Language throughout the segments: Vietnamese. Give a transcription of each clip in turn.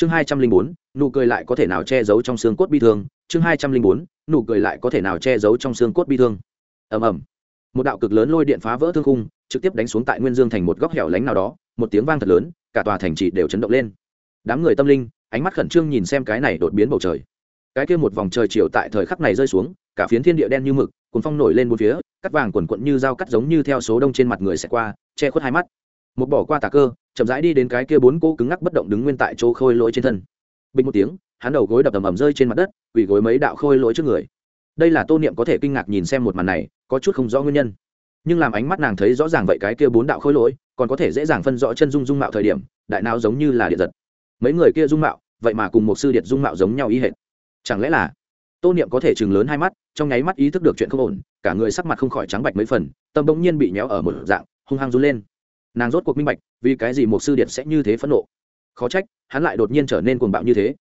chương hai trăm linh bốn, nụ cười lại có thể nào che giấu trong xương cốt bi thương? Chương hai trăm linh bốn, nụ cười lại có thể nào che giấu trong xương cốt bi thương? Ầm ầm. Một đạo cực lớn lôi điện phá vỡ thương khung, trực tiếp đánh xuống tại nguyên dương thành một góc hẻo lánh nào đó, một tiếng vang thật lớn, cả tòa thành trị đều chấn động lên. Đám người tâm linh, ánh mắt khẩn trương nhìn xem cái này đột biến bầu trời. Cái kia một vòng trời chiều tại thời khắc này rơi xuống, cả phiến thiên địa đen như mực cuốn phong nổi lên bốn phía, cắt vàng quần quận như dao cắt giống như theo số đông trên mặt người sẽ qua, che khuất hai mắt một bỏ qua tà cơ, chậm rãi đi đến cái kia bốn cô cứng ngắc bất động đứng nguyên tại chỗ khôi lỗi trên thân. Bình một tiếng, hắn đầu gối đập ầm ầm rơi trên mặt đất, quỳ gối mấy đạo khôi lỗi trước người. Đây là tô niệm có thể kinh ngạc nhìn xem một màn này, có chút không rõ nguyên nhân. Nhưng làm ánh mắt nàng thấy rõ ràng vậy cái kia bốn đạo khôi lỗi, còn có thể dễ dàng phân rõ chân dung dung mạo thời điểm, đại não giống như là điện giật. Mấy người kia dung mạo, vậy mà cùng một sư điện dung mạo giống nhau ý hệt. Chẳng lẽ là tô niệm có thể chừng lớn hai mắt, trong nháy mắt ý thức được chuyện không ổn, cả người sắc mặt không khỏi trắng bạch mấy phần, tâm bỗng nhiên bị méo ở một dạng, hung hăng run lên nàng rốt cuộc minh bạch, vì cái gì một sư điện sẽ như thế phẫn nộ. Khó trách, hắn lại đột nhiên trở nên cuồng bạo như thế.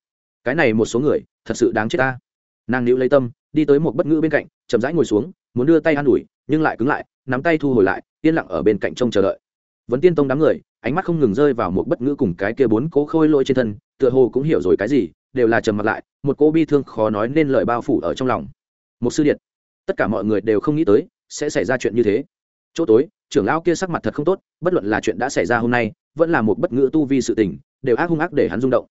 Cái này một số người, thật sự đáng chết ta. Nàng níu lấy tâm, đi tới một bất ngữ bên cạnh, chậm rãi ngồi xuống, muốn đưa tay an ủi, nhưng lại cứng lại, nắm tay thu hồi lại, yên lặng ở bên cạnh trông chờ đợi. Vẫn tiên tông đám người, ánh mắt không ngừng rơi vào một bất ngữ cùng cái kia bốn cố khôi lỗi trên thân, tựa hồ cũng hiểu rồi cái gì, đều là trầm mặt lại, một cô bi thương khó nói nên lời bao phủ ở trong lòng. Một sư điện, tất cả mọi người đều không nghĩ tới, sẽ xảy ra chuyện như thế chỗ tối, trưởng lão kia sắc mặt thật không tốt, bất luận là chuyện đã xảy ra hôm nay, vẫn là một bất ngữ tu vi sự tình, đều ác hung ác để hắn rung động.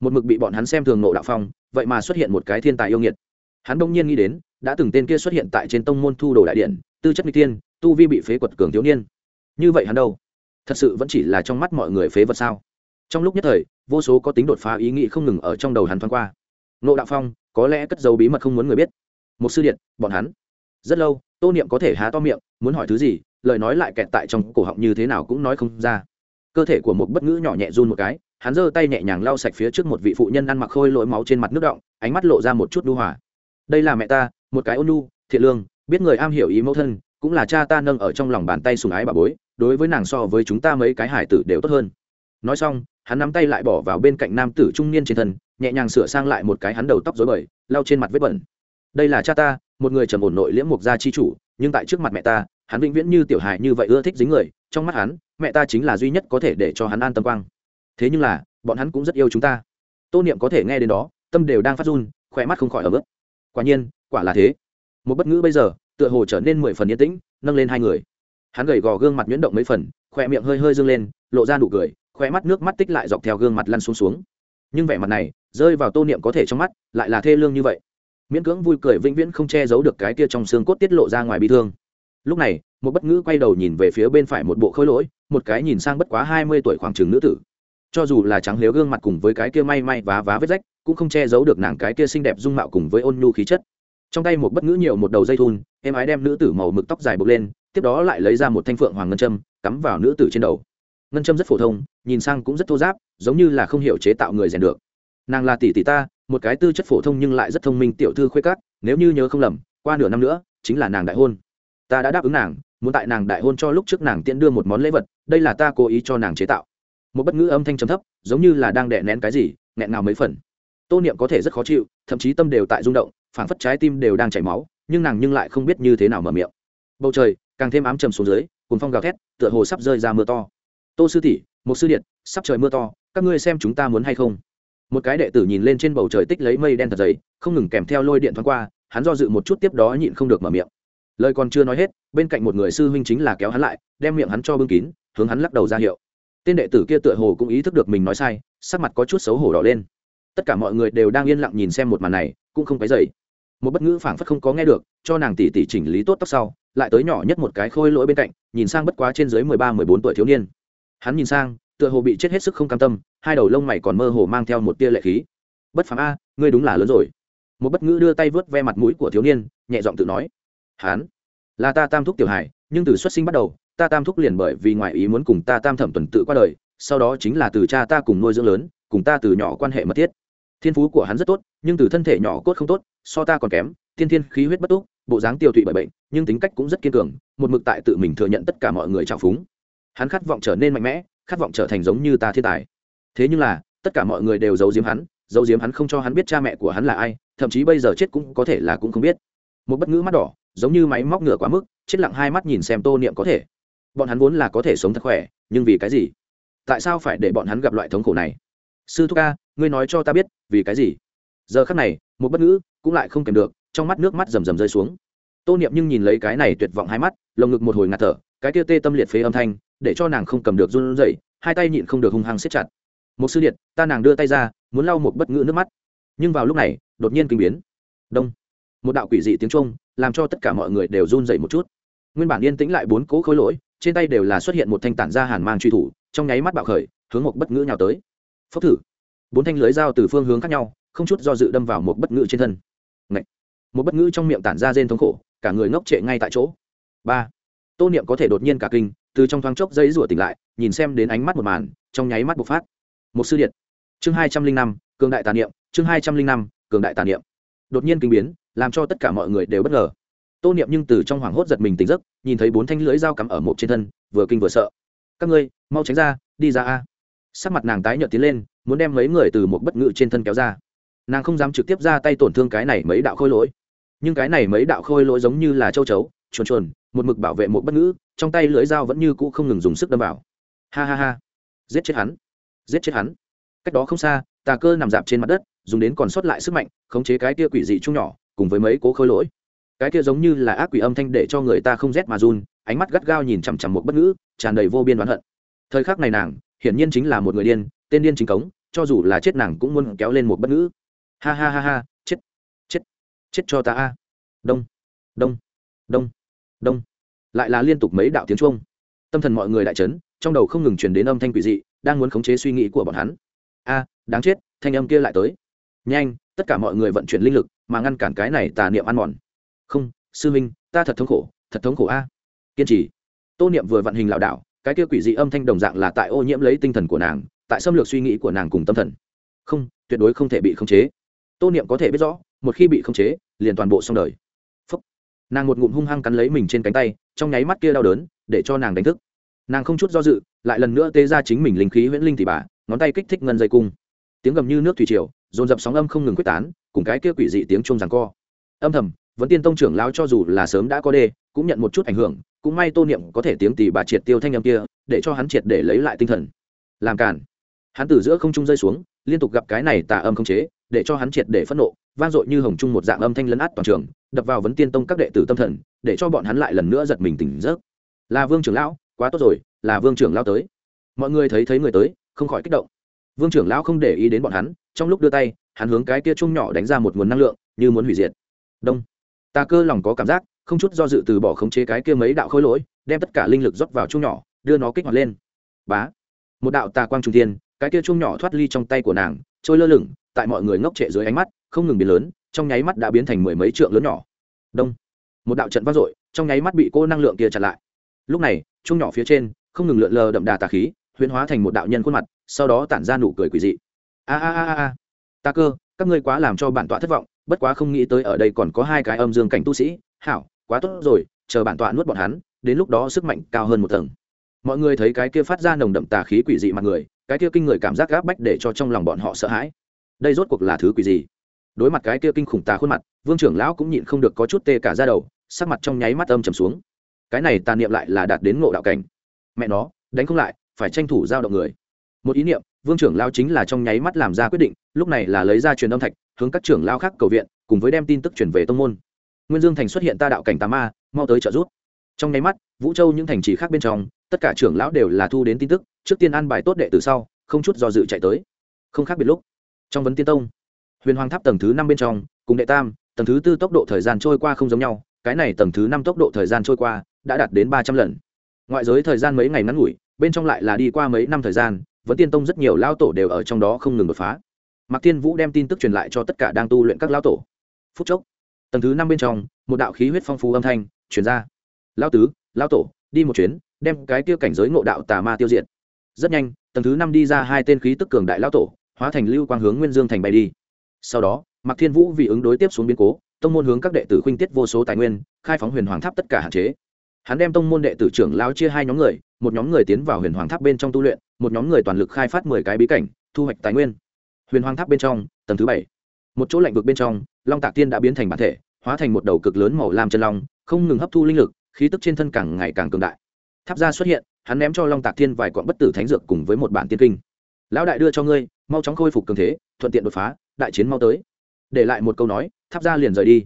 Một mực bị bọn hắn xem thường nộ đạo phong, vậy mà xuất hiện một cái thiên tài yêu nghiệt. Hắn đông nhiên nghĩ đến, đã từng tên kia xuất hiện tại trên tông môn thu đồ đại điện, tư chất n tiên tu vi bị phế quật cường thiếu niên. Như vậy hắn đâu? Thật sự vẫn chỉ là trong mắt mọi người phế vật sao? Trong lúc nhất thời, vô số có tính đột phá ý nghĩ không ngừng ở trong đầu hắn thoáng qua. Nộ đạo phong, có lẽ cất dấu bí mật không muốn người biết. Một sư điện, bọn hắn. Rất lâu, tô niệm có thể há to miệng muốn hỏi thứ gì, lời nói lại kẹt tại trong cổ họng như thế nào cũng nói không ra. Cơ thể của một bất ngữ nhỏ nhẹ run một cái, hắn giơ tay nhẹ nhàng lau sạch phía trước một vị phụ nhân ăn mặc khôi lỗi máu trên mặt nước động, ánh mắt lộ ra một chút đu hỏa. đây là mẹ ta, một cái ôn nhu, thiện lương, biết người am hiểu ý mẫu thân, cũng là cha ta nâng ở trong lòng bàn tay sùng ái bà bối, đối với nàng so với chúng ta mấy cái hải tử đều tốt hơn. Nói xong, hắn nắm tay lại bỏ vào bên cạnh nam tử trung niên trên thân, nhẹ nhàng sửa sang lại một cái hắn đầu tóc dối bời, lau trên mặt vết bẩn. Đây là cha ta, một người trầm ổn nội liễm mục gia chi chủ nhưng tại trước mặt mẹ ta, hắn vĩnh viễn như tiểu hài như vậy ưa thích dính người, trong mắt hắn, mẹ ta chính là duy nhất có thể để cho hắn an tâm quang. Thế nhưng là, bọn hắn cũng rất yêu chúng ta. Tô niệm có thể nghe đến đó, tâm đều đang phát run, khỏe mắt không khỏi ở bước quả nhiên, quả là thế. Một bất ngữ bây giờ, tựa hồ trở nên mười phần yên tĩnh, nâng lên hai người. Hắn gầy gò gương mặt nhuyễn động mấy phần, khỏe miệng hơi hơi dâng lên, lộ ra nụ cười, khỏe mắt nước mắt tích lại dọc theo gương mặt lăn xuống xuống. Nhưng vẻ mặt này, rơi vào tô niệm có thể trong mắt, lại là thê lương như vậy miễn cưỡng vui cười vĩnh viễn không che giấu được cái kia trong xương cốt tiết lộ ra ngoài bi thương. Lúc này, một bất ngữ quay đầu nhìn về phía bên phải một bộ khôi lỗi, một cái nhìn sang bất quá hai mươi tuổi khoảng chừng nữ tử. Cho dù là trắng liếu gương mặt cùng với cái kia may may vá vá vết rách, cũng không che giấu được nàng cái kia xinh đẹp dung mạo cùng với ôn nhu khí chất. Trong tay một bất ngữ nhiều một đầu dây thun, em ái đem nữ tử màu mực tóc dài bực lên, tiếp đó lại lấy ra một thanh phượng hoàng ngân châm, cắm vào nữ tử trên đầu. Ngân châm rất phổ thông, nhìn sang cũng rất thô giáp, giống như là không hiểu chế tạo người rèn được. Nàng là tỷ tỷ ta một cái tư chất phổ thông nhưng lại rất thông minh tiểu thư khuê cát nếu như nhớ không lầm, qua nửa năm nữa, chính là nàng đại hôn. Ta đã đáp ứng nàng, muốn tại nàng đại hôn cho lúc trước nàng tiễn đưa một món lễ vật, đây là ta cố ý cho nàng chế tạo. Một bất ngữ âm thanh trầm thấp, giống như là đang đè nén cái gì, nghẹn ngào mấy phần. Tô niệm có thể rất khó chịu, thậm chí tâm đều tại rung động, phảng phất trái tim đều đang chảy máu, nhưng nàng nhưng lại không biết như thế nào mở miệng. Bầu trời, càng thêm ám trầm xuống dưới cùng phong gào thét, tựa hồ sắp rơi ra mưa to. Tô sư tỷ một sư điện, sắp trời mưa to, các ngươi xem chúng ta muốn hay không? Một cái đệ tử nhìn lên trên bầu trời tích lấy mây đen thật dày, không ngừng kèm theo lôi điện thoáng qua, hắn do dự một chút tiếp đó nhịn không được mở miệng. Lời còn chưa nói hết, bên cạnh một người sư huynh chính là kéo hắn lại, đem miệng hắn cho bưng kín, hướng hắn lắc đầu ra hiệu. Tên đệ tử kia tựa hồ cũng ý thức được mình nói sai, sắc mặt có chút xấu hổ đỏ lên. Tất cả mọi người đều đang yên lặng nhìn xem một màn này, cũng không cái dày một bất ngữ phảng phất không có nghe được, cho nàng tỉ tỉ chỉnh lý tốt tóc sau, lại tới nhỏ nhất một cái khôi lỗi bên cạnh, nhìn sang bất quá trên dưới mười ba, mười bốn tuổi thiếu niên. Hắn nhìn sang tựa hồ bị chết hết sức không cam tâm, hai đầu lông mày còn mơ hồ mang theo một tia lệ khí. Bất phàm a, ngươi đúng là lớn rồi. Một bất ngữ đưa tay vớt ve mặt mũi của thiếu niên, nhẹ giọng tự nói. Hắn là ta tam thúc tiểu hải nhưng từ xuất sinh bắt đầu, ta tam thúc liền bởi vì ngoại ý muốn cùng ta tam thẩm tuần tự qua đời, sau đó chính là từ cha ta cùng nuôi dưỡng lớn, cùng ta từ nhỏ quan hệ mật thiết. Thiên phú của hắn rất tốt, nhưng từ thân thể nhỏ cốt không tốt, so ta còn kém thiên thiên khí huyết bất túc, bộ dáng tiêu thụy bởi bệnh, nhưng tính cách cũng rất kiên cường, một mực tại tự mình thừa nhận tất cả mọi người trào phúng. Hắn khát vọng trở nên mạnh mẽ khát vọng trở thành giống như ta thiên tài. Thế nhưng là, tất cả mọi người đều giấu giếm hắn, giấu giếm hắn không cho hắn biết cha mẹ của hắn là ai, thậm chí bây giờ chết cũng có thể là cũng không biết. Một bất ngữ mắt đỏ, giống như máy móc ngựa quá mức, chết lặng hai mắt nhìn xem tô niệm có thể. Bọn hắn vốn là có thể sống thật khỏe, nhưng vì cái gì? Tại sao phải để bọn hắn gặp loại thống khổ này? Sư thúc ca, ngươi nói cho ta biết, vì cái gì? Giờ khắc này, một bất ngữ cũng lại không kèm được, trong mắt nước mắt rầm rầm rơi xuống. Tô niệm nhưng nhìn lấy cái này tuyệt vọng hai mắt, lồng ngực một hồi ngạt thở, cái kia tê tâm liệt phế âm thanh để cho nàng không cầm được run rẩy, hai tay nhịn không được hung hăng siết chặt. Một sư điện ta nàng đưa tay ra, muốn lau một bất ngữ nước mắt. Nhưng vào lúc này, đột nhiên kinh biến. Đông. Một đạo quỷ dị tiếng trung làm cho tất cả mọi người đều run rẩy một chút. Nguyên bản yên tĩnh lại bốn cố khối lỗi, trên tay đều là xuất hiện một thanh tản ra hàn mang truy thủ, trong nháy mắt bạo khởi, hướng một bất ngữ nhào tới. Phốc thử. Bốn thanh lưới dao từ phương hướng khác nhau, không chút do dự đâm vào một bất ngữ trên thân. Ngậy. một bất ngữ trong miệng tản ra rên thống khổ, cả người ngốc trệ ngay tại chỗ. Ba. Tô niệm có thể đột nhiên cả kinh từ trong thoáng chốc dây rủa tỉnh lại, nhìn xem đến ánh mắt một màn, trong nháy mắt bộc phát. Một sư điện. Chương hai trăm linh năm, cường đại tàn niệm, chương hai trăm linh năm, cường đại tàn niệm. Đột nhiên kinh biến, làm cho tất cả mọi người đều bất ngờ. Tô niệm nhưng từ trong hoảng hốt giật mình tỉnh giấc, nhìn thấy bốn thanh lưỡi dao cắm ở một trên thân, vừa kinh vừa sợ. Các ngươi, mau tránh ra, đi ra a. Sắc mặt nàng tái nhợt tiến lên, muốn đem mấy người từ một bất ngự trên thân kéo ra. Nàng không dám trực tiếp ra tay tổn thương cái này mấy đạo khôi lỗi. Nhưng cái này mấy đạo khôi lỗi giống như là châu chấu chuồn chuồn, một mực bảo vệ một bất ngữ, trong tay lưỡi dao vẫn như cũ không ngừng dùng sức đâm vào. Ha ha ha. Giết chết hắn. Giết chết hắn. Cách đó không xa, tà cơ nằm dạp trên mặt đất, dùng đến còn sót lại sức mạnh, khống chế cái kia quỷ dị chung nhỏ, cùng với mấy cố khôi lỗi. Cái kia giống như là ác quỷ âm thanh để cho người ta không rét mà run, ánh mắt gắt gao nhìn chằm chằm một bất ngữ, tràn đầy vô biên đoán hận. Thời khắc này nàng, hiển nhiên chính là một người điên, tên điên chính cống, cho dù là chết nàng cũng muốn kéo lên một bất ngữ. Ha ha ha ha, chết chết chết cho ta a. Đông đông đông đông lại là liên tục mấy đạo tiếng chuông tâm thần mọi người đại chấn, trong đầu không ngừng truyền đến âm thanh quỷ dị, đang muốn khống chế suy nghĩ của bọn hắn. A, đáng chết, thanh âm kia lại tới. Nhanh, tất cả mọi người vận chuyển linh lực, mà ngăn cản cái này tà niệm ăn mòn. Không, sư minh ta thật thống khổ, thật thống khổ a. Kiên trì. Tô niệm vừa vận hình lảo đảo, cái kia quỷ dị âm thanh đồng dạng là tại ô nhiễm lấy tinh thần của nàng, tại xâm lược suy nghĩ của nàng cùng tâm thần. Không, tuyệt đối không thể bị khống chế. Tô niệm có thể biết rõ, một khi bị khống chế, liền toàn bộ xong đời nàng một ngụm hung hăng cắn lấy mình trên cánh tay, trong nháy mắt kia đau đớn, để cho nàng đánh thức. Nàng không chút do dự, lại lần nữa tê ra chính mình linh khí huyễn linh thì bà, ngón tay kích thích ngân dây cung. Tiếng gầm như nước thủy triều, dồn dập sóng âm không ngừng quyết tán, cùng cái kia quỷ dị tiếng chuông rằng co. Âm thầm vẫn tiên tông trưởng lão cho dù là sớm đã có đê, cũng nhận một chút ảnh hưởng, cũng may tô niệm có thể tiếng tỷ bà triệt tiêu thanh âm kia, để cho hắn triệt để lấy lại tinh thần. Làm cản hắn từ giữa không trung rơi xuống, liên tục gặp cái này tà âm không chế để cho hắn triệt để phẫn nộ, vang dội như hồng trung một dạng âm thanh lấn át toàn trường, đập vào vấn tiên tông các đệ tử tâm thần, để cho bọn hắn lại lần nữa giật mình tỉnh giấc. Là vương trưởng lão, quá tốt rồi, là vương trưởng lão tới. Mọi người thấy thấy người tới, không khỏi kích động. Vương trưởng lão không để ý đến bọn hắn, trong lúc đưa tay, hắn hướng cái kia chung nhỏ đánh ra một nguồn năng lượng, như muốn hủy diệt. Đông. Ta cơ lòng có cảm giác, không chút do dự từ bỏ khống chế cái kia mấy đạo khối lỗi, đem tất cả linh lực rót vào chung nhỏ, đưa nó kích hoạt lên. Bá. Một đạo tà quang trung thiên, cái kia chung nhỏ thoát ly trong tay của nàng trôi lơ lửng, tại mọi người ngốc trệ dưới ánh mắt, không ngừng biến lớn, trong nháy mắt đã biến thành mười mấy trượng lớn nhỏ. Đông. Một đạo trận vang dội, trong nháy mắt bị cô năng lượng kia chặn lại. Lúc này, chung nhỏ phía trên, không ngừng lượn lờ đậm đà tà khí, huyễn hóa thành một đạo nhân khuôn mặt, sau đó tản ra nụ cười quỷ dị. A a a a ta cơ, các ngươi quá làm cho bản tọa thất vọng, bất quá không nghĩ tới ở đây còn có hai cái âm dương cảnh tu sĩ. Hảo, quá tốt rồi, chờ bản tọa nuốt bọn hắn, đến lúc đó sức mạnh cao hơn một tầng. Mọi người thấy cái kia phát ra nồng đậm tà khí quỷ dị mặt người cái kia kinh người cảm giác gáp bách để cho trong lòng bọn họ sợ hãi. Đây rốt cuộc là thứ quỷ gì? Đối mặt cái kia kinh khủng tà khuôn mặt, vương trưởng lão cũng nhịn không được có chút tê cả ra đầu, sắc mặt trong nháy mắt âm trầm xuống. Cái này tà niệm lại là đạt đến ngộ đạo cảnh. Mẹ nó, đánh không lại, phải tranh thủ giao động người. Một ý niệm, vương trưởng lao chính là trong nháy mắt làm ra quyết định, lúc này là lấy ra truyền âm thạch, hướng các trưởng lao khác cầu viện, cùng với đem tin tức chuyển về tông môn. Nguyên dương thành xuất hiện ta đạo cảnh tà ma, mau tới trợ giúp. Trong nháy mắt, vũ châu những thành trì khác bên trong tất cả trưởng lão đều là thu đến tin tức, trước tiên ăn bài tốt đệ từ sau, không chút do dự chạy tới. Không khác biệt lúc, trong vấn tiên tông, huyền hoàng tháp tầng thứ năm bên trong, cùng đệ tam, tầng thứ tư tốc độ thời gian trôi qua không giống nhau, cái này tầng thứ năm tốc độ thời gian trôi qua đã đạt đến ba trăm lần. Ngoại giới thời gian mấy ngày ngắn ngủi, bên trong lại là đi qua mấy năm thời gian vẫn tiên tông rất nhiều lao tổ đều ở trong đó không ngừng đột phá. Mạc tiên vũ đem tin tức truyền lại cho tất cả đang tu luyện các lao tổ. Phút chốc, tầng thứ năm bên trong, một đạo khí huyết phong phú âm thanh truyền ra. Lao tứ lao tổ, đi một chuyến đem cái kia cảnh giới ngộ đạo tà ma tiêu diệt. Rất nhanh, tầng thứ năm đi ra hai tên khí tức cường đại lão tổ, hóa thành lưu quang hướng nguyên dương thành bay đi. Sau đó, mạc thiên vũ vì ứng đối tiếp xuống biến cố, tông môn hướng các đệ tử khuynh tiết vô số tài nguyên, khai phóng huyền hoàng tháp tất cả hạn chế. Hắn đem tông môn đệ tử trưởng lao chia hai nhóm người, một nhóm người tiến vào huyền hoàng tháp bên trong tu luyện, một nhóm người toàn lực khai phát mười cái bí cảnh, thu hoạch tài nguyên. Huyền hoàng tháp bên trong, tầng thứ bảy. Một chỗ lạnh vực bên trong, long tạc tiên đã biến thành bản thể, hóa thành một đầu cực lớn màu lam chân long, không ngừng hấp thu linh lực, khí tức trên thân càng ngày càng cường đại tháp gia xuất hiện, hắn ném cho long tạc thiên vài quặng bất tử thánh dược cùng với một bản tiên kinh. Lão đại đưa cho ngươi, mau chóng khôi phục cường thế, thuận tiện đột phá, đại chiến mau tới. Để lại một câu nói, tháp ra liền rời đi.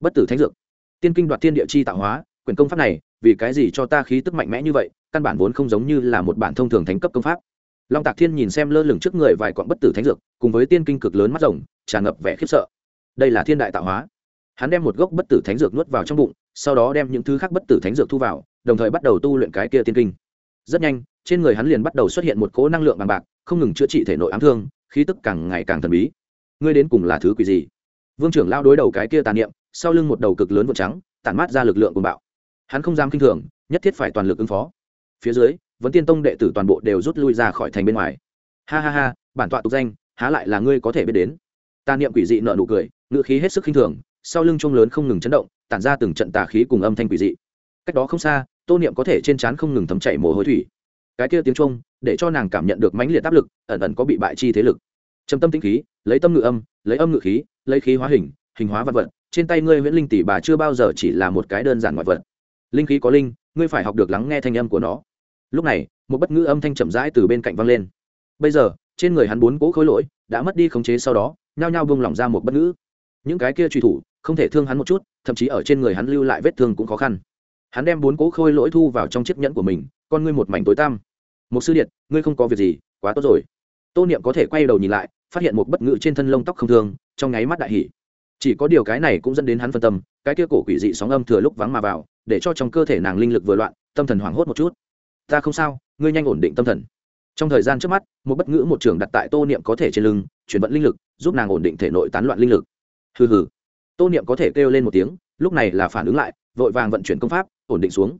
Bất tử thánh dược. Tiên kinh đoạt thiên địa chi tạo hóa, quyền công pháp này, vì cái gì cho ta khí tức mạnh mẽ như vậy, căn bản vốn không giống như là một bản thông thường thánh cấp công pháp. Long tạc thiên nhìn xem lơ lửng trước người vài quặng bất tử thánh dược, cùng với tiên kinh cực lớn mắt rồng, tràn ngập vẻ khiếp sợ. Đây là thiên đại tạo hóa. Hắn đem một gốc bất tử thánh dược nuốt vào trong bụng sau đó đem những thứ khác bất tử thánh dược thu vào, đồng thời bắt đầu tu luyện cái kia tiên kinh. Rất nhanh, trên người hắn liền bắt đầu xuất hiện một cỗ năng lượng bằng bạc, không ngừng chữa trị thể nội ám thương, khí tức càng ngày càng thần bí. Ngươi đến cùng là thứ quỷ gì? Vương trưởng lao đối đầu cái kia tàn niệm, sau lưng một đầu cực lớn vụn trắng, tản mát ra lực lượng cùng bạo. Hắn không dám kinh thường, nhất thiết phải toàn lực ứng phó. Phía dưới vẫn tiên tông đệ tử toàn bộ đều rút lui ra khỏi thành bên ngoài. Ha ha ha, bản tọa tục danh, há lại là ngươi có thể biết đến. Tà niệm quỷ dị nợ nụ cười ngựa khí hết sức khinh thường, sau lưng trung lớn không ngừng chấn động tản ra từng trận tà khí cùng âm thanh quỷ dị. Cách đó không xa, tô niệm có thể trên trán không ngừng thấm chảy mồ hôi thủy. Cái kia tiếng trung để cho nàng cảm nhận được mãnh liệt áp lực, ẩn ẩn có bị bại chi thế lực. Trầm tâm tĩnh khí, lấy tâm ngự âm, lấy âm ngự khí, lấy khí hóa hình hình hóa vật vật, trên tay ngươi nguyễn linh tỷ bà chưa bao giờ chỉ là một cái đơn giản ngoại vật. Linh khí có linh, ngươi phải học được lắng nghe thanh âm của nó. Lúc này, một bất ngữ âm thanh chậm rãi từ bên cạnh vang lên. Bây giờ, trên người hắn bốn cỗ khối lỗi đã mất đi khống chế sau đó, nhao nhao buông lỏng ra một bất ngữ. Những cái kia truy thủ, không thể thương hắn một chút thậm chí ở trên người hắn lưu lại vết thương cũng khó khăn. Hắn đem bốn cỗ khôi lỗi thu vào trong chiếc nhẫn của mình, con ngươi một mảnh tối tăm. Một sư điện ngươi không có việc gì, quá tốt rồi. Tô niệm có thể quay đầu nhìn lại, phát hiện một bất ngự trên thân lông tóc không thương, trong nháy mắt đại hỉ. Chỉ có điều cái này cũng dẫn đến hắn phân tâm, cái kia cổ quỷ dị sóng âm thừa lúc vắng mà vào, để cho trong cơ thể nàng linh lực vừa loạn, tâm thần hoảng hốt một chút. Ta không sao, ngươi nhanh ổn định tâm thần. Trong thời gian trước mắt, một bất ngữ một trường đặt tại tô niệm có thể trên lưng, chuyển vận linh lực, giúp nàng ổn định thể nội tán loạn linh lực. Hừ hừ tô niệm có thể kêu lên một tiếng, lúc này là phản ứng lại, vội vàng vận chuyển công pháp, ổn định xuống.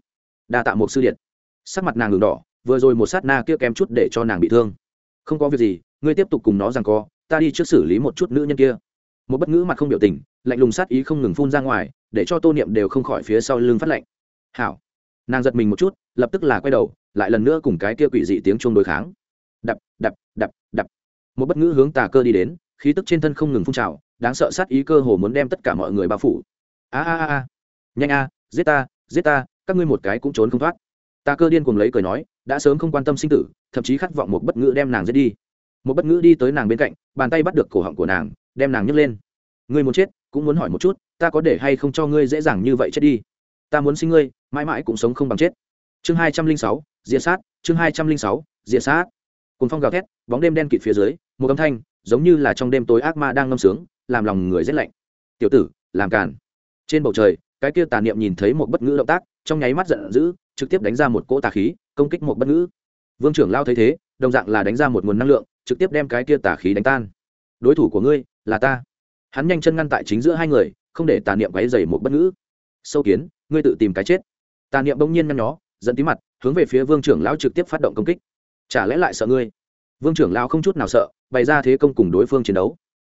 Đa tạ một sư điện. Sắc mặt nàng ngừng đỏ, vừa rồi một sát na kia kém chút để cho nàng bị thương. Không có việc gì, ngươi tiếp tục cùng nó rằng co, ta đi trước xử lý một chút nữ nhân kia. Một bất ngữ mặt không biểu tình, lạnh lùng sát ý không ngừng phun ra ngoài, để cho tô niệm đều không khỏi phía sau lưng phát lạnh. Hảo. Nàng giật mình một chút, lập tức là quay đầu, lại lần nữa cùng cái kia quỷ dị tiếng chuông đối kháng. Đập đập đập đập. Một bất ngữ hướng tà cơ đi đến, khí tức trên thân không ngừng phun trào đáng sợ sát ý cơ hồ muốn đem tất cả mọi người bao phủ. A a a a. Nhanh a, giết ta giết ta, các ngươi một cái cũng trốn không thoát. Ta cơ điên cuồng lấy cười nói, đã sớm không quan tâm sinh tử, thậm chí khát vọng một bất ngữ đem nàng giết đi. Một bất ngữ đi tới nàng bên cạnh, bàn tay bắt được cổ họng của nàng, đem nàng nhấc lên. Ngươi muốn chết, cũng muốn hỏi một chút, ta có để hay không cho ngươi dễ dàng như vậy chết đi? Ta muốn sinh ngươi, mãi mãi cũng sống không bằng chết. Chương hai trăm linh sáu diện sát, chương hai trăm linh sáu diện sát. Cùng phong gào thét, bóng đêm đen kịt phía dưới, một âm thanh, giống như là trong đêm tối ác ma đang ngâm sướng làm lòng người rét lạnh. Tiểu tử, làm càn. Trên bầu trời, cái kia tà niệm nhìn thấy một bất ngữ động tác, trong nháy mắt giận dữ, trực tiếp đánh ra một cỗ tà khí, công kích một bất ngữ. Vương trưởng lao thấy thế, đồng dạng là đánh ra một nguồn năng lượng, trực tiếp đem cái kia tà khí đánh tan. Đối thủ của ngươi là ta. Hắn nhanh chân ngăn tại chính giữa hai người, không để tà niệm quáy dày một bất ngữ. Sâu kiến, ngươi tự tìm cái chết. Tà niệm bỗng nhiên nhăn nhó dẫn tí mặt, hướng về phía vương trưởng lão trực tiếp phát động công kích. Chả lẽ lại sợ ngươi? Vương trưởng lão không chút nào sợ, bày ra thế công cùng đối phương chiến đấu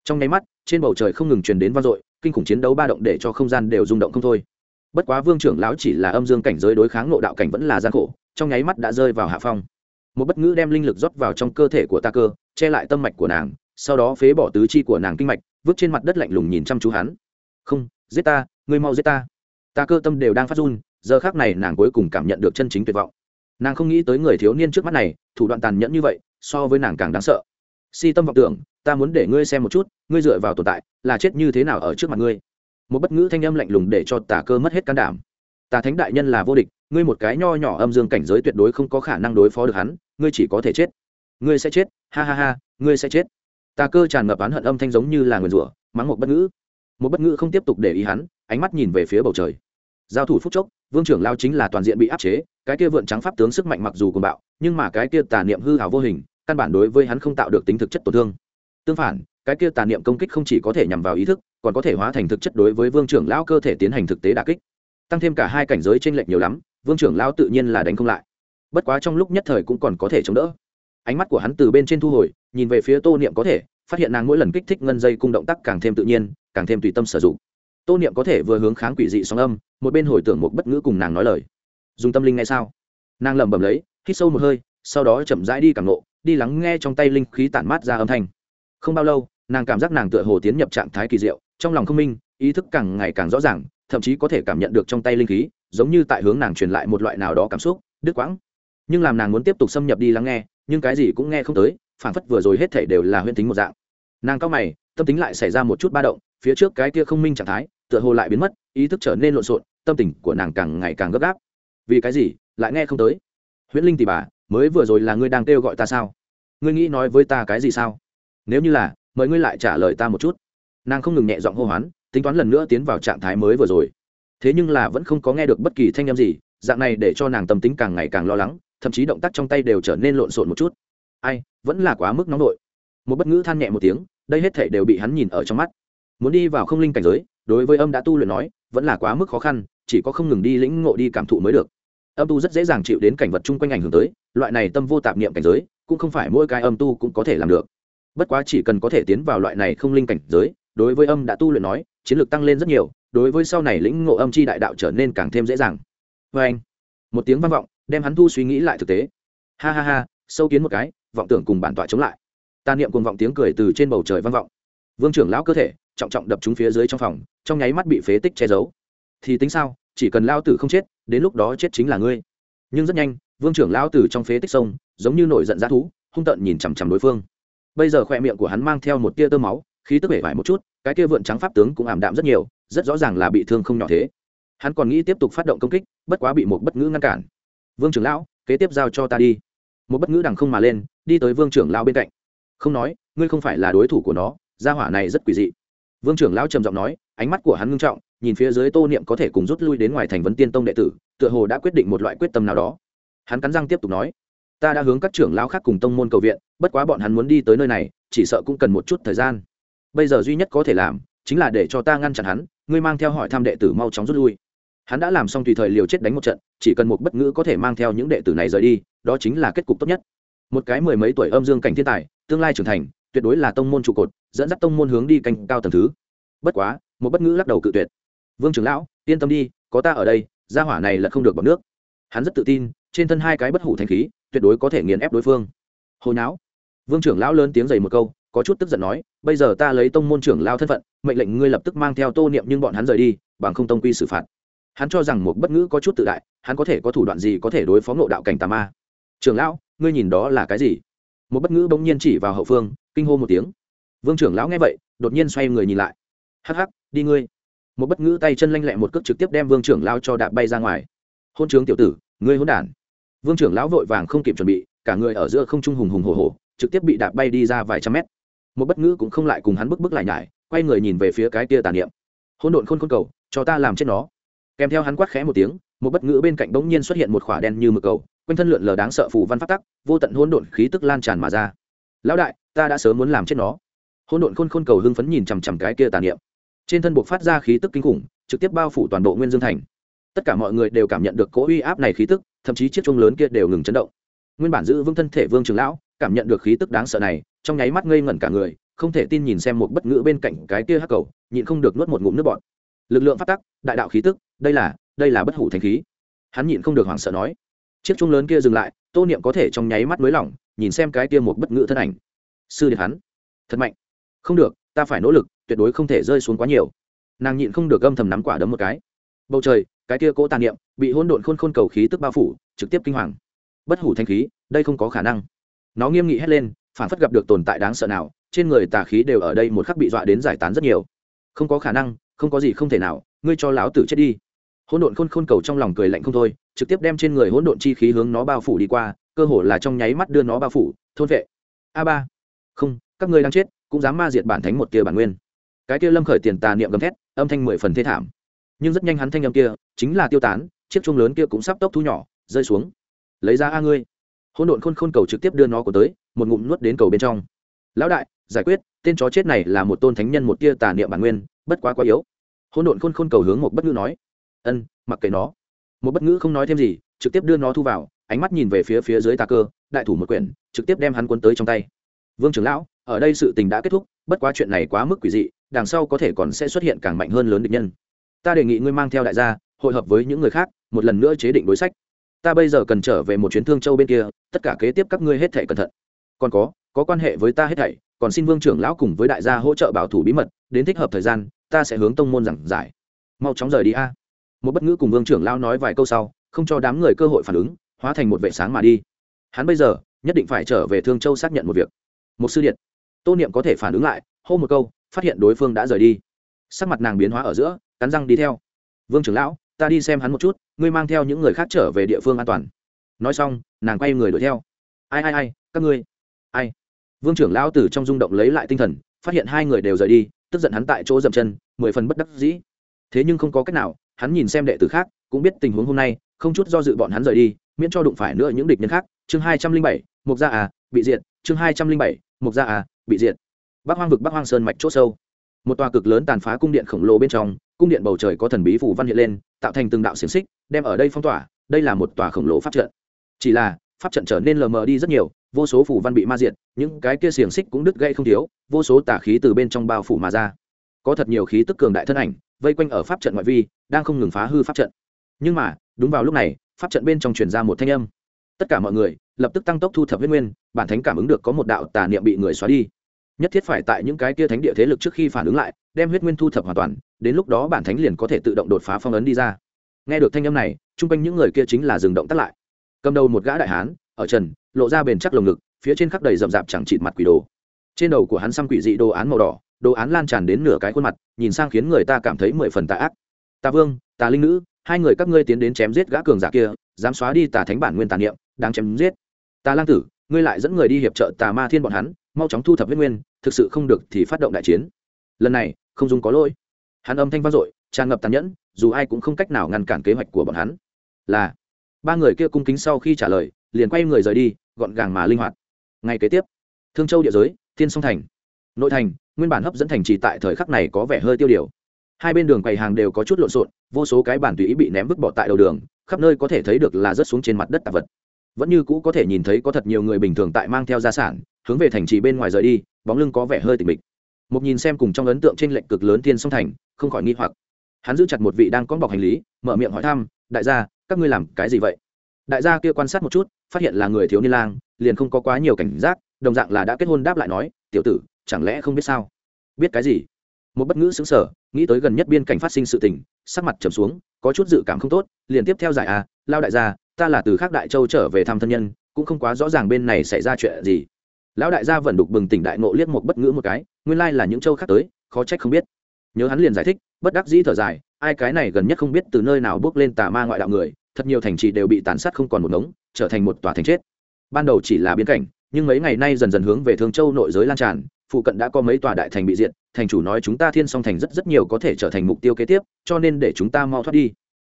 trong nháy mắt, trên bầu trời không ngừng truyền đến vang dội, kinh khủng chiến đấu ba động để cho không gian đều rung động không thôi. Bất quá vương trưởng lão chỉ là âm dương cảnh giới đối kháng nộ đạo cảnh vẫn là gian khổ, trong nháy mắt đã rơi vào hạ phong. Một bất ngữ đem linh lực rót vào trong cơ thể của ta cơ, che lại tâm mạch của nàng, sau đó phế bỏ tứ chi của nàng kinh mạch, vứt trên mặt đất lạnh lùng nhìn chăm chú hắn. Không, giết ta, ngươi mau giết ta. Ta cơ tâm đều đang phát run, giờ khác này nàng cuối cùng cảm nhận được chân chính tuyệt vọng. Nàng không nghĩ tới người thiếu niên trước mắt này, thủ đoạn tàn nhẫn như vậy, so với nàng càng đáng sợ si tâm vọng tưởng, ta muốn để ngươi xem một chút, ngươi dựa vào tồn tại, là chết như thế nào ở trước mặt ngươi. Một bất ngữ thanh âm lạnh lùng để cho tà cơ mất hết can đảm. Tà thánh đại nhân là vô địch, ngươi một cái nho nhỏ âm dương cảnh giới tuyệt đối không có khả năng đối phó được hắn, ngươi chỉ có thể chết. Ngươi sẽ chết, ha ha ha, ngươi sẽ chết. Tà cơ tràn ngập oán hận âm thanh giống như là nguyền rủa, mắng một bất ngữ. Một bất ngữ không tiếp tục để ý hắn, ánh mắt nhìn về phía bầu trời. Giao thủ phúc chốc, vương trưởng lao chính là toàn diện bị áp chế, cái kia vượn trắng pháp tướng sức mạnh mặc dù cùng bạo, nhưng mà cái kia tà niệm hư hào vô hình căn bản đối với hắn không tạo được tính thực chất tổn thương. Tương phản, cái kia tà niệm công kích không chỉ có thể nhằm vào ý thức, còn có thể hóa thành thực chất đối với vương trưởng lão cơ thể tiến hành thực tế đà kích. Tăng thêm cả hai cảnh giới t r ê n lệch nhiều lắm, vương trưởng lão tự nhiên là đánh không lại. Bất quá trong lúc nhất thời cũng còn có thể chống đỡ. Ánh mắt của hắn từ bên trên thu hồi, nhìn về phía tô niệm có thể, phát hiện nàng mỗi lần kích thích ngân dây cung động tác càng thêm tự nhiên, càng thêm tùy tâm sử dụng. Tô niệm có thể vừa hướng kháng quỷ dị sóng âm, một bên hồi tưởng một bất ngữ cùng nàng nói lời. Dùng tâm linh ngay sao? Nàng lẩm bẩm lấy, hít sâu một hơi, sau đó chậm rãi đi cảm nộ đi lắng nghe trong tay linh khí tản mát ra âm thanh. Không bao lâu, nàng cảm giác nàng tựa hồ tiến nhập trạng thái kỳ diệu, trong lòng không minh, ý thức càng ngày càng rõ ràng, thậm chí có thể cảm nhận được trong tay linh khí, giống như tại hướng nàng truyền lại một loại nào đó cảm xúc, đứt quãng. Nhưng làm nàng muốn tiếp tục xâm nhập đi lắng nghe, nhưng cái gì cũng nghe không tới phản phất vừa rồi hết thể đều là huyễn tính một dạng. Nàng cao mày, tâm tính lại xảy ra một chút ba động, phía trước cái kia không minh trạng thái, tựa hồ lại biến mất, ý thức trở nên lộn xộn, tâm tình của nàng càng ngày càng gấp gáp. Vì cái gì, lại nghe không tới? Huyễn linh tỷ bà, mới vừa rồi là ngươi đang kêu gọi ta sao? Ngươi nghĩ nói với ta cái gì sao? Nếu như là, mời ngươi lại trả lời ta một chút. Nàng không ngừng nhẹ giọng hô hoán, tính toán lần nữa tiến vào trạng thái mới vừa rồi. Thế nhưng là vẫn không có nghe được bất kỳ thanh â m gì, dạng này để cho nàng tâm tính càng ngày càng lo lắng, thậm chí động tác trong tay đều trở nên lộn xộn một chút. Ai, vẫn là quá mức nóng nổi một bất ngữ than nhẹ một tiếng, đây hết thể đều bị hắn nhìn ở trong mắt. Muốn đi vào không linh cảnh giới, đối với âm đã tu luyện nói, vẫn là quá mức khó khăn, chỉ có không ngừng đi lĩnh ngộ đi cảm thụ mới được. Âm tu rất dễ dàng chịu đến cảnh vật chung quanh ảnh hưởng tới, loại này tâm vô tạp niệm cảnh giới cũng không phải mỗi cái âm tu cũng có thể làm được. Bất quá chỉ cần có thể tiến vào loại này không linh cảnh giới, đối với âm đã tu luyện nói, chiến lược tăng lên rất nhiều, đối với sau này lĩnh ngộ âm chi đại đạo trở nên càng thêm dễ dàng. Vê anh, một tiếng vang vọng, đem hắn thu suy nghĩ lại thực tế. Ha ha ha, sâu kiến một cái, vọng tưởng cùng bản tọa chống lại. Ta niệm cùng vọng tiếng cười từ trên bầu trời vang vọng. Vương trưởng lão cơ thể, trọng trọng đập trúng phía dưới trong phòng, trong nháy mắt bị phế tích che giấu. Thì tính sao, chỉ cần lao tử không chết, đến lúc đó chết chính là ngươi. Nhưng rất nhanh, vương trưởng lão tử trong phế tích sông giống như nổi giận dã thú, hung tợn nhìn chằm chằm đối phương. Bây giờ khoe miệng của hắn mang theo một tia tơ máu, khí tức bể vải một chút, cái kia vượn trắng pháp tướng cũng ảm đạm rất nhiều, rất rõ ràng là bị thương không nhỏ thế. Hắn còn nghĩ tiếp tục phát động công kích, bất quá bị một bất ngữ ngăn cản. Vương trưởng lão, kế tiếp giao cho ta đi. Một bất ngữ đằng không mà lên, đi tới vương trưởng lão bên cạnh. Không nói, ngươi không phải là đối thủ của nó, gia hỏa này rất quỷ dị. Vương trưởng lão trầm giọng nói, ánh mắt của hắn ngưng trọng, nhìn phía dưới tô niệm có thể cùng rút lui đến ngoài thành vấn tiên tông đệ tử, tựa hồ đã quyết định một loại quyết tâm nào đó. Hắn cắn răng tiếp tục nói ta đã hướng các trưởng lão khác cùng tông môn cầu viện, bất quá bọn hắn muốn đi tới nơi này, chỉ sợ cũng cần một chút thời gian. Bây giờ duy nhất có thể làm, chính là để cho ta ngăn chặn hắn, ngươi mang theo hỏi thăm đệ tử mau chóng rút lui. Hắn đã làm xong tùy thời liều chết đánh một trận, chỉ cần một bất ngữ có thể mang theo những đệ tử này rời đi, đó chính là kết cục tốt nhất. Một cái mười mấy tuổi âm dương cảnh thiên tài, tương lai trưởng thành, tuyệt đối là tông môn trụ cột, dẫn dắt tông môn hướng đi canh cao tầng thứ. Bất quá, một bất ngữ lắc đầu cự tuyệt. Vương trưởng lão, yên tâm đi, có ta ở đây, gia hỏa này là không được bọc nước. Hắn rất tự tin trên thân hai cái bất hủ thanh khí, tuyệt đối có thể nghiền ép đối phương. Hồi não vương trưởng lão lớn tiếng dày một câu, có chút tức giận nói, bây giờ ta lấy tông môn trưởng lao thân phận, mệnh lệnh ngươi lập tức mang theo tô niệm nhưng bọn hắn rời đi, bằng không tông quy xử phạt. Hắn cho rằng một bất ngữ có chút tự đại, hắn có thể có thủ đoạn gì có thể đối phó ngộ đạo cảnh tà ma. Trưởng lão, ngươi nhìn đó là cái gì? Một bất ngữ bỗng nhiên chỉ vào hậu phương, kinh hô một tiếng. Vương trưởng lão nghe vậy, đột nhiên xoay người nhìn lại. Hắc hắc, đi ngươi. Một bất ngữ tay chân lanh lẹ một cước trực tiếp đem vương trưởng lão cho đạp bay ra ngoài. Hôn trướng tiểu tử, ngươi hôn đản vương trưởng lão vội vàng không kịp chuẩn bị, cả người ở giữa không trung hùng hùng hồ hồ trực tiếp bị đạp bay đi ra vài trăm mét. Một bất ngữ cũng không lại cùng hắn bức bức lại nhải, quay người nhìn về phía cái kia tàn niệm. Hôn độn khôn khôn cầu, cho ta làm chết nó. Kèm theo hắn quát khẽ một tiếng, một bất ngữ bên cạnh bỗng nhiên xuất hiện một khỏa đen như mực cầu, quanh thân lượn lờ đáng sợ phù văn phát tắc, vô tận hôn độn khí tức lan tràn mà ra. Lão đại, ta đã sớm muốn làm chết nó. Hôn độn khôn khôn cầu hưng phấn nhìn chằm chằm cái kia tàn niệm. Trên thân buộc phát ra khí tức kinh khủng, trực tiếp bao phủ toàn bộ nguyên dương thành tất cả mọi người đều cảm nhận được cỗ uy áp này khí tức, thậm chí chiếc chuông lớn kia đều ngừng chấn động. Nguyên bản giữ vững thân thể vương trường lão, cảm nhận được khí tức đáng sợ này, trong nháy mắt ngây ngẩn cả người, không thể tin nhìn xem một bất ngữ bên cạnh cái kia hắc cầu, nhịn không được nuốt một ngụm nước bọt. Lực lượng phát tắc, đại đạo khí tức, đây là đây là bất hủ thành khí. Hắn nhịn không được hoảng sợ nói. Chiếc chuông lớn kia dừng lại, tô niệm có thể trong nháy mắt mới lỏng, nhìn xem cái kia một bất ngữ thân ảnh. Sư điệt hắn. Thật mạnh. Không được, ta phải nỗ lực, tuyệt đối không thể rơi xuống quá nhiều. Nàng nhịn không được âm thầm nắm quả đấm một cái. Bầu trời cái kia cỗ tàn niệm bị hỗn độn khôn khôn cầu khí tức bao phủ, trực tiếp kinh hoàng. Bất hủ thanh khí, đây không có khả năng. Nó nghiêm nghị hét lên, phản phất gặp được tồn tại đáng sợ nào, trên người tà khí đều ở đây một khắc bị dọa đến giải tán rất nhiều. Không có khả năng, không có gì không thể nào, ngươi cho lão tử chết đi. Hỗn độn khôn khôn cầu trong lòng cười lạnh không thôi, trực tiếp đem trên người hỗn độn chi khí hướng nó bao phủ đi qua, cơ hồ là trong nháy mắt đưa nó bao phủ, thôn vệ. A ba. Không, các ngươi đang chết, cũng dám ma diệt bản thánh một kia bản nguyên. Cái kia lâm khởi tiền tà niệm gầm thét, âm thanh mười phần thê thảm nhưng rất nhanh hắn thanh âm kia chính là tiêu tán, chiếc chuông lớn kia cũng sắp tốc thu nhỏ, rơi xuống. Lấy ra a ngươi. Hôn độn khôn khôn cầu trực tiếp đưa nó của tới, một ngụm nuốt đến cầu bên trong. Lão đại, giải quyết, tên chó chết này là một tôn thánh nhân một tia tà niệm bản nguyên, bất quá quá yếu. Hôn độn khôn khôn cầu hướng một bất ngữ nói. Ân, mặc kệ nó. Một bất ngữ không nói thêm gì, trực tiếp đưa nó thu vào, ánh mắt nhìn về phía phía dưới tà cơ, đại thủ một quyển, trực tiếp đem hắn quân tới trong tay. Vương trưởng lão, ở đây sự tình đã kết thúc, bất quá chuyện này quá mức quỷ dị, đằng sau có thể còn sẽ xuất hiện càng mạnh hơn lớn địch nhân ta đề nghị ngươi mang theo đại gia, hội hợp với những người khác, một lần nữa chế định đối sách. Ta bây giờ cần trở về một chuyến thương châu bên kia, tất cả kế tiếp các ngươi hết thảy cẩn thận. Còn có có quan hệ với ta hết thảy, còn xin vương trưởng lão cùng với đại gia hỗ trợ bảo thủ bí mật, đến thích hợp thời gian, ta sẽ hướng tông môn giảng giải. Mau chóng rời đi a. Một bất ngữ cùng vương trưởng lão nói vài câu sau, không cho đám người cơ hội phản ứng, hóa thành một vệ sáng mà đi. Hắn bây giờ, nhất định phải trở về thương châu xác nhận một việc. Một sư điện. Tô niệm có thể phản ứng lại, hô một câu, phát hiện đối phương đã rời đi. Sắc mặt nàng biến hóa ở giữa cắn răng đi theo. Vương trưởng lão, ta đi xem hắn một chút, ngươi mang theo những người khác trở về địa phương an toàn. Nói xong, nàng quay người đuổi theo. Ai ai ai, các ngươi? Ai? Vương trưởng lão từ trong rung động lấy lại tinh thần, phát hiện hai người đều rời đi, tức giận hắn tại chỗ dậm chân, mười phần bất đắc dĩ. Thế nhưng không có cách nào, hắn nhìn xem đệ tử khác, cũng biết tình huống hôm nay, không chút do dự bọn hắn rời đi, miễn cho đụng phải nữa những địch nhân khác. Chương hai trăm linh bảy, mục gia à bị diệt. Chương hai trăm linh bảy, mục gia à bị diệt. Bắc hoang vực bắc hoang sơn mạch c h ỗ sâu. Một tòa cực lớn tàn phá cung điện khổng lồ bên trong cung điện bầu trời có thần bí phủ văn hiện lên, tạo thành từng đạo xiềng xích, đem ở đây phong tỏa, đây là một tòa khổng lồ pháp trận. Chỉ là, pháp trận trở nên lờ mờ đi rất nhiều, vô số phủ văn bị ma diệt, những cái kia xiềng xích cũng đứt gây không thiếu, vô số tả khí từ bên trong bao phủ mà ra. Có thật nhiều khí tức cường đại thân ảnh, vây quanh ở pháp trận ngoại vi, đang không ngừng phá hư pháp trận. Nhưng mà, đúng vào lúc này, pháp trận bên trong truyền ra một thanh âm. Tất cả mọi người, lập tức tăng tốc thu thập huyết nguyên, bản thánh cảm ứng được có một đạo tà niệm bị người xóa đi. Nhất thiết phải tại những cái kia thánh địa thế lực trước khi phản ứng lại, đem huyết nguyên thu thập hoàn toàn đến lúc đó bản thánh liền có thể tự động đột phá phong ấn đi ra. Nghe được thanh âm này chung quanh những người kia chính là dừng động tắt lại. Cầm đầu một gã đại hán, ở trần, lộ ra bền chắc lồng ngực, phía trên khắc đầy rậm rạp chẳng chịt mặt quỷ đồ. Trên đầu của hắn xăm quỷ dị đồ án màu đỏ, đồ án lan tràn đến nửa cái khuôn mặt, nhìn sang khiến người ta cảm thấy mười phần tà ác. Tà vương, tà linh nữ, hai người các ngươi tiến đến chém giết gã cường giả kia, dám xóa đi tà thánh bản nguyên tà niệm đang chém giết. Tà lang tử, ngươi lại dẫn người đi hiệp trợ tà ma thiên bọn hắn, mau chóng thu thập huyết nguyên, thực sự không được thì phát động đại chiến. Lần này, không dùng có lỗi hắn âm thanh vang dội, tràn ngập tàn nhẫn, dù ai cũng không cách nào ngăn cản kế hoạch của bọn hắn. Là, ba người kia cung kính sau khi trả lời, liền quay người rời đi, gọn gàng mà linh hoạt. Ngay kế tiếp, thương châu địa giới, thiên song thành. Nội thành, nguyên bản hấp dẫn thành trì tại thời khắc này có vẻ hơi tiêu điều. Hai bên đường quầy hàng đều có chút lộn xộn, vô số cái bản tùy ý bị ném vứt bỏ tại đầu đường, khắp nơi có thể thấy được là rớt xuống trên mặt đất tạp vật. Vẫn như cũ có thể nhìn thấy có thật nhiều người bình thường tại mang theo gia sản, hướng về thành trì bên ngoài rời đi, bóng lưng có vẻ hơi tịch mịch. Một nhìn xem cùng trong ấn tượng trên lệnh cực lớn thiên song thành không khỏi nghi hoặc. Hắn giữ chặt một vị đang con bọc hành lý, mở miệng hỏi thăm, đại gia, các ngươi làm cái gì vậy? Đại gia kia quan sát một chút, phát hiện là người thiếu niên lang, liền không có quá nhiều cảnh giác, đồng dạng là đã kết hôn đáp lại nói, tiểu tử, chẳng lẽ không biết sao? Biết cái gì? Một bất ngữ xứng sở nghĩ tới gần nhất biên cảnh phát sinh sự tình, sắc mặt trầm xuống, có chút dự cảm không tốt, liền tiếp theo giải à lao đại gia, ta là từ khác đại châu trở về thăm thân nhân, cũng không quá rõ ràng bên này xảy ra chuyện gì. Lão đại gia vẫn đục bừng tỉnh đại nộ liếc một bất ngữ một cái, nguyên lai là những châu khác tới, khó trách không biết nhớ hắn liền giải thích, bất đắc dĩ thở dài, ai cái này gần nhất không biết từ nơi nào bước lên tà ma ngoại đạo người, thật nhiều thành trì đều bị tàn sát không còn một ngống, trở thành một tòa thành chết. Ban đầu chỉ là biến cảnh, nhưng mấy ngày nay dần dần hướng về thương châu nội giới lan tràn, phụ cận đã có mấy tòa đại thành bị diện thành chủ nói chúng ta thiên song thành rất rất nhiều có thể trở thành mục tiêu kế tiếp, cho nên để chúng ta mau thoát đi.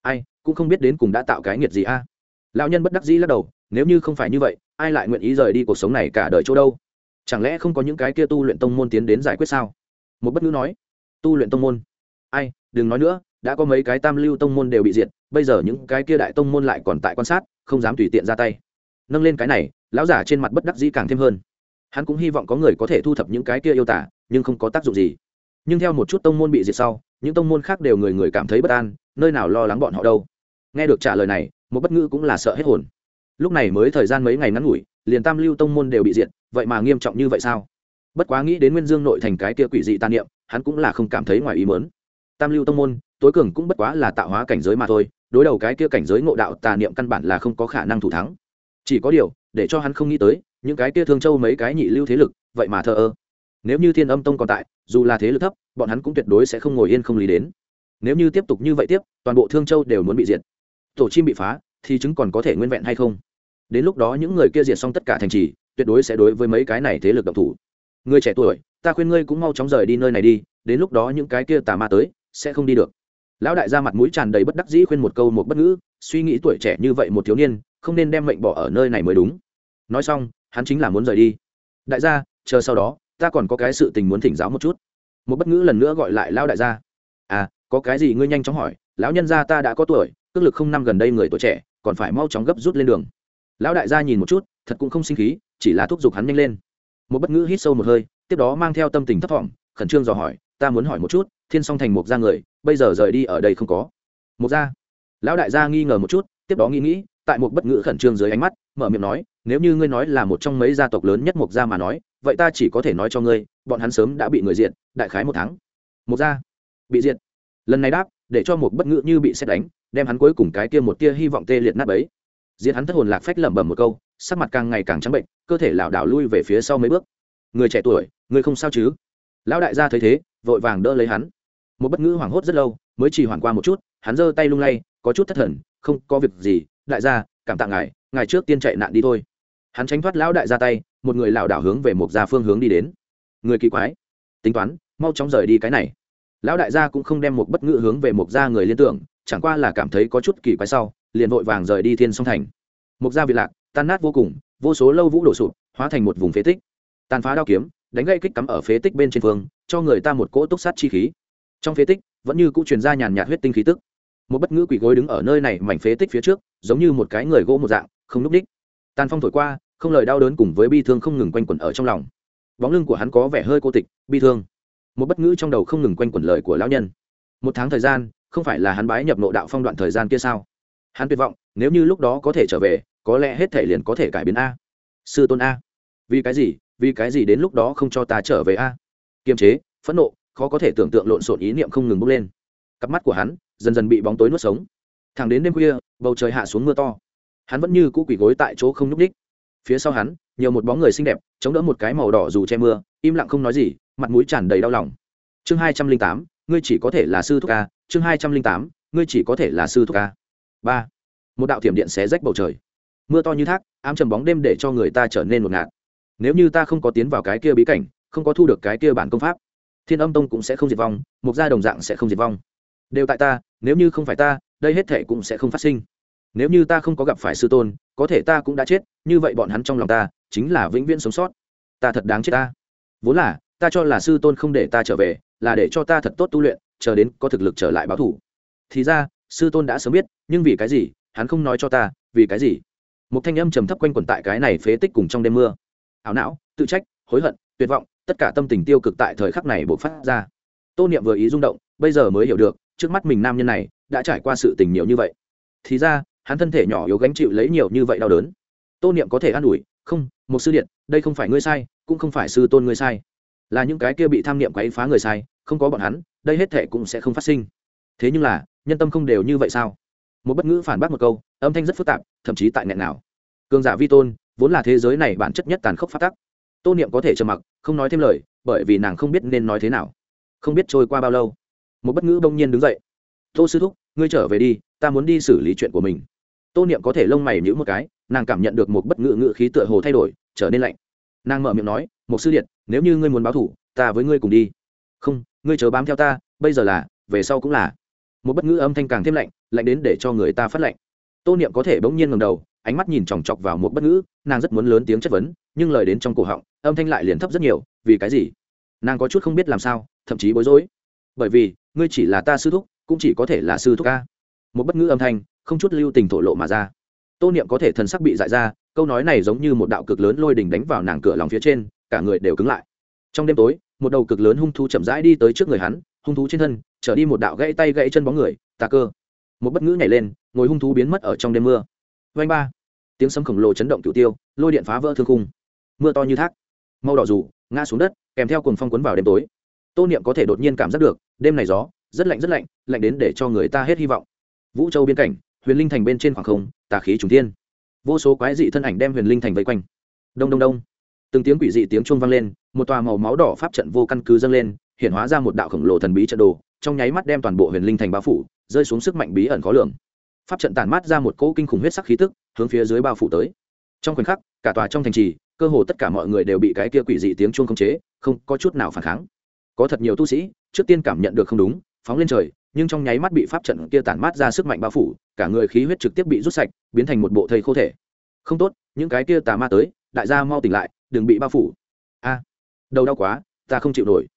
Ai, cũng không biết đến cùng đã tạo cái nghiệt gì a. Lão nhân bất đắc dĩ lắc đầu, nếu như không phải như vậy, ai lại nguyện ý rời đi cuộc sống này cả đời chỗ đâu? Chẳng lẽ không có những cái kia tu luyện tông môn tiến đến giải quyết sao? Một bất ngữ nói tu luyện tông môn. Ai, đừng nói nữa, đã có mấy cái tam lưu tông môn đều bị diệt, bây giờ những cái kia đại tông môn lại còn tại quan sát, không dám tùy tiện ra tay. Nâng lên cái này, lão giả trên mặt bất đắc dĩ càng thêm hơn. Hắn cũng hy vọng có người có thể thu thập những cái kia yêu tả nhưng không có tác dụng gì. Nhưng theo một chút tông môn bị diệt sau, những tông môn khác đều người người cảm thấy bất an, nơi nào lo lắng bọn họ đâu. Nghe được trả lời này, một bất ngữ cũng là sợ hết hồn. Lúc này mới thời gian mấy ngày ngắn ngủi, liền tam lưu tông môn đều bị diệt, vậy mà nghiêm trọng như vậy sao? Bất quá nghĩ đến nguyên dương nội thành cái kia quỷ dị tàn niệm, hắn cũng là không cảm thấy ngoài ý mớn tam lưu tông môn, tối cường cũng bất quá là tạo hóa cảnh giới mà thôi, đối đầu cái kia cảnh giới ngộ đạo tà niệm căn bản là không có khả năng thủ thắng. Chỉ có điều, để cho hắn không nghĩ tới, những cái kia thương châu mấy cái nhị lưu thế lực, vậy mà thờ ơ. Nếu như thiên âm tông còn tại, dù là thế lực thấp, bọn hắn cũng tuyệt đối sẽ không ngồi yên không lý đến. Nếu như tiếp tục như vậy tiếp, toàn bộ thương châu đều muốn bị diệt. Tổ chim bị phá, thì chứng còn có thể nguyên vẹn hay không? Đến lúc đó những người kia diệt xong tất cả thành trì, tuyệt đối sẽ đối với mấy cái này thế lực độc thủ người trẻ tuổi, ta khuyên ngươi cũng mau chóng rời đi nơi này đi, đến lúc đó những cái kia tà ma tới, sẽ không đi được. Lão đại ra mặt mũi tràn đầy bất đắc dĩ khuyên một câu một bất ngữ, suy nghĩ tuổi trẻ như vậy một thiếu niên, không nên đem mệnh bỏ ở nơi này mới đúng. Nói xong, hắn chính là muốn rời đi. Đại gia, chờ sau đó, ta còn có cái sự tình muốn thỉnh giáo một chút. Một bất ngữ lần nữa gọi lại lão đại gia. À có cái gì ngươi nhanh chóng hỏi, lão nhân gia ta đã có tuổi, cước lực không năm gần đây người tuổi trẻ, còn phải mau chóng gấp rút lên đường. Lão đại gia nhìn một chút, thật cũng không sinh khí, chỉ là thúc giục hắn nhanh lên một bất ngữ hít sâu một hơi, tiếp đó mang theo tâm tình thấp thỏm, khẩn trương dò hỏi, ta muốn hỏi một chút, thiên song thành mục ra người, bây giờ rời đi ở đây không có? Mục gia? Lão đại gia nghi ngờ một chút, tiếp đó nghĩ nghĩ, tại một bất ngữ khẩn trương dưới ánh mắt, mở miệng nói, nếu như ngươi nói là một trong mấy gia tộc lớn nhất mục gia mà nói, vậy ta chỉ có thể nói cho ngươi, bọn hắn sớm đã bị người diện đại khái một tháng. Mục gia? Bị diện lần này đáp, để cho một bất ngữ như bị xét đánh, đem hắn cuối cùng cái kia một tia hy vọng tê liệt nát bấy. Diệt hắn thất hồn lạc phách lẩm bẩm một câu sắc mặt càng ngày càng trắng bệnh, cơ thể lảo đảo lui về phía sau mấy bước. Người trẻ tuổi, người không sao chứ? Lão đại gia thấy thế, vội vàng đỡ lấy hắn. Một bất ngữ hoảng hốt rất lâu, mới chỉ hoàn qua một chút, hắn giơ tay lung lay, có chút thất thần, không có việc gì, đại gia, cảm tạ ngài ngài trước tiên chạy nạn đi thôi. Hắn tránh thoát lão đại gia tay, một người lảo đảo hướng về một gia phương hướng đi đến. Người kỳ quái. Tính toán, mau chóng rời đi cái này. Lão đại gia cũng không đem một bất ngữ hướng về một gia người liên tưởng, chẳng qua là cảm thấy có chút kỳ quái sau, liền vội vàng rời đi thiên song thành. Một gia vị lạc tan nát vô cùng, vô số lâu vũ đổ sụp, hóa thành một vùng phế tích. Tàn phá đao kiếm, đánh gây kích cắm ở phế tích bên trên phương, cho người ta một cỗ túc sát chi khí. Trong phế tích, vẫn như cũ truyền ra nhàn nhạt huyết tinh khí tức. Một bất ngữ quỷ gối đứng ở nơi này mảnh phế tích phía trước, giống như một cái người gỗ một dạng, không núp đích. Tàn phong thổi qua, không lời đau đớn cùng với bi thương không ngừng quanh quẩn ở trong lòng. Bóng lưng của hắn có vẻ hơi cô tịch, bi thương. Một bất ngữ trong đầu không ngừng quanh quẩn lời của lão nhân. Một tháng thời gian, không phải là hắn bái nhập nộ đạo phong đoạn thời gian kia sao? Hắn tuyệt vọng, nếu như lúc đó có thể trở về có lẽ hết thể liền có thể cải biến a. Sư tôn a. Vì cái gì? Vì cái gì đến lúc đó không cho ta trở về a? Kiềm chế, phẫn nộ, khó có thể tưởng tượng lộn xộn ý niệm không ngừng bốc lên. Cặp mắt của hắn dần dần bị bóng tối nuốt sống. Thẳng đến đêm khuya, bầu trời hạ xuống mưa to. Hắn vẫn như cũ quỷ gối tại chỗ không nhúc ních phía sau hắn, nhiều một bóng người xinh đẹp, chống đỡ một cái màu đỏ dù che mưa, im lặng không nói gì, mặt mũi tràn đầy đau lòng. Chương hai trăm linh tám, ngươi chỉ có thể là sư thúc ca chương hai trăm linh tám, ngươi chỉ có thể là sư thúc ca ba. Một đạo thiểm điện xé rách bầu trời mưa to như thác, ám trầm bóng đêm để cho người ta trở nên ngột ngạt. Nếu như ta không có tiến vào cái kia bí cảnh, không có thu được cái kia bản công pháp, thiên âm tông cũng sẽ không diệt vong, mục gia đồng dạng sẽ không diệt vong. Đều tại ta, nếu như không phải ta, đây hết thể cũng sẽ không phát sinh. Nếu như ta không có gặp phải sư tôn, có thể ta cũng đã chết, như vậy bọn hắn trong lòng ta chính là vĩnh viễn sống sót. Ta thật đáng chết ta. Vốn là, ta cho là sư tôn không để ta trở về, là để cho ta thật tốt tu luyện, chờ đến có thực lực trở lại báo thủ. Thì ra, sư tôn đã sớm biết, nhưng vì cái gì, hắn không nói cho ta, vì cái gì? Một thanh âm trầm thấp quanh quẩn tại cái này phế tích cùng trong đêm mưa. Ảo não, tự trách, hối hận, tuyệt vọng, tất cả tâm tình tiêu cực tại thời khắc này bộc phát ra. Tô niệm vừa ý rung động, bây giờ mới hiểu được, trước mắt mình nam nhân này, đã trải qua sự tình nhiều như vậy. Thì ra, hắn thân thể nhỏ yếu gánh chịu lấy nhiều như vậy đau đớn. Tô niệm có thể an ủi, không một sư điện, đây không phải ngươi sai, cũng không phải sư tôn ngươi sai. Là những cái kia bị tham niệm quấy phá người sai, không có bọn hắn, đây hết thệ cũng sẽ không phát sinh. Thế nhưng là, nhân tâm không đều như vậy sao? Một bất ngữ phản bác một câu, âm thanh rất phức tạp, thậm chí tại nghẹn nào. Cường giả vi tôn, vốn là thế giới này bản chất nhất tàn khốc phát tắc. Tô niệm có thể trầm mặc, không nói thêm lời, bởi vì nàng không biết nên nói thế nào. Không biết trôi qua bao lâu, một bất ngữ bỗng nhiên đứng dậy. Tô sư thúc, ngươi trở về đi, ta muốn đi xử lý chuyện của mình. Tô niệm có thể lông mày nhữ một cái, nàng cảm nhận được một bất ngữ ngữ khí tựa hồ thay đổi, trở nên lạnh. Nàng mở miệng nói một sư điện, nếu như ngươi muốn báo thủ, ta với ngươi cùng đi. Không, ngươi chờ bám theo ta, bây giờ là, về sau cũng là một bất ngữ âm thanh càng thêm lạnh lạnh đến để cho người ta phát lạnh. Tô niệm có thể bỗng nhiên ngầm đầu, ánh mắt nhìn chòng chọc vào một bất ngữ, nàng rất muốn lớn tiếng chất vấn, nhưng lời đến trong cổ họng, âm thanh lại liền thấp rất nhiều, vì cái gì? Nàng có chút không biết làm sao, thậm chí bối rối. Bởi vì, ngươi chỉ là ta sư thúc, cũng chỉ có thể là sư thúc ca một bất ngữ âm thanh, không chút lưu tình thổ lộ mà ra. Tô niệm có thể thần sắc bị dại ra, câu nói này giống như một đạo cực lớn lôi đình đánh vào nàng cửa lòng phía trên, cả người đều cứng lại. Trong đêm tối, một đầu cực lớn hung thu chậm rãi đi tới trước người hắn hung thú trên thân, trở đi một đạo gãy tay gãy chân bóng người, tà cơ. Một bất ngữ nhảy lên, ngồi hung thú biến mất ở trong đêm mưa. Vanh ba. Tiếng sấm khổng lồ chấn động cửu tiêu, lôi điện phá vỡ thương khung. Mưa to như thác. Màu đỏ rủ, ngã xuống đất, kèm theo cùng phong quấn vào đêm tối. Tô niệm có thể đột nhiên cảm giác được, đêm này gió, rất lạnh rất lạnh lạnh đến để cho người ta hết hy vọng. Vũ châu biên cảnh, huyền linh thành bên trên khoảng không, tà khí trùng tiên vô số quái dị thân ảnh đem huyền linh thành vây quanh. Đông đông đông. Từng tiếng quỷ dị tiếng chuông vang lên, một tòa màu máu đỏ pháp trận vô căn cứ dâng lên hiện hóa ra một đạo khổng lồ thần bí trận đồ, trong nháy mắt đem toàn bộ huyền linh thành bao phủ, rơi xuống sức mạnh bí ẩn khó lường. Pháp trận tản mát ra một cỗ kinh khủng huyết sắc khí tức, hướng phía dưới bao phủ tới. Trong khoảnh khắc, cả tòa trong thành trì, cơ hồ tất cả mọi người đều bị cái kia quỷ dị tiếng chuông khống chế, không có chút nào phản kháng. Có thật nhiều tu sĩ, trước tiên cảm nhận được không đúng, phóng lên trời, nhưng trong nháy mắt bị pháp trận kia tản mát ra sức mạnh bao phủ, cả người khí huyết trực tiếp bị rút sạch, biến thành một bộ thây khô thể. Không tốt, những cái kia tà ma tới, đại gia mau tỉnh lại, đừng bị bao phủ. A, đầu đau quá, ta không chịu nổi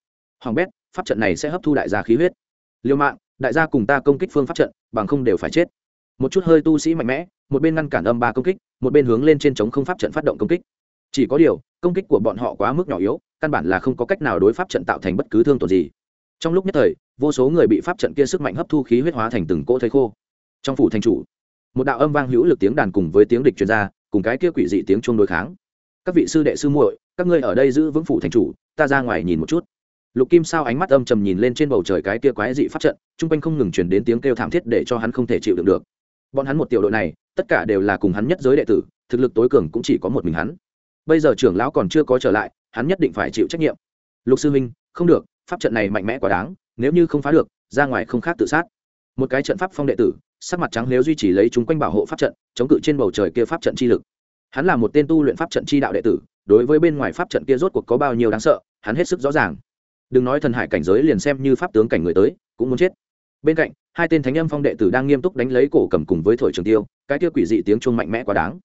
hoàng bét, pháp trận này sẽ hấp thu đại gia khí huyết. Liêu mạng, đại gia cùng ta công kích phương pháp trận, bằng không đều phải chết. Một chút hơi tu sĩ mạnh mẽ, một bên ngăn cản âm ba công kích, một bên hướng lên trên chống không pháp trận phát động công kích. Chỉ có điều, công kích của bọn họ quá mức nhỏ yếu, căn bản là không có cách nào đối pháp trận tạo thành bất cứ thương tổn gì. Trong lúc nhất thời, vô số người bị pháp trận kia sức mạnh hấp thu khí huyết hóa thành từng cỗ thây khô. Trong phủ thành chủ, một đạo âm vang hữu lực tiếng đàn cùng với tiếng địch chuyên gia cùng cái kia quỷ dị tiếng chuông đối kháng. Các vị sư đệ sư muội, các ngươi ở đây giữ vững phủ thành chủ, ta ra ngoài nhìn một chút lục kim sao ánh mắt âm trầm nhìn lên trên bầu trời cái kia quái dị pháp trận, chung quanh không ngừng chuyển đến tiếng kêu thảm thiết để cho hắn không thể chịu đựng được. Bọn hắn một tiểu đội này, tất cả đều là cùng hắn nhất giới đệ tử, thực lực tối cường cũng chỉ có một mình hắn. Bây giờ trưởng lão còn chưa có trở lại, hắn nhất định phải chịu trách nhiệm. Lục sư minh không được, pháp trận này mạnh mẽ quá đáng, nếu như không phá được, ra ngoài không khác tự sát. Một cái trận pháp phong đệ tử, sắc mặt trắng nếu duy trì lấy chúng quanh bảo hộ pháp trận, chống cự trên bầu trời kia pháp trận chi lực. Hắn là một tên tu luyện pháp trận chi đạo đệ tử, đối với bên ngoài pháp trận kia rốt cuộc có bao nhiêu đáng sợ, hắn hết sức rõ ràng đừng nói thần hải cảnh giới liền xem như pháp tướng cảnh người tới, cũng muốn chết. Bên cạnh, hai tên thánh âm phong đệ tử đang nghiêm túc đánh lấy cổ cầm cùng với thổi trường tiêu, cái kia quỷ dị tiếng chuông mạnh mẽ quá đáng.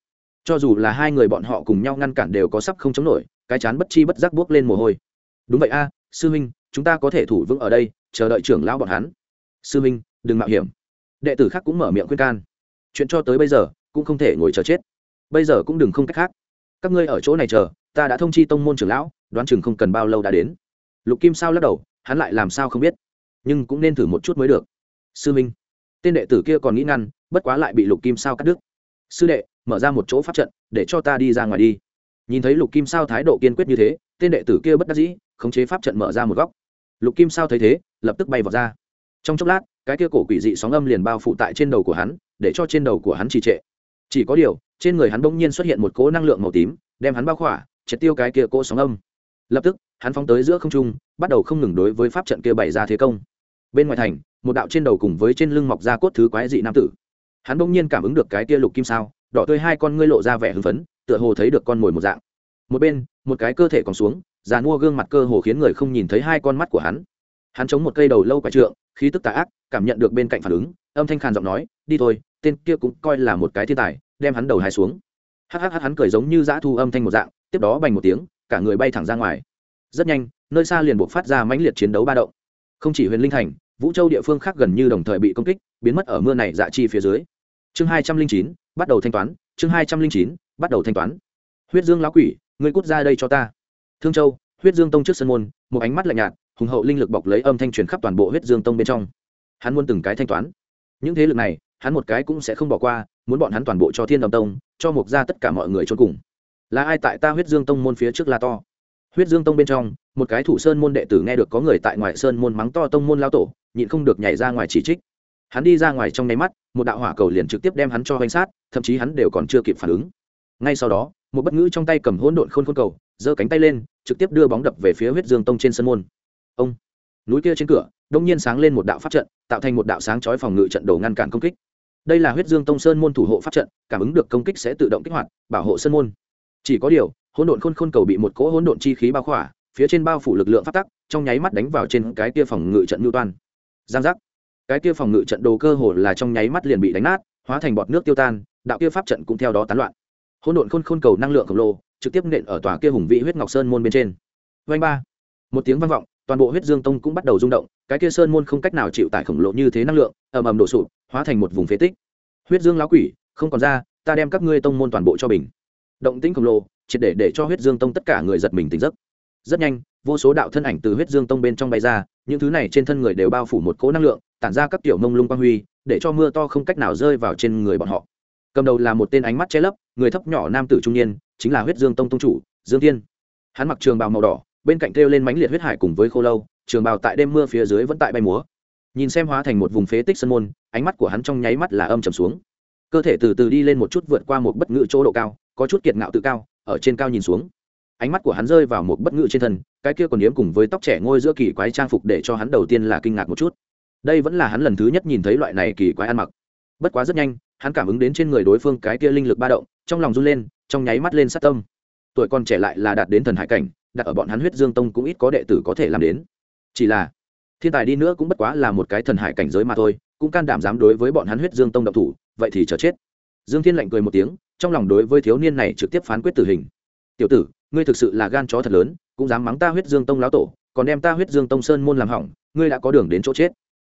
Cho dù là hai người bọn họ cùng nhau ngăn cản đều có sắp không chống nổi, cái chán bất chi bất giác buốc lên mồ hôi. Đúng vậy a, sư huynh, chúng ta có thể thủ vững ở đây, chờ đợi trưởng lão bọn hắn. Sư huynh, đừng mạo hiểm. Đệ tử khác cũng mở miệng khuyên can. Chuyện cho tới bây giờ, cũng không thể ngồi chờ chết. Bây giờ cũng đừng không cách khác. Các ngươi ở chỗ này chờ, ta đã thông chi tông môn trưởng lão, đoán chừng không cần bao lâu đã đến lục kim sao lắc đầu, hắn lại làm sao không biết. Nhưng cũng nên thử một chút mới được. Sư minh, tên đệ tử kia còn nghĩ ngăn, bất quá lại bị lục kim sao cắt đứt. Sư đệ, mở ra một chỗ pháp trận, để cho ta đi ra ngoài đi. Nhìn thấy lục kim sao thái độ kiên quyết như thế, tên đệ tử kia bất đắc dĩ, khống chế pháp trận mở ra một góc. Lục kim sao thấy thế, lập tức bay vào ra. Trong chốc lát, cái kia cổ quỷ dị sóng âm liền bao phủ tại trên đầu của hắn, để cho trên đầu của hắn trì trệ. Chỉ có điều, trên người hắn bỗng nhiên xuất hiện một cỗ năng lượng màu tím, đem hắn bao khỏa, triệt tiêu cái kia cỗ sóng âm lập tức, hắn phóng tới giữa không trung, bắt đầu không ngừng đối với pháp trận kia bày ra thế công. Bên ngoài thành, một đạo trên đầu cùng với trên lưng mọc ra cốt thứ quái dị nam tử. Hắn bỗng nhiên cảm ứng được cái kia lục kim sao, đỏ tươi hai con ngươi lộ ra vẻ hưng phấn, tựa hồ thấy được con mồi một dạng. Một bên, một cái cơ thể còn xuống, già mua gương mặt cơ hồ khiến người không nhìn thấy hai con mắt của hắn. Hắn chống một cây đầu lâu quả trượng, khí tức tà ác, cảm nhận được bên cạnh phản ứng, âm thanh khàn giọng nói, đi thôi, tên kia cũng coi là một cái thiên tài, đem hắn đầu hai xuống. Hắc hắc, hắn cười giống như dã thu âm thanh một dạng, tiếp đó bành một tiếng cả người bay thẳng ra ngoài. Rất nhanh, nơi xa liền buộc phát ra mãnh liệt chiến đấu ba động. Không chỉ huyền linh thành, vũ châu địa phương khác gần như đồng thời bị công kích, biến mất ở mưa này dạ chi phía dưới. Chương hai trăm linh chín, bắt đầu thanh toán, chương hai trăm linh chín, bắt đầu thanh toán. Huyết dương lão quỷ, ngươi cút ra đây cho ta. Thương châu, huyết dương tông trước sân môn, một ánh mắt lạnh nhạt, hùng hậu linh lực bọc lấy âm thanh truyền khắp toàn bộ huyết dương tông bên trong. Hắn muốn từng cái thanh toán. Những thế lực này, hắn một cái cũng sẽ không bỏ qua, muốn bọn hắn toàn bộ cho thiên đồng tông, cho mục ra tất cả mọi người trốn cùng là ai tại ta huyết dương tông môn phía trước la to? Huyết dương tông bên trong, một cái thủ sơn môn đệ tử nghe được có người tại ngoài sơn môn mắng to tông môn lao tổ, nhịn không được nhảy ra ngoài chỉ trích. Hắn đi ra ngoài trong nháy mắt, một đạo hỏa cầu liền trực tiếp đem hắn cho hoành sát, thậm chí hắn đều còn chưa kịp phản ứng. Ngay sau đó, một bất ngữ trong tay cầm hỗn độn khôn khôn cầu, giơ cánh tay lên, trực tiếp đưa bóng đập về phía huyết dương tông trên sân môn. Ông! Núi kia trên cửa, đông nhiên sáng lên một đạo pháp trận, tạo thành một đạo sáng chói phòng ngự trận đồ ngăn cản công kích. Đây là huyết dương tông sơn môn thủ hộ pháp trận, cảm ứng được công kích sẽ tự động kích hoạt, bảo hộ sơn môn chỉ có điều, hỗn độn khôn khôn cầu bị một cỗ hỗn độn chi khí bao khỏa, phía trên bao phủ lực lượng phát tắc, trong nháy mắt đánh vào trên cái kia phòng ngự trận mưu toan. Giang giác. Cái kia phòng ngự trận đồ cơ hồ là trong nháy mắt liền bị đánh nát, hóa thành bọt nước tiêu tan, đạo kia pháp trận cũng theo đó tán loạn. Hỗn độn khôn khôn cầu năng lượng khổng lồ, trực tiếp nện ở tòa kia hùng vị huyết ngọc sơn môn bên trên. Vanh ba. Một tiếng vang vọng, toàn bộ huyết dương tông cũng bắt đầu rung động, cái kia sơn môn không cách nào chịu tải khổng lồ như thế năng lượng, ầm ầm đổ sụp, hóa thành một vùng phế tích. Huyết dương lão quỷ, không còn ra, ta đem các ngươi tông môn toàn bộ cho bình động tĩnh khổng lồ, triệt để để cho huyết dương tông tất cả người giật mình tỉnh giấc. Rất nhanh, vô số đạo thân ảnh từ huyết dương tông bên trong bay ra, những thứ này trên thân người đều bao phủ một cỗ năng lượng, tản ra các tiểu mông lung quang huy, để cho mưa to không cách nào rơi vào trên người bọn họ. Cầm đầu là một tên ánh mắt che lấp, người thấp nhỏ nam tử trung niên, chính là huyết dương tông tông chủ, dương thiên. Hắn mặc trường bào màu đỏ, bên cạnh thêu lên mánh liệt huyết hải cùng với khô lâu, trường bào tại đêm mưa phía dưới vẫn tại bay múa. Nhìn xem hóa thành một vùng phế tích sân môn, ánh mắt của hắn trong nháy mắt là âm trầm xuống. Cơ thể từ từ đi lên một chút vượt qua một bất ngự chỗ độ cao có chút kiệt ngạo tự cao, ở trên cao nhìn xuống. Ánh mắt của hắn rơi vào một bất ngự trên thân, cái kia còn điếm cùng với tóc trẻ ngôi giữa kỳ quái trang phục để cho hắn đầu tiên là kinh ngạc một chút. Đây vẫn là hắn lần thứ nhất nhìn thấy loại này kỳ quái ăn mặc. Bất quá rất nhanh, hắn cảm ứng đến trên người đối phương cái kia linh lực ba động, trong lòng run lên, trong nháy mắt lên sát tâm. Tuổi còn trẻ lại là đạt đến thần hải cảnh, đặt ở bọn hắn huyết dương tông cũng ít có đệ tử có thể làm đến. Chỉ là, thiên tài đi nữa cũng bất quá là một cái thần hải cảnh giới mà thôi, cũng can đảm dám đối với bọn hắn huyết dương tông độc thủ, vậy thì chờ chết. Dương thiên lạnh cười một tiếng trong lòng đối với thiếu niên này trực tiếp phán quyết tử hình. Tiểu tử, ngươi thực sự là gan chó thật lớn, cũng dám mắng ta huyết dương tông lão tổ, còn đem ta huyết dương tông sơn môn làm hỏng, ngươi đã có đường đến chỗ chết.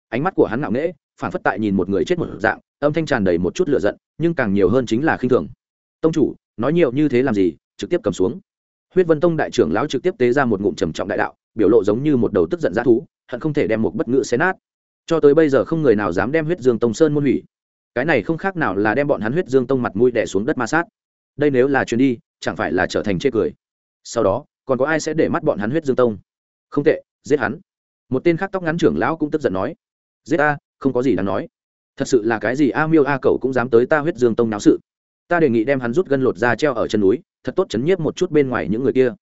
Ánh mắt của hắn ngạo nghễ, phản phất tại nhìn một người chết một dạng, âm thanh tràn đầy một chút lửa giận, nhưng càng nhiều hơn chính là khinh thường. Tông chủ, nói nhiều như thế làm gì, trực tiếp cầm xuống. Huyết vân tông đại trưởng lão trực tiếp tế ra một ngụm trầm trọng đại đạo, biểu lộ giống như một đầu tức giận g thú, hận không thể đem một bất ngữ xé nát. Cho tới bây giờ không người nào dám đem huyết dương tông sơn môn hủy cái này không khác nào là đem bọn hắn huyết dương tông mặt mũi đẻ xuống đất ma sát. Đây nếu là chuyến đi, chẳng phải là trở thành chê cười. Sau đó, còn có ai sẽ để mắt bọn hắn huyết dương tông? Không tệ, giết hắn. Một tên khác tóc ngắn trưởng lão cũng tức giận nói. Giết a không có gì đáng nói. Thật sự là cái gì a miêu a cậu cũng dám tới ta huyết dương tông náo sự. Ta đề nghị đem hắn rút gân lột ra treo ở chân núi, thật tốt chấn nhiếp một chút bên ngoài những người kia.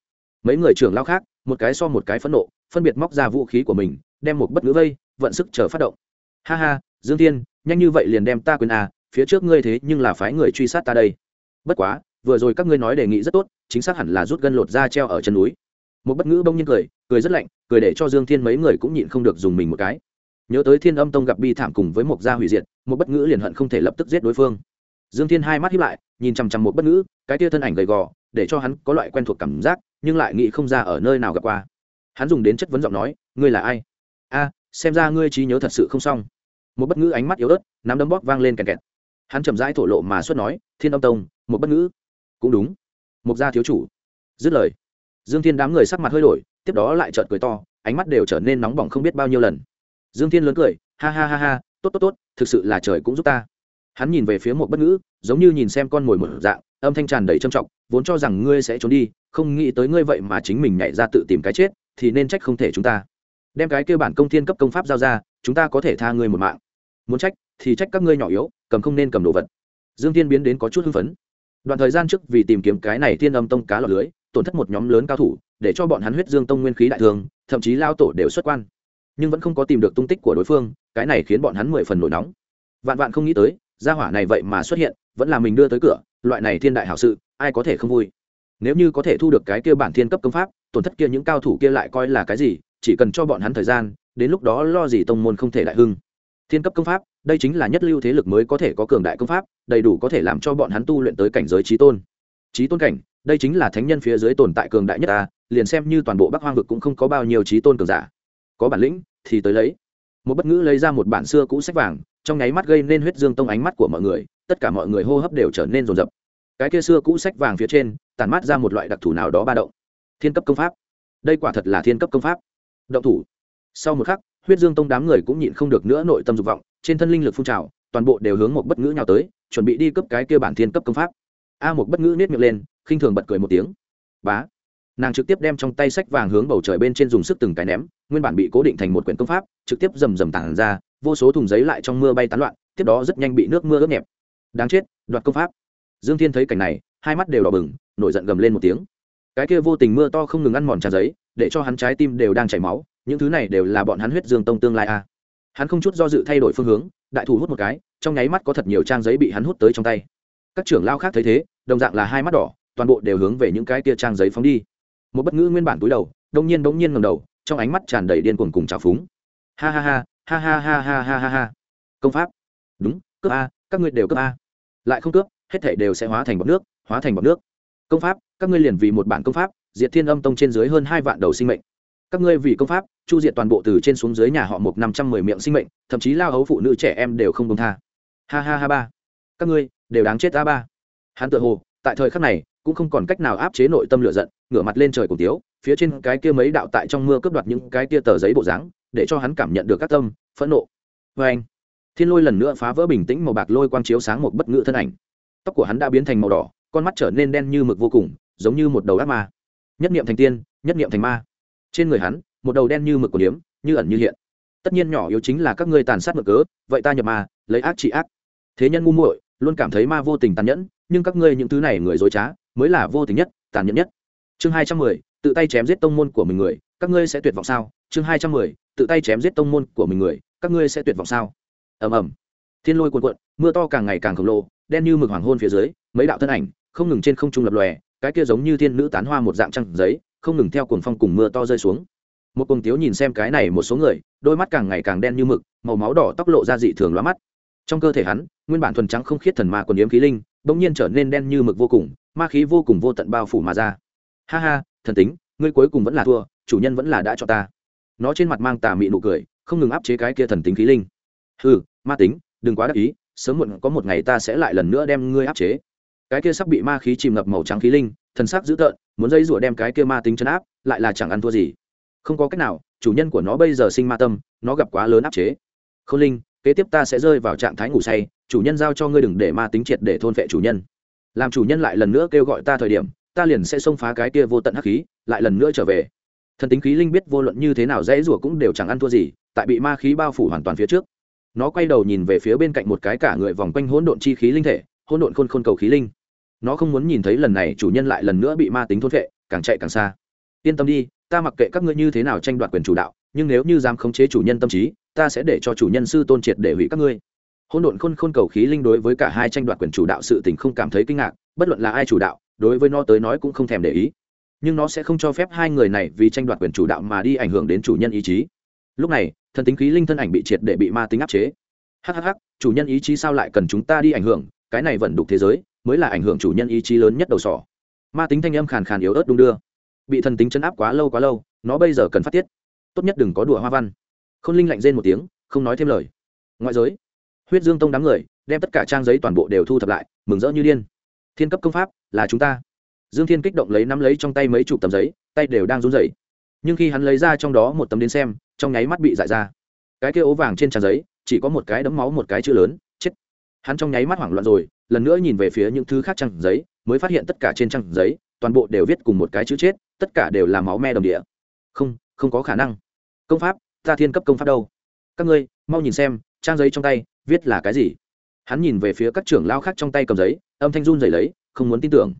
Mấy người trưởng lao khác, một cái so một cái phẫn nộ, phân biệt móc ra vũ khí của mình, đem một bất ngữ vây, vận sức chờ phát động. Ha ha, dương thiên nhanh như vậy liền đem ta quên à phía trước ngươi thế nhưng là phái người truy sát ta đây. Bất quá, vừa rồi các ngươi nói đề nghị rất tốt, chính xác hẳn là rút gân lột da treo ở chân núi. Một bất ngữ bông nhiên cười cười rất lạnh, cười để cho dương thiên mấy người cũng nhịn không được dùng mình một cái. Nhớ tới thiên âm tông gặp bi thảm cùng với một gia hủy diệt, một bất ngữ liền hận không thể lập tức giết đối phương. Dương thiên hai mắt hiếp lại, nhìn chằm chằm một bất ngữ, cái tia thân ảnh gầy gò, để cho hắn có loại quen thuộc cảm giác, nhưng lại nghĩ không ra ở nơi nào gặp qua. Hắn dùng đến chất vấn giọng nói, ngươi là ai? A, xem ra ngươi trí nhớ thật sự không xong một bất ngữ ánh mắt yếu ớt, nắm đấm bóp vang lên kẹt kẹt. Hắn chậm rãi thổ lộ mà xuất nói, thiên âm tông, một bất ngữ. Cũng đúng. Một gia thiếu chủ. Dứt lời, dương thiên đám người sắc mặt hơi đổi, tiếp đó lại trợn cười to, ánh mắt đều trở nên nóng bỏng không biết bao nhiêu lần. Dương thiên lớn cười, ha ha ha ha, tốt tốt tốt, thực sự là trời cũng giúp ta. Hắn nhìn về phía một bất ngữ, giống như nhìn xem con mồi một dạng, âm thanh tràn đầy trầm trọng, vốn cho rằng ngươi sẽ trốn đi, không nghĩ tới ngươi vậy mà chính mình nhảy ra tự tìm cái chết, thì nên trách không thể chúng ta. Đem cái kêu bản công thiên cấp công pháp giao ra chúng ta có thể tha ngươi một mạng. Muốn trách, thì trách các ngươi nhỏ yếu, cầm không nên cầm đồ vật. Dương tiên biến đến có chút hưng phấn. Đoạn thời gian trước vì tìm kiếm cái này thiên âm tông cá lọc lưới, tổn thất một nhóm lớn cao thủ, để cho bọn hắn huyết dương tông nguyên khí đại thương, thậm chí lao tổ đều xuất quan. Nhưng vẫn không có tìm được tung tích của đối phương, cái này khiến bọn hắn mười phần nổi nóng. Vạn vạn không nghĩ tới, gia hỏa này vậy mà xuất hiện, vẫn là mình đưa tới cửa, loại này thiên đại hảo sự, ai có thể không vui. Nếu như có thể thu được cái kia bản thiên cấp công pháp, tổn thất kia những cao thủ kia lại coi là cái gì, chỉ cần cho bọn hắn thời gian đến lúc đó lo gì tông môn không thể đại hưng. Thiên cấp công pháp, đây chính là nhất lưu thế lực mới có thể có cường đại công pháp, đầy đủ có thể làm cho bọn hắn tu luyện tới cảnh giới trí tôn. Trí tôn cảnh, đây chính là thánh nhân phía dưới tồn tại cường đại nhất ta, liền xem như toàn bộ bắc hoang vực cũng không có bao nhiêu trí tôn cường giả. Có bản lĩnh thì tới lấy. Một bất ngữ lấy ra một bản xưa cũ sách vàng, trong nháy mắt gây nên huyết dương tông ánh mắt của mọi người, tất cả mọi người hô hấp đều trở nên rồn rập. Cái kia xưa cũ sách vàng phía trên tàn mát ra một loại đặc thù nào đó ba động. Thiên cấp công pháp. Đây quả thật là thiên cấp công pháp. Động thủ sau một khắc, huyết dương tông đám người cũng nhịn không được nữa nội tâm dục vọng, trên thân linh lực phun trào, toàn bộ đều hướng một bất ngữ nhào tới, chuẩn bị đi cấp cái kia bản thiên cấp công pháp. A một bất ngữ nết miệng lên, khinh thường bật cười một tiếng. Bá. Nàng trực tiếp đem trong tay sách vàng hướng bầu trời bên trên dùng sức từng cái ném, nguyên bản bị cố định thành một quyển công pháp, trực tiếp rầm rầm tản ra, vô số thùng giấy lại trong mưa bay tán loạn, tiếp đó rất nhanh bị nước mưa ướt nhẹp. Đáng chết, đoạt công pháp. Dương thiên thấy cảnh này, hai mắt đều đỏ bừng, nổi giận gầm lên một tiếng. Cái kia vô tình mưa to không ngừng ăn mòn trà giấy, để cho hắn trái tim đều đang chảy máu những thứ này đều là bọn hắn huyết dương tông tương lai a. À. hắn không chút do dự thay đổi phương hướng, đại thủ hút một cái, trong nháy mắt có thật nhiều trang giấy bị hắn hút tới trong tay. Các trưởng lao khác thấy thế, đồng dạng là hai mắt đỏ, toàn bộ đều hướng về những cái kia trang giấy phóng đi. Một bất ngữ nguyên bản túi đầu, đông nhiên bỗng nhiên ngầm đầu, trong ánh mắt tràn đầy điên cuồng cùng trào phúng. Ha ha ha ha ha ha ha ha ha ha. Công pháp. Đúng, cướp a, các ngươi đều cướp a. Lại không cướp, hết thể đều sẽ hóa thành bọc nước, hóa thành bọc nước. Công pháp, các ngươi liền vì một bản công pháp, diệt thiên âm tông trên dưới hơn hai vạn đầu sinh mệnh các ngươi vì công pháp, chu diệt toàn bộ từ trên xuống dưới nhà họ một năm trăm mười miệng sinh mệnh, thậm chí lao hấu phụ nữ trẻ em đều không công tha. Ha ha ha ba. Các ngươi, đều đáng chết ta ba. Hắn tự hồ, tại thời khắc này, cũng không còn cách nào áp chế nội tâm lửa giận, ngửa mặt lên trời cùng tiếu, phía trên cái kia mấy đạo tại trong mưa cướp đoạt những cái kia tờ giấy bộ dáng, để cho hắn cảm nhận được các tâm, phẫn nộ. Vê anh, thiên lôi lần nữa phá vỡ bình tĩnh màu bạc lôi quang chiếu sáng một bất ngữ thân ảnh. Tóc của hắn đã biến thành màu đỏ, con mắt trở nên đen như mực vô cùng, giống như một đầu ác ma. Nhất niệm thành tiên, nhất niệm thành ma trên người hắn, một đầu đen như mực của điếm, như ẩn như hiện. Tất nhiên nhỏ yếu chính là các ngươi tàn sát mực cớ, vậy ta nhập ma, lấy ác trị ác. Thế nhân ngu muội, luôn cảm thấy ma vô tình tàn nhẫn, nhưng các ngươi những thứ này người dối trá, mới là vô tình nhất, tàn nhẫn nhất. Chương hai trăm mười, tự tay chém giết tông môn của mình người, các ngươi sẽ tuyệt vọng sao? Chương hai trăm mười, tự tay chém giết tông môn của mình người, các ngươi sẽ tuyệt vọng sao? Ầm ầm. Thiên lôi cuồn cuộn, mưa to càng ngày càng khổng lồ, đen như mực hoàng hôn phía dưới, mấy đạo thân ảnh, không ngừng trên không trung lập lòe, cái kia giống như thiên nữ tán hoa một dạng trăng giấy không ngừng theo cuồng phong cùng mưa to rơi xuống. Một cuồng tiếu nhìn xem cái này một số người, đôi mắt càng ngày càng đen như mực, màu máu đỏ tóc lộ ra dị thường lóa mắt. Trong cơ thể hắn, nguyên bản thuần trắng không khiết thần ma quần yếm khí linh, bỗng nhiên trở nên đen như mực vô cùng, ma khí vô cùng vô tận bao phủ mà ra. Ha ha, thần tính, ngươi cuối cùng vẫn là thua, chủ nhân vẫn là đã cho ta. Nó trên mặt mang tà mị nụ cười, không ngừng áp chế cái kia thần tính khí linh. Ừ ma tính, đừng quá đắc ý, sớm muộn có một ngày ta sẽ lại lần nữa đem ngươi áp chế. Cái kia sắp bị ma khí chìm ngập màu trắng khí linh thần sắc dữ tợn, muốn dây rủa đem cái kia ma tính chấn áp, lại là chẳng ăn thua gì. Không có cách nào, chủ nhân của nó bây giờ sinh ma tâm, nó gặp quá lớn áp chế. K h ô n linh, kế tiếp ta sẽ rơi vào trạng thái ngủ say, chủ nhân giao cho ngươi đừng để ma tính triệt để thôn vệ chủ nhân. Làm chủ nhân lại lần nữa kêu gọi ta thời điểm, ta liền sẽ xông phá cái kia vô tận hắc khí, lại lần nữa trở về. Thần tính khí linh biết vô luận như thế nào dễ rủa cũng đều chẳng ăn thua gì, tại bị ma khí bao phủ hoàn toàn phía trước. Nó quay đầu nhìn về phía bên cạnh một cái cả người vòng quanh hỗn độn chi khí linh thể, hỗn độn khôn khôn cầu khí linh nó không muốn nhìn thấy lần này chủ nhân lại lần nữa bị ma tính thôn vệ càng chạy càng xa. Yên tâm đi, ta mặc kệ các ngươi như thế nào tranh đoạt quyền chủ đạo, nhưng nếu như dám khống chế chủ nhân tâm trí, ta sẽ để cho chủ nhân sư tôn triệt để hủy các ngươi. Hôn độn khôn khôn cầu khí linh đối với cả hai tranh đoạt quyền chủ đạo sự tình không cảm thấy kinh ngạc, bất luận là ai chủ đạo, đối với nó tới nói cũng không thèm để ý. Nhưng nó sẽ không cho phép hai người này vì tranh đoạt quyền chủ đạo mà đi ảnh hưởng đến chủ nhân ý chí. Lúc này, thần tính khí linh thân ảnh bị triệt để bị ma tính áp chế. Hhh chủ nhân ý chí sao lại cần chúng ta đi ảnh hưởng? Cái này vẫn đục thế giới mới là ảnh hưởng chủ nhân ý chí lớn nhất đầu sỏ. Ma tính thanh âm khàn khàn yếu ớt đung đưa. Bị thần tính chấn áp quá lâu quá lâu, nó bây giờ cần phát tiết. Tốt nhất đừng có đùa hoa văn. K h ô n linh lạnh rên một tiếng, không nói thêm lời. Ngoại giới, huyết dương tông đám người, đem tất cả trang giấy toàn bộ đều thu thập lại, mừng rỡ như điên. Thiên cấp công pháp là chúng ta. Dương thiên kích động lấy nắm lấy trong tay mấy chục tấm giấy, tay đều đang run rẩy. Nhưng khi hắn lấy ra trong đó một tấm đến xem, trong nháy mắt bị dại ra. Cái kia ố vàng trên trang giấy, chỉ có một cái đấm máu một cái chữ lớn, chết. Hắn trong nháy mắt hoảng loạn rồi lần nữa nhìn về phía những thứ khác trang giấy, mới phát hiện tất cả trên trang giấy, toàn bộ đều viết cùng một cái chữ chết, tất cả đều là máu me đồng địa. Không không có khả năng. Công pháp, ta thiên cấp công pháp đâu? Các ngươi, mau nhìn xem, trang giấy trong tay, viết là cái gì? Hắn nhìn về phía các trưởng lao khác trong tay cầm giấy, âm thanh run dày lấy, không muốn tin tưởng.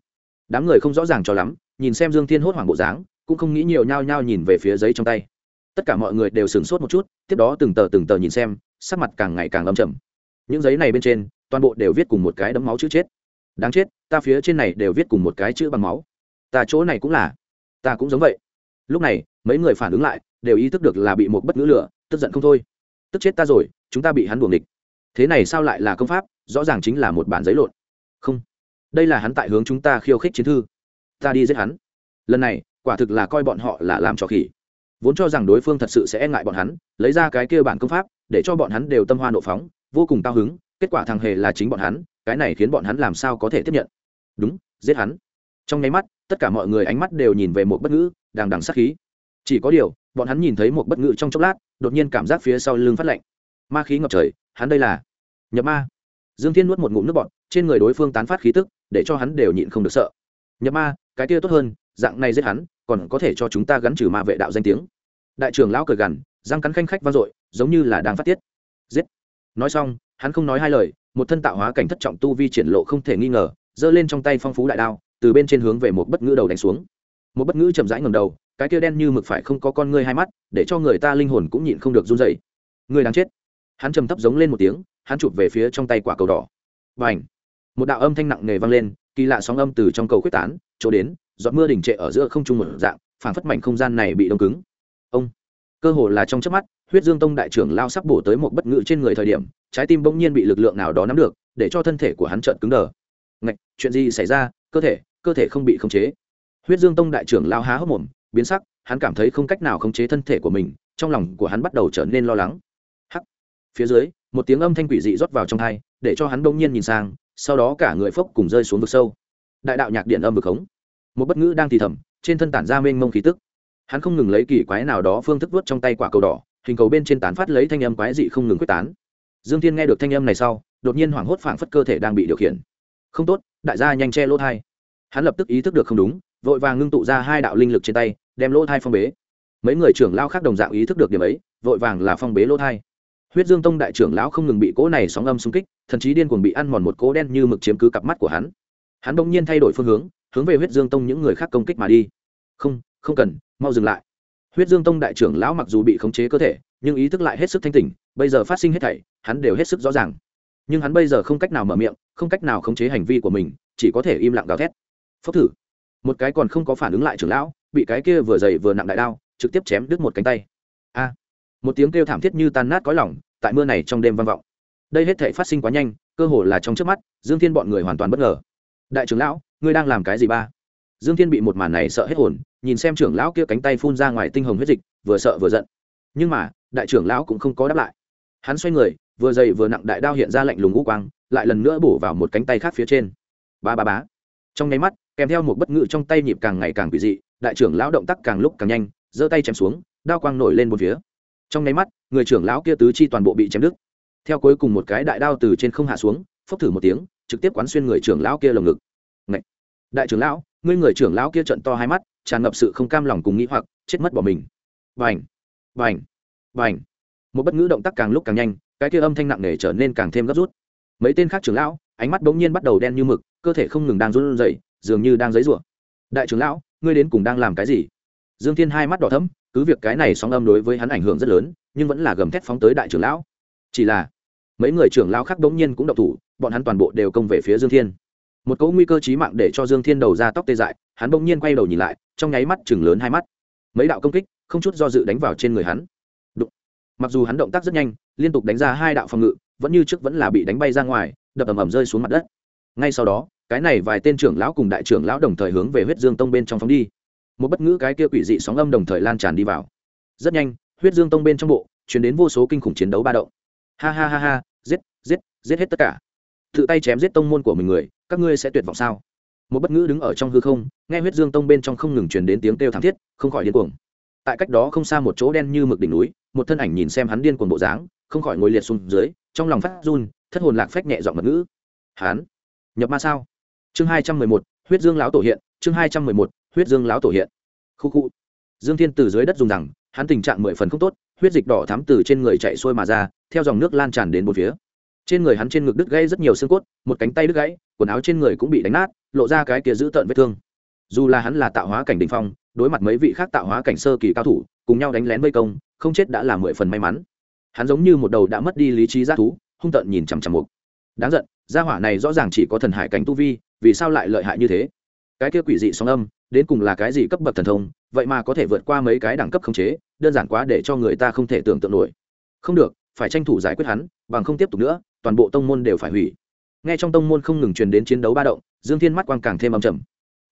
Đám người không rõ ràng cho lắm, nhìn xem dương thiên hốt hoảng bộ dáng, cũng không nghĩ nhiều nhao nhao nhìn về phía giấy trong tay. Tất cả mọi người đều sửng sốt một chút, tiếp đó từng tờ từng tờ nhìn xem, sắc mặt càng ngày càng âm trầm. Những giấy này bên trên toàn bộ đều viết cùng một cái đấm máu chữ chết. Đáng chết, ta phía trên này đều viết cùng một cái chữ bằng máu. Ta chỗ này cũng là. Ta cũng giống vậy. Lúc này, mấy người phản ứng lại, đều ý thức được là bị một bất ngữ lửa, tức giận không thôi. Tức chết ta rồi, chúng ta bị hắn buồng địch thế này sao lại là công pháp? Rõ ràng chính là một bản giấy lộn. Không. Đây là hắn tại hướng chúng ta khiêu khích chiến thư. Ta đi giết hắn. Lần này, quả thực là coi bọn họ là làm trò khỉ. Vốn cho rằng đối phương thật sự sẽ e ngại bọn hắn, lấy ra cái kia bản công pháp, để cho bọn hắn đều tâm hoa nộ phóng, vô cùng cao hứng kết quả thằng hề là chính bọn hắn, cái này khiến bọn hắn làm sao có thể tiếp nhận? Đúng, giết hắn. Trong nháy mắt, tất cả mọi người ánh mắt đều nhìn về một bất ngữ, đằng đằng sắc khí. Chỉ có điều, bọn hắn nhìn thấy một bất ngữ trong chốc lát, đột nhiên cảm giác phía sau lưng phát lạnh. Ma khí ngập trời, hắn đây là nhập ma. Dương thiên nuốt một ngụm nước bọt, trên người đối phương tán phát khí tức, để cho hắn đều nhịn không được sợ. Nhập ma, cái kia tốt hơn, dạng này giết hắn, còn có thể cho chúng ta gắn trừ ma vệ đạo danh tiếng. Đại trưởng lão cười gằn, răng cắn khanh khách vang dội, giống như là đang phát tiết. Giết nói xong, hắn không nói hai lời, một thân tạo hóa cảnh thất trọng tu vi triển lộ không thể nghi ngờ, giơ lên trong tay phong phú đại đao, từ bên trên hướng về một bất ngữ đầu đánh xuống. Một bất ngữ chậm rãi ngầm đầu, cái kia đen như mực phải không có con ngươi hai mắt, để cho người ta linh hồn cũng nhịn không được run dậy người đáng chết. Hắn trầm thấp giống lên một tiếng, hắn chụp về phía trong tay quả cầu đỏ. Và ảnh một đạo âm thanh nặng nề vang lên, kỳ lạ sóng âm từ trong cầu quyết tán, chỗ đến, giọt mưa đỉnh trệ ở giữa không trung một dạng, phảng phất mảnh không gian này bị đông cứng. Ông! Cơ hồ là trong chớp mắt huyết dương tông đại trưởng lao sắp bổ tới một bất ngữ trên người thời điểm, trái tim bỗng nhiên bị lực lượng nào đó nắm được, để cho thân thể của hắn trợn cứng đờ. Ngạch, chuyện gì xảy ra? Cơ thể cơ thể không bị khống chế. Huyết dương tông đại trưởng lao há hốc mồm, biến sắc, hắn cảm thấy không cách nào khống chế thân thể của mình, trong lòng của hắn bắt đầu trở nên lo lắng. Hắc. Phía dưới, một tiếng âm thanh quỷ dị rót vào trong thai để cho hắn bỗng nhiên nhìn sang, sau đó cả người phốc cùng rơi xuống vực sâu. Đại đạo nhạc điện âm vực khống. Một bất ngữ đang thì thầm, trên thân tản ra mênh mông khí tức. Hắn không ngừng lấy kỳ quái nào đó phương thức vớt trong tay quả cầu đỏ hình cầu bên trên tán phát lấy thanh âm quái dị không ngừng quyết tán. Dương thiên nghe được thanh âm này sau, đột nhiên hoảng hốt phảng phất cơ thể đang bị điều khiển. Không tốt, đại gia nhanh che lỗ thai. Hắn lập tức ý thức được không đúng, vội vàng ngưng tụ ra hai đạo linh lực trên tay, đem lỗ thai phong bế. Mấy người trưởng lao khác đồng dạng ý thức được điểm ấy, vội vàng là phong bế lỗ thai. Huyết dương tông đại trưởng lão không ngừng bị cỗ này sóng âm xung kích, thậm chí điên cuồng bị ăn mòn một cỗ đen như mực chiếm cứ cặp mắt của hắn. Hắn bỗng nhiên thay đổi phương hướng hướng về huyết dương tông những người khác công kích mà đi. Không không cần, mau dừng lại huyết dương tông đại trưởng lão mặc dù bị khống chế cơ thể, nhưng ý thức lại hết sức thanh tỉnh, bây giờ phát sinh hết thảy, hắn đều hết sức rõ ràng. Nhưng hắn bây giờ không cách nào mở miệng, không cách nào khống chế hành vi của mình, chỉ có thể im lặng gào thét. Phốc thử. Một cái còn không có phản ứng lại trưởng lão, bị cái kia vừa dày vừa nặng đại đao, trực tiếp chém đứt một cánh tay. A. Một tiếng kêu thảm thiết như tan nát cõi lỏng tại mưa này trong đêm vang vọng. Đây hết thể phát sinh quá nhanh, cơ hồ là trong trước mắt, dương thiên bọn người hoàn toàn bất ngờ. Đại trưởng lão, ngươi đang làm cái gì ba? Dương thiên bị một màn này sợ hết hồn nhìn xem trưởng lão kia cánh tay phun ra ngoài tinh hồng huyết dịch, vừa sợ vừa giận. Nhưng mà, đại trưởng lão cũng không có đáp lại. Hắn xoay người, vừa dày vừa nặng đại đao hiện ra lạnh lùng ngũ quang, lại lần nữa bổ vào một cánh tay khác phía trên. Ba ba bá trong nháy mắt, kèm theo một bất ngự trong tay nhịp càng ngày càng quỷ dị, đại trưởng lão động tác càng lúc càng nhanh, giơ tay chém xuống, đao quang nổi lên một phía. Trong nháy mắt, người trưởng lão kia tứ chi toàn bộ bị chém đứt. Theo cuối cùng một cái đại đao từ trên không hạ xuống, phốc thử một tiếng, trực tiếp quán xuyên người trưởng lão kia lồng ngực. Ngậy! đại trưởng lão, ngươi người trưởng lão kia trận to hai mắt tràn ngập sự không cam lòng cùng nghĩ hoặc, chết mất bỏ mình. Vành vành vành một bất ngữ động tác càng lúc càng nhanh, cái kia âm thanh nặng nề trở nên càng thêm gấp rút. Mấy tên khác trưởng lão, ánh mắt bỗng nhiên bắt đầu đen như mực, cơ thể không ngừng đang run rẩy, dường như đang giấy rủa đại trưởng lão, ngươi đến cùng đang làm cái gì? Dương thiên hai mắt đỏ thẫm, cứ việc cái này sóng âm đối với hắn ảnh hưởng rất lớn, nhưng vẫn là gầm thét phóng tới đại trưởng lão. Chỉ là, mấy người trưởng lão khác đống nhiên cũng độc thủ, bọn hắn toàn bộ đều công về phía dương thiên. Một cỗ nguy cơ chí mạng để cho dương thiên đầu ra tóc tê dại, hắn bỗng nhiên quay đầu nhìn lại trong nháy mắt chừng lớn hai mắt. Mấy đạo công kích, không chút do dự đánh vào trên người hắn. Đụng. mặc dù hắn động tác rất nhanh, liên tục đánh ra hai đạo phòng ngự, vẫn như trước vẫn là bị đánh bay ra ngoài, đập ầm ầm rơi xuống mặt đất. Ngay sau đó, cái này vài tên trưởng lão cùng đại trưởng lão đồng thời hướng về huyết dương tông bên trong phóng đi. Một bất ngữ cái kia quỷ dị sóng âm đồng thời lan tràn đi vào. Rất nhanh, huyết dương tông bên trong bộ chuyển đến vô số kinh khủng chiến đấu ba động. Ha ha ha ha, giết giết giết hết tất cả. Tự tay chém giết tông môn của mình người, các ngươi sẽ tuyệt vọng sao? Một bất ngữ đứng ở trong hư không, nghe huyết dương tông bên trong không ngừng truyền đến tiếng kêu thảm thiết, không khỏi điên cuồng. Tại cách đó không xa một chỗ đen như mực đỉnh núi, một thân ảnh nhìn xem hắn điên cuồng bộ dáng, không khỏi ngồi liệt xuống dưới, trong lòng phát run, thất hồn lạc phách nhẹ dọn mật ngữ. Hắn? Nhập ma sao? Chương hai trăm mười một, huyết dương lão tổ hiện, chương hai trăm mười một, huyết dương lão tổ hiện. Khu khu. Dương thiên từ dưới đất dùng rằng, hắn tình trạng mười phần không tốt, huyết dịch đỏ thắm từ trên người chạy xuôi mà ra, theo dòng nước lan tràn đến một phía. Trên người hắn trên ngực đứt gãy rất nhiều xương cốt, một cánh tay đứt gãy, quần áo trên người cũng bị đánh nát lộ ra cái kia giữ tợn vết thương. Dù là hắn là tạo hóa cảnh đ ỉ n h phong, đối mặt mấy vị khác tạo hóa cảnh sơ kỳ cao thủ, cùng nhau đánh lén vây công, không chết đã là mười phần may mắn. Hắn giống như một đầu đã mất đi lý trí giác thú, hung tợn nhìn chằm chằm mục. Đáng giận, gia hỏa này rõ ràng chỉ có thần hải cảnh tu vi, vì sao lại lợi hại như thế? Cái kia quỷ dị sóng âm, đến cùng là cái gì cấp bậc thần thông, vậy mà có thể vượt qua mấy cái đẳng cấp khống chế, đơn giản quá để cho người ta không thể tưởng tượng nổi. Không được, phải tranh thủ giải quyết hắn, bằng không tiếp tục nữa, toàn bộ tông môn đều phải hủy nghe trong tông môn không ngừng truyền đến chiến đấu ba động, dương thiên mắt quang càng thêm âm trầm.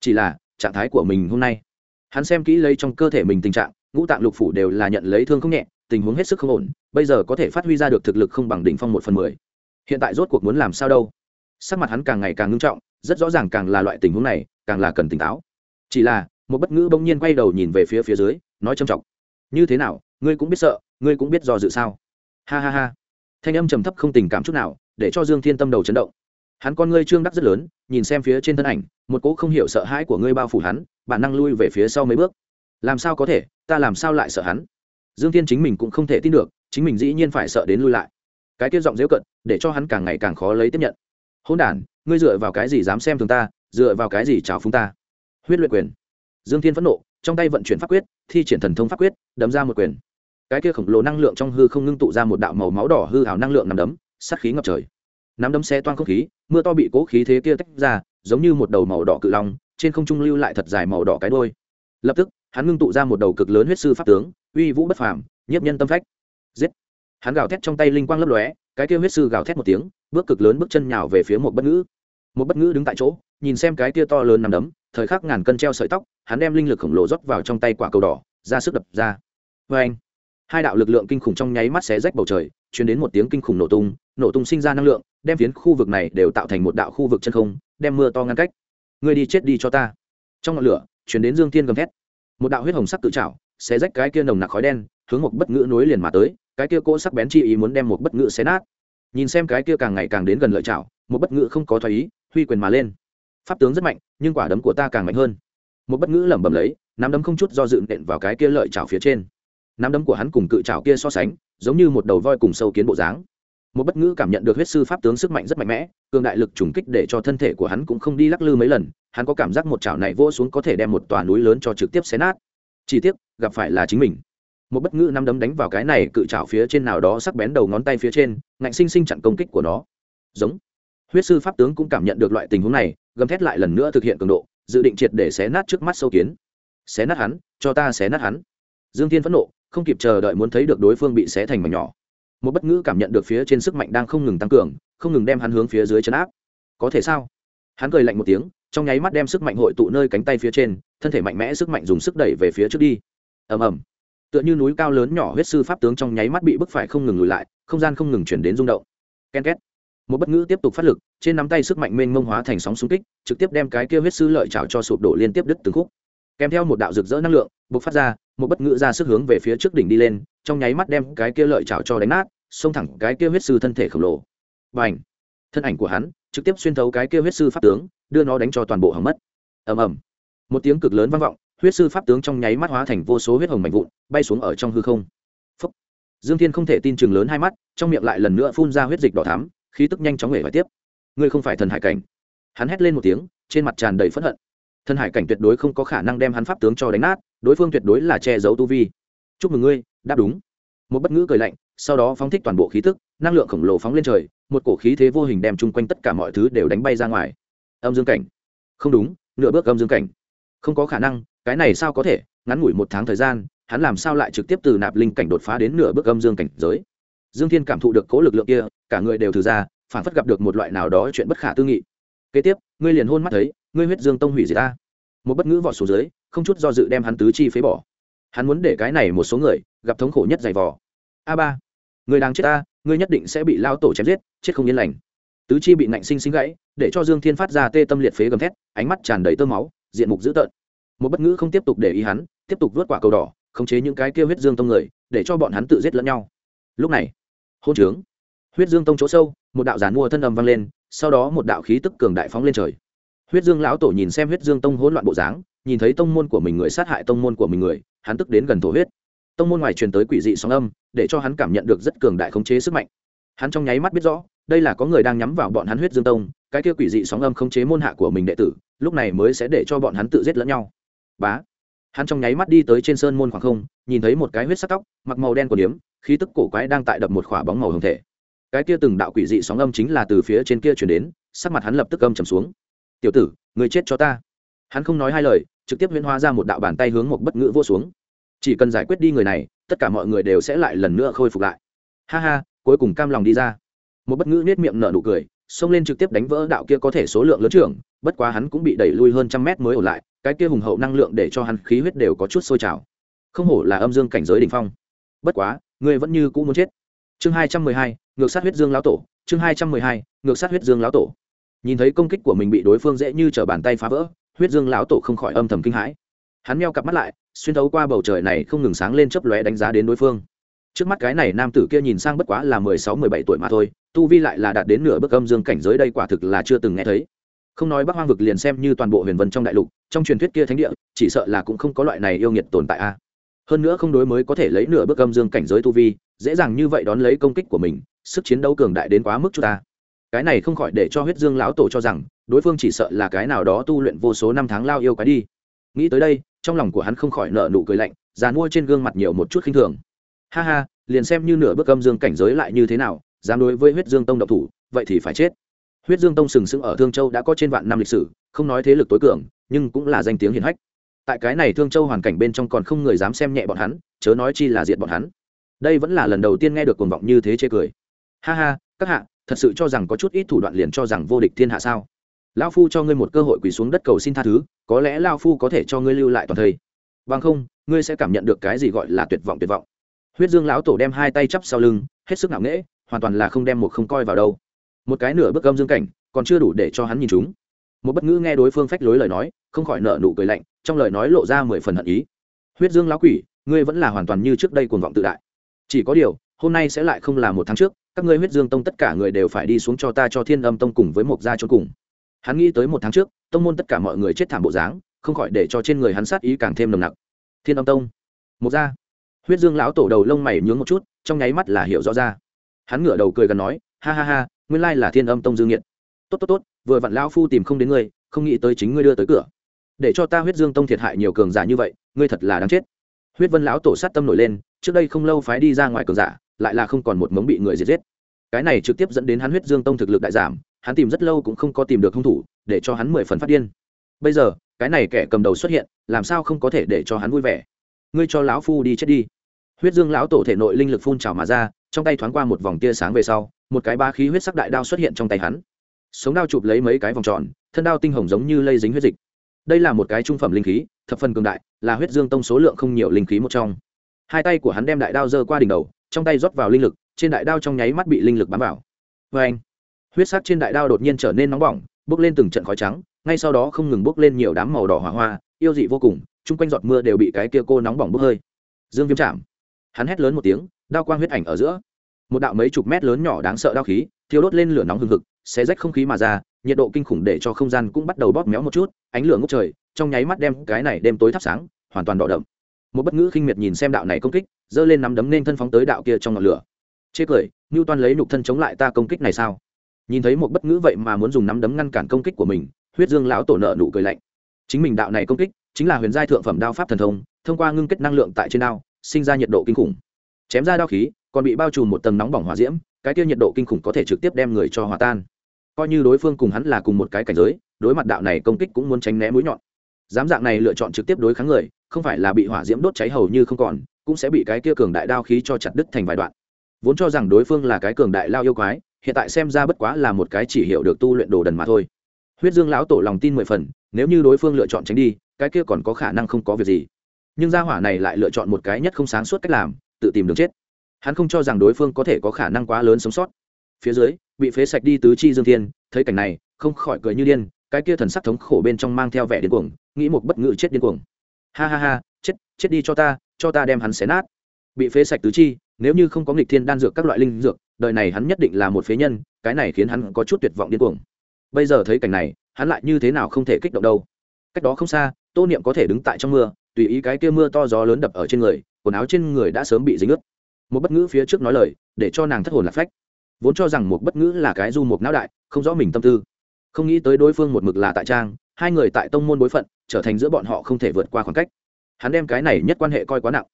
Chỉ là, trạng thái của mình hôm nay, hắn xem kỹ lấy trong cơ thể mình tình trạng, ngũ tạng lục phủ đều là nhận lấy thương không nhẹ, tình huống hết sức không ổn, bây giờ có thể phát huy ra được thực lực không bằng đỉnh phong một phần mười. Hiện tại rốt cuộc muốn làm sao đâu? Sắc mặt hắn càng ngày càng ngưng trọng, rất rõ ràng càng là loại tình huống này, càng là cần tỉnh táo. Chỉ là, một bất ngữ bỗng nhiên quay đầu nhìn về phía phía dưới, nói trầm trọng. Như thế nào, ngươi cũng biết sợ, ngươi cũng biết do dự sao? Ha ha ha. Thanh âm trầm thấp không tình cảm chút nào, để cho dương thiên tâm đầu chấn động hắn con ngươi trương đắc rất lớn, nhìn xem phía trên thân ảnh, một cỗ không hiểu sợ hãi của ngươi bao phủ hắn, bản năng lui về phía sau mấy bước. Làm sao có thể, ta làm sao lại sợ hắn? Dương thiên chính mình cũng không thể tin được, chính mình dĩ nhiên phải sợ đến lui lại. Cái tiết giọng dễu cận để cho hắn càng ngày càng khó lấy tiếp nhận. Hôn đ ngươi dựa vào cái gì dám xem thường ta, dựa vào cái gì chào phúng ta? Huyết luyện quyền. Dương thiên phẫn nộ, trong tay vận chuyển pháp quyết, thi triển thần thông pháp quyết, đấm ra một quyền. Cái kia khổng lồ năng lượng trong hư không ngưng tụ ra một đạo màu máu đỏ hư hào năng lượng nằm đấm, sát khí ngập trời nắm đấm xe toan không khí, mưa to bị cố khí thế kia tách ra, giống như một đầu màu đỏ cự long, trên không trung lưu lại thật dài màu đỏ cái đôi lập tức, hắn ngưng tụ ra một đầu cực lớn huyết sư pháp tướng, uy vũ bất phàm, nhiếp nhân tâm phách. Giết! Hắn gào thét trong tay linh quang lấp lóe, cái kia huyết sư gào thét một tiếng, bước cực lớn bước chân nhào về phía một bất ngữ. Một bất ngữ đứng tại chỗ, nhìn xem cái kia to lớn nằm đấm, thời khắc ngàn cân treo sợi tóc, hắn đem linh lực khổng lồ rót vào trong tay quả cầu đỏ, ra sức đập ra. Vê anh hai đạo lực lượng kinh khủng trong nháy mắt xé rách bầu trời chuyển đến một tiếng kinh khủng nổ tung nổ tung sinh ra năng lượng đem phiến khu vực này đều tạo thành một đạo khu vực chân không, đem mưa to ngăn cách. Ngươi đi chết đi cho ta. Trong ngọn lửa chuyển đến dương thiên gầm thét. Một đạo huyết hồng sắc tự trảo, xé rách cái kia nồng nặc khói đen, hướng một bất ngữ nối liền mà tới, cái kia cỗ sắc bén chi ý muốn đem một bất ngữ xé nát. Nhìn xem cái kia càng ngày càng đến gần lợi chảo một bất ngữ không có thoái ý, huy quyền mà lên. Pháp tướng rất mạnh, nhưng quả đấm của ta càng mạnh hơn. Một bất ngữ lẩm bẩm lấy, nắm đấm không chút do dự nện vào cái kia lợi chảo phía trên. Nắm đấm của hắn cùng cự trảo kia so sánh, giống như một đầu voi cùng sâu kiến bộ dáng một bất ngữ cảm nhận được huyết sư pháp tướng sức mạnh rất mạnh mẽ, cường đại lực trùng kích để cho thân thể của hắn cũng không đi lắc lư mấy lần, hắn có cảm giác một chảo này vỗ xuống có thể đem một tòa núi lớn cho trực tiếp xé nát. Chi tiết gặp phải là chính mình. Một bất ngữ năm đấm đánh vào cái này, cự chảo phía trên nào đó sắc bén đầu ngón tay phía trên, ngạnh sinh sinh chặn công kích của nó. Giống. Huyết sư pháp tướng cũng cảm nhận được loại tình huống này, gầm thét lại lần nữa thực hiện cường độ, dự định triệt để xé nát trước mắt sâu kiến. Xé nát hắn, cho ta xé nát hắn. Dương thiên phẫn nộ, không kịp chờ đợi muốn thấy được đối phương bị xé thành mảnh nhỏ một bất ngữ cảm nhận được phía trên sức mạnh đang không ngừng tăng cường, không ngừng đem hắn hướng phía dưới chấn áp. Có thể sao? Hắn cười lạnh một tiếng, trong nháy mắt đem sức mạnh hội tụ nơi cánh tay phía trên, thân thể mạnh mẽ sức mạnh dùng sức đẩy về phía trước đi. Ầm ầm. Tựa như núi cao lớn nhỏ huyết sư pháp tướng trong nháy mắt bị bức phải không ngừng lùi lại, không gian không ngừng chuyển đến rung động. Ken két. Một bất ngữ tiếp tục phát lực, trên nắm tay sức mạnh mênh mông hóa thành sóng xung kích, trực tiếp đem cái kia huyết sư lợi trào cho sụp đổ liên tiếp đứt từng khúc. Kèm theo một đạo rực rỡ năng lượng, bộc phát ra, một bất ngữ ra sức hướng về phía trước đỉnh đi lên trong nháy mắt đem cái kia lợi chảo cho đánh nát, xông thẳng cái kia huyết sư thân thể khổng lồ. Và ảnh thân ảnh của hắn trực tiếp xuyên thấu cái kia huyết sư pháp tướng, đưa nó đánh cho toàn bộ hỏng mất. Ầm ầm. Một tiếng cực lớn vang vọng, huyết sư pháp tướng trong nháy mắt hóa thành vô số huyết hồng mạnh vụn, bay xuống ở trong hư không. Phúc. dương thiên không thể tin chừng lớn hai mắt, trong miệng lại lần nữa phun ra huyết dịch đỏ thắm, khí tức nhanh chóng hể phải tiếp. Ngươi không phải thần hải cảnh. Hắn hét lên một tiếng, trên mặt tràn đầy phẫn hận. Thần hải cảnh tuyệt đối không có khả năng đem hắn pháp tướng cho đánh nát, đối phương tuyệt đối là che giấu tu vi. Chúc mừng ngươi đáp đúng. Một bất ngữ cười lạnh, sau đó phóng thích toàn bộ khí tức, năng lượng khổng lồ phóng lên trời, một cổ khí thế vô hình đem chung quanh tất cả mọi thứ đều đánh bay ra ngoài. Âm dương cảnh. Không đúng, nửa bước âm dương cảnh. Không có khả năng, cái này sao có thể, ngắn ngủi một tháng thời gian, hắn làm sao lại trực tiếp từ nạp linh cảnh đột phá đến nửa bước âm dương cảnh giới? Dương thiên cảm thụ được cố lực lượng kia, cả người đều thử ra, phản phất gặp được một loại nào đó chuyện bất khả tư nghị. Kế tiếp, ngươi liền hôn mắt thấy, ngươi huyết dương tông hủy gì ta. Một bất ngữ vọt xuống dưới, không chút do dự đem hắn tứ chi phế bỏ hắn muốn để cái này một số người gặp thống khổ nhất dày vò. A ba, người đang chết ta, ngươi nhất định sẽ bị lao tổ chém giết, chết không yên lành. Tứ chi bị nạnh sinh sinh gãy, để cho dương thiên phát ra tê tâm liệt phế gầm thét, ánh mắt tràn đầy tơ máu, diện mục dữ tợn. Một bất ngữ không tiếp tục để ý hắn, tiếp tục vớt quả cầu đỏ, khống chế những cái kêu huyết dương tông người, để cho bọn hắn tự giết lẫn nhau. Lúc này, hôn trướng. Huyết dương tông chỗ sâu, một đạo giàn mua thân âm vang lên, sau đó một đạo khí tức cường đại phóng lên trời. Huyết dương lão tổ nhìn xem huyết dương tông hỗn loạn bộ dáng, nhìn thấy tông môn của mình người sát hại tông môn của mình người hắn tức đến gần thổ huyết. Tông môn ngoài truyền tới quỷ dị sóng âm, để cho hắn cảm nhận được rất cường đại khống chế sức mạnh. Hắn trong nháy mắt biết rõ, đây là có người đang nhắm vào bọn hắn huyết dương tông, cái kia quỷ dị sóng âm khống chế môn hạ của mình đệ tử, lúc này mới sẽ để cho bọn hắn tự giết lẫn nhau. Bá! Hắn trong nháy mắt đi tới trên sơn môn khoảng không, nhìn thấy một cái huyết sắc tóc, mặc màu đen của điếm, khí tức cổ quái đang tại đập một khỏa bóng màu hồng thể. Cái kia từng đạo quỷ dị sóng âm chính là từ phía trên kia chuyển đến, sắc mặt hắn lập tức âm trầm xuống. Tiểu tử, người chết cho ta. Hắn không nói hai lời trực tiếp huyễn hóa ra một đạo bàn tay hướng một bất ngữ vô xuống. Chỉ cần giải quyết đi người này, tất cả mọi người đều sẽ lại lần nữa khôi phục lại. Ha ha, cuối cùng cam lòng đi ra. Một bất ngữ nết miệng nở nụ cười, xông lên trực tiếp đánh vỡ đạo kia có thể số lượng lớn trưởng, bất quá hắn cũng bị đẩy lui hơn trăm mét mới ổn lại, cái kia hùng hậu năng lượng để cho hắn khí huyết đều có chút sôi trào. Không hổ là âm dương cảnh giới đ ỉ n h phong. Bất quá người vẫn như cũ muốn chết. Chương hai trăm mười hai, ngược sát huyết dương lão tổ, chương hai trăm mười hai, ngược sát huyết dương lão tổ. Nhìn thấy công kích của mình bị đối phương dễ như t r ở bàn tay phá vỡ huyết dương lão tổ không khỏi âm thầm kinh hãi. Hắn meo cặp mắt lại, xuyên thấu qua bầu trời này không ngừng sáng lên chấp lóe đánh giá đến đối phương. Trước mắt cái này nam tử kia nhìn sang bất quá là mười sáu, mười bảy tuổi mà thôi, tu vi lại là đạt đến nửa bước âm dương cảnh giới đây quả thực là chưa từng nghe thấy. Không nói bắc hoang vực liền xem như toàn bộ huyền vân trong đại lục, trong truyền thuyết kia thánh địa, chỉ sợ là cũng không có loại này yêu nghiệt tồn tại a. Hơn nữa không đối mới có thể lấy nửa bước âm dương cảnh giới tu vi, dễ dàng như vậy đón lấy công kích của mình, sức chiến đấu cường đại đến quá mức chúng ta cái này không khỏi để cho huyết dương lão tổ cho rằng, đối phương chỉ sợ là cái nào đó tu luyện vô số năm tháng lao yêu cái đi. Nghĩ tới đây, trong lòng của hắn không khỏi nợ nụ cười lạnh, già mua trên gương mặt nhiều một chút khinh thường. Ha ha, liền xem như nửa bước âm dương cảnh giới lại như thế nào, dám đối với huyết dương tông độc thủ, vậy thì phải chết. Huyết dương tông sừng sững ở thương châu đã có trên vạn năm lịch sử, không nói thế lực tối cường, nhưng cũng là danh tiếng hiển hách. Tại cái này thương châu hoàn cảnh bên trong còn không người dám xem nhẹ bọn hắn, chớ nói chi là diện bọn hắn. Đây vẫn là lần đầu tiên nghe được cuồng vọng như thế chê cười. Ha ha, các hạ thật sự cho rằng có chút ít thủ đoạn liền cho rằng vô địch thiên hạ sao? Lao phu cho ngươi một cơ hội quỳ xuống đất cầu xin tha thứ, có lẽ lao phu có thể cho ngươi lưu lại toàn thây. Bằng không, ngươi sẽ cảm nhận được cái gì gọi là tuyệt vọng tuyệt vọng. Huyết dương lão tổ đem hai tay chắp sau lưng, hết sức ngạo nghễ, hoàn toàn là không đem một không coi vào đâu. Một cái nửa bước âm dương cảnh, còn chưa đủ để cho hắn nhìn chúng. Một bất ngữ nghe đối phương phách lối lời nói, không khỏi nợ nụ cười lạnh, trong lời nói lộ ra mười phần hận ý. Huyết dương lão quỷ, ngươi vẫn là hoàn toàn như trước đây cuồng vọng tự đại. Chỉ có điều hôm nay sẽ lại không là một tháng trước, các ngươi huyết dương tông tất cả người đều phải đi xuống cho ta cho thiên âm tông cùng với một gia cho cùng. Hắn nghĩ tới một tháng trước, tông môn tất cả mọi người chết thảm bộ dáng, không khỏi để cho trên người hắn sát ý càng thêm nồng nặc. Thiên âm tông, một gia. Huyết dương lão tổ đầu lông mày nhướng một chút, trong nháy mắt là hiểu rõ ra. Hắn ngửa đầu cười gần nói, ha ha ha, nguyên lai là thiên âm tông dương nghiệt. Tốt tốt tốt, vừa vặn lão phu tìm không đến ngươi, không nghĩ tới chính ngươi đưa tới cửa. Để cho ta huyết dương tông thiệt hại nhiều cường giả như vậy, ngươi thật là đáng chết. Huyết vân lão tổ sát tâm nổi lên, trước đây không lâu phái đi ra ngoài cường giả lại là không còn một mống bị người diệt giết. Cái này trực tiếp dẫn đến hắn huyết dương tông thực lực đại giảm, hắn tìm rất lâu cũng không có tìm được hung thủ, để cho hắn mười phần phát điên. Bây giờ, cái này kẻ cầm đầu xuất hiện, làm sao không có thể để cho hắn vui vẻ? Ngươi cho lão phu đi chết đi. Huyết dương lão tổ thể nội linh lực phun trào mà ra, trong tay thoáng qua một vòng tia sáng về sau, một cái ba khí huyết sắc đại đao xuất hiện trong tay hắn. Sống đao chụp lấy mấy cái vòng tròn, thân đao tinh hồng giống như lây dính huyết dịch. Đây là một cái trung phẩm linh khí, thập phần cường đại, là huyết dương tông số lượng không nhiều linh khí một trong. Hai tay của hắn đem đại đao giơ qua đỉnh đầu trong tay rót vào linh lực, trên đại đao trong nháy mắt bị linh lực bám vào. Vê anh, huyết sắc trên đại đao đột nhiên trở nên nóng bỏng, bốc lên từng trận khói trắng, ngay sau đó không ngừng bốc lên nhiều đám màu đỏ hỏa hoa, yêu dị vô cùng, chung quanh giọt mưa đều bị cái kia cô nóng bỏng bốc hơi. Dương viêm chạm. Hắn hét lớn một tiếng, đao quang huyết ảnh ở giữa. Một đạo mấy chục mét lớn nhỏ đáng sợ đao khí thiếu đốt lên lửa nóng hừng hực, xé rách không khí mà ra, nhiệt độ kinh khủng để cho không gian cũng bắt đầu bóp méo một chút, ánh lửa ngốc trời, trong nháy mắt đem cái này đêm tối thắp sáng, hoàn toàn đỏ đậm một bất ngữ khinh miệt nhìn xem đạo này công kích, giơ lên nắm đấm nên thân phóng tới đạo kia trong ngọn lửa. Chê cười ngưu toan lấy nhục thân chống lại ta công kích này sao? Nhìn thấy một bất ngữ vậy mà muốn dùng nắm đấm ngăn cản công kích của mình, huyết dương lão tổ nợ nụ cười lạnh. Chính mình đạo này công kích, chính là huyền giai thượng phẩm đao pháp thần thông thông qua ngưng kết năng lượng tại trên đao, sinh ra nhiệt độ kinh khủng. Chém ra đao khí, còn bị bao trùm một tầng nóng bỏng hỏa diễm, cái tiêu nhiệt độ kinh khủng có thể trực tiếp đem người cho hòa tan. Coi như đối phương cùng hắn là cùng một cái cảnh giới, đối mặt đạo này công kích cũng muốn tránh né mũi nhọn. Dám dạng này lựa chọn trực tiếp đối kháng người không phải là bị hỏa diễm đốt cháy hầu như không còn, cũng sẽ bị cái kia cường đại đao khí cho chặt đứt thành vài đoạn. Vốn cho rằng đối phương là cái cường đại lao yêu quái, hiện tại xem ra bất quá là một cái chỉ hiểu được tu luyện đồ đần mà thôi. Huyết dương lão tổ lòng tin mười phần, nếu như đối phương lựa chọn tránh đi, cái kia còn có khả năng không có việc gì. Nhưng gia hỏa này lại lựa chọn một cái nhất không sáng suốt cách làm, tự tìm đường chết. Hắn không cho rằng đối phương có thể có khả năng quá lớn sống sót. Phía dưới, bị phế sạch đi tứ chi dương thiên, thấy cảnh này, không khỏi cười như điên, cái kia thần sắc thống khổ bên trong mang theo vẻ điên cuồng, nghĩ một bất ngự chết điên cuồng ha ha ha, chết chết đi cho ta cho ta đem hắn xé nát. Bị phế sạch tứ chi, nếu như không có nghịch thiên đan dược các loại linh dược, đời này hắn nhất định là một phế nhân, cái này khiến hắn có chút tuyệt vọng điên cuồng. Bây giờ thấy cảnh này, hắn lại như thế nào không thể kích động đâu. Cách đó không xa, tô niệm có thể đứng tại trong mưa, tùy ý cái kia mưa to gió lớn đập ở trên người, quần áo trên người đã sớm bị dính ướt. Một bất ngữ phía trước nói lời, để cho nàng thất hồn lạc phách. Vốn cho rằng một bất ngữ là cái du một não đại, không rõ mình tâm tư. Không nghĩ tới đối phương một mực là tại trang, hai người tại tông môn bối phận trở thành giữa bọn họ không thể vượt qua khoảng cách. Hắn đem cái này nhất quan hệ coi quá nặng.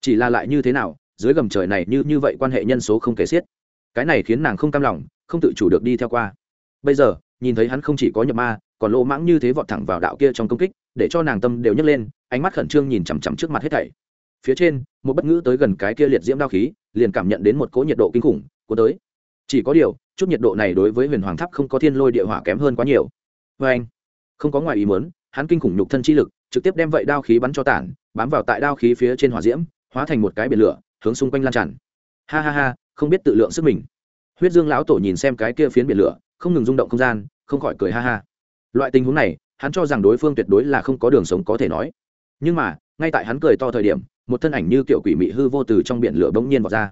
Chỉ là lại như thế nào, dưới gầm trời này như như vậy quan hệ nhân số không kể xiết. Cái này khiến nàng không cam lòng, không tự chủ được đi theo qua. Bây giờ, nhìn thấy hắn không chỉ có nhập ma, còn lỗ mãng như thế vọt thẳng vào đạo kia trong công kích, để cho nàng tâm đều nhấc lên, ánh mắt khẩn trương nhìn chằm chằm trước mặt hết thảy. Phía trên, một bất ngữ tới gần cái kia liệt diễm đao khí, liền cảm nhận đến một cỗ nhiệt độ kinh khủng của tới. Chỉ có điều, chút nhiệt độ này đối với huyền hoàng tháp không có thiên lôi địa hỏa kém hơn quá nhiều. Vê anh không có ngoài ý muốn hắn kinh khủng nhục thân chi lực, trực tiếp đem vậy đao khí bắn cho tản, bám vào tại đao khí phía trên hỏa diễm, hóa thành một cái biển lửa, hướng xung quanh lan tràn. Ha ha ha, không biết tự lượng sức mình. Huyết dương lão tổ nhìn xem cái kia phiến biển lửa, không ngừng rung động không gian, không khỏi cười ha ha. Loại tình huống này, hắn cho rằng đối phương tuyệt đối là không có đường sống có thể nói. Nhưng mà, ngay tại hắn cười to thời điểm, một thân ảnh như kiểu quỷ mị hư vô từ trong biển lửa bỗng nhiên vọt ra.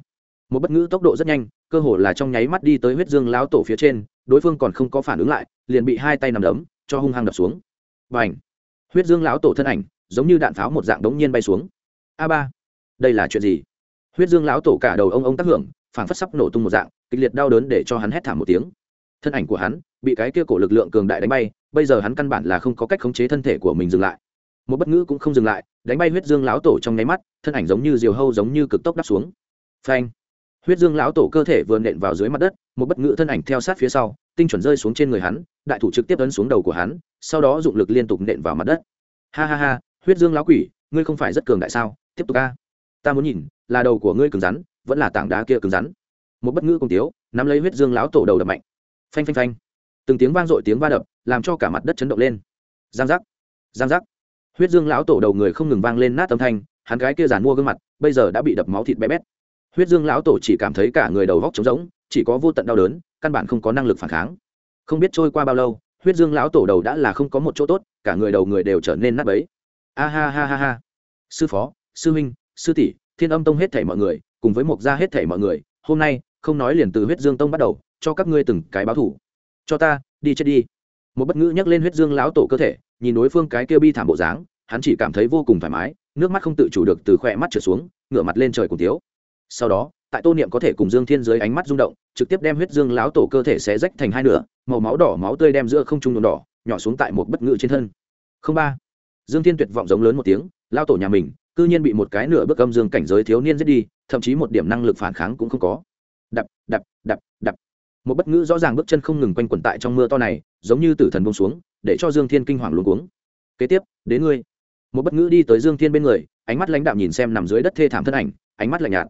Một bất ngữ tốc độ rất nhanh, cơ hồ là trong nháy mắt đi tới huyết dương lão tổ phía trên, đối phương còn không có phản ứng lại, liền bị hai tay nằm đấm, cho hung hăng đập xuống và ảnh. Huyết dương lão tổ thân ảnh, giống như đạn pháo một dạng đống nhiên bay xuống. A ba, đây là chuyện gì? Huyết dương lão tổ cả đầu ông ông tác hưởng, phảng phất sắp nổ tung một dạng, kịch liệt đau đớn để cho hắn hét thảm một tiếng. Thân ảnh của hắn, bị cái kia cổ lực lượng cường đại đánh bay, bây giờ hắn căn bản là không có cách khống chế thân thể của mình dừng lại. Một bất ngữ cũng không dừng lại, đánh bay huyết dương lão tổ trong nháy mắt, thân ảnh giống như diều hâu giống như cực tốc đắp xuống. Phanh. Huyết dương lão tổ cơ thể vừa nện vào dưới mặt đất, một bất ngữ thân ảnh theo sát phía sau tinh chuẩn rơi xuống trên người hắn, đại thủ trực tiếp ấn xuống đầu của hắn, sau đó dụng lực liên tục nện vào mặt đất. Ha ha ha, huyết dương lão quỷ, ngươi không phải rất cường đại sao? Tiếp tục ca ta muốn nhìn, là đầu của ngươi cứng rắn, vẫn là tảng đá kia cứng rắn. Một bất ngữ công tiếu, nắm lấy huyết dương lão tổ đầu đập mạnh. Phanh phanh phanh. Từng tiếng vang dội tiếng va đập, làm cho cả mặt đất chấn động lên. Giang giác giang giác. Huyết dương lão tổ đầu người không ngừng vang lên nát âm thanh, hắn gái kia giàn mua gương mặt, bây giờ đã bị đập máu thịt bé bét. Huyết dương lão tổ chỉ cảm thấy cả người đầu góc trống rỗng chỉ có vô tận đau đớn, căn bản không có năng lực phản kháng. Không biết trôi qua bao lâu, huyết dương lão tổ đầu đã là không có một chỗ tốt, cả người đầu người đều trở nên nát bấy. A ha ha ha ha. Sư phó, sư huynh, sư tỷ, thiên âm tông hết thảy mọi người, cùng với mộc gia hết thảy mọi người, hôm nay, không nói liền từ huyết dương tông bắt đầu, cho các ngươi từng cái báo thủ. Cho ta, đi chết đi. Một bất ngữ nhắc lên huyết dương lão tổ cơ thể, nhìn đối phương cái kia bi thảm bộ dáng, hắn chỉ cảm thấy vô cùng thoải mái, nước mắt không tự chủ được từ khỏe mắt trở xuống, ngửa mặt lên trời cùng tiếu. Sau đó tại tô niệm có thể cùng dương thiên dưới ánh mắt rung động, trực tiếp đem huyết dương lão tổ cơ thể xé rách thành hai nửa, màu máu đỏ máu tươi đem giữa không trung đỏ, nhỏ xuống tại một bất ngữ trên thân. Không ba. Dương thiên tuyệt vọng giống lớn một tiếng lao tổ nhà mình, cư nhiên bị một cái nửa bước âm dương cảnh giới thiếu niên giết đi, thậm chí một điểm năng lực phản kháng cũng không có. Đập đập đập đập. Một bất ngữ rõ ràng bước chân không ngừng quanh quẩn tại trong mưa to này, giống như tử thần bông xuống, để cho dương thiên kinh hoàng luôn cuống. Kế tiếp, đến ngươi. Một bất ngữ đi tới dương thiên bên người, ánh mắt lãnh đạm nhìn xem nằm dưới đất thê thảm thân ảnh, ánh mắt lạnh nhạt.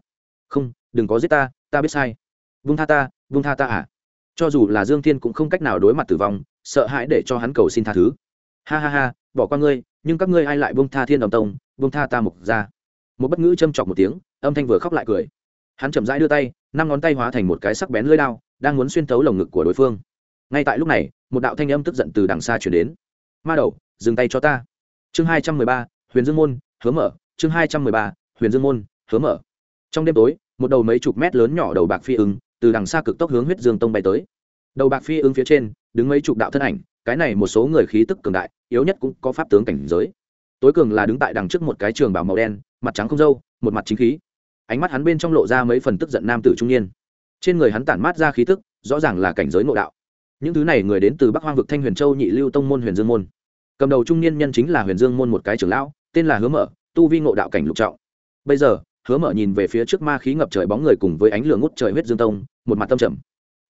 Không đừng có giết ta ta biết sai. Vung tha ta, vung tha ta à? Cho dù là dương thiên cũng không cách nào đối mặt tử vong, sợ hãi để cho hắn cầu xin tha thứ. Ha ha ha, bỏ qua ngươi, nhưng các ngươi ai lại vung tha thiên đồng tông, vung tha ta mục ra. Một bất ngữ châm chọc một tiếng, âm thanh vừa khóc lại cười. Hắn chậm rãi đưa tay, năm ngón tay hóa thành một cái sắc bén lưỡi đao, đang muốn xuyên thấu lồng ngực của đối phương. Ngay tại lúc này, một đạo thanh âm tức giận từ đằng xa chuyển đến. Ma đầu, dừng tay cho ta. Chương hai trăm mười ba, huyền dương môn hứa mở. Chương hai trăm mười ba, huyền dương môn hứa mở. Trong đêm tối một đầu mấy chục mét lớn nhỏ đầu bạc phi ưng từ đằng xa cực tốc hướng huyết dương tông bay tới. Đầu bạc phi ưng phía trên, đứng mấy chục đạo thân ảnh, cái này một số người khí tức cường đại, yếu nhất cũng có pháp tướng cảnh giới. Tối cường là đứng tại đằng trước một cái trường bảo màu đen, mặt trắng không dâu, một mặt chính khí. Ánh mắt hắn bên trong lộ ra mấy phần tức giận nam tử trung niên. Trên người hắn tản mát ra khí tức, rõ ràng là cảnh giới ngộ đạo. Những thứ này người đến từ bắc hoang vực thanh huyền châu nhị lưu tông môn huyền dương môn. Cầm đầu trung niên nhân chính là huyền dương môn một cái trưởng lão, tên là hứa mở, tu vi ngộ đạo cảnh lục trọng. Bây giờ hứa mở nhìn về phía trước ma khí ngập trời bóng người cùng với ánh lửa ngút trời huyết dương tông, một mặt tâm trầm.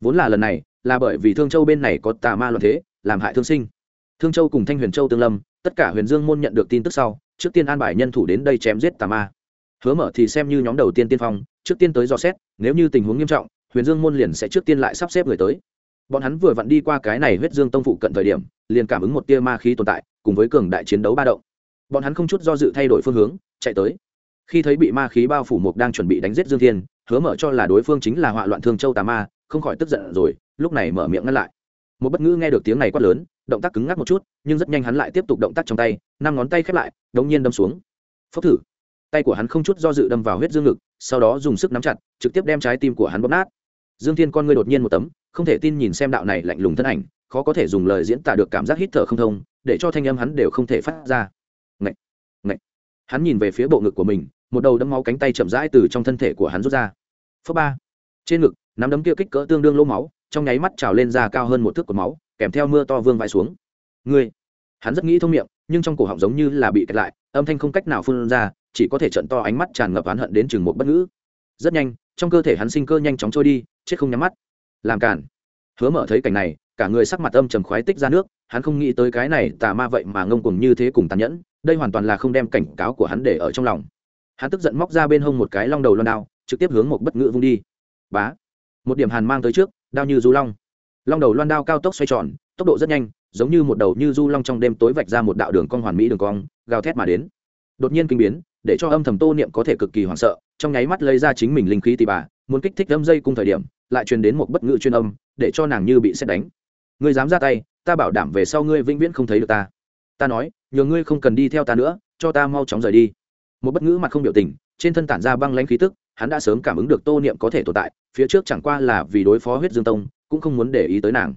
Vốn là lần này, là bởi vì thương châu bên này có tà ma loạn thế, làm hại thương sinh. Thương châu cùng thanh huyền châu tương lâm, tất cả huyền dương môn nhận được tin tức sau, trước tiên an bài nhân thủ đến đây chém giết tà ma. Hứa mở thì xem như nhóm đầu tiên tiên phong, trước tiên tới dò xét, nếu như tình huống nghiêm trọng, huyền dương môn liền sẽ trước tiên lại sắp xếp người tới. Bọn hắn vừa vặn đi qua cái này huyết dương tông phụ cận thời điểm, liền cảm ứng một tia ma khí tồn tại, cùng với cường đại chiến đấu ba động. Bọn hắn không chút do dự thay đổi phương hướng, chạy tới khi thấy bị ma khí bao phủ mục đang chuẩn bị đánh giết dương thiên, hứa mở cho là đối phương chính là họa loạn thương châu tà ma, không khỏi tức giận rồi, lúc này mở miệng ngăn lại một bất ngữ nghe được tiếng này quát lớn, động tác cứng ngắc một chút, nhưng rất nhanh hắn lại tiếp tục động tác trong tay, năm ngón tay khép lại, đống nhiên đâm xuống phốc thử tay của hắn không chút do dự đâm vào huyết dương ngực, sau đó dùng sức nắm chặt, trực tiếp đem trái tim của hắn bóp nát dương thiên con ngươi đột nhiên một tấm, không thể tin nhìn xem đạo này lạnh lùng thân ảnh, khó có thể dùng lời diễn tả được cảm giác hít thở không thông, để cho thanh âm hắn đều không thể phát ra Ngậy! Ngậy! hắn nhìn về phía bộ ngực của mình một đầu đấm máu cánh tay chậm rãi từ trong thân thể của hắn rút ra. Phớp ba. Trên ngực, nắm đấm kia kích cỡ tương đương lỗ máu, trong nháy mắt trào lên ra cao hơn một thước của máu, kèm theo mưa to vương vai xuống. Ngươi. Hắn rất nghĩ thông miệng, nhưng trong cổ họng giống như là bị kẹt lại, âm thanh không cách nào phun ra, chỉ có thể trận to ánh mắt tràn ngập oán hận đến chừng một bất ngữ. Rất nhanh, trong cơ thể hắn sinh cơ nhanh chóng trôi đi, chết không nhắm mắt. Làm cản hứa mở thấy cảnh này, cả người sắc mặt âm trầm khoái tích ra nước, hắn không nghĩ tới cái này tà ma vậy mà ngông cuồng như thế cùng tàn nhẫn, đây hoàn toàn là không đem cảnh cáo của hắn để ở trong lòng hắn tức giận móc ra bên hông một cái long đầu loan đao, trực tiếp hướng một bất ngữ vung đi. Bá! Một điểm hàn mang tới trước, đao như du long. Long đầu loan đao cao tốc xoay tròn, tốc độ rất nhanh, giống như một đầu như du long trong đêm tối vạch ra một đạo đường cong hoàn mỹ đường cong, gào thét mà đến. Đột nhiên kinh biến, để cho âm thầm tô niệm có thể cực kỳ hoảng sợ, trong nháy mắt lấy ra chính mình linh khí tì bà, muốn kích thích âm dây cung thời điểm, lại truyền đến một bất ngữ chuyên âm, để cho nàng như bị xét đánh. Ngươi dám ra tay, ta bảo đảm về sau ngươi vĩnh viễn không thấy được ta. Ta nói, nhờ ngươi không cần đi theo ta nữa, cho ta mau chóng rời đi một bất ngữ mặt không biểu tình, trên thân tản ra băng lãnh khí tức, hắn đã sớm cảm ứng được tô niệm có thể tồn tại, phía trước chẳng qua là vì đối phó huyết dương tông, cũng không muốn để ý tới nàng.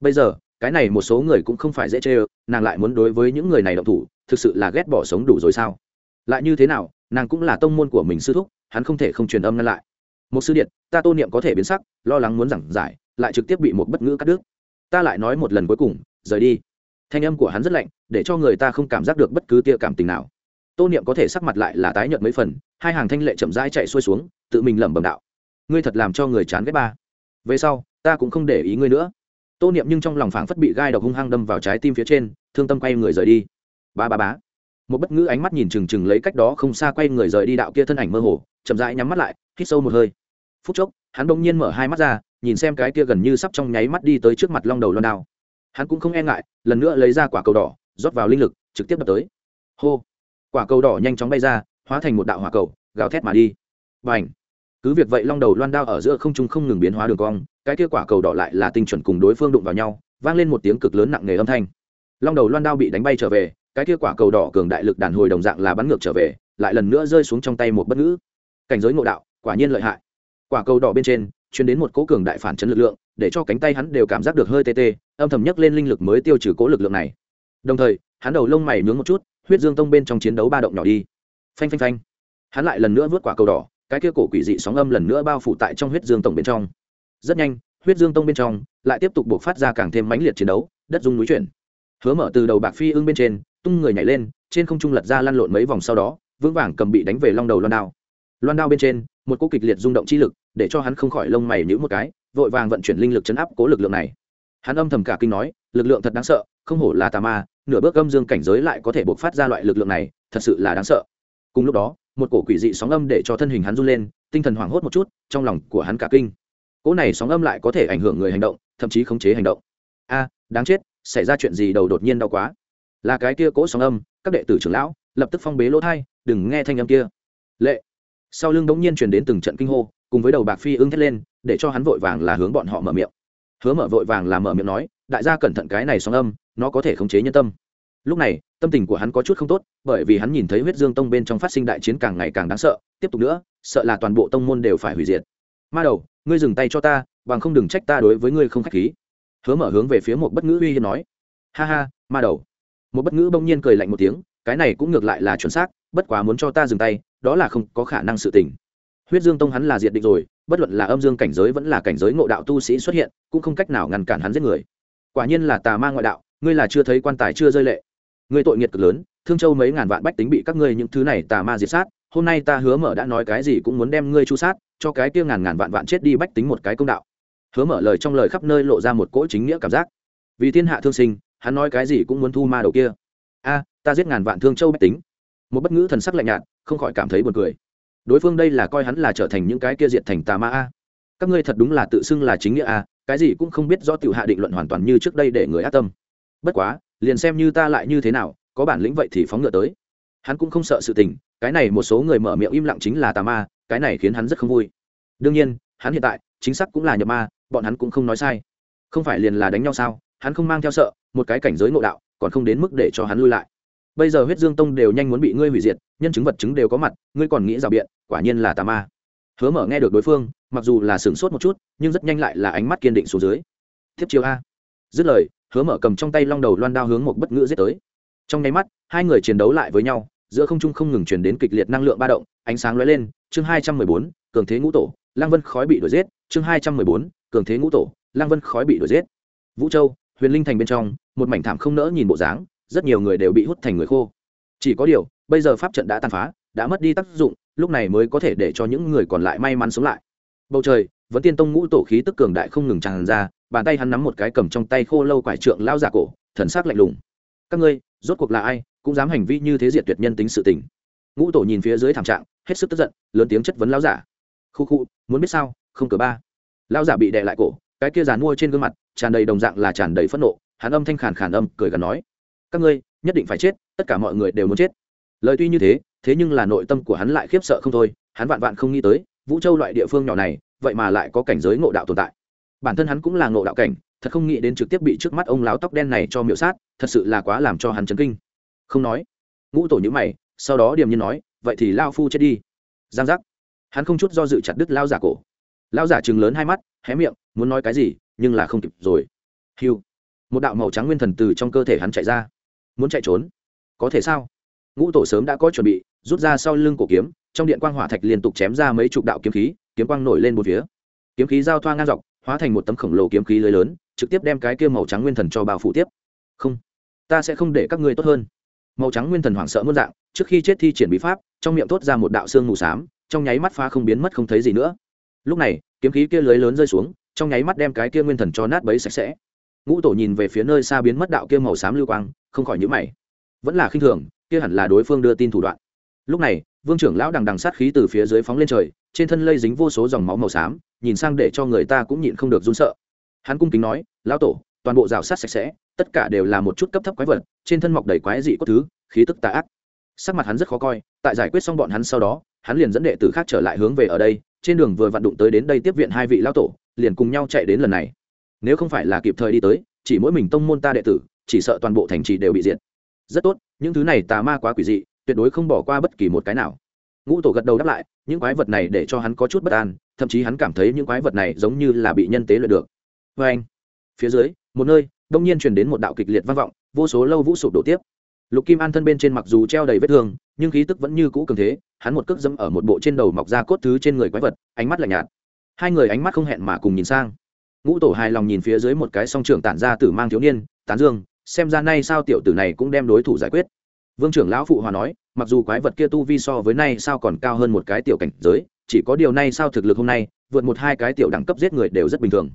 Bây giờ, cái này một số người cũng không phải dễ chê ơ nàng lại muốn đối với những người này động thủ, thực sự là ghét bỏ sống đủ rồi sao? Lại như thế nào, nàng cũng là tông môn của mình sư thúc, hắn không thể không truyền âm ngăn lại. Một sư điện, ta tô niệm có thể biến sắc, lo lắng muốn giảng giải, lại trực tiếp bị một bất ngữ cắt đứt. Ta lại nói một lần cuối cùng, rời đi. Thanh âm của hắn rất lạnh, để cho người ta không cảm giác được bất cứ tia cảm tình nào tô niệm có thể sắc mặt lại là tái nhợt mấy phần, hai hàng thanh lệ chậm rãi chạy xuôi xuống, tự mình lẩm bẩm đạo, ngươi thật làm cho người chán ghét ba. Về sau, ta cũng không để ý ngươi nữa. Tô niệm nhưng trong lòng phảng phất bị gai độc hung hăng đâm vào trái tim phía trên, thương tâm quay người rời đi. Ba ba bá một bất ngữ ánh mắt nhìn chừng chừng lấy cách đó không xa quay người rời đi đạo kia thân ảnh mơ hồ, chậm rãi nhắm mắt lại, hít sâu một hơi. Phút chốc, hắn bỗng nhiên mở hai mắt ra, nhìn xem cái kia gần như sắp trong nháy mắt đi tới trước mặt long đầu loan đao. Hắn cũng không e ngại, lần nữa lấy ra quả cầu đỏ, rót vào linh lực, trực tiếp đập tới. Hô quả cầu đỏ nhanh chóng bay ra, hóa thành một đạo hỏa cầu, gào thét mà đi. Và ảnh cứ việc vậy long đầu loan đao ở giữa không trung không ngừng biến hóa đường cong, cái kia quả cầu đỏ lại là tinh chuẩn cùng đối phương đụng vào nhau, vang lên một tiếng cực lớn nặng nề âm thanh. Long đầu loan đao bị đánh bay trở về, cái kia quả cầu đỏ cường đại lực đàn hồi đồng dạng là bắn ngược trở về, lại lần nữa rơi xuống trong tay một bất ngữ. Cảnh giới ngộ đạo, quả nhiên lợi hại. Quả cầu đỏ bên trên chuyến đến một cố cường đại phản chấn lực lượng, để cho cánh tay hắn đều cảm giác được hơi tê tê, âm thầm nhấc lên linh lực mới tiêu trừ cố lực lượng này. Đồng thời, hắn đầu lông mày nướng một chút huyết dương tông bên trong chiến đấu ba động nhỏ đi. Phanh phanh phanh. Hắn lại lần nữa vớt quả cầu đỏ, cái kia cổ quỷ dị sóng âm lần nữa bao phủ tại trong huyết dương tông bên trong. Rất nhanh, huyết dương tông bên trong lại tiếp tục buộc phát ra càng thêm mãnh liệt chiến đấu, đất dung núi chuyển. Hứa mở từ đầu bạc phi ưng bên trên, tung người nhảy lên, trên không trung lật ra lăn lộn mấy vòng sau đó, vững vàng cầm bị đánh về long đầu loan đao. Loan đao bên trên, một cỗ kịch liệt rung động chi lực, để cho hắn không khỏi lông mày nhữ một cái, vội vàng vận chuyển linh lực chấn áp cố lực lượng này. Hắn âm thầm cả kinh nói, lực lượng thật đáng sợ, không hổ là tà ma nửa bước âm dương cảnh giới lại có thể buộc phát ra loại lực lượng này, thật sự là đáng sợ. Cùng lúc đó, một cổ quỷ dị sóng âm để cho thân hình hắn run lên, tinh thần hoảng hốt một chút, trong lòng của hắn cả kinh. Cỗ này sóng âm lại có thể ảnh hưởng người hành động, thậm chí khống chế hành động. A à, đáng chết, xảy ra chuyện gì đầu đột nhiên đau quá. Là cái kia cỗ sóng âm, các đệ tử trưởng lão, lập tức phong bế lỗ thai, đừng nghe thanh âm kia. Lệ. Sau lưng đống nhiên truyền đến từng trận kinh hô, cùng với đầu bạc phi ưng thét lên, để cho hắn vội vàng là hướng bọn họ mở miệng hứa mở vội vàng làm mở miệng nói, đại gia cẩn thận cái này sóng âm, nó có thể khống chế nhân tâm. Lúc này, tâm tình của hắn có chút không tốt, bởi vì hắn nhìn thấy huyết dương tông bên trong phát sinh đại chiến càng ngày càng đáng sợ, tiếp tục nữa, sợ là toàn bộ tông môn đều phải hủy diệt. Ma đầu, ngươi dừng tay cho ta, bằng không đừng trách ta đối với ngươi không k h á c h khí. Hứa mở hướng về phía một bất ngữ uy hiên nói. Ha ha, ma đầu. Một bất ngữ bỗng nhiên cười lạnh một tiếng, cái này cũng ngược lại là chuẩn xác, bất quá muốn cho ta dừng tay, đó là không có khả năng sự tình huyết dương tông hắn là diệt định rồi, bất luận là âm dương cảnh giới vẫn là cảnh giới ngộ đạo tu sĩ xuất hiện, cũng không cách nào ngăn cản hắn giết người. Quả nhiên là tà ma ngoại đạo, ngươi là chưa thấy quan tài chưa rơi lệ. Ngươi tội nghiệt cực lớn, thương châu mấy ngàn vạn bách tính bị các ngươi những thứ này tà ma diệt sát, hôm nay ta hứa mở đã nói cái gì cũng muốn đem ngươi chu sát, cho cái kia ngàn ngàn vạn vạn chết đi bách tính một cái công đạo. Hứa mở lời trong lời khắp nơi lộ ra một cỗ chính nghĩa cảm giác. Vì thiên hạ thương sinh, hắn nói cái gì cũng muốn thu ma đầu kia. A, ta giết ngàn vạn thương châu bách tính. Một bất ngữ thần sắc lạnh nhạt, không khỏi cảm thấy buồn cười đối phương đây là coi hắn là trở thành những cái kia diệt thành tà ma a. Các ngươi thật đúng là tự xưng là chính nghĩa a, cái gì cũng không biết do tiểu hạ định luận hoàn toàn như trước đây để người ác tâm. Bất quá, liền xem như ta lại như thế nào, có bản lĩnh vậy thì phóng ngựa tới. Hắn cũng không sợ sự tình, cái này một số người mở miệng im lặng chính là tà ma, cái này khiến hắn rất không vui. Đương nhiên, hắn hiện tại, chính xác cũng là nhập ma, bọn hắn cũng không nói sai. Không phải liền là đánh nhau sao, hắn không mang theo sợ, một cái cảnh giới ngộ đạo, còn không đến mức để cho hắn lui lại bây giờ huyết dương tông đều nhanh muốn bị ngươi hủy diệt, nhân chứng vật chứng đều có mặt, ngươi còn nghĩ rào biện, quả nhiên là tà ma. Hứa mở nghe được đối phương, mặc dù là sửng sốt một chút, nhưng rất nhanh lại là ánh mắt kiên định xuống dưới. Tiếp chiêu a. Dứt lời, hứa mở cầm trong tay long đầu loan đao hướng một bất ngữ giết tới. Trong nháy mắt, hai người chiến đấu lại với nhau, giữa không trung không ngừng chuyển đến kịch liệt năng lượng ba động, ánh sáng lóe lên, chương hai trăm mười bốn, cường thế ngũ tổ, lang vân khói bị đuổi giết, chương hai trăm mười bốn, cường thế ngũ tổ, lang vân khói bị đuổi giết. Vũ châu, huyền linh thành bên trong, một mảnh thảm không nỡ nhìn bộ dáng rất nhiều người đều bị hút thành người khô. Chỉ có điều, bây giờ pháp trận đã tàn phá, đã mất đi tác dụng, lúc này mới có thể để cho những người còn lại may mắn sống lại. Bầu trời vẫn tiên tông ngũ tổ khí tức cường đại không ngừng tràn ra, bàn tay hắn nắm một cái cầm trong tay khô lâu quải trượng lao giả cổ, thần sắc lạnh lùng. Các ngươi, rốt cuộc là ai, cũng dám hành vi như thế diệt tuyệt nhân tính sự tình. Ngũ tổ nhìn phía dưới thảm trạng, hết sức tức giận, lớn tiếng chất vấn lao giả. Khu khu, muốn biết sao, không cờ ba. Lao giả bị đè lại cổ, cái kia giàn mua trên gương mặt, tràn đầy đồng dạng là tràn đầy phẫn nộ, hắn âm thanh khàn khàn âm, cười gần nói các ngươi nhất định phải chết, tất cả mọi người đều muốn chết. Lời tuy như thế thế nhưng là nội tâm của hắn lại khiếp sợ không thôi, hắn vạn vạn không nghĩ tới, vũ châu loại địa phương nhỏ này, vậy mà lại có cảnh giới ngộ đạo tồn tại. Bản thân hắn cũng là ngộ đạo cảnh, thật không nghĩ đến trực tiếp bị trước mắt ông láo tóc đen này cho miệu sát, thật sự là quá làm cho hắn chấn kinh. Không nói. Ngũ tổ nhữ mày, sau đó điềm nhiên nói, vậy thì lao phu chết đi. Giang giác. Hắn không chút do dự chặt đứt lao giả cổ. Lao giả chừng lớn hai mắt, hé miệng, muốn nói cái gì, nhưng là không kịp rồi. Hiu một đạo màu trắng nguyên thần từ trong cơ thể hắn chạy ra muốn chạy trốn. Có thể sao? Ngũ tổ sớm đã có chuẩn bị, rút ra sau lưng cổ kiếm, trong điện quang hỏa thạch liên tục chém ra mấy chục đạo kiếm khí, kiếm quang nổi lên một phía. Kiếm khí giao thoa ngang dọc, hóa thành một tấm khổng lồ kiếm khí lưới lớn, trực tiếp đem cái kia màu trắng nguyên thần cho bao phủ tiếp. Không, ta sẽ không để các ngươi tốt hơn. Màu trắng nguyên thần hoảng sợ muôn dạng, trước khi chết thi triển bí pháp, trong miệng thốt ra một đạo xương mù xám, trong nháy mắt phá không biến mất không thấy gì nữa. Lúc này, kiếm khí kia lưới lớn rơi xuống, trong nháy mắt đem cái kia nguyên thần cho nát bấy sạch sẽ ngũ tổ nhìn về phía nơi xa biến mất đạo kia màu xám lưu quang, không khỏi nhữ mày. Vẫn là khinh thường, kia hẳn là đối phương đưa tin thủ đoạn. Lúc này, vương trưởng lão đằng đằng sát khí từ phía dưới phóng lên trời, trên thân lây dính vô số dòng máu màu xám, nhìn sang để cho người ta cũng nhịn không được run sợ. Hắn cung kính nói, lão tổ, toàn bộ rào sát sạch sẽ, tất cả đều là một chút cấp thấp quái vật, trên thân mọc đầy quái dị có thứ, khí tức tà ác. Sắc mặt hắn rất khó coi, tại giải quyết xong bọn hắn sau đó, hắn liền dẫn đệ tử khác trở lại hướng về ở đây, trên đường vừa vặn đụng tới đến đây tiếp viện hai vị lão tổ, liền cùng nhau chạy đến lần này nếu không phải là kịp thời đi tới, chỉ mỗi mình tông môn ta đệ tử, chỉ sợ toàn bộ thành trì đều bị diệt. Rất tốt, những thứ này tà ma quá quỷ dị, tuyệt đối không bỏ qua bất kỳ một cái nào. Ngũ tổ gật đầu đáp lại, những quái vật này để cho hắn có chút bất an, thậm chí hắn cảm thấy những quái vật này giống như là bị nhân tế luyện được. Vê anh, phía dưới, một nơi, đông nhiên truyền đến một đạo kịch liệt vang vọng, vô số lâu vũ sụp đổ tiếp. Lục kim an thân bên trên mặc dù treo đầy vết thương, nhưng khí tức vẫn như cũ cường thế, hắn một cước dẫm ở một bộ trên đầu mọc ra cốt thứ trên người quái vật, ánh mắt lạnh nhạt. Hai người ánh mắt không hẹn mà cùng nhìn sang ngũ tổ hài lòng nhìn phía dưới một cái song trưởng tản ra tử mang thiếu niên, tán dương, xem ra nay sao tiểu tử này cũng đem đối thủ giải quyết. Vương trưởng lão phụ hòa nói, mặc dù quái vật kia tu vi so với nay sao còn cao hơn một cái tiểu cảnh giới, chỉ có điều nay sao thực lực hôm nay, vượt một hai cái tiểu đẳng cấp giết người đều rất bình thường.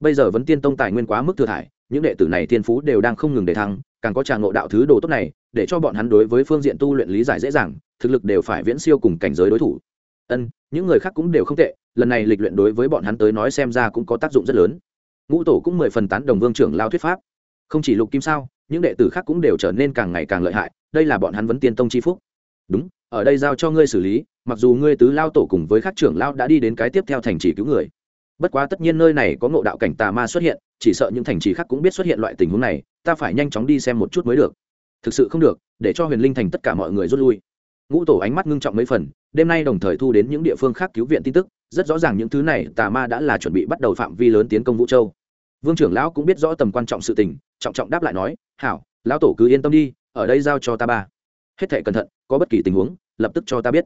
Bây giờ vẫn tiên tông tài nguyên quá mức thừa thải, những đệ tử này thiên phú đều đang không ngừng để thăng, càng có tràng ngộ đạo thứ đồ tốt này, để cho bọn hắn đối với phương diện tu luyện lý giải dễ dàng, thực lực đều phải viễn siêu cùng cảnh giới đối thủ. Ân, những người khác cũng đều không tệ lần này lịch luyện đối với bọn hắn tới nói xem ra cũng có tác dụng rất lớn. Ngũ tổ cũng mười phần tán đồng vương trưởng lao thuyết pháp. Không chỉ lục kim sao, những đệ tử khác cũng đều trở nên càng ngày càng lợi hại, đây là bọn hắn vấn tiên tông chi phúc. Đúng, ở đây giao cho ngươi xử lý, mặc dù ngươi tứ lao tổ cùng với các trưởng lao đã đi đến cái tiếp theo thành trì cứu người. Bất quá tất nhiên nơi này có ngộ đạo cảnh tà ma xuất hiện, chỉ sợ những thành trì khác cũng biết xuất hiện loại tình huống này, ta phải nhanh chóng đi xem một chút mới được. Thực sự không được, để cho huyền linh thành tất cả mọi người rút lui. Ngũ tổ ánh mắt ngưng trọng mấy phần, đêm nay đồng thời thu đến những địa phương khác cứu viện tin tức rất rõ ràng những thứ này tà ma đã là chuẩn bị bắt đầu phạm vi lớn tiến công vũ châu. Vương trưởng lão cũng biết rõ tầm quan trọng sự tình, trọng trọng đáp lại nói, hảo, lão tổ cứ yên tâm đi, ở đây giao cho ta ba. Hết thể cẩn thận, có bất kỳ tình huống, lập tức cho ta biết.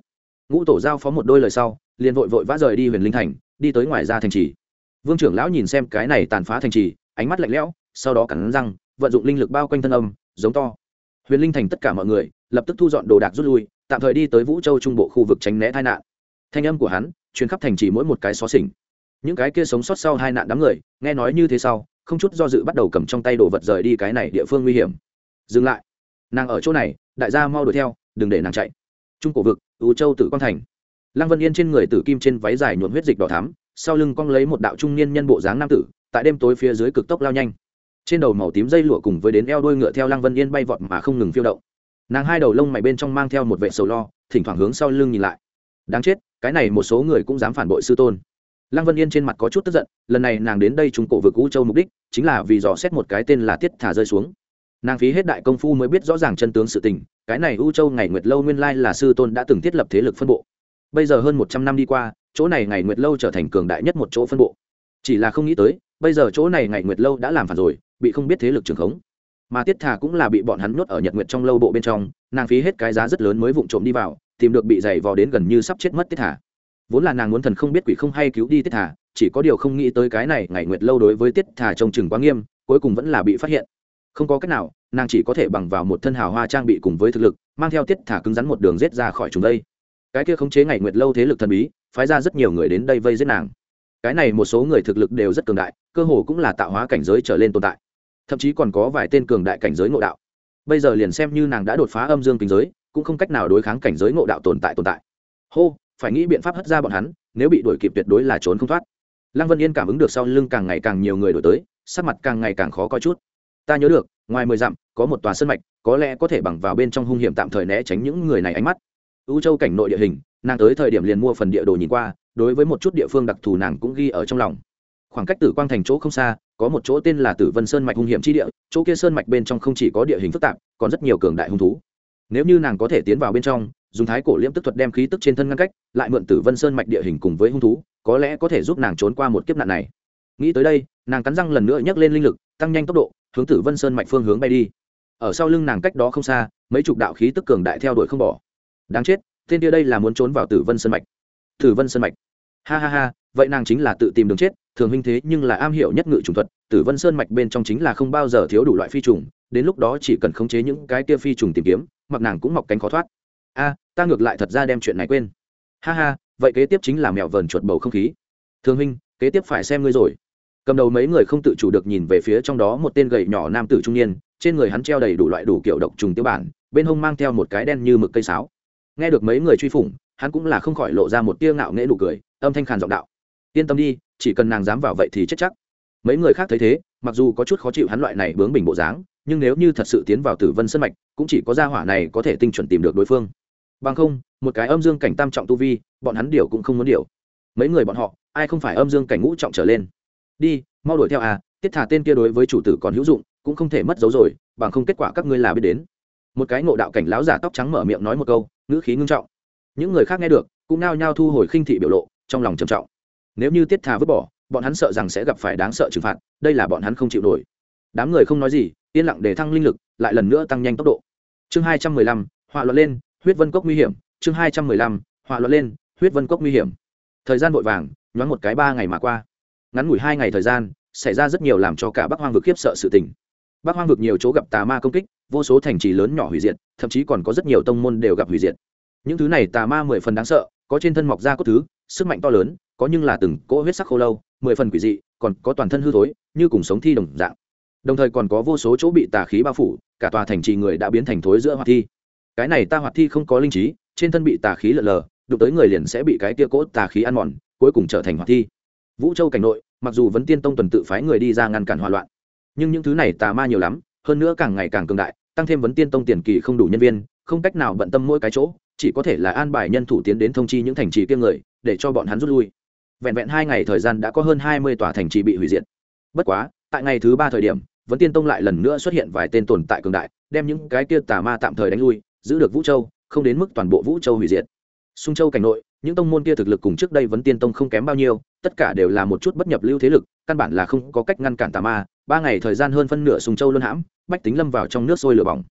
Ngũ tổ giao phó một đôi lời sau, liền vội vội vã rời đi huyền linh thành, đi tới ngoài ra thành trì. Vương trưởng lão nhìn xem cái này tàn phá thành trì, ánh mắt lạnh lẽo, sau đó cắn răng, vận dụng linh lực bao quanh thân âm, giống to. Huyền linh thành tất cả mọi người, lập tức thu dọn đồ đạc rút lui, tạm thời đi tới vũ châu trung bộ khu vực tránh né tai nạn thanh âm của hắn chuyến khắp thành chỉ mỗi một cái xó xỉnh. Những cái kia sống sót sau hai nạn đám người, nghe nói như thế sau, không chút do dự bắt đầu cầm trong tay đồ vật rời đi cái này địa phương nguy hiểm. Dừng lại. Nàng ở chỗ này, đại gia mau đuổi theo, đừng để nàng chạy. Trung cổ vực ưu châu tử quang thành. Lăng vân yên trên người tử kim trên váy dài nhuộm huyết dịch đỏ thắm, sau lưng cong lấy một đạo trung niên nhân bộ dáng nam tử, tại đêm tối phía dưới cực tốc lao nhanh. Trên đầu màu tím dây lụa cùng với đến eo đôi ngựa theo lăng vân yên bay vọt mà không ngừng phiêu động. Nàng hai đầu lông mày bên trong mang theo một vệ sầu lo, thỉnh thoảng hướng sau lưng nhìn lại. Đáng chết cái này một số người cũng dám phản bội sư tôn. Lăng vân yên trên mặt có chút tức giận, lần này nàng đến đây trung cổ vực u châu mục đích chính là vì dò xét một cái tên là tiết thả rơi xuống. Nàng phí hết đại công phu mới biết rõ ràng chân tướng sự tình, cái này u châu ngày nguyệt lâu nguyên lai là sư tôn đã từng thiết lập thế lực phân bộ. Bây giờ hơn một trăm năm đi qua, chỗ này ngày nguyệt lâu trở thành cường đại nhất một chỗ phân bộ. Chỉ là không nghĩ tới, bây giờ chỗ này ngày nguyệt lâu đã làm phản rồi, bị không biết thế lực trường khống. Mà tiết thà cũng là bị bọn hắn nhốt ở nhật nguyệt trong lâu bộ bên trong, nàng phí hết cái giá rất lớn mới vụng trộm đi vào tìm được bị giày vò đến gần như sắp chết mất tiết Thả. vốn là nàng muốn thần không biết quỷ không hay cứu đi tiết Thả, chỉ có điều không nghĩ tới cái này ngày nguyệt lâu đối với tiết Thả trông chừng quá nghiêm cuối cùng vẫn là bị phát hiện. Không có cách nào nàng chỉ có thể bằng vào một thân hào hoa trang bị cùng với thực lực mang theo tiết thả cứng rắn một đường rết ra khỏi chúng đây. Cái kia khống chế ngày nguyệt lâu thế lực thần bí phái ra rất nhiều người đến đây vây giết nàng. Cái này một số người thực lực đều rất cường đại cơ hồ cũng là tạo hóa cảnh giới trở lên tồn tại. Thậm chí còn có vài tên cường đại cảnh giới ngộ đạo. Bây giờ liền xem như nàng đã đột phá âm dương kinh giới cũng không cách nào đối kháng cảnh giới ngộ đạo tồn tại tồn tại. Hô, phải nghĩ biện pháp hất ra bọn hắn, nếu bị đuổi kịp tuyệt đối là trốn không thoát. Lăng vân yên cảm ứng được sau lưng càng ngày càng nhiều người đổi tới, sắc mặt càng ngày càng khó coi chút. Ta nhớ được, ngoài mười dặm, có một tòa sân mạch, có lẽ có thể bằng vào bên trong hung hiểm tạm thời né tránh những người này ánh mắt. U châu cảnh nội địa hình, nàng tới thời điểm liền mua phần địa đồ nhìn qua, đối với một chút địa phương đặc thù nàng cũng ghi ở trong lòng. Khoảng cách tử quang thành chỗ không xa, có một chỗ tên là tử vân sơn mạch hung hiểm chi địa, chỗ kia sơn mạch bên trong không chỉ có địa hình phức tạp, còn rất nhiều cường đại hung thú nếu như nàng có thể tiến vào bên trong, dùng thái cổ liễm tức thuật đem khí tức trên thân ngăn cách, lại mượn tử vân sơn mạch địa hình cùng với hung thú, có lẽ có thể giúp nàng trốn qua một kiếp nạn này. Nghĩ tới đây, nàng cắn răng lần nữa nhấc lên linh lực, tăng nhanh tốc độ, hướng tử vân sơn mạch phương hướng bay đi. Ở sau lưng nàng cách đó không xa, mấy chục đạo khí tức cường đại theo đuổi không bỏ. Đáng chết, tên kia đây là muốn trốn vào tử vân sơn mạch. Tử vân sơn mạch. Ha ha ha, vậy nàng chính là tự tìm đường chết, thường huynh thế nhưng là am hiểu nhất ngự trùng thuật, tử vân sơn mạch bên trong chính là không bao giờ thiếu đủ loại phi trùng, đến lúc đó chỉ cần khống chế những cái kia phi trùng tìm kiếm mặc nàng cũng mọc cánh khó thoát. A, ta ngược lại thật ra đem chuyện này quên. Ha ha, vậy kế tiếp chính là mèo vờn chuột bầu không khí. Thường huynh, kế tiếp phải xem ngươi rồi. Cầm đầu mấy người không tự chủ được nhìn về phía trong đó một tên gầy nhỏ nam tử trung niên, trên người hắn treo đầy đủ loại đủ kiểu độc trùng tiêu bản, bên hông mang theo một cái đen như mực cây sáo. Nghe được mấy người truy phủng, hắn cũng là không khỏi lộ ra một tia ngạo nghễ nụ cười, âm thanh khàn giọng đạo. Yên tâm đi, chỉ cần nàng dám vào vậy thì chết chắc. Mấy người khác thấy thế, mặc dù có chút khó chịu hắn loại này bướng bình bộ dáng nhưng nếu như thật sự tiến vào tử vân sân mạch, cũng chỉ có gia hỏa này có thể tinh chuẩn tìm được đối phương. Bằng không, một cái âm dương cảnh tam trọng tu vi, bọn hắn điều cũng không muốn điều. Mấy người bọn họ, ai không phải âm dương cảnh ngũ trọng trở lên? Đi, mau đuổi theo à tiết thả tên kia đối với chủ tử còn hữu dụng, cũng không thể mất dấu rồi, bằng không kết quả các ngươi là biết đến. Một cái ngộ đạo cảnh láo giả tóc trắng mở miệng nói một câu, ngữ khí ngưng trọng. Những người khác nghe được, cũng nao nhao thu hồi khinh thị biểu lộ, trong lòng trầm trọng. Nếu như tiết thà vứt bỏ, bọn hắn sợ rằng sẽ gặp phải đáng sợ trừng phạt, đây là bọn hắn không chịu nổi. Đám người không nói gì yên lặng để thăng linh lực, lại lần nữa tăng nhanh tốc độ. Chương hai trăm mười lăm, họa loạn lên, huyết vân cốc nguy hiểm. Chương hai trăm mười lăm, họa loạn lên, huyết vân cốc nguy hiểm. Thời gian vội vàng, nhoáng một cái ba ngày mà qua. Ngắn ngủi hai ngày thời gian, xảy ra rất nhiều làm cho cả bắc hoang vực khiếp sợ sự tình. Bắc hoang vực nhiều chỗ gặp tà ma công kích, vô số thành trì lớn nhỏ hủy diệt, thậm chí còn có rất nhiều tông môn đều gặp hủy diệt. Những thứ này tà ma mười phần đáng sợ, có trên thân mọc ra cốt thứ, sức mạnh to lớn, có nhưng là từng cỗ huyết sắc khô lâu, mười phần quỷ dị, còn có toàn thân hư thối, như cùng sống thi đồng dạng đồng thời còn có vô số chỗ bị tà khí bao phủ, cả tòa thành trì người đã biến thành thối giữa hoạt thi. Cái này ta hoạt thi không có linh trí, trên thân bị tà khí lợn lờ, đụng tới người liền sẽ bị cái tia cốt tà khí ăn mòn, cuối cùng trở thành hoạt thi. Vũ châu cảnh nội, mặc dù vẫn tiên tông tuần tự phái người đi ra ngăn cản hòa loạn, nhưng những thứ này tà ma nhiều lắm, hơn nữa càng ngày càng cường đại, tăng thêm vấn tiên tông tiền kỳ không đủ nhân viên, không cách nào bận tâm mỗi cái chỗ, chỉ có thể là an bài nhân thủ tiến đến thông chi những thành trì kiêng người, để cho bọn hắn rút lui. Vẹn vẹn hai ngày thời gian đã có hơn hai mươi tòa thành trì bị hủy diệt. Bất quá, tại ngày thứ ba thời điểm vấn tiên tông lại lần nữa xuất hiện vài tên tồn tại cường đại, đem những cái kia tà ma tạm thời đánh lui, giữ được vũ châu, không đến mức toàn bộ vũ châu hủy diệt. Sung châu cảnh nội, những tông môn kia thực lực cùng trước đây vấn tiên tông không kém bao nhiêu, tất cả đều là một chút bất nhập lưu thế lực, căn bản là không có cách ngăn cản tà ma. Ba ngày thời gian hơn phân nửa sùng châu luân hãm, bách tính lâm vào trong nước sôi lửa bỏng.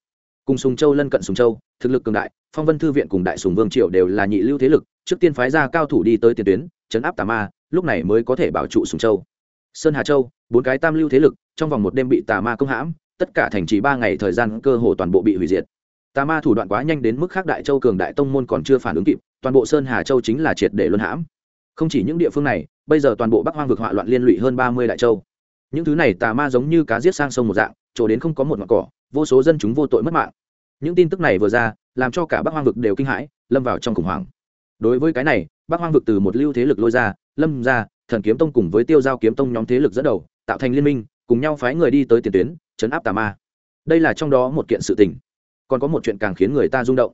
Cùng sùng châu lân cận sùng châu, thực lực cường đại, phong vân thư viện cùng đại sùng vương triệu đều là nhị lưu thế lực, trước tiên phái ra cao thủ đi tới tiền tuyến, chấn áp tà ma, lúc này mới có thể bảo trụ sùng châu. Sơn hà châu, bốn cái tam lưu thế lực trong vòng một đêm bị tà ma công hãm, tất cả thành trì ba ngày thời gian cơ hồ toàn bộ bị hủy diệt. Tà ma thủ đoạn quá nhanh đến mức khác đại châu cường đại tông môn còn chưa phản ứng kịp, toàn bộ sơn hà châu chính là triệt để luân hãm. Không chỉ những địa phương này, bây giờ toàn bộ bắc hoang vực họa loạn liên lụy hơn ba mươi đại châu. Những thứ này tà ma giống như cá giết sang sông một dạng, chỗ đến không có một mặt cỏ, vô số dân chúng vô tội mất mạng. Những tin tức này vừa ra, làm cho cả bắc hoang vực đều kinh hãi, lâm vào trong khủng hoảng. Đối với cái này, bắc hoang vực từ một lưu thế lực lôi ra, lâm ra, thần kiếm tông cùng với tiêu giao kiếm tông nhóm thế lực dẫn đầu, tạo thành liên minh cùng nhau phái người đi tới tiền tuyến, chấn áp tà ma. Đây là trong đó một kiện sự tình. Còn có một chuyện càng khiến người ta rung động.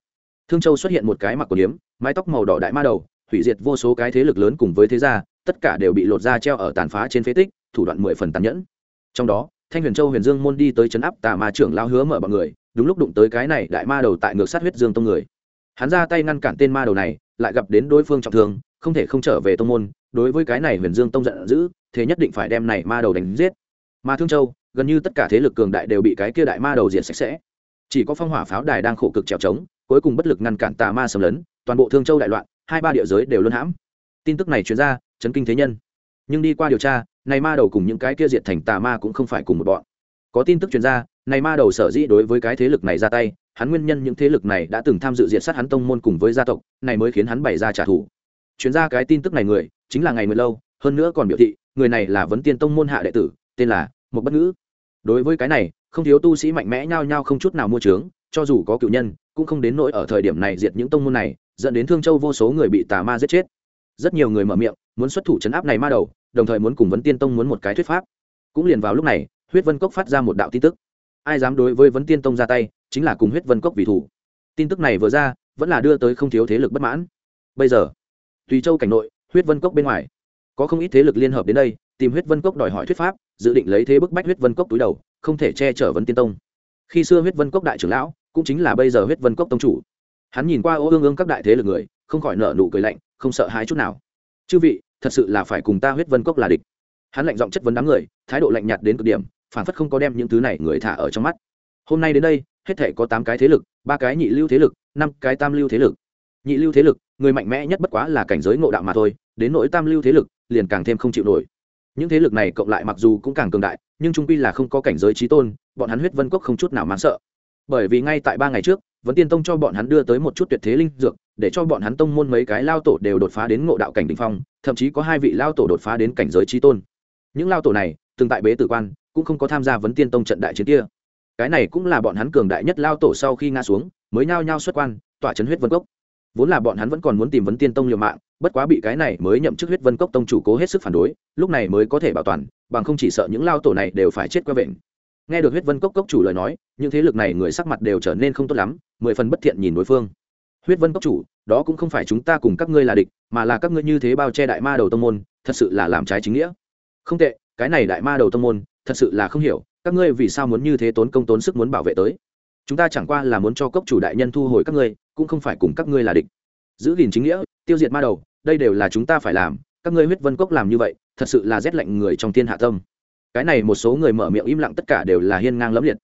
Thương châu xuất hiện một cái mặc quần yếm, mái tóc màu đỏ đại ma đầu, hủy diệt vô số cái thế lực lớn cùng với thế gia, tất cả đều bị lột ra treo ở tàn phá trên phế tích, thủ đoạn mười phần tàn nhẫn. Trong đó, thanh huyền châu huyền dương môn đi tới chấn áp tà ma trưởng lao hứa mở bọn người, đúng lúc đụng tới cái này đại ma đầu tại ngược sát huyết dương tông người. Hắn ra tay ngăn cản tên ma đầu này, lại gặp đến đối phương trọng thương, không thể không trở về tông môn, đối với cái này huyền dương tông giận dữ, thế nhất định phải đem này ma đầu đánh giết mà thương châu, gần như tất cả thế lực cường đại đều bị cái kia đại ma đầu diện sạch sẽ. Chỉ có phong hỏa pháo đài đang khổ cực trèo trống, cuối cùng bất lực ngăn cản tà ma xâm lấn, toàn bộ thương châu đại loạn, hai ba địa giới đều luân hãm. Tin tức này truyền ra, chấn kinh thế nhân. Nhưng đi qua điều tra, này ma đầu cùng những cái kia diệt thành tà ma cũng không phải cùng một bọn. Có tin tức truyền ra, này ma đầu sở dĩ đối với cái thế lực này ra tay, hắn nguyên nhân những thế lực này đã từng tham dự diệt sát hắn tông môn cùng với gia tộc, này mới khiến hắn bày ra trả thù. Chuyển ra cái tin tức này người, chính là ngày mười lâu, hơn nữa còn biểu thị, người này là vấn tiên tông môn hạ đệ tử tên là một bất ngữ. Đối với cái này, không thiếu tu sĩ mạnh mẽ nhao nhao không chút nào mua trướng cho dù có cựu nhân, cũng không đến nỗi ở thời điểm này diệt những tông môn này, dẫn đến thương châu vô số người bị tà ma giết chết. Rất nhiều người mở miệng, muốn xuất thủ chấn áp này ma đầu, đồng thời muốn cùng vấn tiên tông muốn một cái thuyết pháp. Cũng liền vào lúc này, huyết vân cốc phát ra một đạo tin tức. Ai dám đối với vấn tiên tông ra tay, chính là cùng huyết vân cốc vì thủ. Tin tức này vừa ra, vẫn là đưa tới không thiếu thế lực bất mãn. Bây giờ, tùy châu cảnh nội, huyết vân cốc bên ngoài, có không ít thế lực liên hợp đến đây tìm huyết vân cốc đòi hỏi thuyết pháp, dự định lấy thế bức bách huyết vân cốc túi đầu, không thể che chở vấn tiên tông. Khi xưa huyết vân cốc đại trưởng lão, cũng chính là bây giờ huyết vân cốc tông chủ. Hắn nhìn qua ô ương ương các đại thế lực người, không khỏi nở nụ cười lạnh, không sợ hãi chút nào. Chư vị, thật sự là phải cùng ta huyết vân cốc là địch. Hắn lạnh giọng chất vấn đám người, thái độ lạnh nhạt đến cực điểm phản phất không có đem những thứ này người thả ở trong mắt. Hôm nay đến đây, hết thể có tám cái thế lực, ba cái nhị lưu thế lực, năm cái tam lưu thế lực. Nhị lưu thế lực, người mạnh mẽ nhất bất quá là cảnh giới ngộ đạo mà thôi, đến nỗi tam lưu thế lực, liền càng thêm không chịu nổi những thế lực này cộng lại mặc dù cũng càng cường đại, nhưng trung quy là không có cảnh giới trí tôn, bọn hắn huyết vân cốc không chút nào mang sợ. Bởi vì ngay tại ba ngày trước, vấn tiên tông cho bọn hắn đưa tới một chút tuyệt thế linh dược, để cho bọn hắn tông môn mấy cái lao tổ đều đột phá đến ngộ đạo cảnh đ ỉ n h phong, thậm chí có hai vị lao tổ đột phá đến cảnh giới trí tôn. Những lao tổ này, từng tại bế tử quan, cũng không có tham gia vấn tiên tông trận đại chiến kia. Cái này cũng là bọn hắn cường đại nhất lao tổ sau khi nga xuống, mới nhao nhao xuất quan, tỏa chấn huyết vân cốc vốn là bọn hắn vẫn còn muốn tìm vấn tiên tông liều mạng, bất quá bị cái này mới nhậm chức huyết vân cốc tông chủ cố hết sức phản đối, lúc này mới có thể bảo toàn, bằng không chỉ sợ những lao tổ này đều phải chết qua vện nghe được huyết vân cốc cốc chủ lời nói, những thế lực này người sắc mặt đều trở nên không tốt lắm, mười phần bất thiện nhìn đối phương. Huyết vân cốc chủ, đó cũng không phải chúng ta cùng các ngươi là địch, mà là các ngươi như thế bao che đại ma đầu tông môn, thật sự là làm trái chính nghĩa. Không tệ, cái này đại ma đầu tông môn, thật sự là không hiểu, các ngươi vì sao muốn như thế tốn công tốn sức muốn bảo vệ tới? Chúng ta chẳng qua là muốn cho cốc chủ đại nhân thu hồi các ngươi cũng không phải cùng các ngươi là địch. Giữ gìn chính nghĩa, tiêu diệt ma đầu, đây đều là chúng ta phải làm, các ngươi huyết vân cốc làm như vậy, thật sự là rét lạnh người trong thiên hạ tâm. Cái này một số người mở miệng im lặng tất cả đều là hiên ngang lẫm liệt.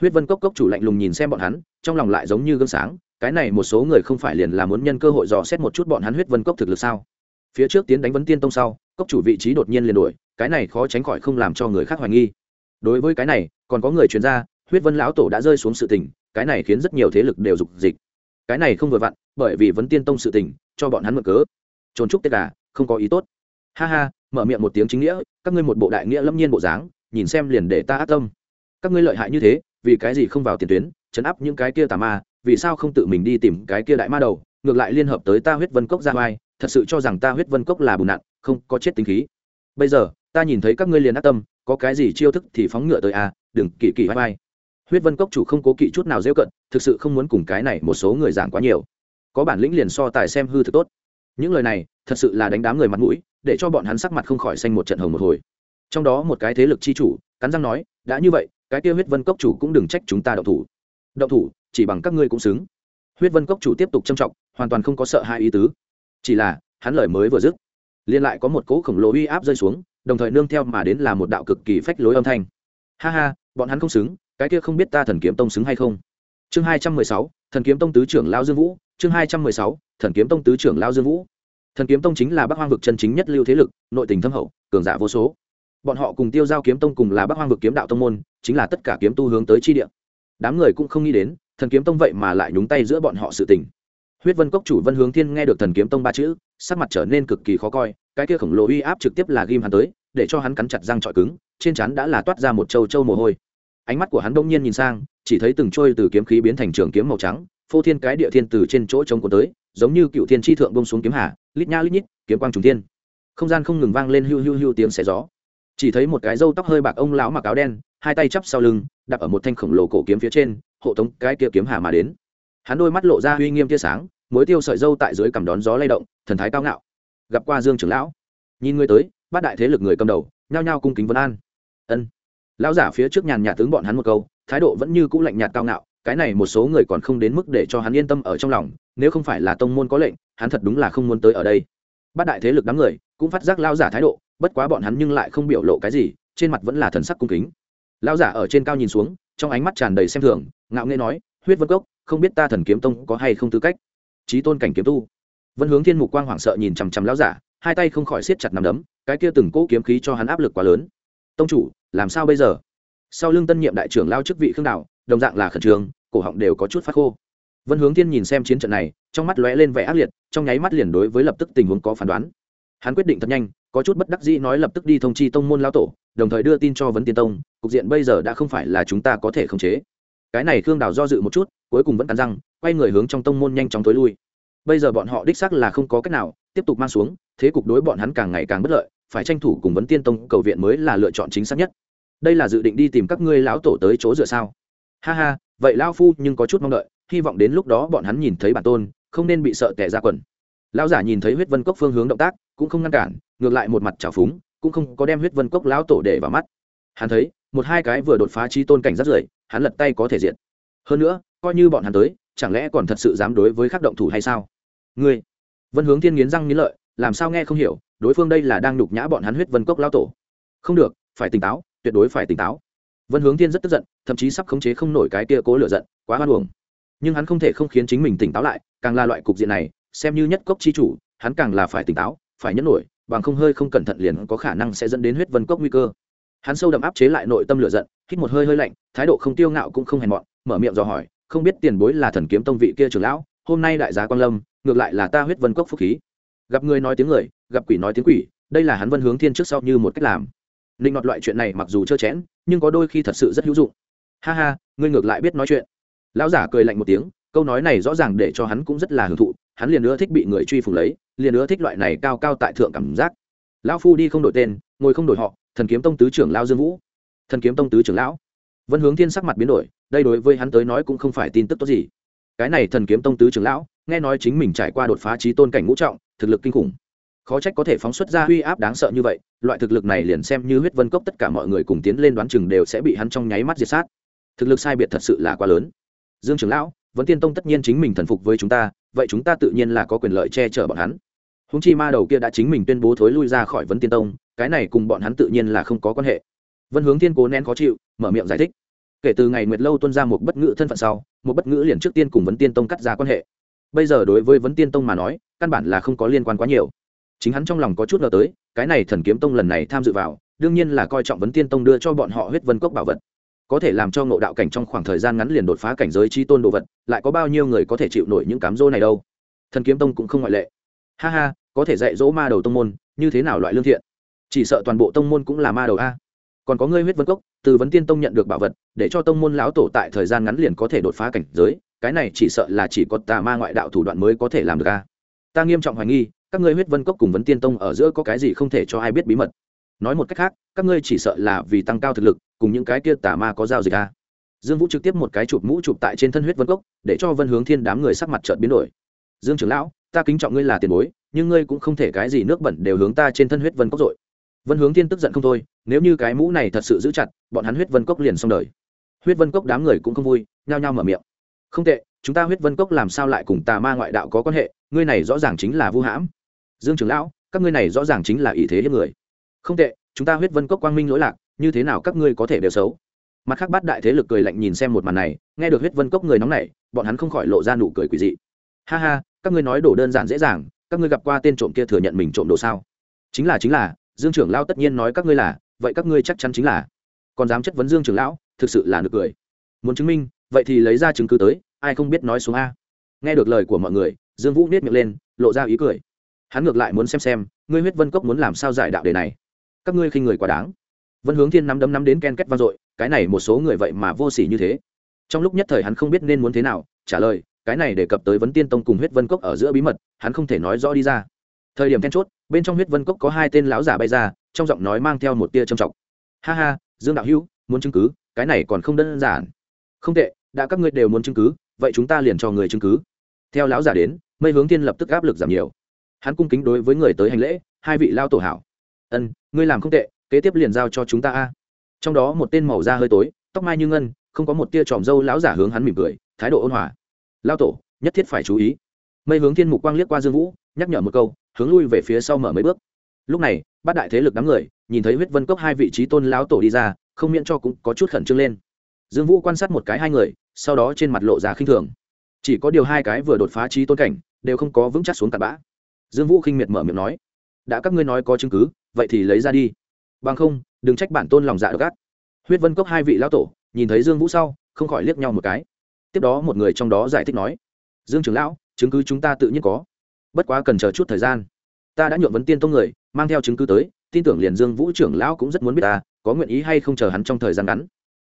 Huyết vân cốc cốc chủ lạnh lùng nhìn xem bọn hắn, trong lòng lại giống như gương sáng, cái này một số người không phải liền là muốn nhân cơ hội dò xét một chút bọn hắn huyết vân cốc thực lực sao? Phía trước tiến đánh vấn tiên tông sau, cốc chủ vị trí đột nhiên liền đổi, cái này khó tránh khỏi không làm cho người khác hoài nghi. Đối với cái này, còn có người chuyên gia, huyết vân lão tổ đã rơi xuống sự tình, cái này khiến rất nhiều thế lực đều dục dịch cái này không vừa vặn, bởi vì vấn tiên tông sự tình, cho bọn hắn mở cớ. Trốn trúc tết gà, không có ý tốt. Ha ha, mở miệng một tiếng chính nghĩa, các ngươi một bộ đại nghĩa lâm nhiên bộ dáng, nhìn xem liền để ta ác tâm. Các ngươi lợi hại như thế, vì cái gì không vào tiền tuyến, chấn áp những cái kia tà ma, vì sao không tự mình đi tìm cái kia đại ma đầu, ngược lại liên hợp tới ta huyết vân cốc ra vai thật sự cho rằng ta huyết vân cốc là bùn nặn, không có chết tính khí. Bây giờ, ta nhìn thấy các ngươi liền ác tâm, có cái gì chiêu thức thì phóng ngựa tới a, đừng kỳ kỳ vai vai huyết vân cốc chủ không cố kỵ chút nào rêu cận, thực sự không muốn cùng cái này một số người giảng quá nhiều. Có bản lĩnh liền so tài xem hư thực tốt. Những lời này, thật sự là đánh đám người mặt mũi, để cho bọn hắn sắc mặt không khỏi xanh một trận hồng một hồi. Trong đó một cái thế lực chi chủ, cắn răng nói, đã như vậy, cái kia huyết vân cốc chủ cũng đừng trách chúng ta đậu thủ. Đậu thủ, chỉ bằng các ngươi cũng xứng. Huyết vân cốc chủ tiếp tục châm trọng, hoàn toàn không có sợ hai ý tứ. Chỉ là, hắn lời mới vừa dứt liên lại có một cỗ khổng lồ uy áp rơi xuống, đồng thời nương theo mà đến là một đạo cực kỳ phách lối âm thanh. Ha ha, bọn hắn không xứng cái kia không biết ta thần kiếm tông xứng hay không? Chương hai trăm mười sáu, thần kiếm tông tứ trưởng lao dương vũ. Chương hai trăm mười sáu, thần kiếm tông tứ trưởng lao dương vũ. Thần kiếm tông chính là bắc hoang vực chân chính nhất lưu thế lực, nội tình thâm hậu, cường giả vô số. Bọn họ cùng tiêu giao kiếm tông cùng là bắc hoang vực kiếm đạo tông môn, chính là tất cả kiếm tu hướng tới chi địa. Đám người cũng không nghĩ đến, thần kiếm tông vậy mà lại nhúng tay giữa bọn họ sự tình. Huyết vân cốc chủ vân hướng thiên nghe được thần kiếm tông ba chữ, sắc mặt trở nên cực kỳ khó coi, cái kia khổng lồ uy áp trực tiếp là ghim hắn tới, để cho hắn cắn chặt răng trọi cứng, trên trán đã là toát ra một châu châu mồ hôi ánh mắt của hắn đông nhiên nhìn sang, chỉ thấy từng trôi từ kiếm khí biến thành trường kiếm màu trắng, phô thiên cái địa thiên từ trên chỗ trống của tới, giống như cựu thiên tri thượng bông xuống kiếm hạ lít nha lít nhít, kiếm quang trùng thiên. Không gian không ngừng vang lên hưu hưu hưu tiếng xẻ gió. Chỉ thấy một cái râu tóc hơi bạc ông lão mặc áo đen, hai tay chắp sau lưng, đặt ở một thanh khổng lồ cổ kiếm phía trên, hộ tống cái kia kiếm hà mà đến. Hắn đôi mắt lộ ra uy nghiêm tia sáng, mối tiêu sợi dâu tại dưới cằm đón gió lay động, thần thái cao ngạo. Gặp qua dương trưởng lão, nhìn người tới bát đại thế lực người cầm đầu, nhao nhao cung kính vân an. Ân lão giả phía trước nhàn nhạt tướng bọn hắn một câu, thái độ vẫn như cũ lạnh nhạt cao ngạo, cái này một số người còn không đến mức để cho hắn yên tâm ở trong lòng, nếu không phải là tông môn có lệnh, hắn thật đúng là không muốn tới ở đây. Bát đại thế lực đám người cũng phát giác lao giả thái độ, bất quá bọn hắn nhưng lại không biểu lộ cái gì, trên mặt vẫn là thần sắc cung kính. Lao giả ở trên cao nhìn xuống, trong ánh mắt tràn đầy xem thường, ngạo nghê nói, huyết vân cốc, không biết ta thần kiếm tông có hay không tư cách? Trí tôn cảnh kiếm tu. Vân hướng thiên mục quang hoảng sợ nhìn chằm chằm lão giả, hai tay không khỏi siết chặt nằm đấm, cái kia từng cỗ kiếm khí cho hắn áp lực quá lớn tông chủ, làm sao bây giờ? Sau lưng tân nhiệm đại trưởng lao chức vị khương đạo, đồng dạng là khẩn trương, cổ họng đều có chút phát khô. Vân hướng thiên nhìn xem chiến trận này, trong mắt lóe lên vẻ ác liệt, trong nháy mắt liền đối với lập tức tình huống có phán đoán. Hắn quyết định thật nhanh, có chút bất đắc dĩ nói lập tức đi thông chi tông môn lao tổ, đồng thời đưa tin cho vấn tiên tông, cục diện bây giờ đã không phải là chúng ta có thể khống chế. Cái này khương đào do dự một chút, cuối cùng vẫn cắn răng, quay người hướng trong tông môn nhanh chóng tối lui. Bây giờ bọn họ đích xác là không có cách nào, tiếp tục mang xuống, thế cục đối bọn hắn càng ngày càng bất lợi phải tranh thủ cùng vấn tiên tông cầu viện mới là lựa chọn chính xác nhất. Đây là dự định đi tìm các ngươi lão tổ tới chỗ dựa sao? Ha ha, vậy lao phu nhưng có chút mong đợi, hy vọng đến lúc đó bọn hắn nhìn thấy bản tôn, không nên bị sợ tẻ ra quần. Lão giả nhìn thấy huyết vân cốc phương hướng động tác, cũng không ngăn cản, ngược lại một mặt trào phúng, cũng không có đem huyết vân cốc lão tổ để vào mắt. Hắn thấy, một hai cái vừa đột phá chi tôn cảnh rất rưởi, hắn lật tay có thể diện hơn nữa, coi như bọn hắn tới, chẳng lẽ còn thật sự dám đối với khắc động thủ hay sao? Ngươi, vân hướng thiên nghiến răng nghiến lợi, làm sao nghe không hiểu đối phương đây là đang nhục nhã bọn hắn huyết vân cốc lao tổ. Không được, phải tỉnh táo, tuyệt đối phải tỉnh táo. Vân hướng thiên rất tức giận, thậm chí sắp khống chế không nổi cái kia cố lửa giận, quá hoan hồng nhưng hắn không thể không khiến chính mình tỉnh táo lại, càng là loại cục diện này, xem như nhất cốc chi chủ, hắn càng là phải tỉnh táo, phải nhẫn nổi, bằng không hơi không cẩn thận liền có khả năng sẽ dẫn đến huyết vân cốc nguy cơ. Hắn sâu đậm áp chế lại nội tâm lửa giận, hít một hơi hơi lạnh, thái độ không tiêu ngạo cũng không hèn mọn, mở miệng dò hỏi, không biết tiền bối là thần kiếm tông vị kia trưởng lão, hôm nay đại giá quan lâm, ngược lại là ta huyết vân cốc phúc khí gặp người nói tiếng người, gặp quỷ nói tiếng quỷ, đây là hắn vân hướng thiên trước sau như một cách làm. Linh ngọt loại chuyện này mặc dù trơ chẽn, nhưng có đôi khi thật sự rất hữu dụng. Ha ha, ngươi ngược lại biết nói chuyện. Lão giả cười lạnh một tiếng, câu nói này rõ ràng để cho hắn cũng rất là hưởng thụ, hắn liền nữa thích bị người truy phùng lấy, liền nữa thích loại này cao cao tại thượng cảm giác. Lão phu đi không đổi tên, ngồi không đổi họ, thần kiếm tông tứ trưởng lão dương vũ. Thần kiếm tông tứ trưởng lão. Vân hướng thiên sắc mặt biến đổi, đây đối với hắn tới nói cũng không phải tin tức tốt gì cái này thần kiếm tông tứ trưởng lão, nghe nói chính mình trải qua đột phá trí tôn cảnh ngũ trọng, thực lực kinh khủng. Khó trách có thể phóng xuất ra uy áp đáng sợ như vậy, loại thực lực này liền xem như huyết vân cốc tất cả mọi người cùng tiến lên đoán chừng đều sẽ bị hắn trong nháy mắt diệt sát. Thực lực sai biệt thật sự là quá lớn. Dương trưởng lão vẫn tiên tông tất nhiên chính mình thần phục với chúng ta, vậy chúng ta tự nhiên là có quyền lợi che chở bọn hắn. Húng chi ma đầu kia đã chính mình tuyên bố thối lui ra khỏi vấn tiên tông, cái này cùng bọn hắn tự nhiên là không có quan hệ. Vân hướng tiên cố nén khó chịu, mở miệng giải thích. Kể từ ngày nguyệt lâu tuân ra một bất ngự thân phận sau một bất ngữ liền trước tiên cùng vấn tiên tông cắt ra quan hệ. Bây giờ đối với vấn tiên tông mà nói, căn bản là không có liên quan quá nhiều. Chính hắn trong lòng có chút ngờ tới, cái này thần kiếm tông lần này tham dự vào, đương nhiên là coi trọng vấn tiên tông đưa cho bọn họ huyết vân cốc bảo vật. Có thể làm cho ngộ đạo cảnh trong khoảng thời gian ngắn liền đột phá cảnh giới chi tôn đồ vật, lại có bao nhiêu người có thể chịu nổi những cám dỗ này đâu? Thần kiếm tông cũng không ngoại lệ. Ha ha, có thể dạy dỗ ma đầu tông môn, như thế nào loại lương thiện? Chỉ sợ toàn bộ tông môn cũng là ma đầu a còn có ngươi huyết vân cốc, từ vấn tiên tông nhận được bảo vật, để cho tông môn lão tổ tại thời gian ngắn liền có thể đột phá cảnh giới, cái này chỉ sợ là chỉ có tà ma ngoại đạo thủ đoạn mới có thể làm được a. Ta nghiêm trọng hoài nghi, các ngươi huyết vân cốc cùng vấn tiên tông ở giữa có cái gì không thể cho ai biết bí mật. Nói một cách khác, các ngươi chỉ sợ là vì tăng cao thực lực, cùng những cái kia tà ma có giao dịch a. Dương vũ trực tiếp một cái chụp mũ chụp tại trên thân huyết vân cốc, để cho vân hướng thiên đám người sắc mặt chợt biến đổi. Dương trưởng lão, ta kính trọng ngươi là tiền bối, nhưng ngươi cũng không thể cái gì nước bẩn đều hướng ta trên thân huyết vân cốc rồi vân hướng thiên tức giận không thôi, nếu như cái mũ này thật sự giữ chặt, bọn hắn huyết vân cốc liền xong đời. Huyết vân cốc đám người cũng không vui, nhao nhao mở miệng. Không tệ, chúng ta huyết vân cốc làm sao lại cùng tà ma ngoại đạo có quan hệ, ngươi này rõ ràng chính là vu hãm. Dương trưởng lão, các ngươi này rõ ràng chính là ý thế hiếp người. Không tệ, chúng ta huyết vân cốc quang minh lỗi lạc, như thế nào các ngươi có thể đều xấu? Mặt khác bát đại thế lực cười lạnh nhìn xem một màn này, nghe được huyết vân cốc người nóng này bọn hắn không khỏi lộ ra nụ cười quỷ dị. Ha ha, các ngươi nói đổ đơn giản dễ dàng, các ngươi gặp qua tên trộm kia thừa nhận mình trộm đồ sao? Chính là chính là dương trưởng lao tất nhiên nói các ngươi là, vậy các ngươi chắc chắn chính là. Còn dám chất vấn dương trưởng lão, thực sự là nực cười. Muốn chứng minh, vậy thì lấy ra chứng cứ tới, ai không biết nói xuống a. Nghe được lời của mọi người, dương vũ nết miệng lên, lộ ra ý cười. Hắn ngược lại muốn xem xem, ngươi huyết vân cốc muốn làm sao giải đạo đề này. Các ngươi khinh người quá đáng. Vân hướng thiên nắm đấm nắm đến ken kết vang dội, cái này một số người vậy mà vô s ỉ như thế. Trong lúc nhất thời hắn không biết nên muốn thế nào, trả lời, cái này đề cập tới vấn tiên tông cùng huyết vân cốc ở giữa bí mật, hắn không thể nói rõ đi ra thời điểm then chốt, bên trong huyết vân cốc có hai tên lão giả bay ra, trong giọng nói mang theo một tia trầm trọng. Ha ha, dương đạo hữu, muốn chứng cứ, cái này còn không đơn giản. Không tệ, đã các ngươi đều muốn chứng cứ, vậy chúng ta liền cho người chứng cứ. Theo lão giả đến, mây hướng thiên lập tức áp lực giảm nhiều. Hắn cung kính đối với người tới hành lễ, hai vị lao tổ hảo. Ân, ngươi làm không tệ, kế tiếp liền giao cho chúng ta a. Trong đó một tên màu da hơi tối, tóc mai như ngân, không có một tia tròm râu lão giả hướng hắn mỉm cười, thái độ ôn hòa. Lao tổ, nhất thiết phải chú ý. Mây hướng thiên mục quang liếc qua dương vũ, nhắc nhở một câu hướng lui về phía sau mở mấy bước. Lúc này, bát đại thế lực đám người, nhìn thấy huyết vân cốc hai vị trí tôn lão tổ đi ra, không miễn cho cũng có chút khẩn trương lên. Dương vũ quan sát một cái hai người, sau đó trên mặt lộ ra khinh thường. Chỉ có điều hai cái vừa đột phá trí tôn cảnh, đều không có vững chắc xuống cặn bã. Dương vũ khinh miệt mở miệng nói, đã các ngươi nói có chứng cứ, vậy thì lấy ra đi. Bằng không, đừng trách bản tôn lòng dạ gắt huyết vân cốc hai vị lão tổ, nhìn thấy dương vũ sau, không khỏi liếc nhau một cái. Tiếp đó một người trong đó giải thích nói, dương trưởng lão, chứng cứ chúng ta tự nhiên có bất quá cần chờ chút thời gian. Ta đã nhuộm vấn tiên tông người, mang theo chứng cứ tới, tin tưởng liền dương vũ trưởng lão cũng rất muốn biết ta, có nguyện ý hay không chờ hắn trong thời gian ngắn.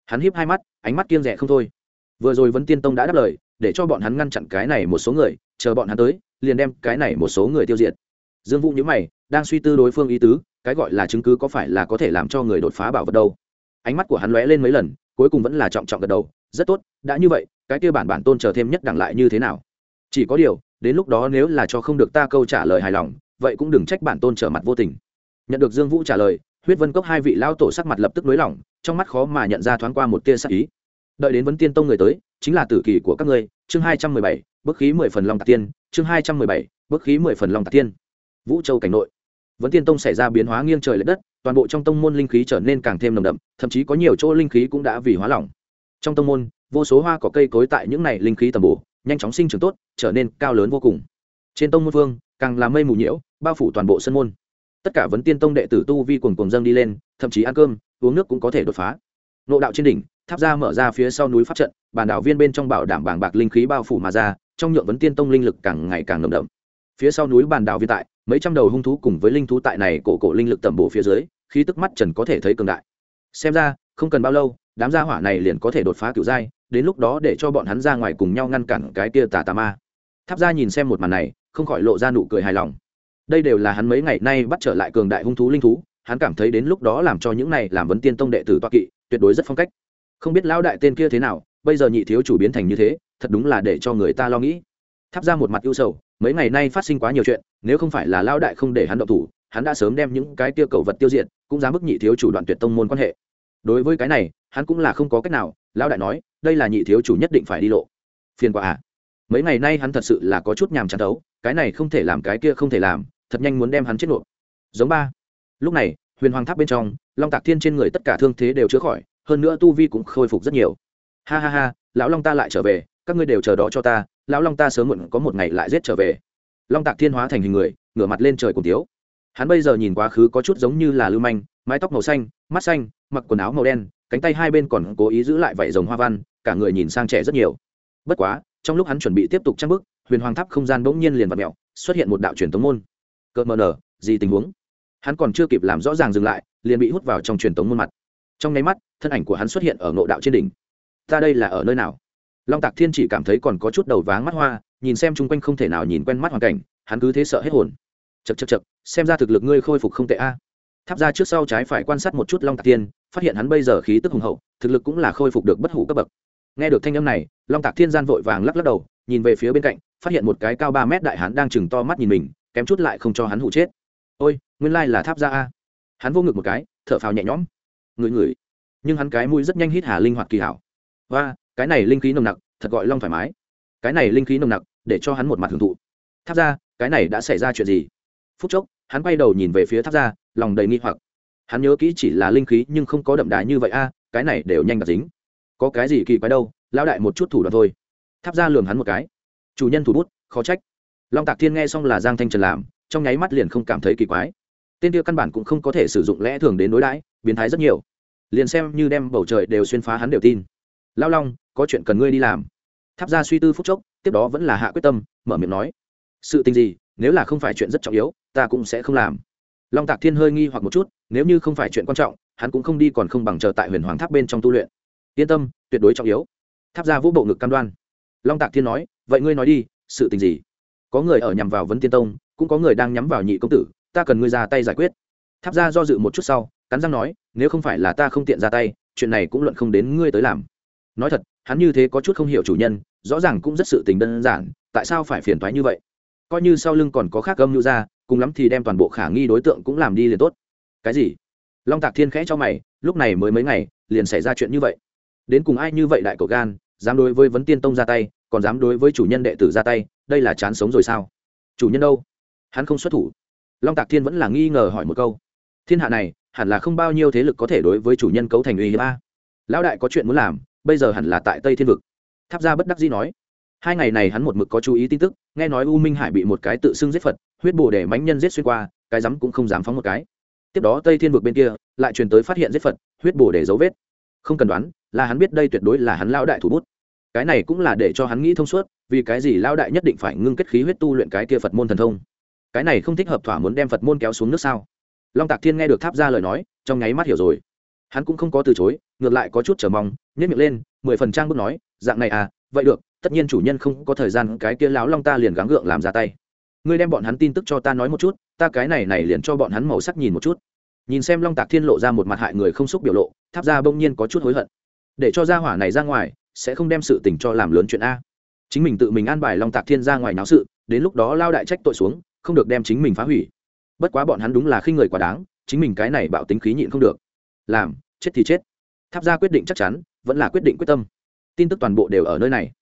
Hắn hiếp hai mắt, ánh mắt kiêng rẻ không thôi. Vừa rồi vấn tiên tông đã đáp lời, để cho bọn hắn ngăn chặn cái này một số người, chờ bọn hắn tới, liền đem cái này một số người tiêu diệt. Dương vũ nhữ mày, đang suy tư đối phương ý tứ, cái gọi là chứng cứ có phải là có thể làm cho người đột phá bảo vật đâu? Ánh mắt của hắn lóe lên mấy lần, cuối cùng vẫn là trọng trọng gật đầu, rất tốt, đã như vậy, cái kia bản bản tôn chờ thêm nhất đẳng lại như thế nào? Chỉ có điều đến lúc đó nếu là cho không được ta câu trả lời hài lòng, vậy cũng đừng trách bản tôn trở mặt vô tình. Nhận được dương vũ trả lời, huyết vân cốc hai vị lao tổ sắc mặt lập tức nới lỏng, trong mắt khó mà nhận ra thoáng qua một tia sắc ý. Đợi đến vấn tiên tông người tới, chính là tử kỳ của các ngươi, chương hai trăm mười bảy, bức khí mười phần long tạc tiên, chương hai trăm mười bảy, bức khí mười phần long tạc tiên. Vũ châu cảnh nội. Vấn tiên tông xảy ra biến hóa nghiêng trời l ệ đất, toàn bộ trong tông môn linh khí trở nên càng thêm nồng đậm, thậm chí có nhiều chỗ linh khí cũng đã vì hóa lỏng. Trong tông môn, vô số hoa cỏ cây cối tại những này linh khí tầm bổ nhanh chóng sinh trưởng tốt, trở nên cao lớn vô cùng. Trên tông môn vương, càng làm mây mù nhiễu, bao phủ toàn bộ sân môn. Tất cả vấn tiên tông đệ tử tu vi cuồng cuồng dâng đi lên, thậm chí ăn cơm, uống nước cũng có thể đột phá. Nộ đạo trên đỉnh, tháp ra mở ra phía sau núi pháp trận bản đảo viên bên trong bảo đảm bảng bạc linh khí bao phủ mà ra, trong nhượng vấn tiên tông linh lực càng ngày càng nồng đậm. Phía sau núi bản đảo viên tại, mấy trăm đầu hung thú cùng với linh thú tại này cổ cổ linh lực tầm bổ phía dưới, khí tức mắt trần có thể thấy cường đại. Xem ra, không cần bao lâu, đám gia hỏa này liền có thể đột phá cựu giai đến lúc đó để cho bọn hắn ra ngoài cùng nhau ngăn cản cái kia tà tà ma. Tháp ra nhìn xem một màn này, không khỏi lộ ra nụ cười hài lòng. Đây đều là hắn mấy ngày nay bắt trở lại cường đại hung thú linh thú, hắn cảm thấy đến lúc đó làm cho những này làm vấn tiên tông đệ tử toa kỵ, tuyệt đối rất phong cách. Không biết lão đại tên kia thế nào, bây giờ nhị thiếu chủ biến thành như thế, thật đúng là để cho người ta lo nghĩ. Tháp ra một mặt ưu sầu, mấy ngày nay phát sinh quá nhiều chuyện, nếu không phải là lão đại không để hắn động thủ, hắn đã sớm đem những cái tiêu cầu vật tiêu diệt, cũng dám bức nhị thiếu chủ đoạn tuyệt tông môn quan hệ. Đối với cái này hắn cũng là không có cách nào, lão đại nói, đây là nhị thiếu chủ nhất định phải đi lộ. Phiền quả à. Mấy ngày nay hắn thật sự là có chút nhàm chán đấu cái này không thể làm, cái kia không thể làm, thật nhanh muốn đem hắn chết nộp giống ba. Lúc này, huyền hoàng tháp bên trong, long tạc thiên trên người tất cả thương thế đều chữa khỏi, hơn nữa tu vi cũng khôi phục rất nhiều. Ha ha ha, lão long ta lại trở về, các ngươi đều chờ đó cho ta, lão long ta sớm muộn có một ngày lại giết trở về. Long tạc thiên hóa thành hình người, ngửa mặt lên trời cùng tiếu. Hắn bây giờ nhìn quá khứ có chút giống như là lưu manh, mái tóc màu xanh, mắt xanh, mặc quần áo màu đen cánh tay hai bên còn cố ý giữ lại vảy rồng hoa văn, cả người nhìn sang trẻ rất nhiều. Bất quá, trong lúc hắn chuẩn bị tiếp tục trang bức huyền hoàng tháp không gian bỗng nhiên liền vặt mẹo xuất hiện một đạo truyền tống môn. Cợt mờ nở, gì tình huống? Hắn còn chưa kịp làm rõ ràng dừng lại, liền bị hút vào trong truyền tống môn mặt. Trong nháy mắt, thân ảnh của hắn xuất hiện ở ngộ đạo trên đỉnh. Ta đây là ở nơi nào? Long tạc thiên chỉ cảm thấy còn có chút đầu váng mắt hoa, nhìn xem chung quanh không thể nào nhìn quen mắt hoàn cảnh, hắn cứ thế sợ hết hồn. Chật chật chật xem ra thực lực ngươi khôi phục không tệ a tháp ra trước sau trái phải quan sát một chút long tạc thiên, phát hiện hắn bây giờ khí tức hùng hậu, thực lực cũng là khôi phục được bất hủ cấp bậc. Nghe được thanh âm này, long tạc thiên gian vội vàng lắc lắc đầu, nhìn về phía bên cạnh, phát hiện một cái cao ba mét đại hán đang chừng to mắt nhìn mình, kém chút lại không cho hắn hụ chết. Ôi, nguyên lai là tháp ra a. Hắn vô ngực một cái, thở phào nhẹ nhõm. Ngửi ngửi nhưng hắn cái mũi rất nhanh hít hà linh hoạt kỳ hảo. Và cái này linh khí nồng nặc, thật gọi long thoải mái. Cái này linh khí nồng nặc, để cho hắn một mặt hưởng thụ. Tháp ra, cái này đã xảy ra chuyện gì? Phút chốc hắn quay đầu nhìn về phía tháp ra lòng đầy nghi hoặc. Hắn nhớ kỹ chỉ là linh khí nhưng không có đậm đà như vậy a, cái này đều nhanh đặt dính. Có cái gì kỳ quái đâu, lão đại một chút thủ đoạn thôi. Tháp ra lường hắn một cái. Chủ nhân thủ bút, khó trách. Long tạc thiên nghe xong là giang thanh trần làm, trong nháy mắt liền không cảm thấy kỳ quái. Tên kia căn bản cũng không có thể sử dụng lẽ thường đến đối đãi, biến thái rất nhiều. Liền xem như đem bầu trời đều xuyên phá hắn đều tin. Lao long, có chuyện cần ngươi đi làm. Tháp ra suy tư phúc chốc, tiếp đó vẫn là hạ quyết tâm, mở miệng nói. Sự tình gì, nếu là không phải chuyện rất trọng yếu ta cũng sẽ không làm. Long tạc thiên hơi nghi hoặc một chút, nếu như không phải chuyện quan trọng, hắn cũng không đi còn không bằng chờ tại huyền hoàng tháp bên trong tu luyện. Yên tâm, tuyệt đối trọng yếu. Tháp ra vũ bộ ngực cam đoan. Long tạc thiên nói, vậy ngươi nói đi, sự tình gì? Có người ở nhằm vào vấn tiên tông, cũng có người đang nhắm vào nhị công tử, ta cần ngươi ra tay giải quyết. Tháp ra do dự một chút sau, cắn răng nói, nếu không phải là ta không tiện ra tay, chuyện này cũng luận không đến ngươi tới làm. Nói thật, hắn như thế có chút không hiểu chủ nhân, rõ ràng cũng rất sự tình đơn giản, tại sao phải phiền thoái như vậy? Coi như sau lưng còn có khác âm như ra, cùng lắm thì đem toàn bộ khả nghi đối tượng cũng làm đi liền tốt. Cái gì? Long tạc thiên khẽ cho mày, lúc này mới mấy ngày, liền xảy ra chuyện như vậy. Đến cùng ai như vậy đại cậu gan, dám đối với vấn tiên tông ra tay, còn dám đối với chủ nhân đệ tử ra tay, đây là chán sống rồi sao? Chủ nhân đâu? Hắn không xuất thủ. Long tạc thiên vẫn là nghi ngờ hỏi một câu. Thiên hạ này, hẳn là không bao nhiêu thế lực có thể đối với chủ nhân cấu thành uy hiếp a. Lão đại có chuyện muốn làm, bây giờ hẳn là tại tây thiên vực. Tháp gia bất đắc dĩ nói hai ngày này hắn một mực có chú ý tin tức, nghe nói u minh hải bị một cái tự xưng giết phật, huyết bồ để mánh nhân giết xuyên qua, cái rắm cũng không dám phóng một cái. Tiếp đó tây thiên vực bên kia, lại truyền tới phát hiện giết phật, huyết bồ để dấu vết. Không cần đoán, là hắn biết đây tuyệt đối là hắn lao đại thủ bút. Cái này cũng là để cho hắn nghĩ thông suốt, vì cái gì lao đại nhất định phải ngưng kết khí huyết tu luyện cái kia phật môn thần thông? Cái này không thích hợp thỏa muốn đem phật môn kéo xuống nước sao? Long tạc thiên nghe được tháp ra lời nói, trong nháy mắt hiểu rồi. Hắn cũng không có từ chối, ngược lại có chút chờ mong nhất miệng lên, mười phần trang bước nói, dạng này à vậy được tất nhiên chủ nhân không có thời gian, cái kia lão long ta liền gắng gượng làm ra tay. Ngươi đem bọn hắn tin tức cho ta nói một chút, ta cái này này liền cho bọn hắn màu sắc nhìn một chút. Nhìn xem long tạc thiên lộ ra một mặt hại người không xúc biểu lộ, tháp ra bỗng nhiên có chút hối hận. Để cho ra hỏa này ra ngoài, sẽ không đem sự tình cho làm lớn chuyện a. Chính mình tự mình an bài long tạc thiên ra ngoài náo sự, đến lúc đó lao đại trách tội xuống, không được đem chính mình phá hủy. Bất quá bọn hắn đúng là khi người quá đáng, chính mình cái này bạo tính khí nhịn không được. Làm, chết thì chết. Tháp ra quyết định chắc chắn, vẫn là quyết định quyết tâm. Tin tức toàn bộ đều ở nơi này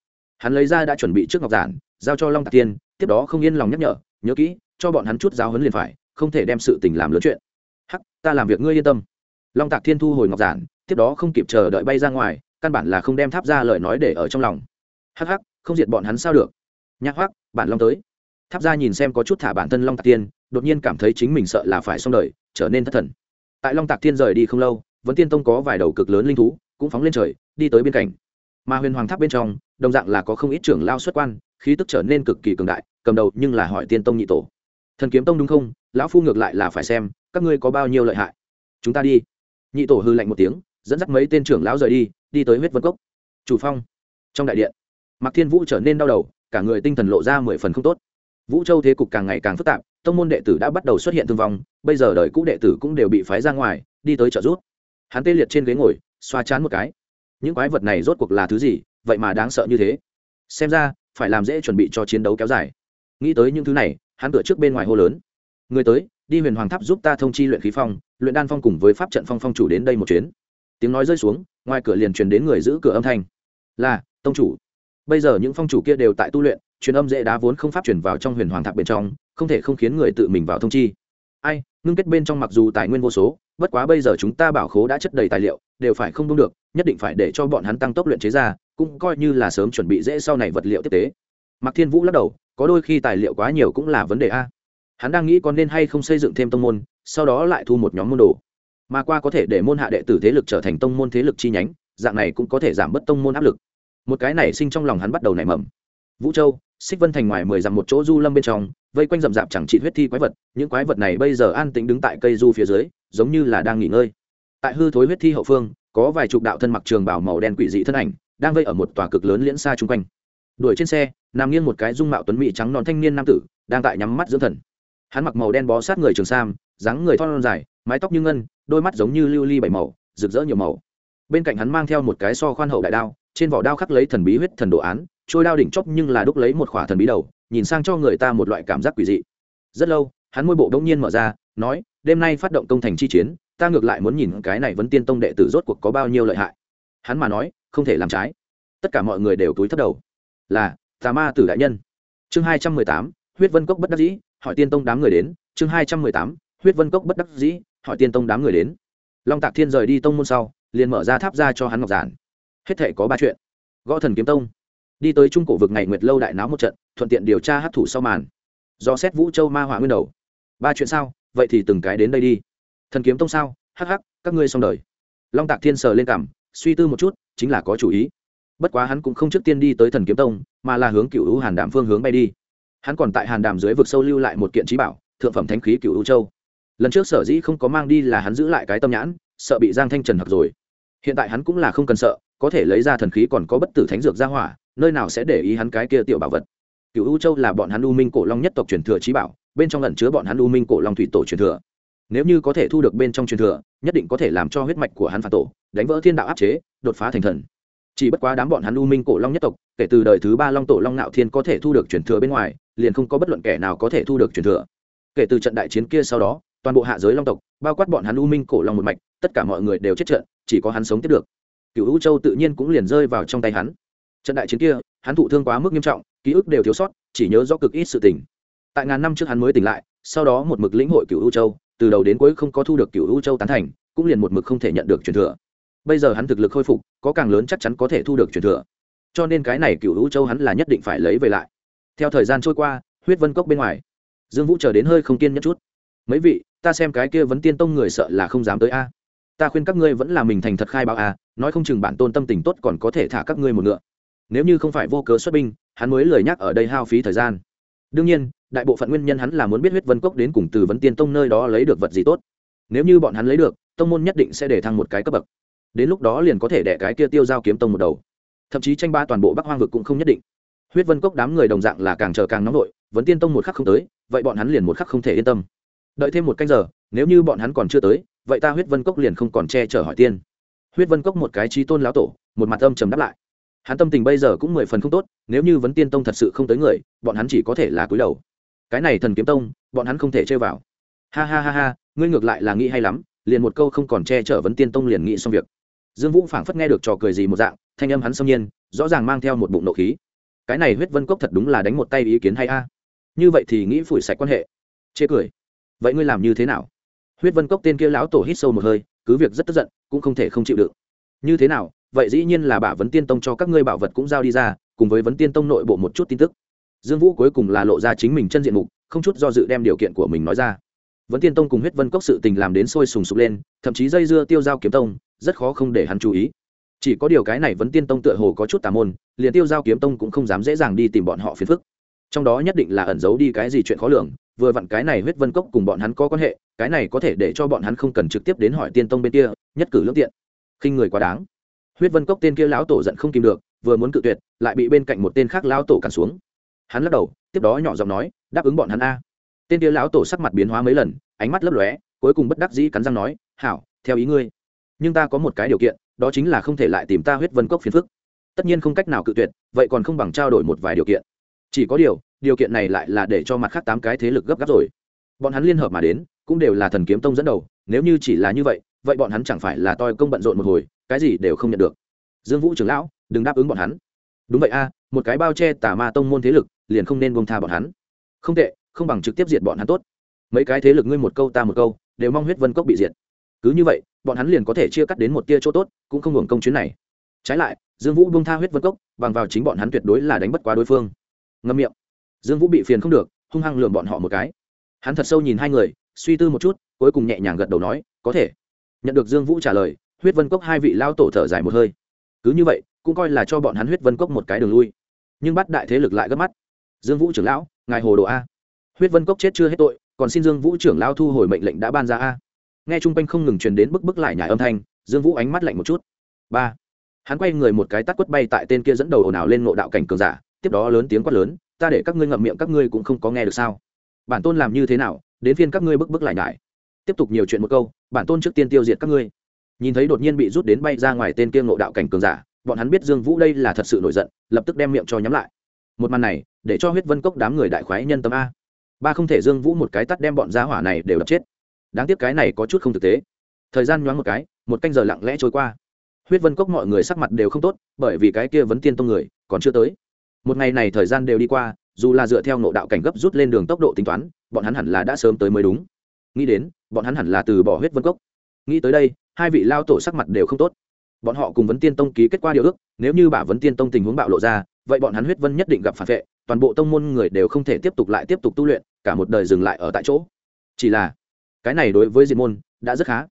hắn lấy ra đã chuẩn bị trước ngọc giản, giao cho long tạc tiên, tiếp đó không yên lòng nhắc nhở, nhớ kỹ, cho bọn hắn chút giáo huấn liền phải, không thể đem sự tình làm lớn chuyện. Hắc, ta làm việc ngươi yên tâm. Long tạc thiên thu hồi ngọc giản, tiếp đó không kịp chờ đợi bay ra ngoài, căn bản là không đem tháp ra lời nói để ở trong lòng. Hắc hắc, không diệt bọn hắn sao được? Nhắc hoắc, bản long tới. Tháp ra nhìn xem có chút thả bản thân long tạc tiên, đột nhiên cảm thấy chính mình sợ là phải xong đời, trở nên thất thần. Tại long tạc tiên rời đi không lâu vẫn tiên tông có vài đầu cực lớn linh thú, cũng phóng lên trời, đi tới bên cạnh mà huyền hoàng tháp bên trong, đồng dạng là có không ít trưởng lao xuất quan, khí tức trở nên cực kỳ cường đại, cầm đầu nhưng là hỏi tiên tông nhị tổ. Thần kiếm tông đúng không? Lão phu ngược lại là phải xem, các ngươi có bao nhiêu lợi hại? Chúng ta đi. Nhị tổ hư lạnh một tiếng, dẫn dắt mấy tên trưởng lão rời đi đi tới huyết vân cốc. Chủ phong. Trong đại điện, mạc thiên vũ trở nên đau đầu, cả người tinh thần lộ ra mười phần không tốt. Vũ châu thế cục càng ngày càng phức tạp, tông môn đệ tử đã bắt đầu xuất hiện thương vong, bây giờ đời cũ đệ tử cũng đều bị phái ra ngoài, đi tới trợ giúp. Hắn tê liệt trên ghế ngồi, xoa chán một cái những quái vật này rốt cuộc là thứ gì, vậy mà đáng sợ như thế. Xem ra, phải làm dễ chuẩn bị cho chiến đấu kéo dài. Nghĩ tới những thứ này, hắn tựa trước bên ngoài hô lớn. Người tới, đi huyền hoàng tháp giúp ta thông chi luyện khí phong, luyện đan phong cùng với pháp trận phong phong chủ đến đây một chuyến. Tiếng nói rơi xuống, ngoài cửa liền truyền đến người giữ cửa âm thanh. Là, tông chủ. Bây giờ những phong chủ kia đều tại tu luyện, truyền âm dễ đá vốn không pháp chuyển vào trong huyền hoàng tháp bên trong, không thể không khiến người tự mình vào thông chi. Ai, ngưng kết bên trong mặc dù tài nguyên vô số bất quá bây giờ chúng ta bảo khố đã chất đầy tài liệu, đều phải không đúng được, nhất định phải để cho bọn hắn tăng tốc luyện chế ra, cũng coi như là sớm chuẩn bị dễ sau này vật liệu tiếp tế. Mạc thiên vũ lắc đầu, có đôi khi tài liệu quá nhiều cũng là vấn đề a. Hắn đang nghĩ có nên hay không xây dựng thêm tông môn, sau đó lại thu một nhóm môn đồ. Mà qua có thể để môn hạ đệ tử thế lực trở thành tông môn thế lực chi nhánh, dạng này cũng có thể giảm bớt tông môn áp lực. Một cái này sinh trong lòng hắn bắt đầu nảy mầm. Vũ châu xích vân thành ngoài mười dặm một chỗ du lâm bên trong, vây quanh rậm rạp chẳng trị huyết thi quái vật, những quái vật này bây giờ an tĩnh đứng tại cây du phía dưới, giống như là đang nghỉ ngơi. Tại hư thối huyết thi hậu phương, có vài chục đạo thân mặc trường bảo màu đen quỷ dị thân ảnh, đang vây ở một tòa cực lớn liễn xa chung quanh. Đuổi trên xe, nằm nghiêng một cái dung mạo tuấn mỹ trắng non thanh niên nam tử, đang tại nhắm mắt dưỡng thần. Hắn mặc màu đen bó sát người trường sam, dáng người thon dài, mái tóc như ngân, đôi mắt giống như lưu ly bảy màu, rực rỡ nhiều màu. Bên cạnh hắn mang theo một cái so khoan hậu đại đao, trên vỏ đao khắc lấy thần bí huyết thần đồ án trôi đao đỉnh chóp nhưng là đúc lấy một khỏa thần bí đầu, nhìn sang cho người ta một loại cảm giác quỷ dị. Rất lâu, hắn môi bộ đông nhiên mở ra, nói, đêm nay phát động công thành chi chiến, ta ngược lại muốn nhìn cái này vẫn tiên tông đệ tử rốt cuộc có bao nhiêu lợi hại. Hắn mà nói, không thể làm trái. Tất cả mọi người đều túi thấp đầu. Là, tà ma tử đại nhân. Chương hai trăm mười tám, huyết vân cốc bất đắc dĩ, hỏi tiên tông đám người đến. Chương hai trăm mười tám, huyết vân cốc bất đắc dĩ, hỏi tiên tông đám người đến. Long tạc thiên rời đi tông môn sau, liền mở ra tháp ra cho hắn ngọc giản. Hết thể có ba chuyện. Gõ thần kiếm tông đi tới trung cổ vực ngày nguyệt lâu đại náo một trận, thuận tiện điều tra hát thủ sau màn. Do xét vũ châu ma hỏa nguyên đầu. Ba chuyện sao? Vậy thì từng cái đến đây đi. Thần kiếm tông sao? Hắc hắc, các ngươi xong đời. Long tạc thiên sờ lên cảm, suy tư một chút, chính là có chủ ý. Bất quá hắn cũng không trước tiên đi tới thần kiếm tông, mà là hướng cựu u hàn đàm phương hướng bay đi. Hắn còn tại hàn đàm dưới vực sâu lưu lại một kiện trí bảo, thượng phẩm thánh khí cựu u châu. Lần trước sở dĩ không có mang đi là hắn giữ lại cái tâm nhãn, sợ bị giang thanh trần hặc rồi. Hiện tại hắn cũng là không cần sợ, có thể lấy ra thần khí còn có bất tử thánh dược ra hỏa nơi nào sẽ để ý hắn cái kia tiểu bảo vật. Cựu u châu là bọn hắn u minh cổ long nhất tộc truyền thừa trí bảo, bên trong lẩn chứa bọn hắn u minh cổ long thủy tổ truyền thừa. Nếu như có thể thu được bên trong truyền thừa, nhất định có thể làm cho huyết mạch của hắn phản tổ, đánh vỡ thiên đạo áp chế, đột phá thành thần. Chỉ bất quá đám bọn hắn u minh cổ long nhất tộc, kể từ đời thứ ba long tổ long nạo thiên có thể thu được truyền thừa bên ngoài, liền không có bất luận kẻ nào có thể thu được truyền thừa. Kể từ trận đại chiến kia sau đó, toàn bộ hạ giới long tộc, bao quát bọn hắn u minh cổ long một mạch, tất cả mọi người đều chết trận, chỉ có hắn sống tiếp được. Cựu u châu tự nhiên cũng liền rơi vào trong tay hắn trận đại chiến kia, hắn thụ thương quá mức nghiêm trọng, ký ức đều thiếu sót, chỉ nhớ rõ cực ít sự tình. Tại ngàn năm trước hắn mới tỉnh lại, sau đó một mực lĩnh hội cựu u châu, từ đầu đến cuối không có thu được cựu u châu tán thành, cũng liền một mực không thể nhận được truyền thừa. Bây giờ hắn thực lực khôi phục, có càng lớn chắc chắn có thể thu được truyền thừa. Cho nên cái này cựu u châu hắn là nhất định phải lấy về lại. Theo thời gian trôi qua, huyết vân cốc bên ngoài, dương vũ chờ đến hơi không kiên nhất chút. Mấy vị, ta xem cái kia vấn tiên tông người sợ là không dám tới a. Ta khuyên các ngươi vẫn là mình thành thật khai báo a, nói không chừng bản tôn tâm tình tốt còn có thể thả các ngươi một ngựa nếu như không phải vô cớ xuất binh, hắn mới lời nhắc ở đây hao phí thời gian. Đương nhiên, đại bộ phận nguyên nhân hắn là muốn biết huyết vân cốc đến cùng từ vấn tiên tông nơi đó lấy được vật gì tốt. Nếu như bọn hắn lấy được, tông môn nhất định sẽ để thăng một cái cấp bậc. Đến lúc đó liền có thể đẻ cái kia tiêu giao kiếm tông một đầu. Thậm chí tranh ba toàn bộ bắc hoang vực cũng không nhất định. Huyết vân cốc đám người đồng dạng là càng chờ càng nóng nổi vấn tiên tông một khắc không tới, vậy bọn hắn liền một khắc không thể yên tâm. Đợi thêm một canh giờ, nếu như bọn hắn còn chưa tới, vậy ta huyết vân cốc liền không còn che chở hỏi tiên. Huyết vân cốc một cái trí tôn lão tổ, một mặt âm trầm đáp lại hắn tâm tình bây giờ cũng mười phần không tốt, nếu như vấn tiên tông thật sự không tới người, bọn hắn chỉ có thể là cúi đầu. Cái này thần kiếm tông, bọn hắn không thể chơi vào. Ha ha ha ha, ngươi ngược lại là nghĩ hay lắm, liền một câu không còn che chở vấn tiên tông liền nghĩ xong việc. Dương vũ phảng phất nghe được trò cười gì một dạng, thanh âm hắn xâm nhiên, rõ ràng mang theo một bụng nộ khí. Cái này huyết vân cốc thật đúng là đánh một tay ý kiến hay a. Như vậy thì nghĩ phủi sạch quan hệ. Chê cười. Vậy ngươi làm như thế nào? Huyết vân cốc tên kia lão tổ hít sâu một hơi, cứ việc rất tức giận, cũng không thể không chịu đựng. Như thế nào? Vậy dĩ nhiên là bả vấn tiên tông cho các ngươi bảo vật cũng giao đi ra, cùng với vấn tiên tông nội bộ một chút tin tức. Dương vũ cuối cùng là lộ ra chính mình chân diện mục, không chút do dự đem điều kiện của mình nói ra. Vấn tiên tông cùng huyết vân cốc sự tình làm đến sôi sùng sục lên, thậm chí dây dưa tiêu giao kiếm tông, rất khó không để hắn chú ý. Chỉ có điều cái này vấn tiên tông tựa hồ có chút tà môn, liền tiêu giao kiếm tông cũng không dám dễ dàng đi tìm bọn họ phiền phức. Trong đó nhất định là ẩn giấu đi cái gì chuyện khó lường, vừa vặn cái này huyết vân cốc cùng bọn hắn có quan hệ, cái này có thể để cho bọn hắn không cần trực tiếp đến hỏi tiên tông bên kia, nhất cử lương tiện. Khinh người quá đáng huyết vân cốc tên kia lão tổ giận không kìm được, vừa muốn cự tuyệt, lại bị bên cạnh một tên khác lão tổ cản xuống. Hắn lắc đầu, tiếp đó nhỏ giọng nói, đáp ứng bọn hắn a. Tên kia lão tổ sắc mặt biến hóa mấy lần, ánh mắt lấp lóe, cuối cùng bất đắc dĩ cắn răng nói, hảo, theo ý ngươi. Nhưng ta có một cái điều kiện, đó chính là không thể lại tìm ta huyết vân cốc phiền phức. Tất nhiên không cách nào cự tuyệt, vậy còn không bằng trao đổi một vài điều kiện. Chỉ có điều điều kiện này lại là để cho mặt khác tám cái thế lực gấp gáp rồi. Bọn hắn liên hợp mà đến, cũng đều là thần kiếm tông dẫn đầu, nếu như chỉ là như vậy vậy bọn hắn chẳng phải là toi công bận rộn một hồi, cái gì đều không nhận được. Dương vũ trưởng lão, đừng đáp ứng bọn hắn. Đúng vậy a, một cái bao che tà ma tông môn thế lực, liền không nên bông tha bọn hắn. Không tệ, không bằng trực tiếp diệt bọn hắn tốt. Mấy cái thế lực ngươi một câu ta một câu, đều mong huyết vân cốc bị diệt. Cứ như vậy, bọn hắn liền có thể chia cắt đến một tia chỗ tốt, cũng không hưởng công chuyến này. Trái lại, dương vũ bông tha huyết vân cốc, bằng vào chính bọn hắn tuyệt đối là đánh bất quá đối phương. Ngâm miệng. Dương vũ bị phiền không được, hung hăng lường bọn họ một cái. Hắn thật sâu nhìn hai người, suy tư một chút, cuối cùng nhẹ nhàng gật đầu nói, có thể nhận được dương vũ trả lời, huyết vân cốc hai vị lao tổ thở dài một hơi. Cứ như vậy, cũng coi là cho bọn hắn huyết vân cốc một cái đường lui. Nhưng bắt đại thế lực lại gấp mắt. Dương vũ trưởng lão, ngài hồ đồ a. Huyết vân cốc chết chưa hết tội, còn xin dương vũ trưởng lão thu hồi mệnh lệnh đã ban ra a. Nghe chung quanh không ngừng truyền đến bức bức lại nhải âm thanh, dương vũ ánh mắt lạnh một chút. Ba. Hắn quay người một cái tắt quất bay tại tên kia dẫn đầu ồn ào lên ngộ đạo cảnh cường giả, tiếp đó lớn tiếng quát lớn, ta để các ngươi ngậm miệng, các ngươi cũng không có nghe được sao? Bản tôn làm như thế nào, đến phiên các ngươi bức bức lại nhải tiếp tục nhiều chuyện một câu, bản tôn trước tiên tiêu diệt các ngươi. Nhìn thấy đột nhiên bị rút đến bay ra ngoài tên kia ngộ đạo cảnh cường giả, bọn hắn biết dương vũ đây là thật sự nổi giận, lập tức đem miệng cho nhắm lại. Một màn này, để cho huyết vân cốc đám người đại khoái nhân tâm a. Ba không thể dương vũ một cái tắt đem bọn giá hỏa này đều đập chết. Đáng tiếc cái này có chút không thực tế. Thời gian nhoáng một cái, một canh giờ lặng lẽ trôi qua. Huyết vân cốc mọi người sắc mặt đều không tốt, bởi vì cái kia vấn tiên tông người còn chưa tới. Một ngày này thời gian đều đi qua, dù là dựa theo nộ đạo cảnh gấp rút lên đường tốc độ tính toán, bọn hắn hẳn là đã sớm tới mới đúng nghĩ đến, bọn hắn hẳn là từ bỏ huyết vân cốc. Nghĩ tới đây, hai vị lao tổ sắc mặt đều không tốt. Bọn họ cùng vấn tiên tông ký kết quả điều ước, nếu như bà vấn tiên tông tình huống bạo lộ ra, vậy bọn hắn huyết vân nhất định gặp phản vệ, toàn bộ tông môn người đều không thể tiếp tục lại tiếp tục tu luyện, cả một đời dừng lại ở tại chỗ. Chỉ là, cái này đối với diệt môn đã rất khá.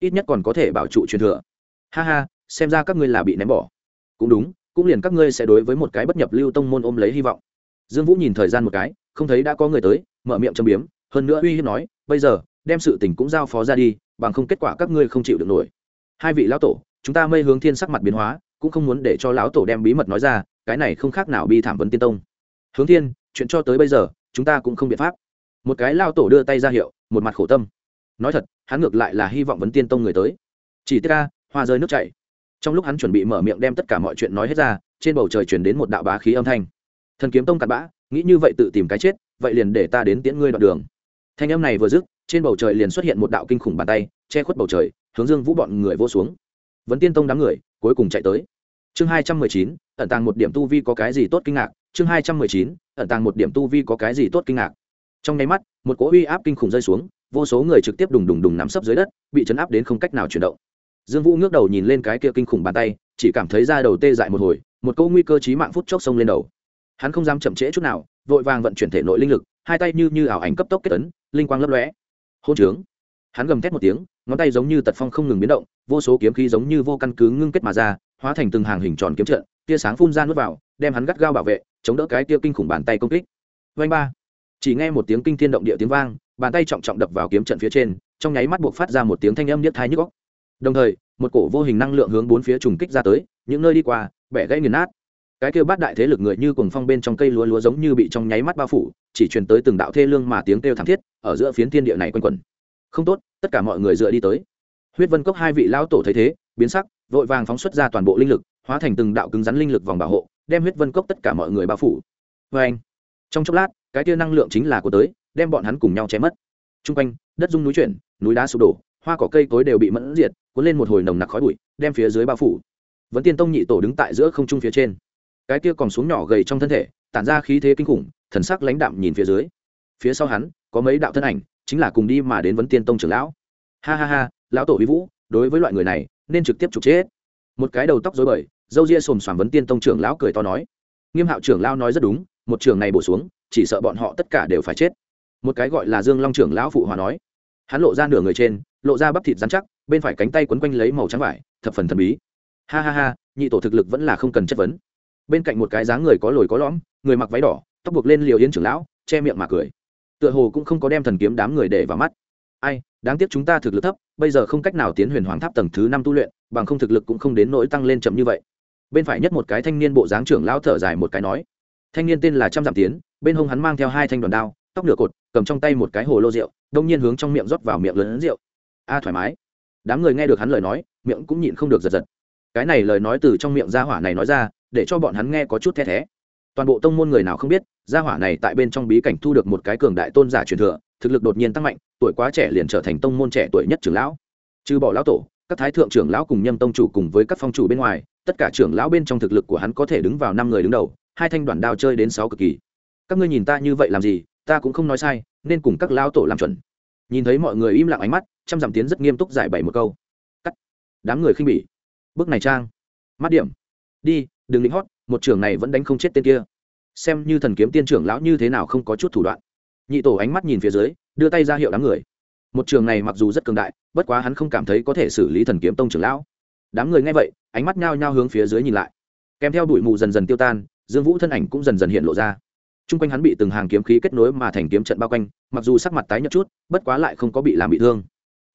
Ít nhất còn có thể bảo trụ truyền thừa. Ha ha, xem ra các ngươi là bị ném bỏ. Cũng đúng, cũng liền các ngươi sẽ đối với một cái bất nhập lưu tông môn ôm lấy hy vọng. Dương vũ nhìn thời gian một cái, không thấy đã có người tới, mở miệng châm biếm hơn nữa uy hiếp nói, bây giờ, đem sự tình cũng giao phó ra đi, bằng không kết quả các ngươi không chịu được nổi. Hai vị lão tổ, chúng ta mây hướng thiên sắc mặt biến hóa, cũng không muốn để cho lão tổ đem bí mật nói ra, cái này không khác nào bi thảm vấn tiên tông. Hướng thiên, chuyện cho tới bây giờ, chúng ta cũng không biện pháp. Một cái lao tổ đưa tay ra hiệu, một mặt khổ tâm. Nói thật, hắn ngược lại là hy vọng vấn tiên tông người tới. Chỉ tiết ca hoa rơi nước chảy. Trong lúc hắn chuẩn bị mở miệng đem tất cả mọi chuyện nói hết ra, trên bầu trời chuyển đến một đạo bá khí âm thanh. Thần kiếm tông cặn bã, nghĩ như vậy tự tìm cái chết, vậy liền để ta đến tiễn ngươi đoạn đường thanh âm này vừa dứt, trên bầu trời liền xuất hiện một đạo kinh khủng bàn tay, che khuất bầu trời, hướng dương vũ bọn người vô xuống. Vấn tiên tông đám người, cuối cùng chạy tới. Chương hai trăm mười chín, ẩn tàng một điểm tu vi có cái gì tốt kinh ngạc? Chương hai trăm mười chín, ẩn tàng một điểm tu vi có cái gì tốt kinh ngạc? Trong nháy mắt, một cỗ uy áp kinh khủng rơi xuống, vô số người trực tiếp đùng đùng đùng nắm sấp dưới đất, bị chấn áp đến không cách nào chuyển động. Dương vũ ngước đầu nhìn lên cái kia kinh khủng bàn tay, chỉ cảm thấy da đầu tê dại một hồi, một câu nguy cơ chí mạng phút chốc sông lên đầu. Hắn không dám chậm trễ chút nào, vội vàng vận chuyển thể nội linh lực, hai tay như như ảo ảnh cấp tốc kết tấn linh quang lấp lóe. Hôn trướng. Hắn gầm thét một tiếng, ngón tay giống như tật phong không ngừng biến động, vô số kiếm khí giống như vô căn cứ ngưng kết mà ra, hóa thành từng hàng hình tròn kiếm trận, tia sáng phun ra nuốt vào, đem hắn gắt gao bảo vệ, chống đỡ cái tia kinh khủng bàn tay công kích. Vanh ba. Chỉ nghe một tiếng kinh thiên động địa tiếng vang, bàn tay trọng trọng đập vào kiếm trận phía trên, trong nháy mắt buộc phát ra một tiếng thanh âm niết thái nhức góc đồng thời, một cổ vô hình năng lượng hướng bốn phía trùng kích ra tới, những nơi đi qua, bẻ gãy nghiền nát cái kêu bát đại thế lực người như cùng phong bên trong cây lúa lúa giống như bị trong nháy mắt bao phủ, chỉ truyền tới từng đạo thê lương mà tiếng kêu thảm thiết, ở giữa phiến thiên địa này quanh quẩn. Không tốt, tất cả mọi người dựa đi tới. Huyết vân cốc hai vị lão tổ thấy thế, biến sắc, vội vàng phóng xuất ra toàn bộ linh lực, hóa thành từng đạo cứng rắn linh lực vòng bảo hộ, đem huyết vân cốc tất cả mọi người bao phủ. Vê anh trong chốc lát, cái tia năng lượng chính là của tới, đem bọn hắn cùng nhau chém mất. T r u n g quanh, đất rung núi chuyển, núi đá sụp đổ, hoa cỏ cây cối đều bị mẫn diệt, cuốn lên một hồi nồng nặc khói bụi, đem phía dưới bao phủ. Vẫn tiên tông nhị tổ đứng tại giữa không trung phía trên cái kia còn xuống nhỏ gầy trong thân thể, tản ra khí thế kinh khủng, thần sắc lãnh đạm nhìn phía dưới. Phía sau hắn, có mấy đạo thân ảnh, chính là cùng đi mà đến vấn tiên tông trưởng lão. Ha ha ha, lão tổ huy vũ, đối với loại người này, nên trực tiếp trục chết một cái đầu tóc dối bời dâu ria xồm xoàm vấn tiên tông trưởng lão cười to nói. Nghiêm hạo trưởng lão nói rất đúng, một trường này bổ xuống, chỉ sợ bọn họ tất cả đều phải chết. Một cái gọi là dương long trưởng lão phụ hòa nói. Hắn lộ ra nửa người trên, lộ ra bắp thịt dán chắc, bên phải cánh tay quấn quanh lấy màu trắng vải, thập phần thần bí. Ha ha ha, nhị tổ thực lực vẫn là không cần chất vấn bên cạnh một cái dáng người có lồi có lõm, người mặc váy đỏ, tóc buộc lên liều yến trưởng lão, che miệng mà cười. Tựa hồ cũng không có đem thần kiếm đám người để vào mắt. Ai, đáng tiếc chúng ta thực lực thấp, bây giờ không cách nào tiến huyền hoàng tháp tầng thứ năm tu luyện, bằng không thực lực cũng không đến nỗi tăng lên chậm như vậy. Bên phải nhất một cái thanh niên bộ dáng trưởng lão thở dài một cái nói, thanh niên tên là trăm dặm tiến, bên hông hắn mang theo hai thanh đoàn đao, tóc nửa cột, cầm trong tay một cái hồ lô rượu, đông nhiên hướng trong miệng rót vào miệng lớn rượu. A, thoải mái. Đám người nghe được hắn lời nói, miệng cũng nhịn không được giật giật. Cái này lời nói từ trong miệng ra hỏa này nói ra để cho bọn hắn nghe có chút the thé. Toàn bộ tông môn người nào không biết, gia hỏa này tại bên trong bí cảnh thu được một cái cường đại tôn giả truyền thừa, thực lực đột nhiên tăng mạnh, tuổi quá trẻ liền trở thành tông môn trẻ tuổi nhất trưởng lão. Trừ bỏ lão tổ, các thái thượng trưởng lão cùng nhâm tông chủ cùng với các phong chủ bên ngoài, tất cả trưởng lão bên trong thực lực của hắn có thể đứng vào năm người đứng đầu, hai thanh đoàn đao chơi đến sáu cực kỳ. Các ngươi nhìn ta như vậy làm gì, ta cũng không nói sai, nên cùng các lão tổ làm chuẩn. Nhìn thấy mọi người im lặng ánh mắt, trăm dặm tiến rất nghiêm túc giải bày một câu. Cắt. Đám người khinh bỉ. Bước này trang. Mắt điểm. Đi đừng lính hót, một trưởng này vẫn đánh không chết tên kia. Xem như thần kiếm tiên trưởng lão như thế nào không có chút thủ đoạn. Nhị tổ ánh mắt nhìn phía dưới, đưa tay ra hiệu đám người. Một trường này mặc dù rất cường đại, bất quá hắn không cảm thấy có thể xử lý thần kiếm tông trưởng lão. Đám người nghe vậy, ánh mắt nhao nhao hướng phía dưới nhìn lại. Kèm theo đuổi mù dần dần tiêu tan, dương vũ thân ảnh cũng dần dần hiện lộ ra. T r u n g quanh hắn bị từng hàng kiếm khí kết nối mà thành kiếm trận bao quanh, mặc dù sắc mặt tái nhợt chút, bất quá lại không có bị làm bị thương.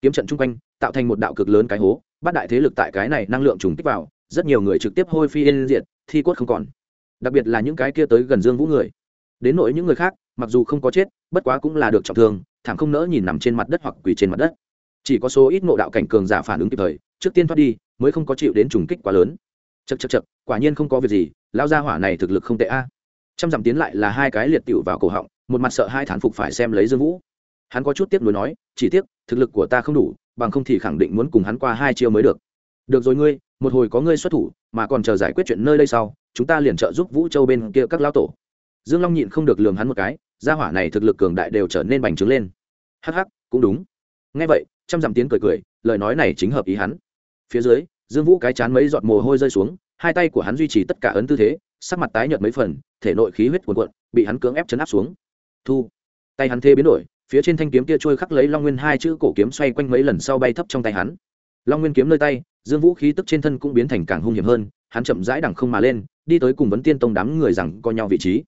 Kiếm trận t r u n g quanh, tạo thành một đạo cực lớn cái hố bát đại thế lực tại cái này năng lượng trùng kích vào rất nhiều người trực tiếp hôi phi yên diệt, thi cốt không còn. Đặc biệt là những cái kia tới gần dương vũ người. Đến nỗi những người khác, mặc dù không có chết, bất quá cũng là được trọng thương, thảm không nỡ nhìn nằm trên mặt đất hoặc quỳ trên mặt đất. Chỉ có số ít ngộ đạo cảnh cường giả phản ứng kịp thời, trước tiên thoát đi, mới không có chịu đến trùng kích quá lớn. Chật chật chật quả nhiên không có việc gì lao ra hỏa này thực lực không tệ a. Trăm dặm tiến lại là hai cái liệt tựu vào cổ họng, một mặt sợ hai thán phục phải xem lấy dương vũ. Hắn có chút tiếc nuối nói, chỉ tiếc, thực lực của ta không đủ, bằng không thì khẳng định muốn cùng hắn qua hai chiêu mới được. Được rồi ngươi một hồi có ngươi xuất thủ, mà còn chờ giải quyết chuyện nơi đây sau, chúng ta liền trợ giúp vũ châu bên kia các lao tổ. Dương long nhịn không được lường hắn một cái, gia hỏa này thực lực cường đại đều trở nên bành trướng lên. Hắc hắc, cũng đúng. Nghe vậy, trăm dặm tiến cười cười, lời nói này chính hợp ý hắn. Phía dưới, dương vũ cái chán mấy giọt mồ hôi rơi xuống, hai tay của hắn duy trì tất cả ấn tư thế, sắc mặt tái nhợt mấy phần, thể nội khí huyết cuồn cuộn, bị hắn cưỡng ép chấn áp xuống. Thu, tay hắn thê biến đổi, phía trên thanh kiếm kia trôi khắc lấy long nguyên hai chữ cổ kiếm xoay quanh mấy lần sau bay thấp trong tay hắn long nguyên kiếm nơi tay, dương vũ khí tức trên thân cũng biến thành càng hung hiểm hơn, hắn chậm rãi đằng không mà lên, đi tới cùng vấn tiên tông đám người rằng co nhau vị trí.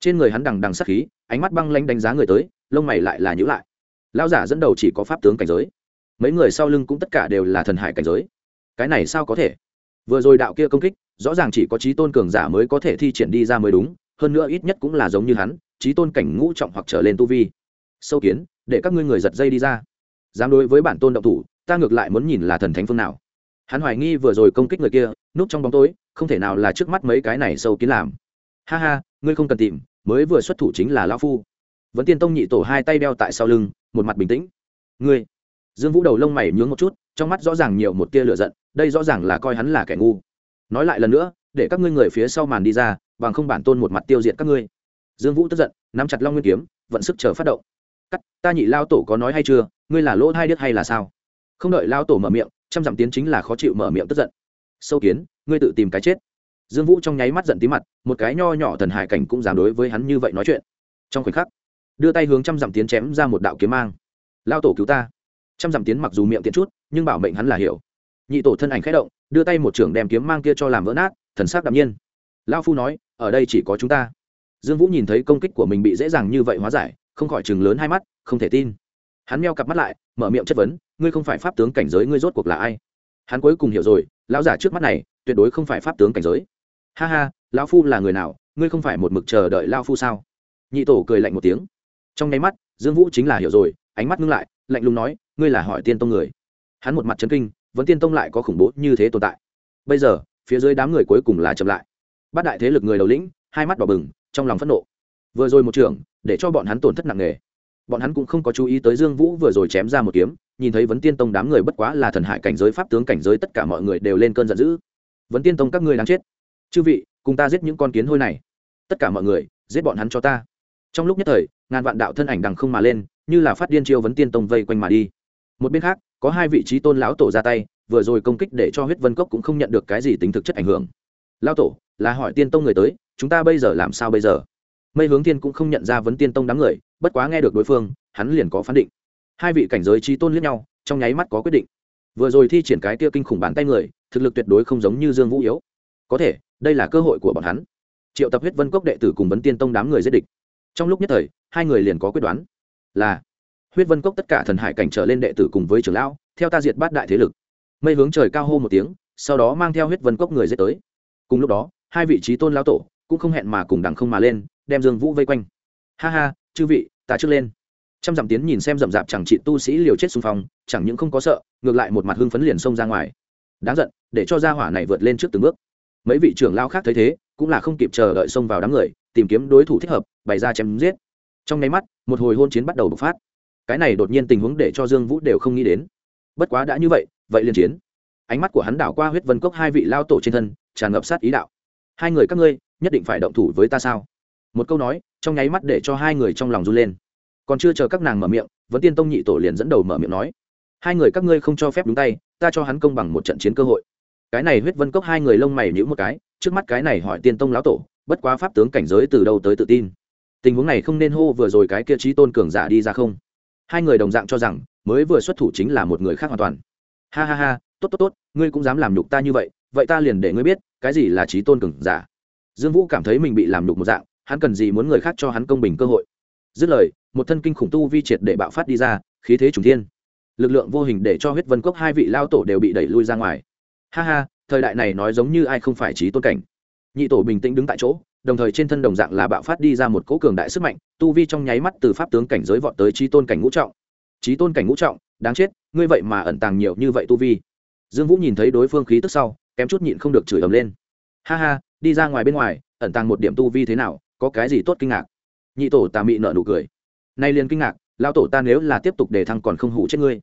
Trên người hắn đằng đằng sắc khí, ánh mắt băng lanh đánh giá người tới, lông mày lại là nhữ lại. Lao giả dẫn đầu chỉ có pháp tướng cảnh giới. Mấy người sau lưng cũng tất cả đều là thần hải cảnh giới. Cái này sao có thể? Vừa rồi đạo kia công kích, rõ ràng chỉ có trí tôn cường giả mới có thể thi triển đi ra mới đúng, hơn nữa ít nhất cũng là giống như hắn, trí tôn cảnh ngũ trọng hoặc trở lên tu vi. Sâu kiến, để các ngươi người giật dây đi ra. Dám đối với bản tôn động thủ ta ngược lại muốn nhìn là thần thánh phương nào. Hắn hoài nghi vừa rồi công kích người kia, núp trong bóng tối, không thể nào là trước mắt mấy cái này sâu kiến làm. Ha ha, ngươi không cần tìm, mới vừa xuất thủ chính là lão phu. Vẫn tiên tông nhị tổ hai tay đeo tại sau lưng, một mặt bình tĩnh. Ngươi. Dương vũ đầu lông mày nhướng một chút, trong mắt rõ ràng nhiều một tia lửa giận, đây rõ ràng là coi hắn là kẻ ngu. Nói lại lần nữa, để các ngươi người phía sau màn đi ra, bằng không bản tôn một mặt tiêu diệt các ngươi. Dương vũ tức giận, nắm chặt long nguyên kiếm, vận sức chờ phát động. Cắt, ta nhị lao tổ có nói hay chưa, ngươi là lỗ hai điếc hay là sao? Không đợi lao tổ mở miệng, trăm dặm tiến chính là khó chịu mở miệng tức giận. Sâu kiến, ngươi tự tìm cái chết. Dương vũ trong nháy mắt giận tí mặt, một cái nho nhỏ thần hải cảnh cũng dám đối với hắn như vậy nói chuyện. Trong khoảnh khắc, đưa tay hướng trăm dặm tiến chém ra một đạo kiếm mang. Lao tổ cứu ta. Trăm dặm tiến mặc dù miệng tiện chút, nhưng bảo mệnh hắn là hiểu. Nhị tổ thân ảnh khẽ động, đưa tay một trưởng đem kiếm mang kia cho làm vỡ nát, thần sắc đạm nhiên. Lao phu nói, ở đây chỉ có chúng ta. Dương vũ nhìn thấy công kích của mình bị dễ dàng như vậy hóa giải, không khỏi chừng lớn hai mắt, không thể tin. Hắn meo cặp mắt lại, mở miệng chất vấn ngươi không phải pháp tướng cảnh giới, ngươi rốt cuộc là ai? Hắn cuối cùng hiểu rồi, lão giả trước mắt này, tuyệt đối không phải pháp tướng cảnh giới. Ha ha, lão phu là người nào, ngươi không phải một mực chờ đợi lao phu sao? Nhị tổ cười lạnh một tiếng. Trong nháy mắt, dương vũ chính là hiểu rồi, ánh mắt ngưng lại, lạnh lùng nói, ngươi là hỏi tiên tông người. Hắn một mặt chấn kinh, vẫn tiên tông lại có khủng bố như thế tồn tại. Bây giờ, phía dưới đám người cuối cùng là chậm lại. Bát đại thế lực người đầu lĩnh, hai mắt đỏ bừng, trong lòng phẫn nộ. Vừa rồi một trường để cho bọn hắn tổn thất nặng nề. Bọn hắn cũng không có chú ý tới dương vũ vừa rồi chém ra một kiếm nhìn thấy vấn tiên tông đám người bất quá là thần hải cảnh giới, pháp tướng cảnh giới, tất cả mọi người đều lên cơn giận dữ. Vấn tiên tông các ngươi đáng chết. Chư vị, cùng ta giết những con kiến hôi này. Tất cả mọi người, giết bọn hắn cho ta. Trong lúc nhất thời, ngàn vạn đạo thân ảnh đằng không mà lên, như là phát điên chiêu vấn tiên tông vây quanh mà đi. Một bên khác, có hai vị trí tôn lão tổ ra tay, vừa rồi công kích để cho huyết vân cốc cũng không nhận được cái gì tính thực chất ảnh hưởng. Lão tổ, là hỏi tiên tông người tới, chúng ta bây giờ làm sao bây giờ? Mây hướng thiên cũng không nhận ra vấn tiên tông đám người, bất quá nghe được đối phương, hắn liền có phán định hai vị cảnh giới trí tôn liếc nhau, trong nháy mắt có quyết định. Vừa rồi thi triển cái kia kinh khủng bàn tay người, thực lực tuyệt đối không giống như dương vũ yếu. Có thể, đây là cơ hội của bọn hắn. Triệu tập huyết vân cốc đệ tử cùng vấn tiên tông đám người giết địch. Trong lúc nhất thời, hai người liền có quyết đoán. Là, huyết vân cốc tất cả thần hải cảnh trở lên đệ tử cùng với trưởng lão, theo ta diệt bát đại thế lực. Mây hướng trời cao hô một tiếng, sau đó mang theo huyết vân cốc người dết tới. Cùng lúc đó, hai vị trí tôn lao tổ cũng không hẹn mà cùng đằng không mà lên, đem dương vũ vây quanh. Ha ha, chư vị, ta trước lên trăm dặm tiến nhìn xem rậm rạp chẳng chị tu sĩ liều chết xung phong, chẳng những không có sợ, ngược lại một mặt hưng phấn liền xông ra ngoài. Đáng giận, để cho gia hỏa này vượt lên trước từng bước. Mấy vị trưởng lao khác thấy thế, cũng là không kịp chờ đợi xông vào đám người, tìm kiếm đối thủ thích hợp, bày ra chém giết. Trong nháy mắt, một hồi hôn chiến bắt đầu bộc phát. Cái này đột nhiên tình huống để cho dương vũ đều không nghĩ đến. Bất quá đã như vậy vậy liên chiến. Ánh mắt của hắn đảo qua huyết vân cốc hai vị lao tổ trên thân, tràn ngập sát ý đạo. Hai người các ngươi, nhất định phải động thủ với ta sao? Một câu nói, trong nháy mắt để cho hai người trong lòng run lên còn chưa chờ các nàng mở miệng vẫn tiên tông nhị tổ liền dẫn đầu mở miệng nói, hai người các ngươi không cho phép đúng tay, ta cho hắn công bằng một trận chiến cơ hội. Cái này huyết vân cốc hai người lông mày nhữ một cái, trước mắt cái này hỏi tiên tông lão tổ, bất quá pháp tướng cảnh giới từ đâu tới tự tin? Tình huống này không nên hô vừa rồi cái kia trí tôn cường giả đi ra không? Hai người đồng dạng cho rằng, mới vừa xuất thủ chính là một người khác hoàn toàn. Ha ha ha, tốt tốt tốt, ngươi cũng dám làm nhục ta như vậy vậy ta liền để ngươi biết, cái gì là trí tôn cường giả. Dương vũ cảm thấy mình bị làm nhục một dạng, hắn cần gì muốn người khác cho hắn công bình cơ hội? Dứt lời một thân kinh khủng tu vi triệt để bạo phát đi ra, khí thế trùng thiên. Lực lượng vô hình để cho huyết vân cốc hai vị lao tổ đều bị đẩy lui ra ngoài. Ha ha, thời đại này nói giống như ai không phải trí tôn cảnh. Nhị tổ bình tĩnh đứng tại chỗ, đồng thời trên thân đồng dạng là bạo phát đi ra một cỗ cường đại sức mạnh, tu vi trong nháy mắt từ pháp tướng cảnh giới vọt tới trí tôn cảnh ngũ trọng. Trí tôn cảnh ngũ trọng, đáng chết, ngươi vậy mà ẩn tàng nhiều như vậy tu vi. Dương vũ nhìn thấy đối phương khí tức sau, kém chút nhịn không được chửi ầm lên. Ha ha, đi ra ngoài bên ngoài, ẩn tàng một điểm tu vi thế nào, có cái gì tốt kinh ngạc? Nhị tổ tà mị nợ nụ cười nay liền kinh ngạc, lão tổ ta nếu là tiếp tục để thăng còn không hủ chết ngươi.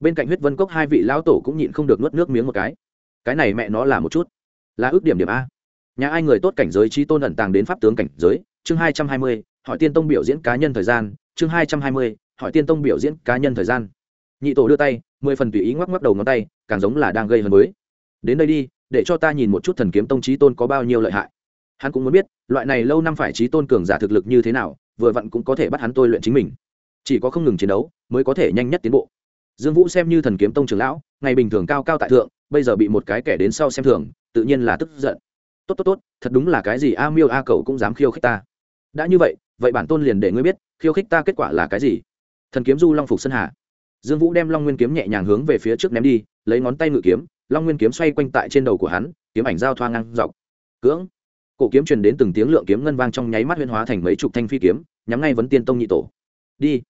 Bên cạnh huyết vân cốc hai vị lão tổ cũng nhịn không được nuốt nước miếng một cái. Cái này mẹ nó là một chút. Là ước điểm điểm a. Nhà ai người tốt cảnh giới trí tôn ẩn tàng đến pháp tướng cảnh giới, chương hai trăm hai mươi, hỏi tiên tông biểu diễn cá nhân thời gian, chương hai trăm hai mươi, hỏi tiên tông biểu diễn cá nhân thời gian. Nhị tổ đưa tay, mười phần tùy ý ngoắc ngoắc đầu ngón tay, càng giống là đang gây hấn mới. đến đây đi, để cho ta nhìn một chút thần kiếm tông trí tôn có bao nhiêu lợi hại. Hắn cũng muốn biết, loại này lâu năm phải trí tôn cường giả thực lực như thế nào vừa vặn cũng có thể bắt hắn tôi luyện chính mình. Chỉ có không ngừng chiến đấu mới có thể nhanh nhất tiến bộ. Dương vũ xem như thần kiếm tông trưởng lão, ngày bình thường cao cao tại thượng, bây giờ bị một cái kẻ đến sau xem thường, tự nhiên là tức giận. Tốt tốt tốt, thật đúng là cái gì a miêu a cậu cũng dám khiêu khích ta. Đã như vậy vậy bản tôn liền để ngươi biết, khiêu khích ta kết quả là cái gì? Thần kiếm du long phục sơn hà. Dương vũ đem long nguyên kiếm nhẹ nhàng hướng về phía trước ném đi, lấy ngón tay ngự kiếm, long nguyên kiếm xoay quanh tại trên đầu của hắn, kiếm ảnh giao thoa ngang dọc. Cưỡng cổ kiếm truyền đến từng tiếng lượng kiếm ngân vang trong nháy mắt huyên hóa thành mấy chục thanh phi kiếm, nhắm ngay vấn tiên tông nhị tổ. Đi.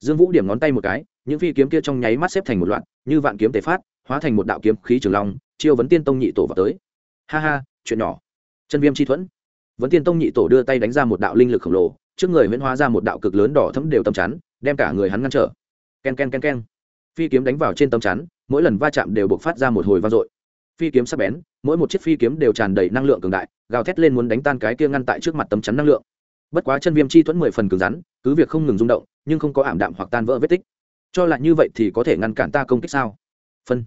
Dương vũ điểm ngón tay một cái, những phi kiếm kia trong nháy mắt xếp thành một loạt, như vạn kiếm tề phát, hóa thành một đạo kiếm khí trường long, chiêu vấn tiên tông nhị tổ vào tới. Ha ha, chuyện nhỏ. Chân viêm chi thuẫn. Vấn tiên tông nhị tổ đưa tay đánh ra một đạo linh lực khổng lồ, trước người huyễn hóa ra một đạo cực lớn đỏ thấm đều tâm chắn, đem cả người hắn ngăn trở. Ken ken ken ken. Phi kiếm đánh vào trên tâm chắn, mỗi lần va chạm đều buộc phát ra một hồi vang dội phi kiếm sắp bén, mỗi một chiếc phi kiếm đều tràn đầy năng lượng cường đại, gào thét lên muốn đánh tan cái kia ngăn tại trước mặt tấm chắn năng lượng. Bất quá chân viêm chi thuẫn mười phần cứng rắn, cứ việc không ngừng rung động, nhưng không có ảm đạm hoặc tan vỡ vết tích. Cho lại như vậy thì có thể ngăn cản ta công kích sao? Phân.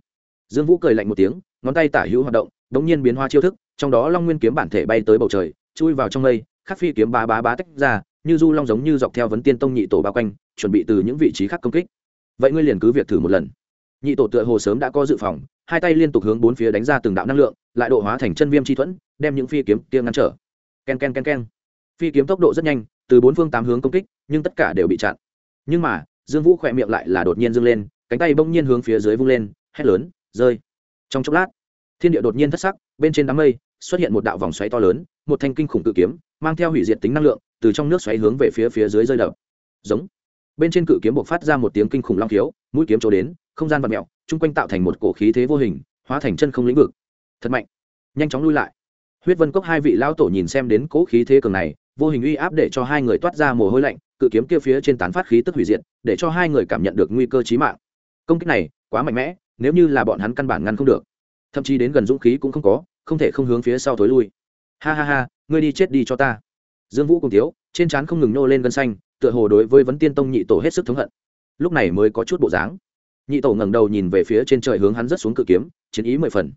Dương vũ cười lạnh một tiếng, ngón tay tả hữu hoạt động đ ỗ n g nhiên biến hoa chiêu thức, trong đó long nguyên kiếm bản thể bay tới bầu trời, chui vào trong mây, khắc phi kiếm bá bá bá tách ra, như du long giống như dọc theo vấn tiên tông nhị tổ bao quanh, chuẩn bị từ những vị trí khác công kích. Vậy ngươi liền cứ việc thử một lần nhị tổ tựa hồ sớm đã có dự phòng, hai tay liên tục hướng bốn phía đánh ra từng đạo năng lượng, lại độ hóa thành chân viêm chi thuẫn, đem những phi kiếm kia ngăn trở. K e n k e n k e n k e n phi kiếm tốc độ rất nhanh, từ bốn phương tám hướng công kích, nhưng tất cả đều bị chặn. Nhưng mà, dương vũ khỏe miệng lại là đột nhiên dâng lên, cánh tay bỗng nhiên hướng phía dưới vung lên, hét lớn, rơi. Trong chốc lát, thiên địa đột nhiên thất sắc, bên trên đám mây xuất hiện một đạo vòng xoáy to lớn, một thanh kinh khủng cự kiếm, mang theo hủy diệt tính năng lượng, từ trong nước xoáy hướng về phía phía dưới rơi đập. Giống. Bên trên cự kiếm buộc phát ra một tiếng kinh khủng long khiếu, mũi kiếm chỗ đến không gian vật mẹo, chung quanh tạo thành một cổ khí thế vô hình, hóa thành chân không lĩnh vực. Thật mạnh. Nhanh chóng lui lại. Huyết vân cốc hai vị lão tổ nhìn xem đến cỗ khí thế cường này, vô hình uy áp để cho hai người toát ra mồ hôi lạnh, cự kiếm kia phía trên tán phát khí tức hủy diệt, để cho hai người cảm nhận được nguy cơ chí mạng. Công kích này quá mạnh mẽ, nếu như là bọn hắn căn bản ngăn không được. Thậm chí đến gần dũng khí cũng không có, không thể không hướng phía sau thối lui. Ha ha ha, ngươi đi chết đi cho ta. Dương vũ cùng thiếu trên trán không ngừng nô lên gân xanh, tựa hồ đối với vấn tiên tông nhị tổ hết sức thống hận. Lúc này mới có chút bộ dáng nhị tổ ngẩng đầu nhìn về phía trên trời hướng hắn rất xuống cự kiếm, chiến ý mười phần.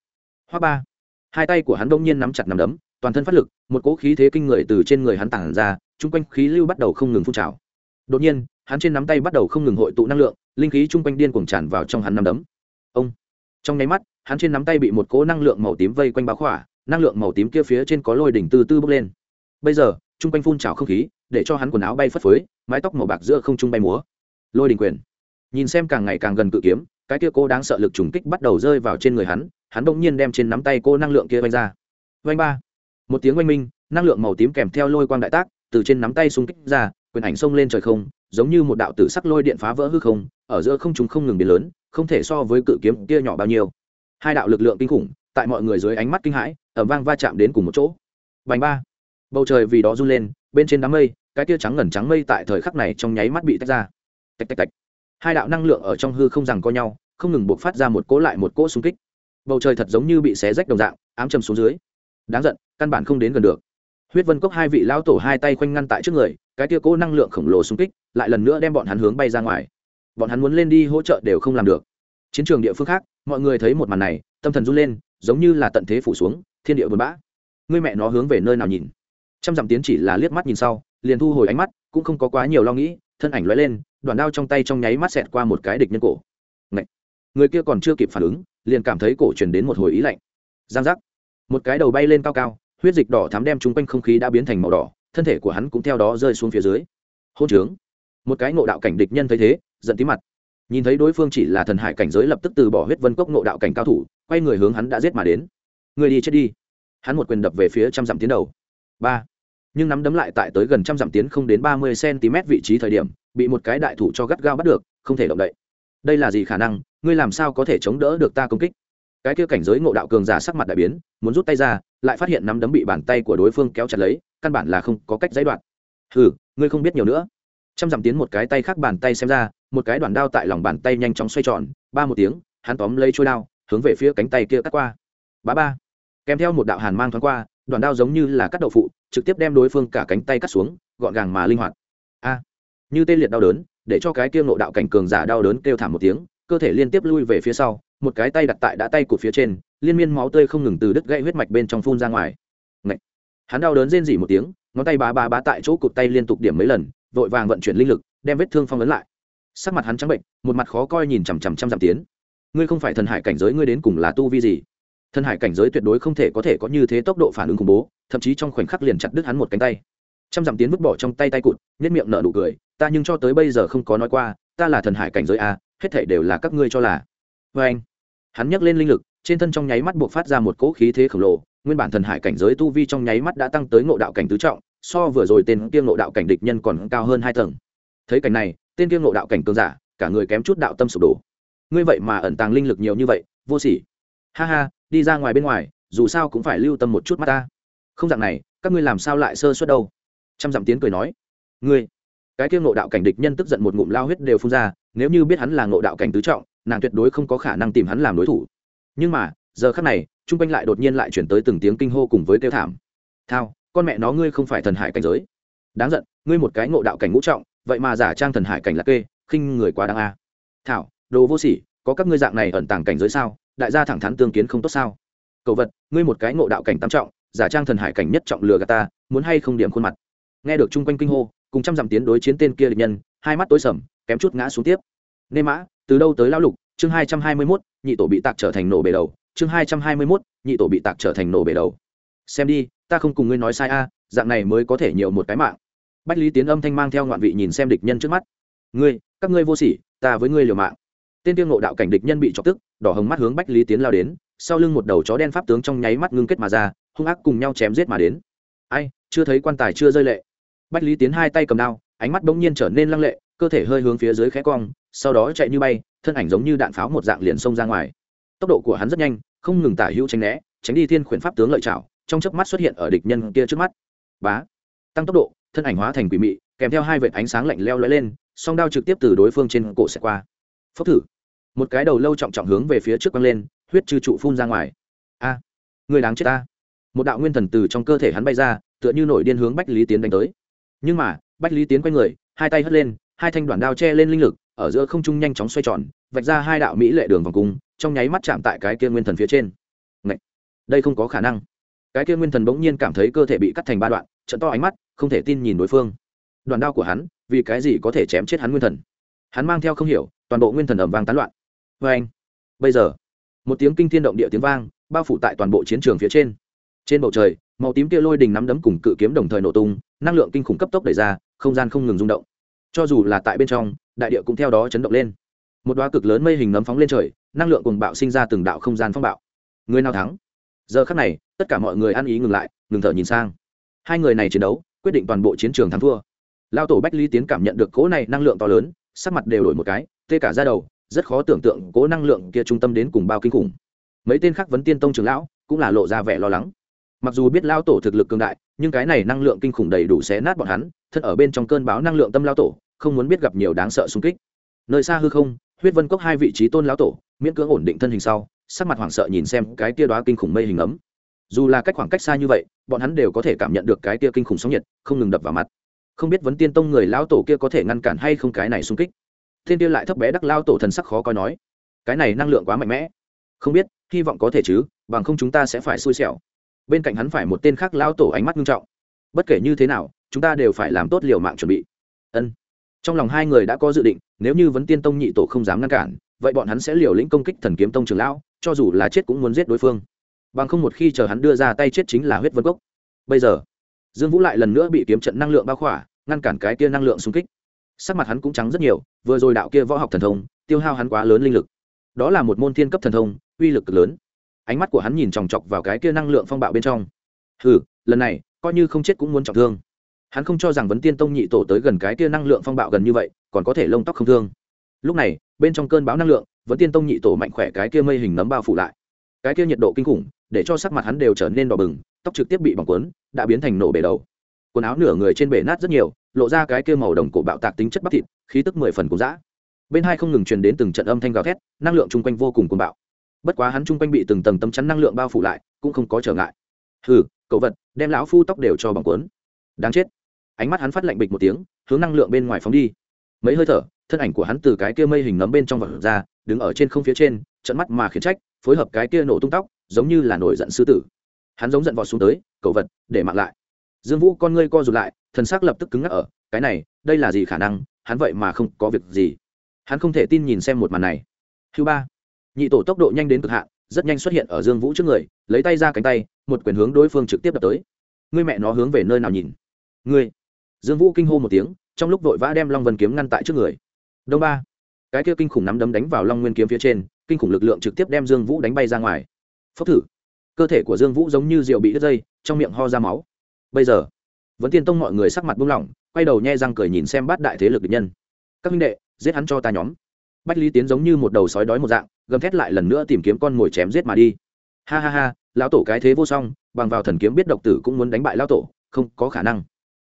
Hoa ba. Hai tay của hắn đông nhiên nắm chặt nắm đấm, toàn thân phát lực, một cỗ khí thế kinh người từ trên người hắn tản ra, chung quanh khí lưu bắt đầu không ngừng phun trào. Đột nhiên, hắn trên nắm tay bắt đầu không ngừng hội tụ năng lượng, linh khí chung quanh điên cuồng tràn vào trong hắn nắm đấm. Ông. Trong nháy mắt, hắn trên nắm tay bị một cỗ năng lượng màu tím vây quanh bao khỏa, năng lượng màu tím kia phía trên có lôi đỉnh từ từ bốc lên. Bây giờ, chung quanh phun trào không khí, để cho hắn quần áo bay phất phới, mái tóc màu bạc giữa không trung bay múa. Lôi đình quyền nhìn xem càng ngày càng gần cự kiếm, cái kia cô đáng sợ lực trùng kích bắt đầu rơi vào trên người hắn hắn bỗng nhiên đem trên nắm tay cô năng lượng kia vanh ra. Vanh ba. Một tiếng oanh minh, năng lượng màu tím kèm theo lôi quang đại tác, từ trên nắm tay xung kích ra, quyền ảnh xông lên trời không, giống như một đạo tử sắc lôi điện phá vỡ hư không, ở giữa không chúng không ngừng biến lớn, không thể so với cự kiếm kia nhỏ bao nhiêu. Hai đạo lực lượng kinh khủng, tại mọi người dưới ánh mắt kinh hãi ẩm vang va chạm đến cùng một chỗ. Vành ba. Bầu trời vì đó run lên, bên trên đám mây, cái tia trắng ngần trắng mây tại thời khắc này trong nháy mắt bị tách ra. Tạch tạch tạch hai đạo năng lượng ở trong hư không rằng co nhau, không ngừng buộc phát ra một cỗ lại một cỗ xung kích. Bầu trời thật giống như bị xé rách đồng dạng, ám chầm xuống dưới. Đáng giận, căn bản không đến gần được. Huyết vân cốc hai vị lão tổ hai tay khoanh ngăn tại trước người, cái tia cỗ năng lượng khổng lồ xung kích lại lần nữa đem bọn hắn hướng bay ra ngoài. Bọn hắn muốn lên đi hỗ trợ đều không làm được. Chiến trường địa phương khác, mọi người thấy một màn này, tâm thần run lên, giống như là tận thế phủ xuống, thiên địa buồn bã. Người mẹ nó hướng về nơi nào nhìn? Trăm dặm tiến chỉ là liếc mắt nhìn sau, liền thu hồi ánh mắt, cũng không có quá nhiều lo nghĩ, thân ảnh lóe lên đoạn đao trong tay trong nháy mắt xẹt qua một cái địch nhân cổ. Ngậy! người kia còn chưa kịp phản ứng, liền cảm thấy cổ truyền đến một hồi ý lạnh. Giang giác! Một cái đầu bay lên cao cao, huyết dịch đỏ thắm đem chung quanh không khí đã biến thành màu đỏ, thân thể của hắn cũng theo đó rơi xuống phía dưới. Hôn trướng! Một cái ngộ đạo cảnh địch nhân thấy thế, giận tí mặt. Nhìn thấy đối phương chỉ là thần hải cảnh giới lập tức từ bỏ huyết vân cốc ngộ đạo cảnh cao thủ, quay người hướng hắn đã giết mà đến. Người đi chết đi! Hắn một quyền đập về phía trăm dặm tiến đầu. Ba! Nhưng nắm đấm lại tại tới gần trăm dặm tiến không đến ba mươi cm vị trí thời điểm, bị một cái đại thủ cho gắt gao bắt được, không thể động đậy. Đây là gì khả năng? Ngươi làm sao có thể chống đỡ được ta công kích? Cái kia cảnh giới ngộ đạo cường giả sắc mặt đại biến, muốn rút tay ra, lại phát hiện nắm đấm bị bàn tay của đối phương kéo chặt lấy, căn bản là không có cách giấy đoạn. Hừ, ngươi không biết nhiều nữa. Trăm dặm tiến một cái tay khác bàn tay xem ra, một cái đoạn đao tại lòng bàn tay nhanh chóng xoay tròn, ba một tiếng, hắn tóm lấy trôi đao, hướng về phía cánh tay kia cắt qua. Bá ba. Kèm theo một đạo hàn mang thoáng qua Đoàn đao giống như là cắt đậu phụ, trực tiếp đem đối phương cả cánh tay cắt xuống, gọn gàng mà linh hoạt. A, như tê liệt đau đớn, để cho cái kia nộ đạo cảnh cường giả đau đớn kêu thảm một tiếng, cơ thể liên tiếp lui về phía sau, một cái tay đặt tại đã tay cụt phía trên, liên miên máu tươi không ngừng từ đứt gãy huyết mạch bên trong phun ra ngoài. Ngậy! hắn đau đớn rên rỉ một tiếng, ngón tay bá bá bá tại chỗ cụt tay liên tục điểm mấy lần, vội vàng vận chuyển linh lực, đem vết thương phong ấn lại. Sắc mặt hắn trắng bệnh, một mặt khó coi nhìn chằm chằm chằm dặm tiến. Ngươi không phải thần hải cảnh giới, ngươi đến cùng là tu vi gì? Thần hải cảnh giới tuyệt đối không thể có thể có như thế tốc độ phản ứng khủng bố, thậm chí trong khoảnh khắc liền chặt đứt hắn một cánh tay. Trăm dặm tiến vứt bỏ trong tay tay cụt nhất miệng nở nụ cười, ta nhưng cho tới bây giờ không có nói qua, ta là thần hải cảnh giới a, hết thể đều là các ngươi cho là. Vê anh, hắn nhấc lên linh lực, trên thân trong nháy mắt buộc phát ra một cỗ khí thế khổng lồ, nguyên bản thần hải cảnh giới tu vi trong nháy mắt đã tăng tới ngộ đạo cảnh tứ trọng, so vừa rồi tên kiêng ngộ đạo cảnh địch nhân còn cao hơn hai tầng. Thấy cảnh này, tên kiêng ngộ đạo cảnh cường giả, cả người kém chút đạo tâm sụp đổ. Ngươi vậy mà ẩn tàng linh lực nhiều như vậy, vô sỉ. Ha ha đi ra ngoài bên ngoài, dù sao cũng phải lưu tâm một chút mắt ta. Không dạng này, các ngươi làm sao lại sơ suất đâu? Trăm dặm tiến cười nói. Ngươi, cái kia ngộ đạo cảnh địch nhân tức giận một ngụm lao huyết đều phun ra, nếu như biết hắn là ngộ đạo cảnh tứ trọng, nàng tuyệt đối không có khả năng tìm hắn làm đối thủ. Nhưng mà, giờ khắc này, chung quanh lại đột nhiên lại chuyển tới từng tiếng kinh hô cùng với kêu thảm. Thao, con mẹ nó ngươi không phải thần hải cảnh giới. Đáng giận, ngươi một cái ngộ đạo cảnh ngũ trọng, vậy mà giả trang thần hải cảnh là kê, khinh người quá đáng a. Thảo, đồ vô sỉ, có các ngươi dạng này ẩn tàng cảnh giới sao? Đại gia thẳng thắn tương kiến không tốt sao? Cậu vật, ngươi một cái ngộ đạo cảnh tam trọng, giả trang thần hải cảnh nhất trọng lừa gạt ta, muốn hay không điểm khuôn mặt? Nghe được chung quanh kinh hô, cùng trăm dặm tiến đối chiến tên kia địch nhân, hai mắt tối sầm, kém chút ngã xuống tiếp. Nê mã, từ đâu tới lao lục? Chương hai trăm hai mươi mốt, nhị tổ bị tạc trở thành nổ bể đầu. Chương hai trăm hai mươi mốt, nhị tổ bị tạc trở thành nổ bể đầu. Xem đi, ta không cùng ngươi nói sai a, dạng này mới có thể nhiều một cái mạng. Bách lý tiến âm thanh mang theo ngoạn vị nhìn xem địch nhân trước mắt. Ngươi, các ngươi vô sỉ, ta với ngươi liều mạng tên tiêu ngộ đạo cảnh địch nhân bị chọc tức, đỏ hồng mắt hướng bách lý tiến lao đến, sau lưng một đầu chó đen pháp tướng trong nháy mắt ngưng kết mà ra, hung ác cùng nhau chém giết mà đến. Ai, chưa thấy quan tài chưa rơi lệ. Bách lý tiến hai tay cầm đao, ánh mắt bỗng nhiên trở nên lăng lệ, cơ thể hơi hướng phía dưới khẽ cong, sau đó chạy như bay, thân ảnh giống như đạn pháo một dạng liền xông ra ngoài. Tốc độ của hắn rất nhanh, không ngừng tả hữu tránh né, tránh đi thiên khuyển pháp tướng lợi chảo trong chớp mắt xuất hiện ở địch nhân kia trước mắt. Bá. Tăng tốc độ, thân ảnh hóa thành quỷ mị, kèm theo hai vệt ánh sáng lạnh leo lóe lên, song đao trực tiếp từ đối phương trên cổ sẽ qua phốc thử. Một cái đầu lâu trọng trọng hướng về phía trước quăng lên, huyết chư trụ phun ra ngoài. A, người đáng chết ta. Một đạo nguyên thần từ trong cơ thể hắn bay ra, tựa như nổi điên hướng bách lý tiến đánh tới. Nhưng mà, bách lý tiến quay người, hai tay hất lên, hai thanh đoạn đao che lên linh lực, ở giữa không trung nhanh chóng xoay tròn, vạch ra hai đạo mỹ lệ đường vòng cung, trong nháy mắt chạm tại cái kia nguyên thần phía trên. Ngậy! đây không có khả năng. Cái kia nguyên thần bỗng nhiên cảm thấy cơ thể bị cắt thành ba đoạn trận to ánh mắt, không thể tin nhìn đối phương. Đoạn đao của hắn, vì cái gì có thể chém chết hắn nguyên thần? Hắn mang theo không hiểu toàn bộ nguyên thần ẩm vang tán loạn. Vê anh. Bây giờ, một tiếng kinh thiên động địa tiếng vang bao phủ tại toàn bộ chiến trường phía trên. Trên bầu trời, màu tím kia lôi đình nắm đấm cùng cự kiếm đồng thời nổ tung, năng lượng kinh khủng cấp tốc đẩy ra, không gian không ngừng rung động. Cho dù là tại bên trong, đại địa cũng theo đó chấn động lên. Một đoá cực lớn mây hình nấm phóng lên trời, năng lượng cùng bạo sinh ra từng đạo không gian phong bạo. Người nào thắng? Giờ khắc này, tất cả mọi người ăn ý ngừng lại, ngừng thở nhìn sang. Hai người này chiến đấu, quyết định toàn bộ chiến trường thắng thua. Lao tổ bách lý tiến cảm nhận được cỗ này năng lượng to lớn, sắc mặt đều đổi một cái tê cả ra đầu, rất khó tưởng tượng cỗ năng lượng kia trung tâm đến cùng bao kinh khủng. Mấy tên khác vấn tiên tông trường lão cũng là lộ ra vẻ lo lắng. Mặc dù biết lao tổ thực lực cường đại, nhưng cái này năng lượng kinh khủng đầy đủ xé nát bọn hắn thân ở bên trong cơn báo năng lượng tâm lao tổ, không muốn biết gặp nhiều đáng sợ xung kích. Nơi xa hư không, huyết vân cốc hai vị trí tôn lao tổ, miễn cưỡng ổn định thân hình sau, sắc mặt hoảng sợ nhìn xem cái tia đoá kinh khủng mây hình ấm. Dù là cách khoảng cách xa như vậy, bọn hắn đều có thể cảm nhận được cái tia kinh khủng sóng nhiệt, không ngừng đập vào mặt. Không biết vấn tiên tông người lao tổ kia có thể ngăn cản hay không cái này xung kích tên tiêu lại thấp bé đắc lao tổ thần sắc khó coi nói, cái này năng lượng quá mạnh mẽ. Không biết, hy vọng có thể chứ, bằng không chúng ta sẽ phải xui xẻo. Bên cạnh hắn phải một tên khác lao tổ ánh mắt nghiêm trọng. Bất kể như thế nào, chúng ta đều phải làm tốt liều mạng chuẩn bị. Ân. Trong lòng hai người đã có dự định, nếu như vấn tiên tông nhị tổ không dám ngăn cản, vậy bọn hắn sẽ liều lĩnh công kích thần kiếm tông trường lão, cho dù là chết cũng muốn giết đối phương. Bằng không một khi chờ hắn đưa ra tay chết chính là huyết vân cốc. Bây giờ, dương vũ lại lần nữa bị kiếm trận năng lượng bao khỏa, ngăn cản cái kia năng lượng xung kích sắc mặt hắn cũng trắng rất nhiều, vừa rồi đạo kia võ học thần thông, tiêu hao hắn quá lớn linh lực. Đó là một môn thiên cấp thần thông, uy lực cực lớn. Ánh mắt của hắn nhìn chòng chọc vào cái kia năng lượng phong bạo bên trong. Hừ, lần này, coi như không chết cũng muốn trọng thương. Hắn không cho rằng vấn tiên tông nhị tổ tới gần cái kia năng lượng phong bạo gần như vậy, còn có thể lông tóc không thương. Lúc này, bên trong cơn bão năng lượng, vấn tiên tông nhị tổ mạnh khỏe cái kia mây hình nấm bao phủ lại. Cái kia nhiệt độ kinh khủng, để cho sắc mặt hắn đều trở nên đỏ bừng, tóc trực tiếp bị bỏng quấn đã biến thành nổ bể đầu. Quần áo nửa người trên bể nát rất nhiều lộ ra cái kia màu đồng cổ bạo tạc tính chất bắp thịt, khí tức mười phần cũng dã. Bên hai không ngừng truyền đến từng trận âm thanh gào thét, năng lượng chung quanh vô cùng cuồng bạo. Bất quá hắn chung quanh bị từng tầng tấm chắn năng lượng bao phủ lại, cũng không có trở ngại. Hừ, cậu vật, đem lão phu tóc đều cho bằng cuốn. Đáng chết. Ánh mắt hắn phát lạnh bịch một tiếng, hướng năng lượng bên ngoài phóng đi. Mấy hơi thở, thân ảnh của hắn từ cái kia mây hình nấm bên trong vật ra, đứng ở trên không phía trên trận mắt mà khiến trách, phối hợp cái kia nổ tung tóc, giống như là nổi giận sư tử. Hắn giống giận vọt xuống tới, cậu vật, để mặc lại. Dương vũ con ngươi co rụt lại thần sắc lập tức cứng ngắc ở, cái này, đây là gì khả năng, hắn vậy mà không có việc gì. Hắn không thể tin nhìn xem một màn này. Thứ ba, nhị tổ tốc độ nhanh đến cực hạn, rất nhanh xuất hiện ở dương vũ trước người, lấy tay ra cánh tay, một quyền hướng đối phương trực tiếp đập tới. Ngươi mẹ nó hướng về nơi nào nhìn? Ngươi. Dương vũ kinh hô một tiếng, trong lúc vội vã đem long vân kiếm ngăn tại trước người. Đông ba, cái kia kinh khủng nắm đấm đánh vào long nguyên kiếm phía trên, kinh khủng lực lượng trực tiếp đem dương vũ đánh bay ra ngoài. Phốc thử. Cơ thể của dương vũ giống như rượu bị đứt dây, trong miệng ho ra máu. Bây giờ vẫn tiên tông mọi người sắc mặt buông lỏng, quay đầu nhe răng cười nhìn xem bát đại thế lực địch nhân. Các minh đệ, giết hắn cho ta nhóm. Bách lý tiến giống như một đầu sói đói một dạng, gầm thét lại lần nữa tìm kiếm con mồi chém giết mà đi. Ha ha ha, lão tổ cái thế vô song, bằng vào thần kiếm biết độc tử cũng muốn đánh bại lão tổ, không có khả năng.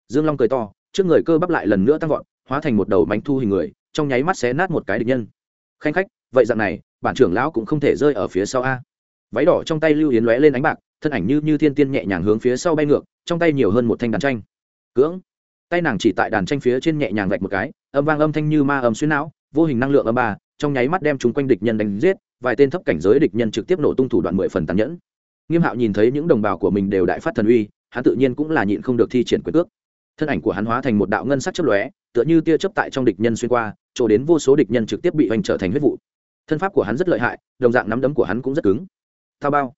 Dương long cười to, trước người cơ bắp lại lần nữa tăng vọt, hóa thành một đầu bánh thu hình người, trong nháy mắt xé nát một cái địch nhân. Khanh khách, vậy dạng này, bản trưởng lão cũng không thể rơi ở phía sau a. Váy đỏ trong tay lưu yến lóe lên ánh bạc thân ảnh như như thiên tiên nhẹ nhàng hướng phía sau bay ngược, trong tay nhiều hơn một thanh đàn tranh. Cưỡng. Tay nàng chỉ tại đàn tranh phía trên nhẹ nhàng vạch một cái, âm vang âm thanh như ma âm xuyên não, vô hình năng lượng âm ba, trong nháy mắt đem chúng quanh địch nhân đánh giết, vài tên thấp cảnh giới địch nhân trực tiếp nổ tung thủ đoạn mười phần tàn nhẫn. Nghiêm hạo nhìn thấy những đồng bào của mình đều đại phát thần uy, hắn tự nhiên cũng là nhịn không được thi triển quyết cước. Thân ảnh của hắn hóa thành một đạo ngân sắc chớp lóe, tựa như tia chấp tại trong địch nhân xuyên qua, chỗ đến vô số địch nhân trực tiếp bị hoành trở thành huyết vụ. Thân pháp của hắn rất lợi hại, đồng dạng nắm đấm của hắn cũng rất cứng. Thao bao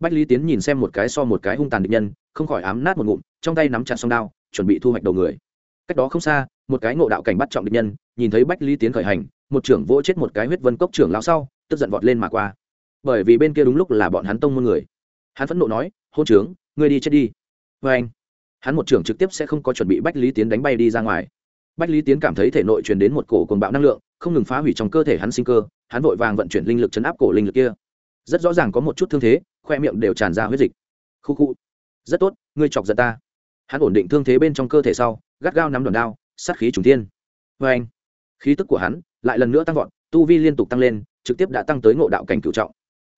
bách lý tiến nhìn xem một cái so một cái hung tàn địch nhân, không khỏi ám nát một ngụm, trong tay nắm chặt song đao, chuẩn bị thu hoạch đầu người. Cách đó không xa, một cái ngộ đạo cảnh bắt trọng địch nhân, nhìn thấy bách lý tiến khởi hành, một trưởng vỗ chết một cái huyết vân cốc trưởng lão sau, tức giận vọt lên mà qua. Bởi vì bên kia đúng lúc là bọn hắn tông môn người. Hắn phẫn nộ nói, hôn trướng ngươi đi chết đi. Vê anh, hắn một trưởng trực tiếp sẽ không có chuẩn bị bách lý tiến đánh bay đi ra ngoài. Bách lý tiến cảm thấy thể nội truyền đến một cổ cồn bạo năng lượng, không ngừng phá hủy trong cơ thể hắn sinh cơ, hắn vội vàng vận chuyển linh lực chấn áp cổ linh lực kia. Rất rõ ràng có một chút thương thế khoe miệng đều tràn ra huyết dịch. Khu khu. Rất tốt, ngươi chọc giận ta. Hắn ổn định thương thế bên trong cơ thể sau, gắt gao nắm đòn đao, sát khí trùng tiên vê vâng anh. Khí tức của hắn lại lần nữa tăng vọt, tu vi liên tục tăng lên, trực tiếp đã tăng tới ngộ đạo cảnh cựu trọng.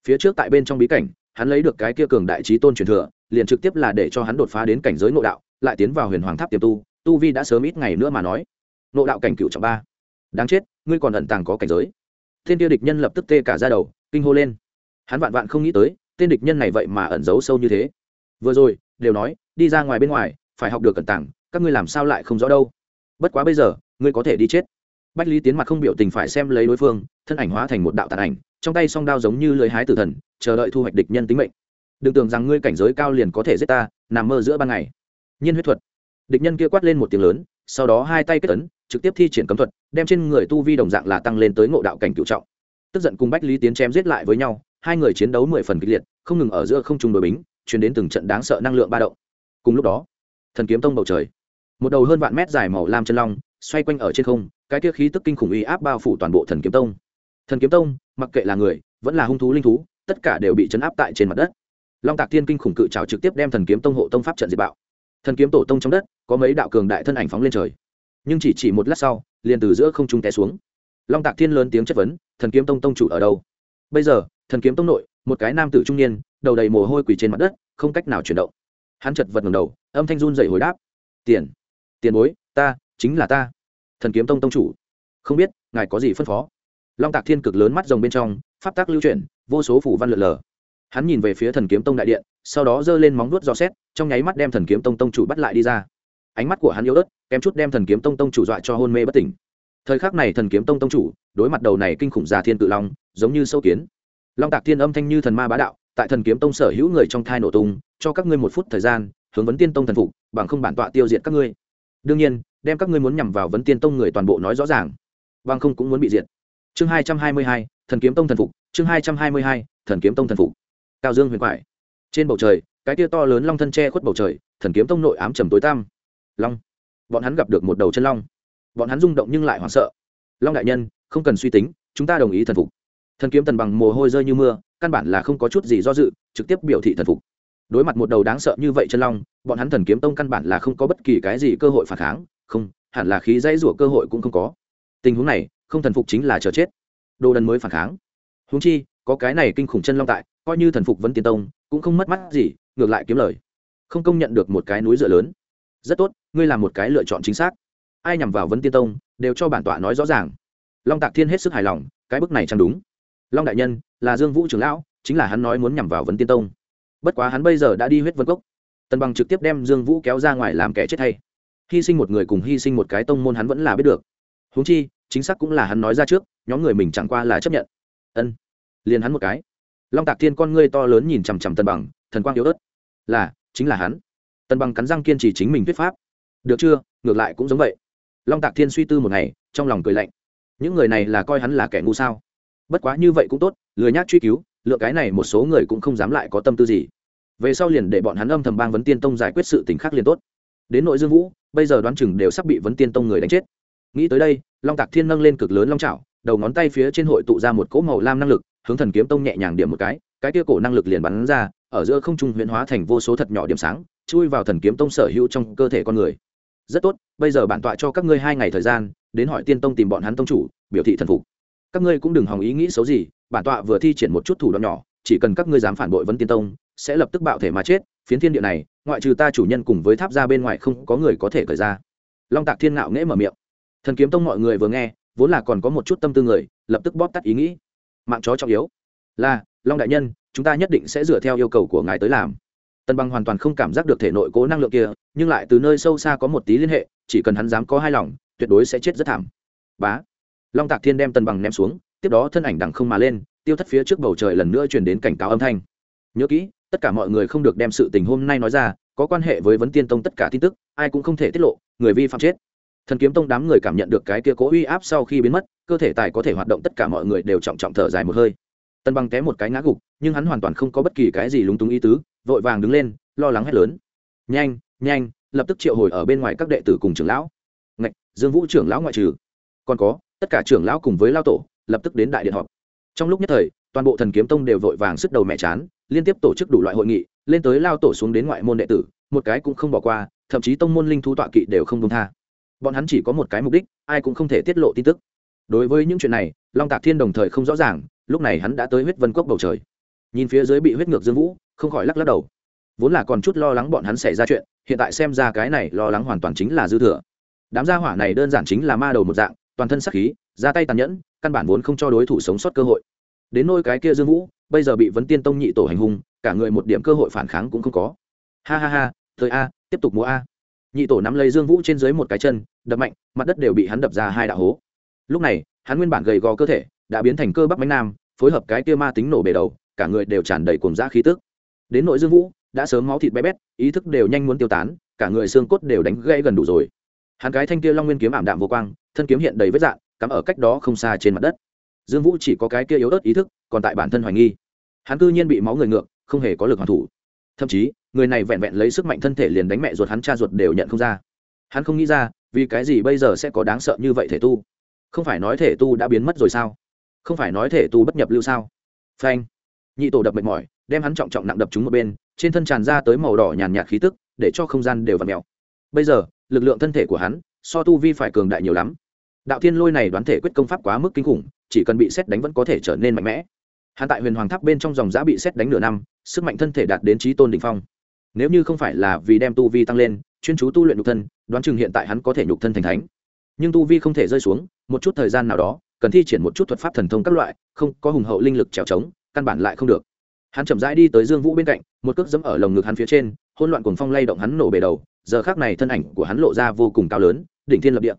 Phía trước tại bên trong bí cảnh, hắn lấy được cái kia cường đại trí tôn truyền thừa, liền trực tiếp là để cho hắn đột phá đến cảnh giới ngộ đạo, lại tiến vào huyền hoàng tháp tiềm tu tu vi đã sớm ít ngày nữa mà nói. Ngộ đạo cảnh cựu trọng ba. Đáng chết, ngươi còn ẩn tàng có cảnh giới. Thiên tiêu địch nhân lập tức tê cả ra đầu, kinh hô lên. Hắn vạn vạn không nghĩ tới tên địch nhân này vậy mà ẩn giấu sâu như thế. Vừa rồi, đều nói, đi ra ngoài bên ngoài, phải học được cẩn tàng, các ngươi làm sao lại không rõ đâu? Bất quá bây giờ, ngươi có thể đi chết. Bách lý tiến mặt không biểu tình phải xem lấy đối phương, thân ảnh hóa thành một đạo tàn ảnh, trong tay song đao giống như lưới hái tử thần, chờ đợi thu hoạch địch nhân tính mệnh. Đừng tưởng rằng ngươi cảnh giới cao liền có thể giết ta, nằm mơ giữa ban ngày. Nhiên huyết thuật. Địch nhân kia quát lên một tiếng lớn, sau đó hai tay kết tấn trực tiếp thi triển cấm thuật, đem trên người tu vi đồng dạng là tăng lên tới ngộ đạo cảnh cựu trọng. Tức giận cùng bách lý tiến chém giết lại với nhau hai người chiến đấu mười phần kịch liệt, không ngừng ở giữa không trung đội bính chuyển đến từng trận đáng sợ năng lượng ba động. Cùng lúc đó, thần kiếm tông bầu trời, một đầu hơn vạn mét dài màu lam chân long xoay quanh ở trên không, cái kia khí tức kinh khủng uy áp bao phủ toàn bộ thần kiếm tông. Thần kiếm tông, mặc kệ là người, vẫn là hung thú linh thú, tất cả đều bị chấn áp tại trên mặt đất. Long tạc thiên kinh khủng cự trào trực tiếp đem thần kiếm tông hộ tông pháp trận diệt bạo. Thần kiếm tổ tông trong đất, có mấy đạo cường đại thân ảnh phóng lên trời. Nhưng chỉ chỉ một lát sau, liền từ giữa không trung té xuống. Long tạc thiên lớn tiếng chất vấn, thần kiếm tông tông chủ ở đâu? Bây giờ thần kiếm tông nội, một cái nam tử trung niên, đầu đầy mồ hôi quỳ trên mặt đất, không cách nào chuyển động. Hắn chật vật ngầm đầu, âm thanh run dậy hồi đáp. Tiền tiền bối, ta, chính là ta. Thần kiếm tông tông chủ. Không biết, ngài có gì phân phó? Long tạc thiên cực lớn mắt rồng bên trong, pháp tác lưu chuyển, vô số phủ văn lượn lờ. Hắn nhìn về phía thần kiếm tông đại điện, sau đó giơ lên móng vuốt dò xét, trong nháy mắt đem thần kiếm tông tông chủ bắt lại đi ra. Ánh mắt của hắn yếu ớt, kém chút đem thần kiếm tông tông chủ dọa cho hôn mê bất tỉnh. Thời khắc này thần kiếm tông tông chủ, đối mặt đầu này kinh khủng già thiên tự long, giống như sâu kiến long tạc thiên âm thanh như thần ma bá đạo, tại thần kiếm tông sở hữu người trong thai nổ tung, cho các ngươi một phút thời gian, hướng vấn tiên tông thần phục, bằng không bản tọa tiêu diệt các ngươi. Đương nhiên, đem các ngươi muốn nhằm vào vấn tiên tông người toàn bộ nói rõ ràng, bằng không cũng muốn bị diệt. Chương hai trăm hai mươi hai, thần kiếm tông thần phục, chương hai trăm hai mươi hai, thần kiếm tông thần phục. Cao dương huyền quải. Trên bầu trời, cái tia to lớn long thân che khuất bầu trời, thần kiếm tông nội ám trầm tối tăm. Long. Bọn hắn gặp được một đầu chân long. Bọn hắn rung động nhưng lại hoảng sợ. Long đại nhân, không cần suy tính, chúng ta đồng ý thần phục thần kiếm tần bằng mồ hôi rơi như mưa, căn bản là không có chút gì do dự, trực tiếp biểu thị thần phục. Đối mặt một đầu đáng sợ như vậy chân long, bọn hắn thần kiếm tông căn bản là không có bất kỳ cái gì cơ hội phản kháng, không, hẳn là khí dãy rủa cơ hội cũng không có. Tình huống này, không thần phục chính là chờ chết. Đồ đần mới phản kháng. Húng chi, có cái này kinh khủng chân long tại, coi như thần phục vẫn tiên tông, cũng không mất mắt gì, ngược lại kiếm lời. Không công nhận được một cái núi dựa lớn. Rất tốt, ngươi làm một cái lựa chọn chính xác. Ai nhằm vào vấn tiên tông, đều cho bản tọa nói rõ ràng. Long tạc thiên hết sức hài lòng, cái bức này chẳng đúng long đại nhân, là dương vũ trưởng lão, chính là hắn nói muốn nhằm vào vấn tiên tông. Bất quá hắn bây giờ đã đi huyết vân cốc. Tần bằng trực tiếp đem dương vũ kéo ra ngoài làm kẻ chết hay hy sinh một người cùng hy sinh một cái tông môn hắn vẫn là biết được. Húng chi, chính xác cũng là hắn nói ra trước, nhóm người mình chẳng qua là chấp nhận. Ân, liền hắn một cái. Long tạc thiên con ngươi to lớn nhìn chằm chằm Tần bằng, thần quang yếu ớt. Là, chính là hắn. Tần bằng cắn răng kiên trì chính mình thuyết pháp. Được chưa, ngược lại cũng giống vậy. Long tạc thiên suy tư một ngày, trong lòng cười lạnh. Những người này là coi hắn là kẻ ngu sao? Bất quá như vậy cũng tốt, lười nhác truy cứu, lựa cái này một số người cũng không dám lại có tâm tư gì. Về sau liền để bọn hắn âm thầm bang vấn tiên tông giải quyết sự tình khác liền tốt. Đến nội dương vũ, bây giờ đoán chừng đều sắp bị vấn tiên tông người đánh chết. Nghĩ tới đây, long tạc thiên nâng lên cực lớn long trào đầu ngón tay phía trên hội tụ ra một cỗ màu lam năng lực, hướng thần kiếm tông nhẹ nhàng điểm một cái cái kia cổ năng lực liền bắn ra, ở giữa không trung huyễn hóa thành vô số thật nhỏ điểm sáng, chui vào thần kiếm tông sở hữu trong cơ thể con người. Rất tốt, bây giờ bản tọa cho các ngươi hai ngày thời gian, đến hỏi tiên tông tìm bọn hắn tông chủ, biểu thị thần phục các ngươi cũng đừng hòng ý nghĩ xấu gì, bản tọa vừa thi triển một chút thủ đoạn nhỏ, chỉ cần các ngươi dám phản bội vấn tiên tông, sẽ lập tức bạo thể mà chết, phiến thiên địa này, ngoại trừ ta chủ nhân cùng với tháp ra bên ngoài không có người có thể cởi ra. Long tạc thiên ngạo nghễ mở miệng. Thần kiếm tông mọi người vừa nghe, vốn là còn có một chút tâm tư người, lập tức bóp tắt ý nghĩ. Mạng chó trọng yếu. Là, long đại nhân, chúng ta nhất định sẽ dựa theo yêu cầu của ngài tới làm. Tân bằng hoàn toàn không cảm giác được thể nội cố năng lượng kia, nhưng lại từ nơi sâu xa có một tí liên hệ, chỉ cần hắn dám có hai lòng, tuyệt đối sẽ chết rất thảm. Bá long tạc thiên đem tân bằng ném xuống, tiếp đó thân ảnh đằng không mà lên, tiêu thất phía trước bầu trời lần nữa truyền đến cảnh cáo âm thanh. Nhớ kỹ, tất cả mọi người không được đem sự tình hôm nay nói ra, có quan hệ với vấn tiên tông tất cả tin tức, ai cũng không thể tiết lộ, người vi phạm chết. Thần kiếm tông đám người cảm nhận được cái kia cố uy áp sau khi biến mất, cơ thể tài có thể hoạt động tất cả mọi người đều trọng trọng thở dài một hơi. Tân bằng té một cái ngã gục, nhưng hắn hoàn toàn không có bất kỳ cái gì lúng túng ý tứ, vội vàng đứng lên, lo lắng hét lớn. Nhanh nhanh, lập tức triệu hồi ở bên ngoài các đệ tử cùng trưởng lão. Ngạch, dương vũ trưởng lão ngoại trừ. Còn có tất cả trưởng lão cùng với lao tổ, lập tức đến đại điện họp. Trong lúc nhất thời, toàn bộ thần kiếm tông đều vội vàng sức đầu mẹ chán, liên tiếp tổ chức đủ loại hội nghị, lên tới lao tổ xuống đến ngoại môn đệ tử, một cái cũng không bỏ qua, thậm chí tông môn linh thú tọa kỵ đều không công tha. Bọn hắn chỉ có một cái mục đích, ai cũng không thể tiết lộ tin tức. Đối với những chuyện này, long tạc thiên đồng thời không rõ ràng, lúc này hắn đã tới huyết vân cốc bầu trời. Nhìn phía dưới bị huyết ngược dương vũ, không khỏi lắc lắc đầu. Vốn là còn chút lo lắng bọn hắn xảy ra chuyện, hiện tại xem ra cái này lo lắng hoàn toàn chính là dư thừa. Đám gia hỏa này đơn giản chính là ma đầu một dạng toàn thân sắc khí, ra tay tàn nhẫn, căn bản vốn không cho đối thủ sống sót cơ hội. Đến nôi cái kia dương vũ, bây giờ bị vấn tiên tông nhị tổ hành hung, cả người một điểm cơ hội phản kháng cũng không có. Ha ha ha thời a, tiếp tục múa a. Nhị tổ nắm lấy dương vũ trên dưới một cái chân, đập mạnh, mặt đất đều bị hắn đập ra hai đạo hố. Lúc này, hắn nguyên bản gầy gò cơ thể, đã biến thành cơ bắp bánh nam, phối hợp cái kia ma tính nổ bể đầu, cả người đều tràn đầy cồn dã khí tức. Đến nội dương vũ, đã sớm máu thịt bé bét, ý thức đều nhanh muốn tiêu tán, cả người xương cốt đều đánh gãy gần đủ rồi. Hắn cái thanh kia long nguyên kiếm ảm đạm vô quang thân kiếm hiện đầy vết dạn, cắm ở cách đó không xa trên mặt đất. Dương vũ chỉ có cái kia yếu ớt ý thức còn tại bản thân hoài nghi. Hắn cư nhiên bị máu người ngược không hề có lực hoàn thủ. Thậm chí người này vẹn vẹn lấy sức mạnh thân thể liền đánh mẹ ruột hắn cha ruột đều nhận không ra. Hắn không nghĩ ra vì cái gì bây giờ sẽ có đáng sợ như vậy thể tu? Không phải nói thể tu đã biến mất rồi sao? Không phải nói thể tu bất nhập lưu sao? Phanh. Nhị tổ đập mệt mỏi đem hắn trọng trọng nặng đập chúng một bên trên thân tràn ra tới màu đỏ nhàn nhạt khí tức để cho không gian đều v ặ mèo. Bây giờ lực lượng thân thể của hắn so tu vi phải cường đại nhiều lắm đạo thiên lôi này đoán thể quyết công pháp quá mức kinh khủng, chỉ cần bị xét đánh vẫn có thể trở nên mạnh mẽ. Hắn tại huyền hoàng tháp bên trong dòng giã bị xét đánh nửa năm, sức mạnh thân thể đạt đến trí tôn đ ỉ n h phong. Nếu như không phải là vì đem tu vi tăng lên, chuyên chú tu luyện nhục thân, đoán chừng hiện tại hắn có thể nhục thân thành thánh. Nhưng tu vi không thể rơi xuống, một chút thời gian nào đó, cần thi triển một chút thuật pháp thần thông các loại, không có hùng hậu linh lực trèo trống, căn bản lại không được. Hắn chậm rãi đi tới dương vũ bên cạnh, một cước dẫm ở lồng ngực hắn phía trên hôn loạn cuồng phong lay động hắn nổ bề đầu, giờ khác này thân ảnh của hắn lộ ra vô cùng cao lớn, đỉnh thiên lập địa.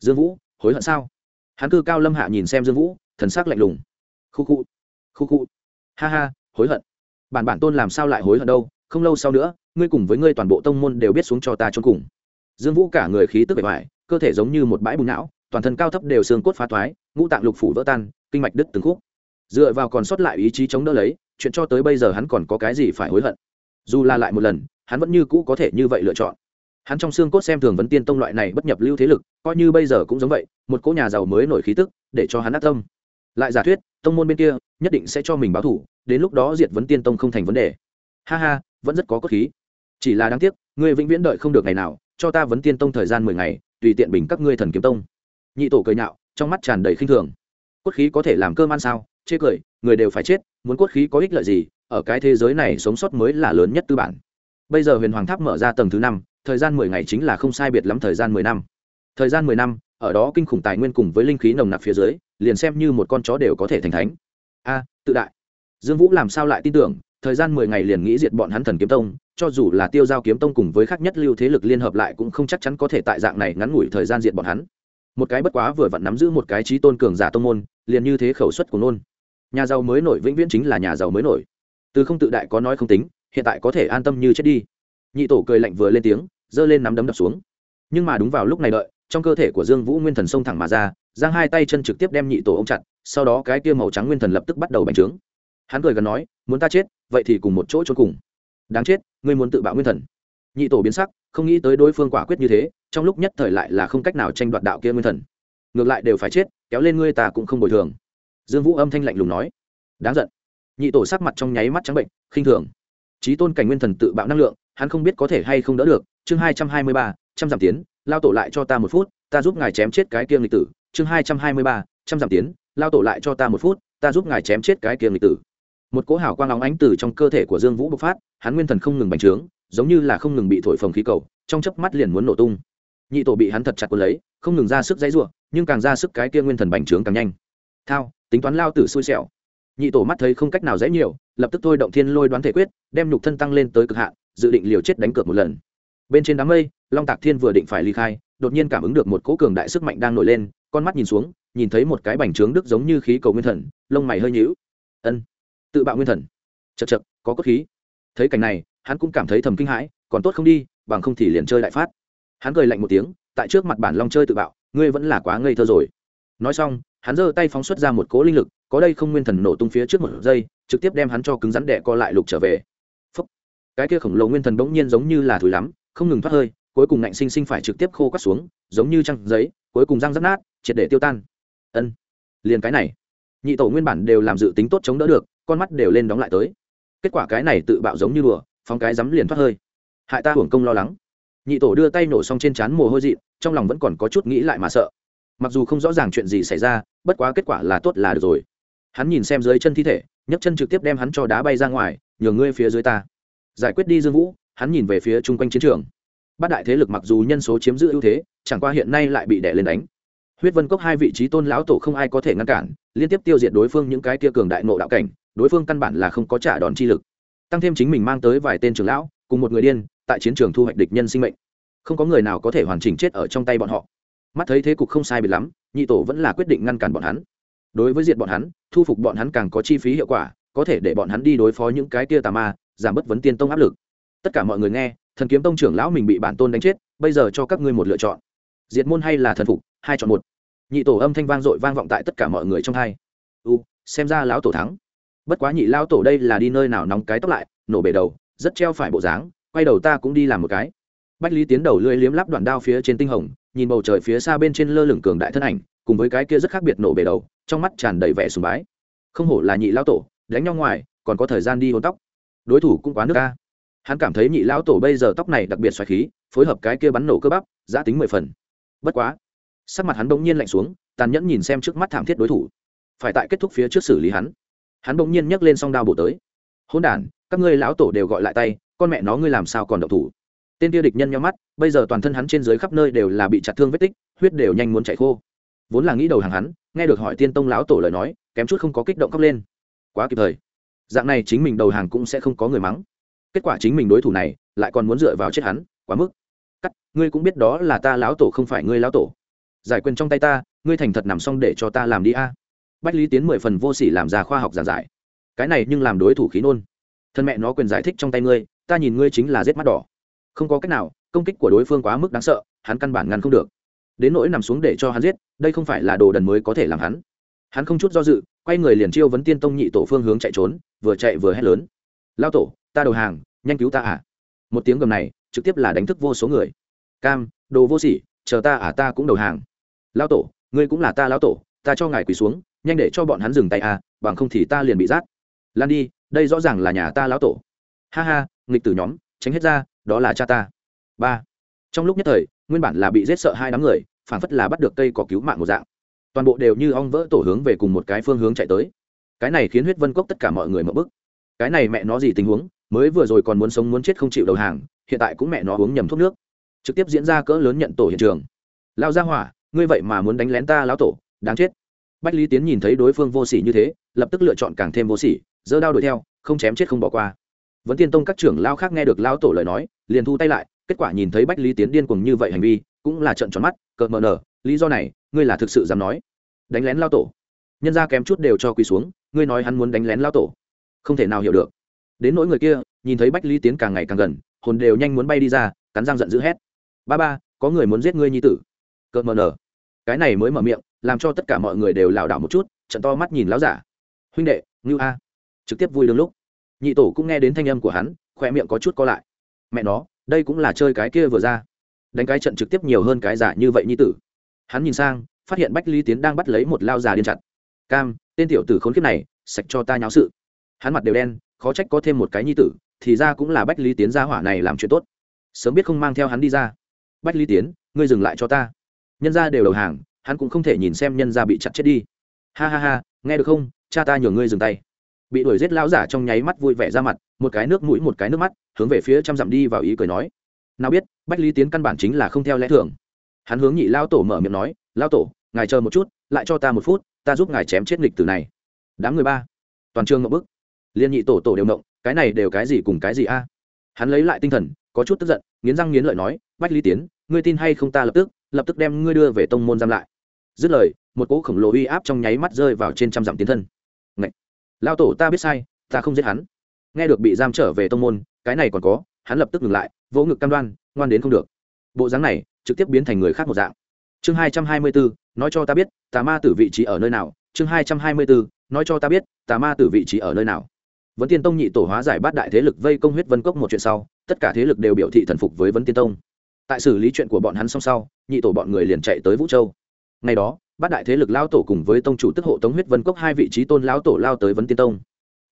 Dương vũ hối hận sao? Hắn cư cao lâm hạ nhìn xem dương vũ, thần s ắ c lạnh lùng. Khu khu khu khu. Ha ha, hối hận. Bản bản tôn làm sao lại hối hận đâu? Không lâu sau nữa, ngươi cùng với ngươi toàn bộ tông môn đều biết xuống cho ta trốn cùng. Dương vũ cả người khí tức bề ngoài cơ thể giống như một bãi bùn não, toàn thân cao thấp đều xương cốt phá toái, ngũ tạng lục phủ vỡ tan, kinh mạch đứt từng khúc. Dựa vào còn sót lại ý chí chống đỡ lấy, chuyện cho tới bây giờ hắn còn có cái gì phải hối hận? Dù là lại một lần, hắn vẫn như cũ có thể như vậy lựa chọn hắn trong xương cốt xem thường vấn tiên tông loại này bất nhập lưu thế lực, coi như bây giờ cũng giống vậy, một cỗ nhà giàu mới nổi khí tức, để cho hắn ác tâm. Lại giả thuyết, tông môn bên kia, nhất định sẽ cho mình báo thủ, đến lúc đó diệt vấn tiên tông không thành vấn đề. Ha ha, vẫn rất có cốt khí. Chỉ là đáng tiếc, ngươi vĩnh viễn đợi không được ngày nào, cho ta vấn tiên tông thời gian mười ngày, tùy tiện bình các ngươi thần kiếm tông. Nhị tổ cười nhạo, trong mắt tràn đầy khinh thường. Cốt khí có thể làm cơm ăn sao? Chê cười, người đều phải chết, muốn cốt khí có ích lợi gì? Ở cái thế giới này sống sót mới là lớn nhất tư bản. Bây giờ huyền hoàng tháp mở ra tầng thứ năm thời gian mười ngày chính là không sai biệt lắm thời gian mười năm. Thời gian mười năm, ở đó kinh khủng tài nguyên cùng với linh khí nồng nặc phía dưới, liền xem như một con chó đều có thể thành thánh. A, tự đại. Dương vũ làm sao lại tin tưởng, thời gian mười ngày liền nghĩ diệt bọn hắn thần kiếm tông, cho dù là tiêu giao kiếm tông cùng với khác nhất lưu thế lực liên hợp lại cũng không chắc chắn có thể tại dạng này ngắn ngủi thời gian diệt bọn hắn. Một cái bất quá vừa vặn nắm giữ một cái trí tôn cường giả tông môn, liền như thế khẩu suất của nôn. Nhà giàu mới nổi vĩnh viễn chính là nhà giàu mới nổi. Từ không tự đại có nói không tính, hiện tại có thể an tâm như chết đi. Nhị tổ cười lạnh vừa lên tiếng giơ lên nắm đấm đập xuống. Nhưng mà đúng vào lúc này đợi, trong cơ thể của dương vũ nguyên thần xông thẳng mà ra, giang hai tay chân trực tiếp đem nhị tổ ông chặt, sau đó cái kia màu trắng nguyên thần lập tức bắt đầu bành trướng. Hắn cười gần nói, muốn ta chết, vậy thì cùng một chỗ trốn cùng. Đáng chết, ngươi muốn tự bạo nguyên thần. Nhị tổ biến sắc, không nghĩ tới đối phương quả quyết như thế, trong lúc nhất thời lại là không cách nào tranh đoạt đạo kia nguyên thần. Ngược lại đều phải chết, kéo lên ngươi ta cũng không bồi thường. Dương vũ âm thanh lạnh lùng nói. Đáng giận. Nhị tổ sắc mặt trong nháy mắt trắng bệnh, khinh thường. Trí tôn cảnh nguyên thần tự bạo năng lượng, hắn không biết có thể hay không đỡ được chương hai trăm hai mươi ba, trăm giảm tiến, lao tổ lại cho ta một phút, ta giúp ngài chém chết cái kiêng lịch tử. chương hai trăm hai mươi ba, trăm giảm tiến, lao tổ lại cho ta một phút, ta giúp ngài chém chết cái kiêng lịch tử. Một cỗ hào quang óng ánh từ trong cơ thể của dương vũ bộc phát, hắn nguyên thần không ngừng bành trướng, giống như là không ngừng bị thổi phồng khí cầu, trong chớp mắt liền muốn nổ tung. Nhị tổ bị hắn thật chặt cuốn lấy, không ngừng ra sức dãy ruộng nhưng càng ra sức cái kia nguyên thần bành trướng càng nhanh. Thao, tính toán lao tử xui xẻo. Nhị tổ mắt thấy không cách nào dễ nhiều, lập tức thôi động thiên lôi đoán thể quyết, đem nhục thân tăng lên tới cực hạn, dự định liều chết đánh cược một lần bên trên đám mây, long tạc thiên vừa định phải ly khai, đột nhiên cảm ứng được một cỗ cường đại sức mạnh đang nổi lên, con mắt nhìn xuống, nhìn thấy một cái bành trướng đức giống như khí cầu nguyên thần, lông mày hơi nhíu. Ân, tự bạo nguyên thần. Chật chật có cốt khí. Thấy cảnh này, hắn cũng cảm thấy thầm kinh hãi, còn tốt không đi, bằng không thì liền chơi đại phát. Hắn cười lạnh một tiếng, tại trước mặt bản long chơi tự bạo, ngươi vẫn là quá ngây thơ rồi. Nói xong, hắn giơ tay phóng xuất ra một cỗ linh lực, có đây không nguyên thần nổ tung phía trước một giây, trực tiếp đem hắn cho cứng rắn đẻ co lại lục trở về. Phúc. cái kia khổng lồ nguyên thần bỗng nhiên giống như là thùi lắm không ngừng thoát hơi, cuối cùng ngạnh sinh sinh phải trực tiếp khô cắt xuống, giống như trăng giấy, cuối cùng răng rắc nát, triệt để tiêu tan. Ân, liền cái này. Nhị tổ nguyên bản đều làm dự tính tốt chống đỡ được, con mắt đều lên đóng lại tới. Kết quả cái này tự bạo giống như đùa, phóng cái dám liền thoát hơi. Hại ta hưởng công lo lắng. Nhị tổ đưa tay nổ xong trên trán mồ hôi dị trong lòng vẫn còn có chút nghĩ lại mà sợ. Mặc dù không rõ ràng chuyện gì xảy ra, bất quá kết quả là tốt là được rồi. Hắn nhìn xem dưới chân thi thể, nhấc chân trực tiếp đem hắn cho đá bay ra ngoài, nhường ngươi phía dưới ta. Giải quyết đi dương vũ hắn nhìn về phía chung quanh chiến trường. Bát đại thế lực mặc dù nhân số chiếm giữ ưu thế, chẳng qua hiện nay lại bị đè lên đánh. Huyết vân cốc hai vị trí tôn lão tổ không ai có thể ngăn cản, liên tiếp tiêu diệt đối phương những cái tia cường đại nộ đạo cảnh, đối phương căn bản là không có trả đòn chi lực. Tăng thêm chính mình mang tới vài tên trưởng lão, cùng một người điên, tại chiến trường thu hoạch địch nhân sinh mệnh. Không có người nào có thể hoàn chỉnh chết ở trong tay bọn họ. Mắt thấy thế cục không sai biệt lắm, nhị tổ vẫn là quyết định ngăn cản bọn hắn. Đối với diệt bọn hắn, thu phục bọn hắn càng có chi phí hiệu quả, có thể để bọn hắn đi đối phó những cái tia tà ma, giảm bớt vấn tiên tông áp lực tất cả mọi người nghe, thần kiếm tông trưởng lão mình bị bản tôn đánh chết, bây giờ cho các ngươi một lựa chọn. Diệt môn hay là thần phục, hai chọn một. Nhị tổ âm thanh vang dội vang vọng tại tất cả mọi người trong hai. U, xem ra lão tổ thắng. Bất quá nhị lao tổ đây là đi nơi nào nóng cái tóc lại, nổ bể đầu, rất treo phải bộ dáng, quay đầu ta cũng đi làm một cái. Bách lý tiến đầu lưỡi liếm lắp đoạn đao phía trên tinh hồng, nhìn bầu trời phía xa bên trên lơ lửng cường đại thân ảnh, cùng với cái kia rất khác biệt nổ bể đầu, trong mắt tràn đầy vẻ sùng bái. Không hổ là nhị lao tổ, đánh nhau ngoài, còn có thời gian đi hôn tóc. Đối thủ cũng quá nước ca hắn cảm thấy nhị lão tổ bây giờ tóc này đặc biệt xoài khí, phối hợp cái kia bắn nổ cơ bắp giã tính mười phần. Bất quá, sắc mặt hắn bỗng nhiên lạnh xuống, tàn nhẫn nhìn xem trước mắt thảm thiết đối thủ. Phải tại kết thúc phía trước xử lý hắn. Hắn bỗng nhiên nhấc lên song đao bổ tới. Hôn đ các ngươi lão tổ đều gọi lại tay, con mẹ nó ngươi làm sao còn độc thủ? Tên kia địch nhân nhau mắt, bây giờ toàn thân hắn trên dưới khắp nơi đều là bị chặt thương vết tích, huyết đều nhanh muốn chạy khô. Vốn là nghĩ đầu hàng hắn, nghe được hỏi tiên tông lão tổ lời nói, kém chút không có kích động khóc lên. Quá kịp thời. Dạng này chính mình đầu hàng cũng sẽ không có người mắng kết quả chính mình đối thủ này lại còn muốn dựa vào chết hắn, quá mức. Cắt, ngươi cũng biết đó là ta lão tổ không phải ngươi lão tổ. Giải quyền trong tay ta, ngươi thành thật nằm xong để cho ta làm đi a. Bách lý tiến mười phần vô sỉ làm ra khoa học giảng giải. Cái này nhưng làm đối thủ khí nôn. Thân mẹ nó quyền giải thích trong tay ngươi, ta nhìn ngươi chính là rết mắt đỏ. Không có cách nào, công kích của đối phương quá mức đáng sợ, hắn căn bản ngăn không được. Đến nỗi nằm xuống để cho hắn giết, đây không phải là đồ đần mới có thể làm hắn. Hắn không chút do dự, quay người liền chiêu vấn tiên tông nhị tổ phương hướng chạy trốn, vừa chạy vừa hét lớn. Lao tổ ta đầu hàng, nhanh cứu ta à? Một tiếng gầm này, trực tiếp là đánh thức vô số người. Cam, đồ vô sỉ, chờ ta à ta cũng đầu hàng. Lao tổ, ngươi cũng là ta lao tổ, ta cho ngài quỳ xuống, nhanh để cho bọn hắn dừng tay à bằng không thì ta liền bị rát lan đi, đây rõ ràng là nhà ta lão tổ. Ha ha, nghịch tử nhóm, tránh hết ra, đó là cha ta. Ba. Trong lúc nhất thời, nguyên bản là bị giết sợ hai đám người phản phất là bắt được cây cỏ cứu mạng một dạng. Toàn bộ đều như ong vỡ tổ hướng về cùng một cái phương hướng chạy tới. Cái này khiến huyết vân cốc tất cả mọi người mở bức. Cái này mẹ nó gì tình huống mới vừa rồi còn muốn sống muốn chết không chịu đầu hàng, hiện tại cũng mẹ nó uống nhầm thuốc nước. Trực tiếp diễn ra cỡ lớn nhận tổ hiện trường. Lao ra hỏa, ngươi vậy mà muốn đánh lén ta lão tổ, đáng chết. Bách lý tiến nhìn thấy đối phương vô s ỉ như thế, lập tức lựa chọn càng thêm vô s ỉ dơ đao đuổi theo, không chém chết không bỏ qua. Vẫn tiên tông các trưởng lao khác nghe được lao tổ lời nói, liền thu tay lại, kết quả nhìn thấy bách lý tiến điên cùng như vậy hành vi, cũng là trận tròn mắt, cợt mờ nở, lý do này, ngươi là thực sự dám nói. Đánh lén lao tổ. Nhân ra kém chút đều cho quỳ xuống, ngươi nói hắn muốn đánh lén lao tổ. Không thể nào hiểu được đến nỗi người kia, nhìn thấy bách lý tiến càng ngày càng gần, hồn đều nhanh muốn bay đi ra, cắn răng giận dữ hét. Ba ba, có người muốn giết ngươi nhi tử. Cợt mờ nở. Cái này mới mở miệng, làm cho tất cả mọi người đều lảo đảo một chút, trận to mắt nhìn láo giả. Huynh đệ, ngưu a. Trực tiếp vui đương lúc. Nhị tổ cũng nghe đến thanh âm của hắn khoe miệng có chút co lại. Mẹ nó, đây cũng là chơi cái kia vừa ra. Đánh cái trận trực tiếp nhiều hơn cái giả như vậy nhi tử. Hắn nhìn sang, phát hiện bách lý tiến đang bắt lấy một lao già điên chặt. Cam, tên tiểu tử khốn kiếp này, sạch cho ta nháo sự. Hắn mặt đều đen khó trách có thêm một cái nhi tử, thì ra cũng là bách lý tiến ra hỏa này làm chuyện tốt. Sớm biết không mang theo hắn đi ra. Bách lý tiến, ngươi dừng lại cho ta. Nhân ra đều đầu hàng, hắn cũng không thể nhìn xem nhân ra bị chặt chết đi. Ha ha ha, nghe được không? Cha ta nhờ ngươi dừng tay. Bị đuổi giết lão giả trong nháy mắt vui vẻ ra mặt, một cái nước mũi một cái nước mắt, hướng về phía trăm dặm đi vào ý cười nói. Nào biết, bách lý tiến căn bản chính là không theo lẽ thường. Hắn hướng nhị lao tổ mở miệng nói lao tổ, ngài chờ một chút, lại cho ta một phút, ta giúp ngài chém chết nghịch từ này. Đám người ba, toàn trường ngậm bức liên nhị tổ tổ đều động, cái này đều cái gì cùng cái gì a? Hắn lấy lại tinh thần, có chút tức giận, nghiến răng nghiến lợi nói, bách lý tiến, ngươi tin hay không ta lập tức lập tức đem ngươi đưa về tông môn giam lại. Dứt lời, một cỗ khổng lồ uy áp trong nháy mắt rơi vào trên trăm dặm tiến thân. Ngậy! lao tổ ta biết sai, ta không giết hắn. Nghe được bị giam trở về tông môn, cái này còn có, hắn lập tức ngừng lại, vỗ ngực cam đoan, ngoan đến không được. Bộ dáng này, trực tiếp biến thành người khác một dạng. Chương hai trăm hai mươi bốn, nói cho ta biết, tà ma tử vị trí ở nơi nào? Chương hai trăm hai mươi bốn, nói cho ta biết, tà ma tử vị trí ở nơi nào? Vấn tiên tông nhị tổ hóa giải bát đại thế lực vây công huyết vân cốc một chuyện sau, tất cả thế lực đều biểu thị thần phục với vấn tiên tông. Tại xử lý chuyện của bọn hắn xong sau, nhị tổ bọn người liền chạy tới vũ châu. Ngày đó, bát đại thế lực lao tổ cùng với tông chủ tức hộ tống huyết vân cốc hai vị trí tôn lao tổ lao tới vấn tiên tông.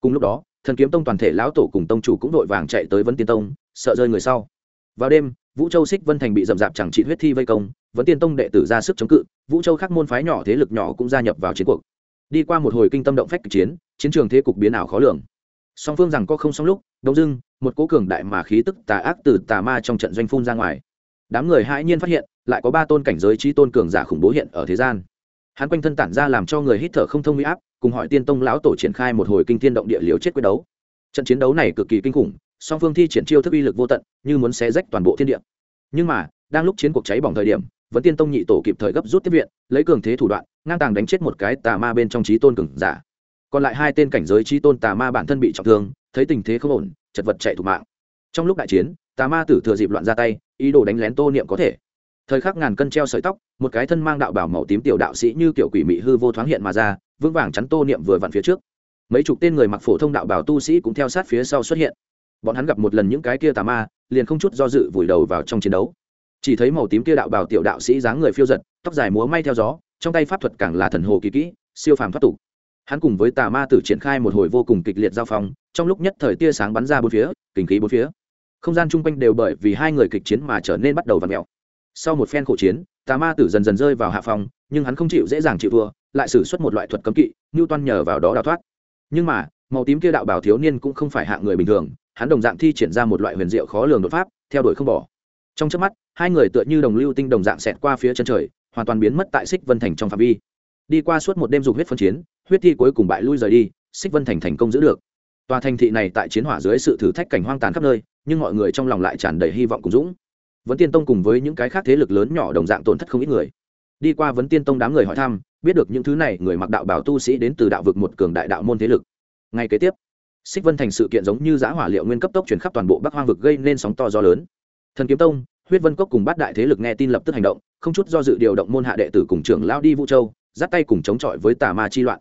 Cùng lúc đó, thần kiếm tông toàn thể lão tổ cùng tông chủ cũng vội vàng chạy tới vấn tiên tông, sợ rơi người sau. Vào đêm, vũ châu xích vân thành bị rậm rạp chẳng trị huyết thi vây công, vấn tiên tông đệ tử ra sức chống cự, vũ châu các môn phái nhỏ thế lực nhỏ cũng gia nhập vào chiến cuộc. Đi qua một hồi kinh tâm động phách chiến chiến trường thế cục biến ảo khó lường song phương rằng có không xong lúc, đông dưng, một cố cường đại mà khí tức tà ác từ tà ma trong trận doanh phun ra ngoài. Đám người hãi nhiên phát hiện, lại có ba tôn cảnh giới trí tôn cường giả khủng bố hiện ở thế gian. Hắn quanh thân tản ra làm cho người hít thở không thông huy áp, cùng hỏi tiên tông lão tổ triển khai một hồi kinh thiên động địa liều chết quyết đấu. Trận chiến đấu này cực kỳ kinh khủng, song phương thi triển chiêu thức uy lực vô tận, như muốn xé rách toàn bộ thiên địa. Nhưng mà, đang lúc chiến cuộc cháy bỏng thời điểm vẫn tiên tông nhị tổ kịp thời gấp rút tiếp viện, lấy cường thế thủ đoạn, ngang tàng đánh chết một cái tà ma bên trong trí tôn cường giả còn lại hai tên cảnh giới trí tôn tà ma bản thân bị trọng thương, thấy tình thế không ổn, chật vật chạy thủ mạng. Trong lúc đại chiến, tà ma tử thừa dịp loạn ra tay, ý đồ đánh lén tô niệm có thể. Thời khắc ngàn cân treo sợi tóc, một cái thân mang đạo bảo màu tím tiểu đạo sĩ như kiểu quỷ mị hư vô thoáng hiện mà ra, vững vàng chắn tô niệm vừa vặn phía trước. Mấy chục tên người mặc phổ thông đạo bảo tu sĩ cũng theo sát phía sau xuất hiện. Bọn hắn gặp một lần những cái kia tà ma, liền không chút do dự vùi đầu vào trong chiến đấu. Chỉ thấy màu tím kia đạo bảo tiểu đạo sĩ dáng người phiêu giật, tóc dài múa may theo gió, trong tay pháp thuật càng là thần hồ kỳ kỹ, siêu phàm thoát tục hắn cùng với tà ma tử triển khai một hồi vô cùng kịch liệt giao phong, trong lúc nhất thời tia sáng bắn ra bốn phía, kinh khí bốn phía. Không gian chung quanh đều bởi vì hai người kịch chiến mà trở nên bắt đầu v ặ mẹo sau một phen khổ chiến, tà ma tử dần dần rơi vào hạ phòng nhưng hắn không chịu dễ dàng chịu thua, lại xử suất một loại thuật cấm kỵ như toan nhờ vào đó đào thoát. Nhưng mà, màu tím kia đạo bảo thiếu niên cũng không phải hạ người bình thường, hắn đồng dạng thi triển ra một loại huyền diệu khó lường đột pháp, theo đuổi không bỏ. Trong trước mắt, hai người tựa như đồng lưu tinh đồng dạng xẹt qua phía chân trời, hoàn toàn biến mất tại xích vân thành trong phạm vi đi qua suốt một đêm dục huyết phân chiến, huyết thi cuối cùng bại lui rời đi, xích vân thành thành công giữ được. Tòa thành thị này tại chiến hỏa dưới sự thử thách cảnh hoang tàn khắp nơi, nhưng mọi người trong lòng lại tràn đầy hy vọng cùng dũng. Vấn tiên tông cùng với những cái khác thế lực lớn nhỏ đồng dạng tổn thất không ít người. Đi qua vấn tiên tông đám người hỏi thăm, biết được những thứ này người mặc đạo bảo tu sĩ đến từ đạo vực một cường đại đạo môn thế lực. Ngay kế tiếp, xích vân thành sự kiện giống như giã hỏa liệu nguyên cấp tốc chuyển khắp toàn bộ bắc hoang vực gây nên sóng to gió lớn. Thần kiếm tông, huyết vân cốc cùng bát đại thế lực nghe tin lập tức hành động, không chút do dự điều động môn hạ đệ tử cùng trưởng lao đi vũ châu giáp tay cùng chống chọi với tà ma chi loạn.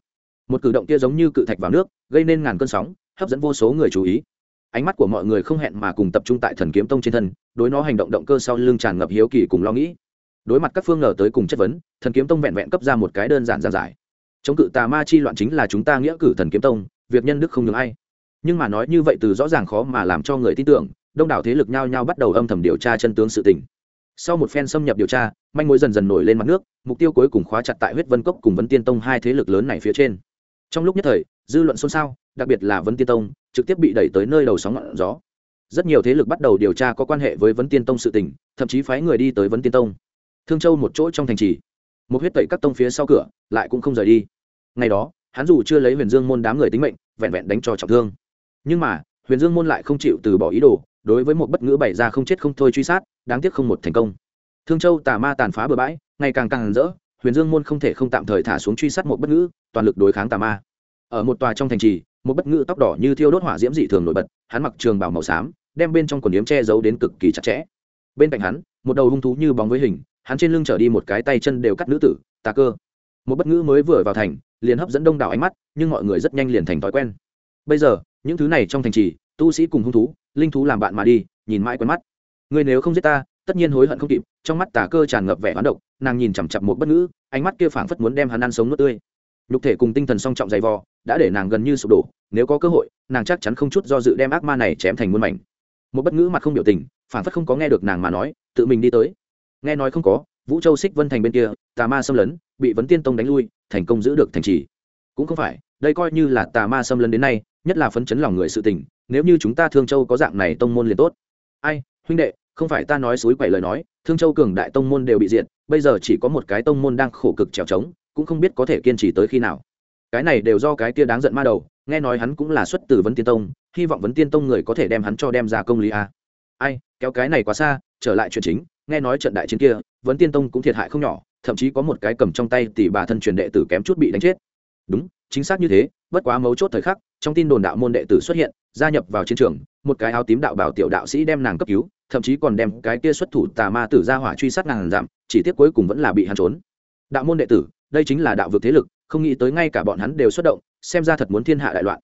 Một cử động kia giống như cự thạch vào nước, gây nên ngàn cơn sóng, hấp dẫn vô số người chú ý. Ánh mắt của mọi người không hẹn mà cùng tập trung tại thần kiếm tông trên thân, đối nó hành động động cơ sau lưng tràn ngập hiếu kỳ cùng lo nghĩ. Đối mặt các phương ngờ tới cùng chất vấn, thần kiếm tông vẹn vẹn cấp ra một cái đơn giản giản giải. Chống cự tà ma chi loạn chính là chúng ta nghĩa cử thần kiếm tông, việc nhân đức không nhường ai. Nhưng mà nói như vậy từ rõ ràng khó mà làm cho người tin tưởng, đông đảo thế lực nhao nhao bắt đầu âm thầm điều tra chân tướng sự tình sau một phen xâm nhập điều tra, manh mối dần dần nổi lên mặt nước, mục tiêu cuối cùng khóa chặt tại huyết vân cốc cùng vấn tiên tông hai thế lực lớn này phía trên. Trong lúc nhất thời, dư luận xôn xao, đặc biệt là vấn tiên tông, trực tiếp bị đẩy tới nơi đầu sóng ngọn gió. Rất nhiều thế lực bắt đầu điều tra có quan hệ với vấn tiên tông sự tình, thậm chí phái người đi tới vấn tiên tông. Thương châu một chỗ trong thành trì. Một huyết tẩy các tông phía sau cửa, lại cũng không rời đi. Ngày đó, hắn dù chưa lấy huyền dương môn đám người tính mệnh, vẹn vẹn đánh cho trọng thương. Nhưng mà, huyền dương môn lại không chịu từ bỏ ý đồ, đối với một bất ngữ bày ra không chết không thôi truy sát đáng tiếc không một thành công. Thương châu tà ma tàn phá bừa bãi, ngày càng càng rỡ, huyền dương môn không thể không tạm thời thả xuống truy sát một bất ngữ, toàn lực đối kháng tà ma. Ở một tòa trong thành trì, một bất ngữ tóc đỏ như thiêu đốt hỏa diễm dị thường nổi bật, hắn mặc trường bảo màu xám, đem bên trong quần yếm che giấu đến cực kỳ chặt chẽ. Bên cạnh hắn, một đầu hung thú như bóng với hình, hắn trên lưng trở đi một cái tay chân đều cắt nữ tử, tà cơ. Một bất ngữ mới vừa vào thành, liền hấp dẫn đông đảo ánh mắt, nhưng mọi người rất nhanh liền thành thói quen. Bây giờ, những thứ này trong thành trì, tu sĩ cùng hung thú, linh thú làm bạn mà đi, nhìn mãi quen mắt người nếu không giết ta, tất nhiên hối hận không kịp, trong mắt tà cơ tràn ngập vẻ hoán độc, nàng nhìn chằm chặp một bất ngữ, ánh mắt kia phảng phất muốn đem hắn ăn sống nước tươi. Nhục thể cùng tinh thần song trọng dày vò, đã để nàng gần như sụp đổ, nếu có cơ hội, nàng chắc chắn không chút do dự đem ác ma này chém thành muôn mảnh. Một bất ngữ mặt không biểu tình, phảng phất không có nghe được nàng mà nói, tự mình đi tới. Nghe nói không có, vũ châu xích vân thành bên kia, tà ma xâm lấn, bị vấn tiên tông đánh lui, thành công giữ được thành trì. Cũng không phải, đây coi như là tà ma xâm lấn đến nay, nhất là phấn chấn lòng người sự tình, nếu như chúng ta thương châu có dạng này tông môn liền tốt. Ai, huynh đệ không phải ta nói suối quậy lời nói, thương châu cường đại tông môn đều bị diệt, bây giờ chỉ có một cái tông môn đang khổ cực trèo trống, cũng không biết có thể kiên trì tới khi nào. Cái này đều do cái kia đáng giận ma đầu, nghe nói hắn cũng là xuất từ vấn tiên tông, hy vọng vấn tiên tông người có thể đem hắn cho đem ra công lý a. Ai, kéo cái này quá xa, trở lại chuyện chính, nghe nói trận đại chiến kia, vấn tiên tông cũng thiệt hại không nhỏ, thậm chí có một cái cầm trong tay tỷ bà thân truyền đệ tử kém chút bị đánh chết. Đúng, chính xác như thế, bất quá mấu chốt thời khắc, trong tin đồn đạo môn đệ tử xuất hiện, gia nhập vào chiến trường, một cái áo tím đạo bảo tiểu đạo sĩ đem nàng cấp cứu thậm chí còn đem cái kia xuất thủ tà ma tử ra hỏa truy sát ngàn giảm chỉ tiếc cuối cùng vẫn là bị hắn trốn. Đạo môn đệ tử, đây chính là đạo vực thế lực, không nghĩ tới ngay cả bọn hắn đều xuất động, xem ra thật muốn thiên hạ đại loạn.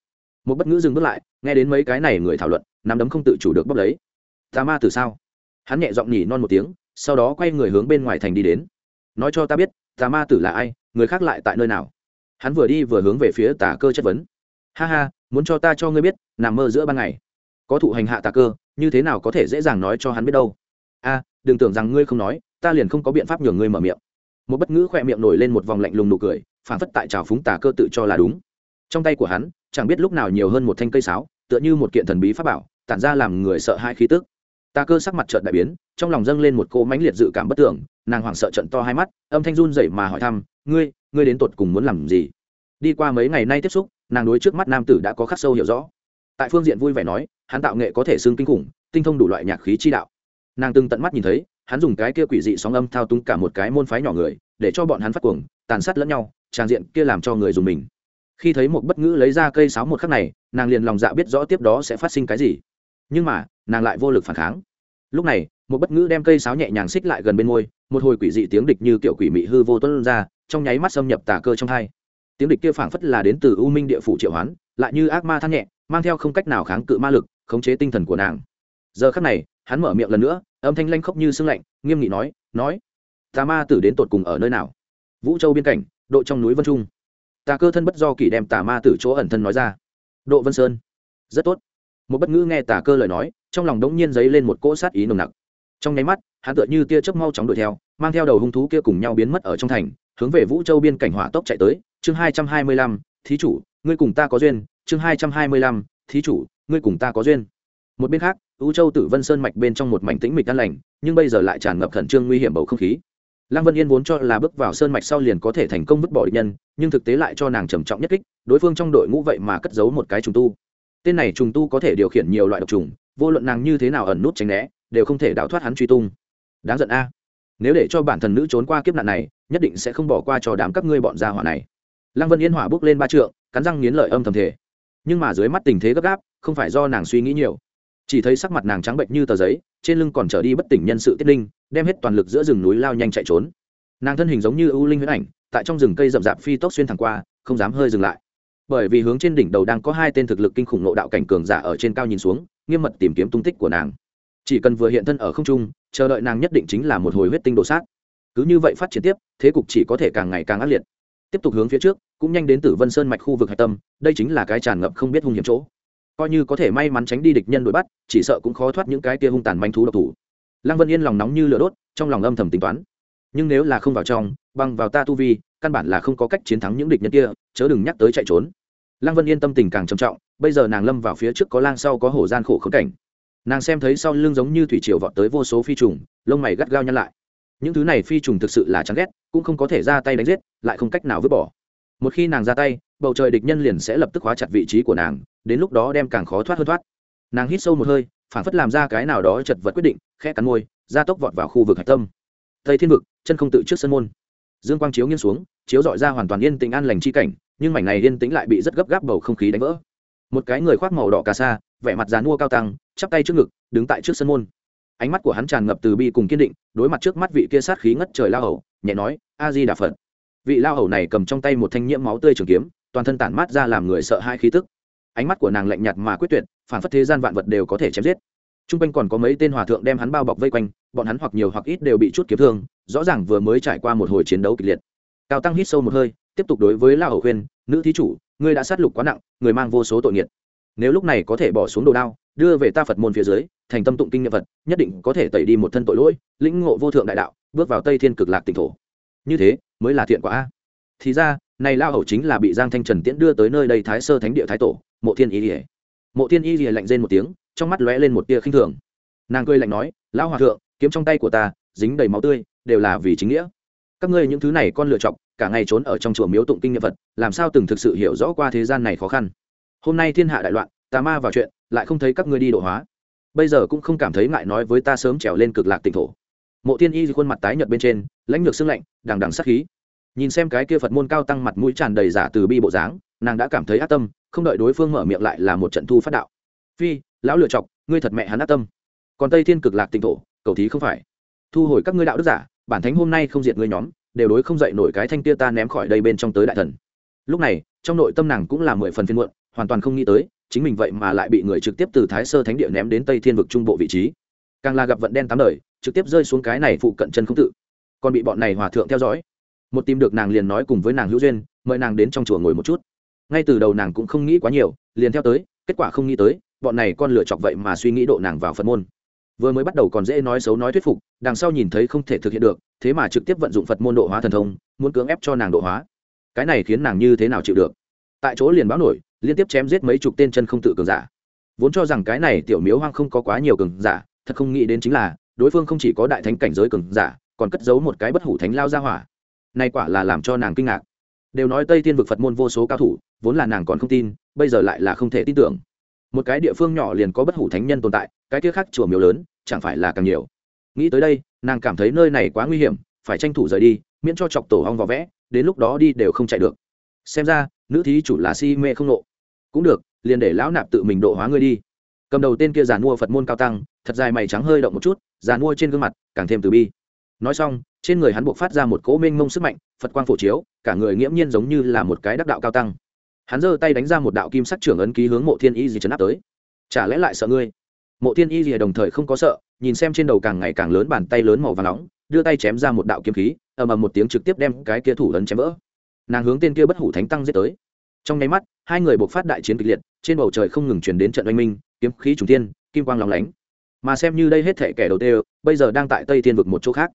Một bất ngữ dừng bước lại, nghe đến mấy cái này người thảo luận, nắm đấm không tự chủ được bóc lấy. Tà ma tử sao? Hắn nhẹ giọng nhỉ non một tiếng, sau đó quay người hướng bên ngoài thành đi đến. Nói cho ta biết, tà ma tử là ai, người khác lại tại nơi nào? Hắn vừa đi vừa hướng về phía tà cơ chất vấn. Ha ha, muốn cho ta cho ngươi biết, nằm mơ giữa ban ngày. Có thụ hành hạ tà cơ như thế nào có thể dễ dàng nói cho hắn biết đâu? A, đừng tưởng rằng ngươi không nói, ta liền không có biện pháp nhường ngươi mở miệng. Một bất ngữ khỏe miệng nổi lên một vòng lạnh lùng nụ cười phản phất tại trào phúng tà cơ tự cho là đúng. Trong tay của hắn, chẳng biết lúc nào nhiều hơn một thanh cây sáo, tựa như một kiện thần bí pháp bảo, tản ra làm người sợ hai khí tức. Tà cơ sắc mặt trợn đại biến, trong lòng dâng lên một cô mãnh liệt dự cảm bất tưởng, nàng hoảng sợ trận to hai mắt, âm thanh run dậy mà hỏi thăm, ngươi ngươi đến tột cùng muốn làm gì? Đi qua mấy ngày nay tiếp xúc, nàng đối trước mắt nam tử đã có khắc sâu hiểu rõ. Tại phương diện vui vẻ nói hắn tạo nghệ có thể xưng kinh khủng, tinh thông đủ loại nhạc khí chi đạo. Nàng từng tận mắt nhìn thấy, hắn dùng cái kia quỷ dị sóng âm thao túng cả một cái môn phái nhỏ người, để cho bọn hắn phát cuồng, tàn sát lẫn nhau tràn diện kia làm cho người dùng mình. Khi thấy một bất ngữ lấy ra cây sáo một khắc này, nàng liền lòng dạ biết rõ tiếp đó sẽ phát sinh cái gì. Nhưng mà, nàng lại vô lực phản kháng. Lúc này, một bất ngữ đem cây sáo nhẹ nhàng xích lại gần bên môi, một hồi quỷ dị tiếng địch như kiểu quỷ mị hư vô tuân ra, trong nháy mắt xâm nhập tà cơ trong hai. Tiếng địch kia phảng phất là đến từ u minh địa phủ triệu hoán, lại như ác ma than nhẹ, mang theo không cách nào kháng cự ma lực khống chế tinh thần của nàng. Giờ khắc này, hắn mở miệng lần nữa, âm thanh lanh khóc như sưng lạnh, nghiêm nghị nói nói tà ma tử đến tột cùng ở nơi nào? Vũ châu biên cảnh, độ trong núi vân trung. Tà cơ thân bất do kỷ đem tà ma tử chỗ ẩn thân nói ra. Độ vân sơn. Rất tốt. Một bất ngữ nghe tà cơ lời nói, trong lòng đống nhiên dấy lên một cỗ sát ý nồng nặc. Trong nháy mắt, hắn tựa như tia chớp mau chóng đuổi theo, mang theo đầu hung thú kia cùng nhau biến mất ở trong thành, hướng về vũ châu biên cảnh hỏa tốc chạy tới. Chương hai trăm hai mươi lăm, thí chủ, ngươi cùng ta có duyên. Chương hai trăm hai mươi lăm, thí chủ ngươi cùng ta có duyên. Một bên khác, u châu tử vân sơn mạch bên trong một mảnh tĩnh mịch an lành, nhưng bây giờ lại tràn ngập khẩn trương nguy hiểm bầu không khí. Lăng vân yên vốn cho là bước vào sơn mạch sau liền có thể thành công vứt bỏ địch nhân, nhưng thực tế lại cho nàng trầm trọng nhất kích, đối phương trong đội ngũ vậy mà cất giấu một cái trùng tu. Tên này trùng tu có thể điều khiển nhiều loại độc trùng, vô luận nàng như thế nào ẩn nút tránh né, đều không thể đào thoát hắn truy tung. Đáng giận a. Nếu để cho bản thân nữ trốn qua kiếp nạn này, nhất định sẽ không bỏ qua cho đám các ngươi bọn gia hỏa này. Lăng vân yên hỏa bước lên ba trượng, cắn răng nghiến lợi âm thầm thể nhưng mà dưới mắt tình thế gấp gáp, không phải do nàng suy nghĩ nhiều. Chỉ thấy sắc mặt nàng trắng bệnh như tờ giấy, trên lưng còn trở đi bất tỉnh nhân sự tiết linh, đem hết toàn lực giữa rừng núi lao nhanh chạy trốn. Nàng thân hình giống như ưu linh huyết ảnh, tại trong rừng cây rậm rạp phi tốc xuyên thẳng qua, không dám hơi dừng lại. Bởi vì hướng trên đỉnh đầu đang có hai tên thực lực kinh khủng nộ đạo cảnh cường giả ở trên cao nhìn xuống, nghiêm mật tìm kiếm tung tích của nàng. Chỉ cần vừa hiện thân ở không trung, chờ đợi nàng nhất định chính là một hồi huyết tinh đồ sát. Cứ như vậy phát triển tiếp, thế cục chỉ có thể càng ngày càng ác liệt. Tiếp tục hướng phía trước cũng nhanh đến tử vân sơn mạch khu vực hạch tâm, đây chính là cái tràn ngập không biết hung hiểm chỗ. Coi như có thể may mắn tránh đi địch nhân đuổi bắt, chỉ sợ cũng khó thoát những cái tia hung tàn manh thú độc thủ. Lăng vân yên lòng nóng như lửa đốt, trong lòng âm thầm tính toán. Nhưng nếu là không vào trong băng vào ta tu vi, căn bản là không có cách chiến thắng những địch nhân kia, chớ đừng nhắc tới chạy trốn. Lăng vân yên tâm tình càng trầm trọng, bây giờ nàng lâm vào phía trước có lang sau có hổ gian khổ khống cảnh. Nàng xem thấy sau lưng giống như thủy triều vọt tới vô số phi trùng, lông mày gắt gao nhăn lại. Những thứ này phi trùng thực sự là chán ghét, cũng không có thể ra tay đánh giết, lại không cách nào vứt bỏ một khi nàng ra tay, bầu trời địch nhân liền sẽ lập tức hóa chặt vị trí của nàng, đến lúc đó đem càng khó thoát hơn thoát. Nàng hít sâu một hơi, phản phất làm ra cái nào đó chật vật quyết định, khẽ cắn môi ra tốc vọt vào khu vực hạch tâm. Tây thiên vực, chân không tự trước sân môn. Dương quang chiếu nghiêng xuống, chiếu dọi ra hoàn toàn yên tĩnh an lành chi cảnh, nhưng mảnh này yên tĩnh lại bị rất gấp gáp bầu không khí đánh vỡ. Một cái người khoác màu đỏ cà sa, vẻ mặt dàn mua cao tăng, chắp tay trước ngực, đứng tại trước sân môn. Ánh mắt của hắn tràn ngập từ bi cùng kiên định, đối mặt trước mắt vị kia sát khí ngất trời la hầu, nhẹ nói, a di đà phật vị lao hầu này cầm trong tay một thanh nhiễm máu tươi trường kiếm, toàn thân tản mát ra làm người sợ hai khí tức. Ánh mắt của nàng lạnh nhạt mà quyết tuyệt, phản phất thế gian vạn vật đều có thể chém giết. T r u n g quanh còn có mấy tên hòa thượng đem hắn bao bọc vây quanh, bọn hắn hoặc nhiều hoặc ít đều bị chút kiếm thương, rõ ràng vừa mới trải qua một hồi chiến đấu kịch liệt. Cao tăng hít sâu một hơi, tiếp tục đối với lao hầu khuyên, nữ thí chủ, ngươi đã sát lục quá nặng, người mang vô số tội nghiệt. Nếu lúc này có thể bỏ xuống đồ đao, đưa về ta phật môn phía dưới, thành tâm tụng kinh nghiệm vật nhất định có thể tẩy đi một thân tội lỗi, lĩnh ngộ vô thượng đại đạo, bước vào tây thiên cực lạc tỉnh thổ. Như thế mới là thiện quả a. Thì ra, này lao hầu chính là bị giang thanh trần tiễn đưa tới nơi đây thái sơ thánh địa thái tổ, mộ thiên y lìa. Mộ thiên y lìa lạnh rên một tiếng, trong mắt lóe lên một tia khinh thường. Nàng cười lạnh nói, lão hòa thượng, kiếm trong tay của ta, dính đầy máu tươi, đều là vì chính nghĩa. Các ngươi những thứ này con lựa chọc cả ngày trốn ở trong chùa miếu tụng kinh nghiệm vật làm sao từng thực sự hiểu rõ qua thế gian này khó khăn? Hôm nay thiên hạ đại loạn, tà ma vào chuyện, lại không thấy các ngươi đi độ hóa. Bây giờ cũng không cảm thấy ngại nói với ta sớm trèo lên cực lạc tỉnh thổ mộ thiên y khuôn mặt tái nhợt bên trên, lãnh lược xương lạnh, đằng đằng sắc khí. Nhìn xem cái kia phật môn cao tăng mặt mũi tràn đầy giả từ bi bộ dáng, nàng đã cảm thấy ác tâm, không đợi đối phương mở miệng lại là một trận thu phát đạo. Phi, lão lựa chọc, ngươi thật mẹ hắn ác tâm. Còn tây thiên cực lạc tịnh thổ, cầu thí không phải. Thu hồi các ngươi đạo đức giả, bản thánh hôm nay không diệt ngươi nhóm, đều đối không dậy nổi cái thanh tia ta ném khỏi đây bên trong tới đại thần. Lúc này, trong nội tâm nàng cũng là mười phần phiên muộn, hoàn toàn không nghĩ tới, chính mình vậy mà lại bị người trực tiếp từ thái sơ thánh địa ném đến tây thiên vực trung bộ vị trí. Càng là gặp vận đen tám đời trực tiếp rơi xuống cái này phụ cận chân không tự. Còn bị bọn này hòa thượng theo dõi. Một tìm được nàng liền nói cùng với nàng hữu duyên, mời nàng đến trong chùa ngồi một chút. Ngay từ đầu nàng cũng không nghĩ quá nhiều, liền theo tới, kết quả không nghĩ tới, bọn này con lựa chọc vậy mà suy nghĩ độ nàng vào phật môn. Vừa mới bắt đầu còn dễ nói xấu nói thuyết phục, đằng sau nhìn thấy không thể thực hiện được, thế mà trực tiếp vận dụng phật môn độ hóa thần thông, muốn cưỡng ép cho nàng độ hóa. Cái này khiến nàng như thế nào chịu được? Tại chỗ liền báo nổi, liên tiếp chém giết mấy chục tên chân không tự cường giả. Vốn cho rằng cái này tiểu miếu hoang không có quá nhiều cường giả, thật không nghĩ đến chính là đối phương không chỉ có đại thánh cảnh giới cường giả, còn cất giấu một cái bất hủ thánh lao ra hỏa. Nay quả là làm cho nàng kinh ngạc. Đều nói tây thiên vực phật môn vô số cao thủ, vốn là nàng còn không tin, bây giờ lại là không thể tin tưởng. Một cái địa phương nhỏ liền có bất hủ thánh nhân tồn tại, cái kia khác chùa miếu lớn, chẳng phải là càng nhiều. Nghĩ tới đây, nàng cảm thấy nơi này quá nguy hiểm, phải tranh thủ rời đi, miễn cho chọc tổ hong vỏ vẽ, đến lúc đó đi đều không chạy được. Xem ra, nữ thí chủ là si mê không nộ cũng được, liền để lão nạp tự mình độ hóa ngươi đi. Cầm đầu tên kia giàn mua phật môn cao tăng, thật dài mày trắng hơi động một chút giàn mua trên gương mặt, càng thêm từ bi. Nói xong, trên người hắn buộc phát ra một cỗ mênh mông sức mạnh, phật quang phổ chiếu, cả người nghiễm nhiên giống như là một cái đắc đạo cao tăng. Hắn giơ tay đánh ra một đạo kim sắc trưởng ấn ký hướng mộ thiên y gì chấn áp tới. Chả lẽ lại sợ ngươi? Mộ thiên y gì đồng thời không có sợ, nhìn xem trên đầu càng ngày càng lớn bàn tay lớn màu và nóng, đưa tay chém ra một đạo kiếm khí, ầm ầm một tiếng trực tiếp đem cái kia thủ ấn chém vỡ. Nàng hướng tên kia bất hủ thánh tăng giết tới. Trong nháy mắt, hai người buộc phát đại chiến kịch liệt, trên bầu trời không ngừng chuyển đến trận oanh minh, kiếm khí trùng tiên kim quang lóng lánh mà xem như đây hết thể kẻ đầu tiên, bây giờ đang tại tây thiên vực một chỗ khác.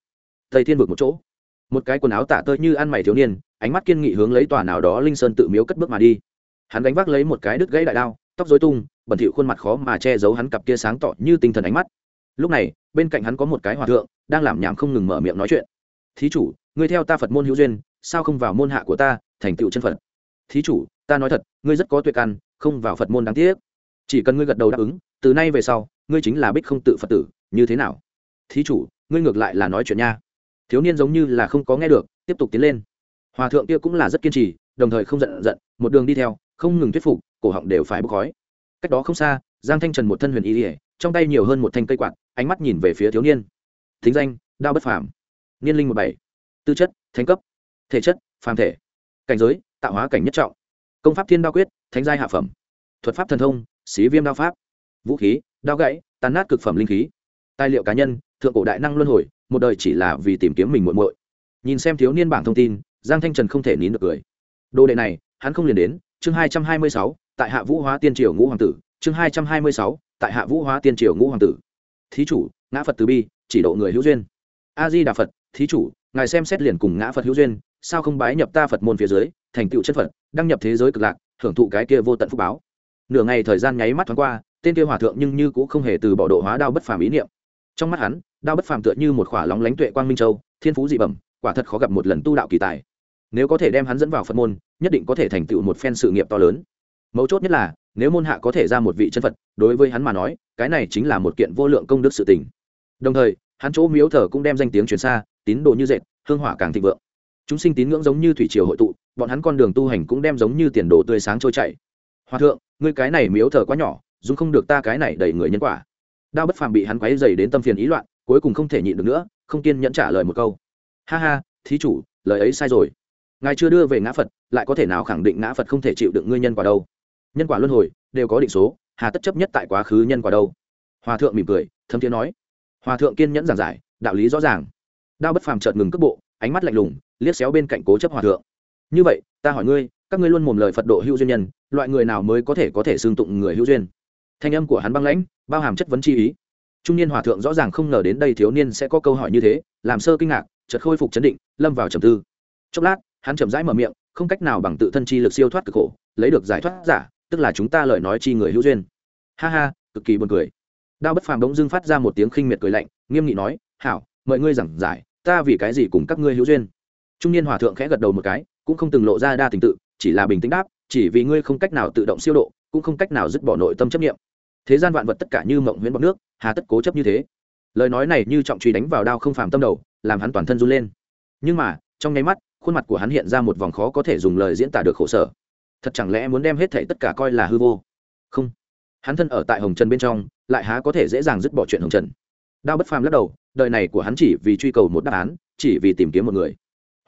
Tây thiên vực một chỗ. Một cái quần áo tả tơi như ăn mày thiếu niên, ánh mắt kiên nghị hướng lấy tòa nào đó linh sơn tự miếu cất bước mà đi. Hắn đánh vác lấy một cái đứt gãy đại đao, tóc dối tung, bẩn thỉu khuôn mặt khó mà che giấu hắn cặp kia sáng tỏ như tinh thần ánh mắt. Lúc này, bên cạnh hắn có một cái hòa thượng, đang làm nhảm không ngừng mở miệng nói chuyện. Thí chủ, ngươi theo ta phật môn hữu duyên, sao không vào môn hạ của ta, thành tựu chân phật? Thí chủ, ta nói thật, ngươi rất có tuyệt căn, không vào phật môn đáng tiếc. Chỉ cần ngươi gật đầu đáp ứng, từ nay về sau ngươi chính là bích không tự phật tử, như thế nào? Thí chủ, ngươi ngược lại là nói chuyện nha. Thiếu niên giống như là không có nghe được, tiếp tục tiến lên. Hòa thượng kia cũng là rất kiên trì, đồng thời không giận giận, một đường đi theo, không ngừng thuyết phục, cổ họng đều phải bốc khói. Cách đó không xa, giang thanh trần một thân huyền y ỉa trong tay nhiều hơn một thanh cây quạt, ánh mắt nhìn về phía thiếu niên. Thính danh, đao bất phàm. Niên linh một bảy. Tư chất, thánh cấp. Thể chất, phàm thể. Cảnh giới, tạo hóa cảnh nhất trọng. Công pháp thiên đao quyết, thánh giai hạ phẩm. Thuật pháp thần thông, xí viêm đao pháp. Vũ khí đao gãy tàn nát cực phẩm linh khí. Tài liệu cá nhân, thượng cổ đại năng luân hồi, một đời chỉ là vì tìm kiếm mình muộn muội. Nhìn xem thiếu niên bảng thông tin, giang thanh trần không thể nín được cười. Đồ đệ này, hắn không liền đến, chương hai trăm hai mươi sáu, tại hạ vũ hóa tiên triều ngũ hoàng tử, chương hai trăm hai mươi sáu, tại hạ vũ hóa tiên triều ngũ hoàng tử. Thí chủ, ngã phật từ bi, chỉ độ người hữu duyên. A di đà phật, thí chủ, ngài xem xét liền cùng ngã phật hữu duyên, sao không bái nhập ta phật môn phía dưới, thành tựu chân phật, đăng nhập thế giới cực lạc, hưởng thụ cái kia vô tận phúc báo. Nửa ngày thời gian nháy mắt thoáng qua tên kia hòa thượng nhưng như cũng không hề từ bỏ độ hóa đao bất phàm ý niệm. Trong mắt hắn, đao bất phàm tựa như một khỏa lóng lánh tuệ quang minh châu, thiên phú dị bẩm, quả thật khó gặp một lần tu đạo kỳ tài. Nếu có thể đem hắn dẫn vào phật môn, nhất định có thể thành tựu một phen sự nghiệp to lớn. Mấu chốt nhất là, nếu môn hạ có thể ra một vị chân phật, đối với hắn mà nói, cái này chính là một kiện vô lượng công đức sự tình. Đồng thời, hắn chỗ miếu thờ cũng đem danh tiếng truyền xa, tín đồ như dệt, hương hỏa càng thịnh vượng. Chúng sinh tín ngưỡng giống như thủy triều hội tụ, bọn hắn con đường tu hành cũng đem giống như tiền đồ tươi sáng trôi chảy. Hòa thượng, ngươi cái này miếu thờ quá nhỏ dùng không được ta cái này đầy người nhân quả. Đao bất phàm bị hắn quấy dày đến tâm phiền ý loạn, cuối cùng không thể nhịn được nữa, không kiên nhẫn trả lời một câu. Ha ha, thí chủ, lời ấy sai rồi. Ngài chưa đưa về ngã phật, lại có thể nào khẳng định ngã phật không thể chịu đựng ngươi nhân quả đâu? Nhân quả luân hồi, đều có định số, hà tất chấp nhất tại quá khứ nhân quả đâu? Hòa thượng mỉm cười thâm tiếng nói. Hòa thượng kiên nhẫn giảng giải, đạo lý rõ ràng. Đao bất phàm chợt ngừng cước bộ, ánh mắt lạnh lùng, liếc xéo bên cạnh cố chấp hòa thượng. Như vậy, ta hỏi ngươi, các ngươi luôn mồm lời phật độ hữu duyên nhân, loại người nào mới có thể có thể xương tụng người hữu duyên? Thanh âm của hắn băng lãnh, bao hàm chất vấn chi ý. Trung niên hòa thượng rõ ràng không ngờ đến đây thiếu niên sẽ có câu hỏi như thế, làm sơ kinh ngạc, chợt khôi phục chấn định, lâm vào trầm tư. Chốc lát, hắn chậm rãi mở miệng, không cách nào bằng tự thân chi lực siêu thoát cực khổ, lấy được giải thoát giả, tức là chúng ta lời nói chi người hữu duyên. Ha ha, cực kỳ buồn cười. Đao bất phàm đống dưng phát ra một tiếng khinh miệt cười lạnh, nghiêm nghị nói, hảo, mời ngươi giảng giải, ta vì cái gì cùng các ngươi hữu duyên? Trung niên hòa thượng khẽ gật đầu một cái, cũng không từng lộ ra đa tình tự, chỉ là bình tĩnh đáp, chỉ vì ngươi không cách nào tự động siêu độ, cũng không cách nào dứt bỏ nội tâm chấp nghiệm thế gian vạn vật tất cả như mộng huyễn bọc nước, hà tất cố chấp như thế. Lời nói này như trọng truy đánh vào đao không phàm tâm đầu, làm hắn toàn thân run lên. Nhưng mà, trong nháy mắt, khuôn mặt của hắn hiện ra một vòng khó có thể dùng lời diễn tả được khổ sở. Thật chẳng lẽ muốn đem hết thảy tất cả coi là hư vô? Không. Hắn thân ở tại hồng trần bên trong, lại há có thể dễ dàng dứt bỏ chuyện hồng trần. Đao bất phàm lắc đầu, đời này của hắn chỉ vì truy cầu một đáp án, chỉ vì tìm kiếm một người.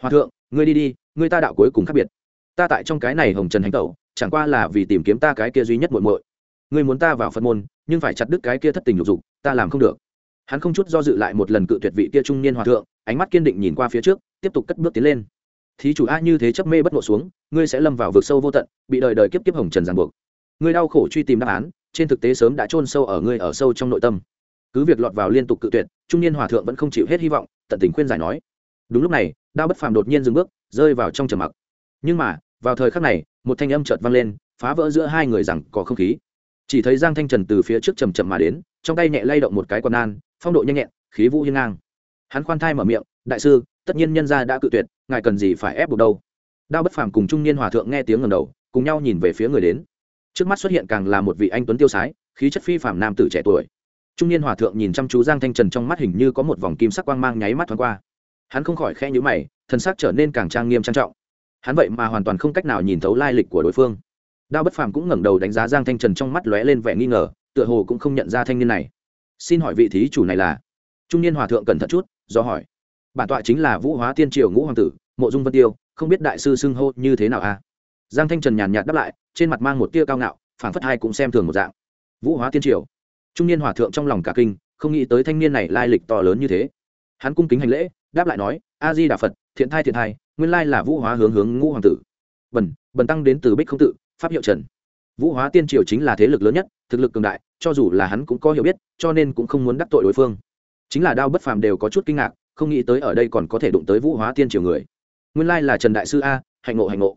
Hòa thượng, ngươi đi đi, ngươi ta đạo cuối cùng khác biệt. Ta tại trong cái này hồng trần hành tẩu, chẳng qua là vì tìm kiếm ta cái kia duy nhất muội muội ngươi muốn ta vào phật môn, nhưng phải chặt đứt cái kia thất tình lục dục, ta làm không được. Hắn không chút do dự lại một lần cự tuyệt vị kia trung niên hòa thượng, ánh mắt kiên định nhìn qua phía trước, tiếp tục cất bước tiến lên. Thí chủ a như thế chấp mê bất ngộ xuống, ngươi sẽ lâm vào vực sâu vô tận, bị đời đời kiếp kiếp hồng trần ràng buộc. Ngươi đau khổ truy tìm đáp án, trên thực tế sớm đã chôn sâu ở ngươi ở sâu trong nội tâm. Cứ việc lọt vào liên tục cự tuyệt, trung niên hòa thượng vẫn không chịu hết hy vọng, tận tình khuyên giải nói. Đúng lúc này, đao bất phàm đột nhiên dừng bước, rơi vào trong trầm mặc. Nhưng mà, vào thời khắc này, một thanh âm chợt vang lên, phá vỡ giữa hai người rằng có không khí chỉ thấy giang thanh trần từ phía trước chầm chậm mà đến, trong tay nhẹ lay động một cái quần an phong độ nhanh nhẹn, khí vũ hiên ngang. Hắn khoan thai mở miệng, đại sư, tất nhiên nhân gia đã cự tuyệt, ngài cần gì phải ép buộc đâu? Đao bất phàm cùng trung niên hòa thượng nghe tiếng ngầm đầu, cùng nhau nhìn về phía người đến. Trước mắt xuất hiện càng là một vị anh tuấn tiêu sái, khí chất phi phàm nam tử trẻ tuổi. Trung niên hòa thượng nhìn chăm chú giang thanh trần trong mắt hình như có một vòng kim sắc quang mang nháy mắt thoáng qua. Hắn không khỏi khe nhữ mày thân xác trở nên càng trang nghiêm trang trọng. Hắn vậy mà hoàn toàn không cách nào nhìn thấu lai lịch của đối phương đao bất phàm cũng ngẩng đầu đánh giá giang thanh trần trong mắt lóe lên vẻ nghi ngờ, tựa hồ cũng không nhận ra thanh niên này. Xin hỏi vị thí chủ này là? Trung niên hòa thượng cẩn thận chút, do hỏi. Bản tọa chính là vũ hóa tiên triều ngũ hoàng tử, mộ dung vân tiêu, không biết đại sư xưng hô như thế nào a à? giang thanh trần nhàn nhạt đáp lại, trên mặt mang một tia cao ngạo, phảng phất hai cũng xem thường một dạng. Vũ hóa tiên triều? Trung niên hòa thượng trong lòng cả kinh, không nghĩ tới thanh niên này lai lịch to lớn như thế. Hắn cung kính hành lễ, đáp lại nói, a di đà phật, thiện thai thiện thai, nguyên lai là vũ hóa hướng hướng ngũ hoàng tử. Bần bần tăng đến từ bích không tự pháp hiệu trần. Vũ hóa tiên triều chính là thế lực lớn nhất, thực lực cường đại, cho dù là hắn cũng có hiểu biết, cho nên cũng không muốn đắc tội đối phương. Chính là đao bất phàm đều có chút kinh ngạc, không nghĩ tới ở đây còn có thể đụng tới vũ hóa tiên triều người. Nguyên lai là trần đại sư a, hạnh ngộ hạnh ngộ.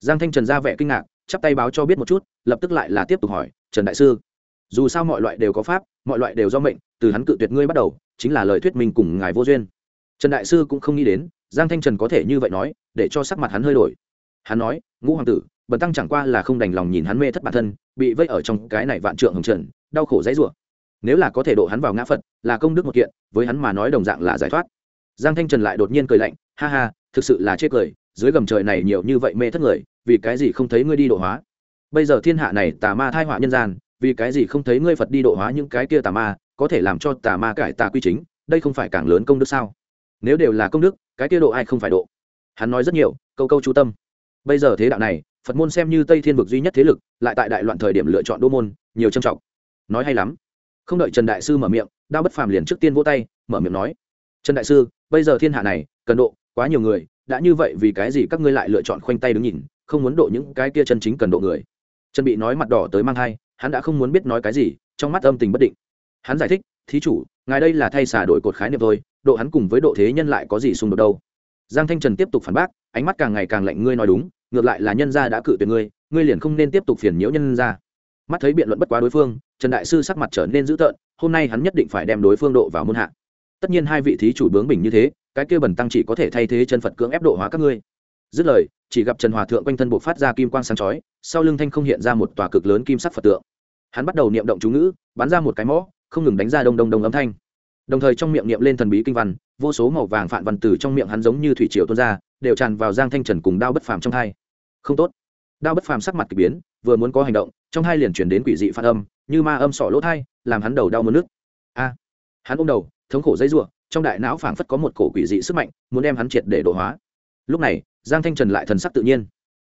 Giang thanh trần ra vẻ kinh ngạc, chắp tay báo cho biết một chút, lập tức lại là tiếp tục hỏi, trần đại sư, dù sao mọi loại đều có pháp, mọi loại đều do mệnh, từ hắn cự tuyệt ngươi bắt đầu, chính là lời thuyết minh cùng ngài vô duyên. Trần đại sư cũng không nghĩ đến, giang thanh trần có thể như vậy nói, để cho sắc mặt hắn hơi đổi hắn nói, ngũ hoàng tử, bần tăng chẳng qua là không đành lòng nhìn hắn mê thất bản thân, bị vây ở trong cái này vạn trượng hồng trần, đau khổ dãy rủa. Nếu là có thể độ hắn vào ngã phật, là công đức một kiện, với hắn mà nói đồng dạng là giải thoát. Giang thanh trần lại đột nhiên cười lạnh, ha ha, thực sự là chết cười, dưới gầm trời này nhiều như vậy mê thất người, vì cái gì không thấy ngươi đi độ hóa? Bây giờ thiên hạ này tà ma thai họa nhân gian, vì cái gì không thấy ngươi phật đi độ hóa những cái kia tà ma, có thể làm cho tà ma cải tà quy chính, đây không phải càng lớn công đức sao? Nếu đều là công đức, cái kia độ ai không phải độ? Hắn nói rất nhiều, câu câu chú tâm bây giờ thế đạo này, phật môn xem như tây thiên vực duy nhất thế lực, lại tại đại loạn thời điểm lựa chọn đô môn, nhiều trầm trọng. Nói hay lắm. Không đợi trần đại sư mở miệng, đao bất phàm liền trước tiên vỗ tay, mở miệng nói, trần đại sư, bây giờ thiên hạ này, cần độ, quá nhiều người, đã như vậy vì cái gì các ngươi lại lựa chọn khoanh tay đứng nhìn, không muốn độ những cái kia chân chính cần độ người? Trần bị nói mặt đỏ tới mang thai, hắn đã không muốn biết nói cái gì, trong mắt âm tình bất định. Hắn giải thích, thí chủ, ngài đây là thay xả đổi cột khái niệm thôi, độ hắn cùng với độ thế nhân lại có gì xung đột đâu? Giang thanh trần tiếp tục phản bác, ánh mắt càng ngày càng lạnh, ngươi nói đúng, ngược lại là nhân gia đã cự tuyệt ngươi ngươi liền không nên tiếp tục phiền nhiễu nhân gia. Mắt thấy biện luận bất quá đối phương, trần đại sư sắc mặt trở nên dữ tợn, hôm nay hắn nhất định phải đem đối phương độ vào môn hạ. Tất nhiên hai vị thí chủ bướng bình như thế, cái kia bẩn tăng chỉ có thể thay thế chân phật cưỡng ép độ hóa các ngươi. Dứt lời, chỉ gặp trần hòa thượng quanh thân buộc phát ra kim quang sáng chói, sau lưng thanh không hiện ra một tòa cực lớn kim sắc phật tượng. Hắn bắt đầu niệm động chú ngữ, bắn ra một cái mõ, không ngừng đánh ra đông đông đông âm thanh đồng thời trong miệng niệm lên thần bí kinh văn, vô số màu vàng phạn văn từ trong miệng hắn giống như thủy triều tuôn ra, đều tràn vào giang thanh trần cùng đao bất phàm trong hai. Không tốt. Đao bất phàm sắc mặt k ỳ biến, vừa muốn có hành động, trong hai liền chuyển đến quỷ dị phản âm, như ma âm sỏ lỗ thai, làm hắn đầu đau mất nước a. Hắn ôm đầu, thống khổ dây r u ộ trong đại não phảng phất có một cổ quỷ dị sức mạnh, muốn đem hắn triệt để đổ hóa. Lúc này, giang thanh trần lại thần sắc tự nhiên.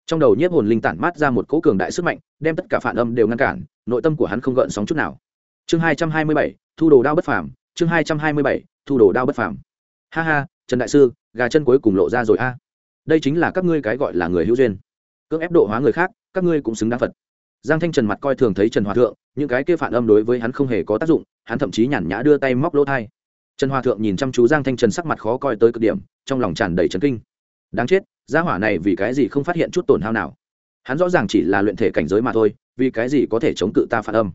Trong đầu nhiếp hồn linh tản mát ra một cỗ cường đại sức mạnh, đem tất cả phản âm đều ngăn cản, nội tâm của hắn không gợn sóng chút nào. Chương hai trăm hai mươi bảy, thu đồ đao bất phàm chương hai trăm hai mươi bảy, thu đồ đao bất phàm. Ha ha, trần đại sư, gà chân cuối cùng lộ ra rồi a. Đây chính là các ngươi cái gọi là người hữu duyên. Cưỡng ép độ hóa người khác, các ngươi cũng xứng đáng phật. Giang thanh trần mặt coi thường thấy trần hòa thượng, những cái kia phản âm đối với hắn không hề có tác dụng, hắn thậm chí nhàn nhã đưa tay móc lỗ thai. Trần hòa thượng nhìn chăm chú giang thanh trần sắc mặt khó coi tới cực điểm, trong lòng tràn đầy trấn kinh. Đáng chết, gia hỏa này vì cái gì không phát hiện chút tổn hao nào? Hắn rõ ràng chỉ là luyện thể cảnh giới mà thôi, vì cái gì có thể chống cự ta phản âm?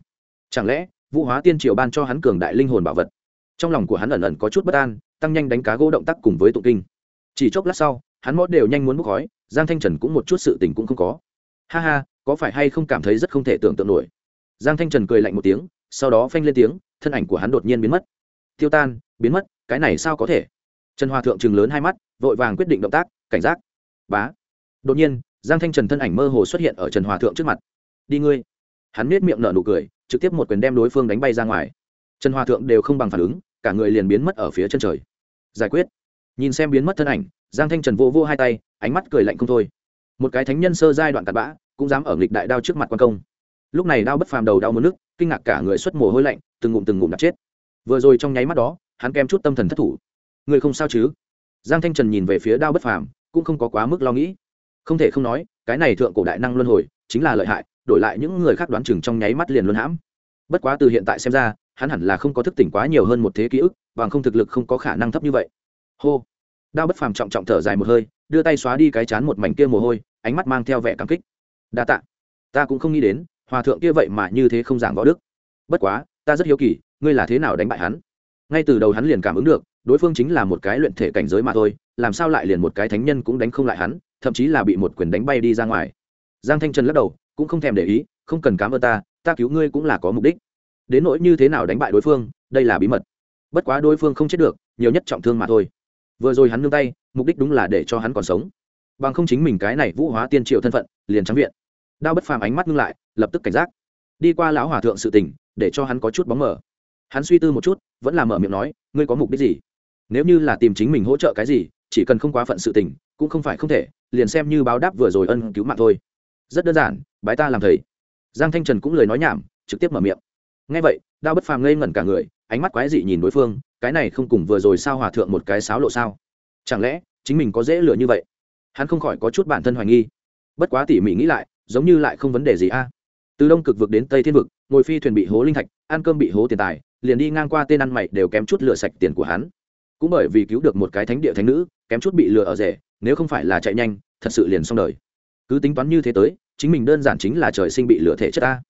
Chẳng lẽ, vũ hóa tiên triều ban cho hắn cường đại linh hồn bảo vật? Trong lòng của hắn ẩn ẩn có chút bất an, tăng nhanh đánh cá gỗ động tác cùng với tụng kinh. Chỉ chốc lát sau, hắn mót đều nhanh muốn bốc khói, giang thanh trần cũng một chút sự tình cũng không có. Ha ha, có phải hay không cảm thấy rất không thể tưởng tượng nổi? Giang thanh trần cười lạnh một tiếng, sau đó phanh lên tiếng, thân ảnh của hắn đột nhiên biến mất. Tiêu tan, biến mất, cái này sao có thể? Trần hòa thượng chừng lớn hai mắt, vội vàng quyết định động tác, cảnh giác. Bá. Đột nhiên, giang thanh trần thân ảnh mơ hồ xuất hiện ở trần hòa thượng trước mặt. Đi ngươi. Hắn nết miệng nở nụ cười, trực tiếp một quyền đem đối phương đánh bay ra ngoài trần hòa thượng đều không bằng phản ứng, cả người liền biến mất ở phía chân trời. Giải quyết. Nhìn xem biến mất thân ảnh, giang thanh trần vô vô hai tay, ánh mắt cười lạnh không thôi. Một cái thánh nhân sơ giai đoạn tạt bã, cũng dám ở nghịch đại đao trước mặt quan công. Lúc này đao bất phàm đầu đau mất nước, kinh ngạc cả người xuất mồ hôi lạnh, từng ngụm từng ngụm đặt chết. Vừa rồi trong nháy mắt đó, hắn kèm chút tâm thần thất thủ. Người không sao chứ? Giang thanh trần nhìn về phía đao bất phàm, cũng không có quá mức lo nghĩ. Không thể không nói, cái này thượng cổ đại năng luân hồi, chính là lợi hại, đổi lại những người khác đoán chừng trong nháy mắt liền luân hãm. Bất quá từ hiện tại xem ra hắn hẳn là không có thức tỉnh quá nhiều hơn một thế ký ức, bằng không thực lực không có khả năng thấp như vậy. Hô. Đao bất phàm trọng trọng thở dài một hơi, đưa tay xóa đi cái chán một mảnh kia mồ hôi, ánh mắt mang theo vẻ cảm kích. Đa tạ. Ta cũng không nghĩ đến, hòa thượng kia vậy mà như thế không giảng võ đức. Bất quá, ta rất hiếu kỳ, ngươi là thế nào đánh bại hắn? Ngay từ đầu hắn liền cảm ứng được, đối phương chính là một cái luyện thể cảnh giới mà thôi, làm sao lại liền một cái thánh nhân cũng đánh không lại hắn, thậm chí là bị một quyền đánh bay đi ra ngoài. Giang thanh trần lắc đầu, cũng không thèm để ý, không cần cám ơn ta ta cứu ngươi cũng là có mục đích đến nỗi như thế nào đánh bại đối phương, đây là bí mật. Bất quá đối phương không chết được, nhiều nhất trọng thương mà thôi. Vừa rồi hắn nương tay, mục đích đúng là để cho hắn còn sống. Bằng không chính mình cái này vũ hóa tiên triệu thân phận, liền trắng viện. Đao bất phàm ánh mắt ngưng lại, lập tức cảnh giác. Đi qua lão hòa thượng sự tình, để cho hắn có chút bóng mở hắn suy tư một chút, vẫn là mở miệng nói, ngươi có mục đích gì? Nếu như là tìm chính mình hỗ trợ cái gì, chỉ cần không quá phận sự tình, cũng không phải không thể, liền xem như báo đáp vừa rồi ân cứu mạng thôi. Rất đơn giản, bái ta làm thầy. Giang thanh trần cũng lời nói nhảm, trực tiếp mở miệng ngay vậy, đao bất phàm ngây ngẩn cả người, ánh mắt quái dị nhìn đối phương, cái này không cùng vừa rồi sao hòa thượng một cái sáo lộ sao? Chẳng lẽ, chính mình có dễ lừa như vậy? Hắn không khỏi có chút bản thân hoài nghi. Bất quá tỉ mỉ nghĩ lại, giống như lại không vấn đề gì a. Từ đông cực vực đến tây thiên vực, ngồi phi thuyền bị hố linh thạch, ăn cơm bị hố tiền tài, liền đi ngang qua tên ăn mày đều kém chút lừa sạch tiền của hắn. Cũng bởi vì cứu được một cái thánh địa thánh nữ, kém chút bị lừa ở rể, nếu không phải là chạy nhanh, thật sự liền xong đời. Cứ tính toán như thế tới, chính mình đơn giản chính là trời sinh bị lừa thể chất ta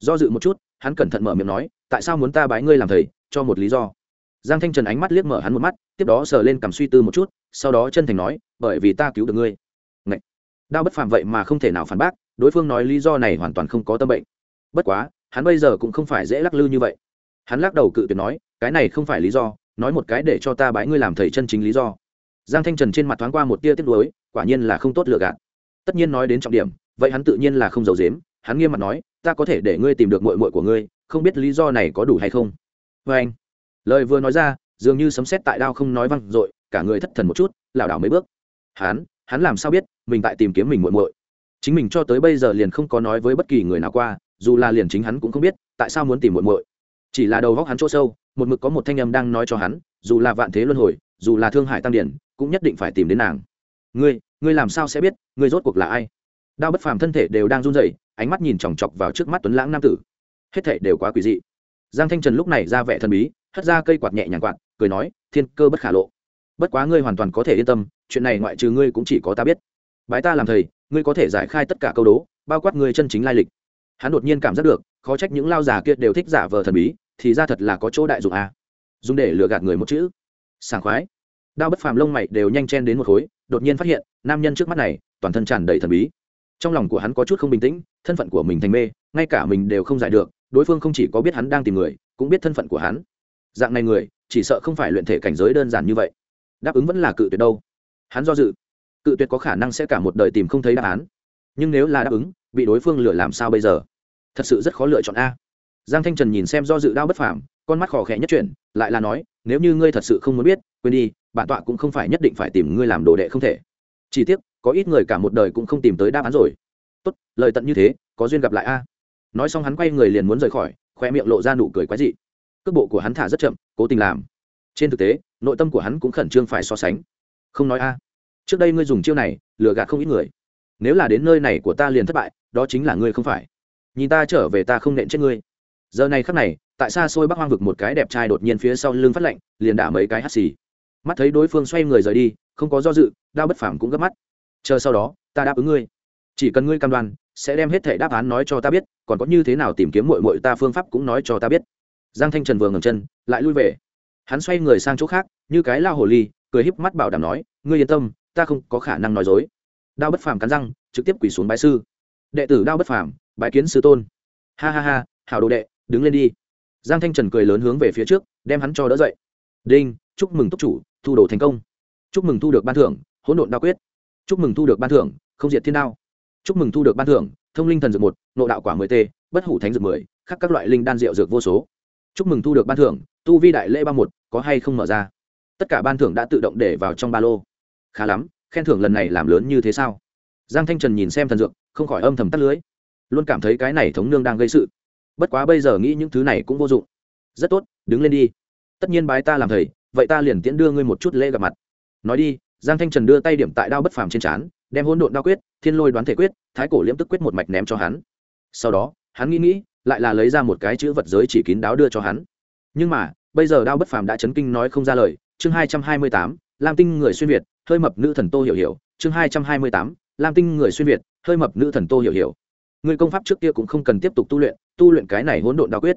do dự một chút, hắn cẩn thận mở miệng nói, tại sao muốn ta bái ngươi làm thầy? Cho một lý do. Giang thanh trần ánh mắt liếc mở hắn một mắt, tiếp đó sờ lên cầm suy tư một chút, sau đó chân thành nói, bởi vì ta cứu được ngươi. Ngậy! đao bất phàm vậy mà không thể nào phản bác, đối phương nói lý do này hoàn toàn không có tâm bệnh. Bất quá, hắn bây giờ cũng không phải dễ lắc lư như vậy. Hắn lắc đầu cự tuyệt nói, cái này không phải lý do, nói một cái để cho ta bái ngươi làm thầy chân chính lý do. Giang thanh trần trên mặt thoáng qua một tia tiếc nuối, quả nhiên là không tốt lựa gạt. Tất nhiên nói đến trọng điểm, vậy hắn tự nhiên là không giấu dếm hắn nghiêm mặt nói ta có thể để ngươi tìm được mội mội của ngươi, không biết lý do này có đủ hay không? Vê anh. Lời vừa nói ra, dường như sấm sét tại đao không nói văng r cả người thất thần một chút, lảo đảo mấy bước. Hắn hắn làm sao biết mình tại tìm kiếm mình muội muội? Chính mình cho tới bây giờ liền không có nói với bất kỳ người nào qua, dù là liền chính hắn cũng không biết, tại sao muốn tìm muội muội. Chỉ là đầu góc hắn chỗ sâu, một mực có một thanh âm đang nói cho hắn, dù là vạn thế luân hồi, dù là thương hải tăng điển, cũng nhất định phải tìm đến nàng. Ngươi ngươi làm sao sẽ biết, ngươi rốt cuộc là ai? Đao bất phàm thân thể đều đang run rẩy ánh mắt nhìn chòng chọc vào trước mắt tuấn lãng nam tử. Hết thể đều quá quỷ dị. Giang thanh trần lúc này ra vẻ thần bí, hất ra cây quạt nhẹ nhàng quạt, cười nói, thiên cơ bất khả lộ. Bất quá ngươi hoàn toàn có thể yên tâm, chuyện này ngoại trừ ngươi cũng chỉ có ta biết. Bái ta làm thầy, ngươi có thể giải khai tất cả câu đố, bao quát ngươi chân chính lai lịch. Hắn đột nhiên cảm giác được, khó trách những lao già kia đều thích giả vờ thần bí, thì ra thật là có chỗ đại dụng à. dùng để lừa gạt người một chữ. Sảng khoái. Đao bất phàm lông mày đều nhanh chen đến một khối, đột nhiên phát hiện, nam nhân trước mắt này, toàn thân tràn đầy thần bí trong lòng của hắn có chút không bình tĩnh, thân phận của mình thành mê, ngay cả mình đều không giải được, đối phương không chỉ có biết hắn đang tìm người, cũng biết thân phận của hắn. Dạng này người, chỉ sợ không phải luyện thể cảnh giới đơn giản như vậy. Đáp ứng vẫn là cự tuyệt đâu. Hắn do dự. Cự tuyệt có khả năng sẽ cả một đời tìm không thấy đáp án. Nhưng nếu là đáp ứng, bị đối phương lừa làm sao bây giờ? Thật sự rất khó lựa chọn a. Giang thanh trần nhìn xem do dự đao bất phàm, con mắt khò khẽ nhất chuyển, lại là nói, nếu như ngươi thật sự không muốn biết, quên đi, bản tọa cũng không phải nhất định phải tìm ngươi làm đồ đệ không thể. Chỉ tiếc có ít người cả một đời cũng không tìm tới đáp án rồi. Tốt, lời tận như thế, có duyên gặp lại a. Nói xong hắn quay người liền muốn rời khỏi, khoe miệng lộ ra nụ cười quái dị. Cước bộ của hắn thả rất chậm, cố tình làm. Trên thực tế, nội tâm của hắn cũng khẩn trương phải so sánh. Không nói a. Trước đây ngươi dùng chiêu này, lừa gạt không ít người. Nếu là đến nơi này của ta liền thất bại, đó chính là ngươi không phải. Nhìn ta trở về ta không nện chết ngươi. Giờ này khắc này, tại xa xôi bắc hoang vực một cái đẹp trai đột nhiên phía sau lưng phát lạnh liền đả mấy cái hắt xì. Mắt thấy đối phương xoay người rời đi, không có do dự, đao bất phàm cũng gấp mắt chờ sau đó, ta đáp ứng ngươi. Chỉ cần ngươi cam đoan, sẽ đem hết thể đáp án nói cho ta biết, còn có như thế nào tìm kiếm mội mội ta phương pháp cũng nói cho ta biết. Giang thanh trần vừa ngầm chân, lại lui về. Hắn xoay người sang chỗ khác, như cái lao hồ ly, cười híp mắt bảo đảm nói, ngươi yên tâm, ta không có khả năng nói dối. Đao bất phàm cắn răng, trực tiếp quỳ xuống bái sư. Đệ tử đao bất phàm, bái kiến sư tôn. Ha ha ha, hảo đồ đệ, đứng lên đi. Giang thanh trần cười lớn hướng về phía trước, đem hắn cho đỡ dậy. Đinh, chúc mừng túc chủ, thu đồ thành công. Chúc mừng thu được ban thưởng, hỗn độn đao quyết chúc mừng thu được ban thưởng, không diệt thiên đao. Chúc mừng thu được ban thưởng, thông linh thần dược một nộ đạo quả mười t bất hủ thánh dược mười, khắc các loại linh đan rượu dược vô số. Chúc mừng thu được ban thưởng, tu vi đại lễ ba một, có hay không mở ra? Tất cả ban thưởng đã tự động để vào trong ba lô. Khá lắm, khen thưởng lần này làm lớn như thế sao? Giang thanh trần nhìn xem thần dược, không khỏi âm thầm tắt lưới. Luôn cảm thấy cái này thống nương đang gây sự. Bất quá bây giờ nghĩ những thứ này cũng vô dụng. Rất tốt, đứng lên đi. Tất nhiên bái ta làm thầy, vậy ta liền tiễn đưa ngươi một chút lễ gặp mặt. Nói đi giang thanh trần đưa tay điểm tại đao bất phàm trên trán, đem hỗn độn đao quyết, thiên lôi đoán thể quyết, thái cổ liễm tức quyết một mạch ném cho hắn. Sau đó, hắn nghĩ nghĩ, lại là lấy ra một cái chữ vật giới chỉ kín đáo đưa cho hắn. Nhưng mà, bây giờ đao bất phàm đã chấn kinh nói không ra lời, chương hai trăm hai mươi tám, lam tinh người xuyên việt, hơi mập nữ thần tô hiểu hiểu, chương hai trăm hai mươi tám, lam tinh người xuyên việt, hơi mập nữ thần tô hiểu hiểu. Người công pháp trước kia cũng không cần tiếp tục tu luyện tu luyện cái này hỗn độn đao quyết.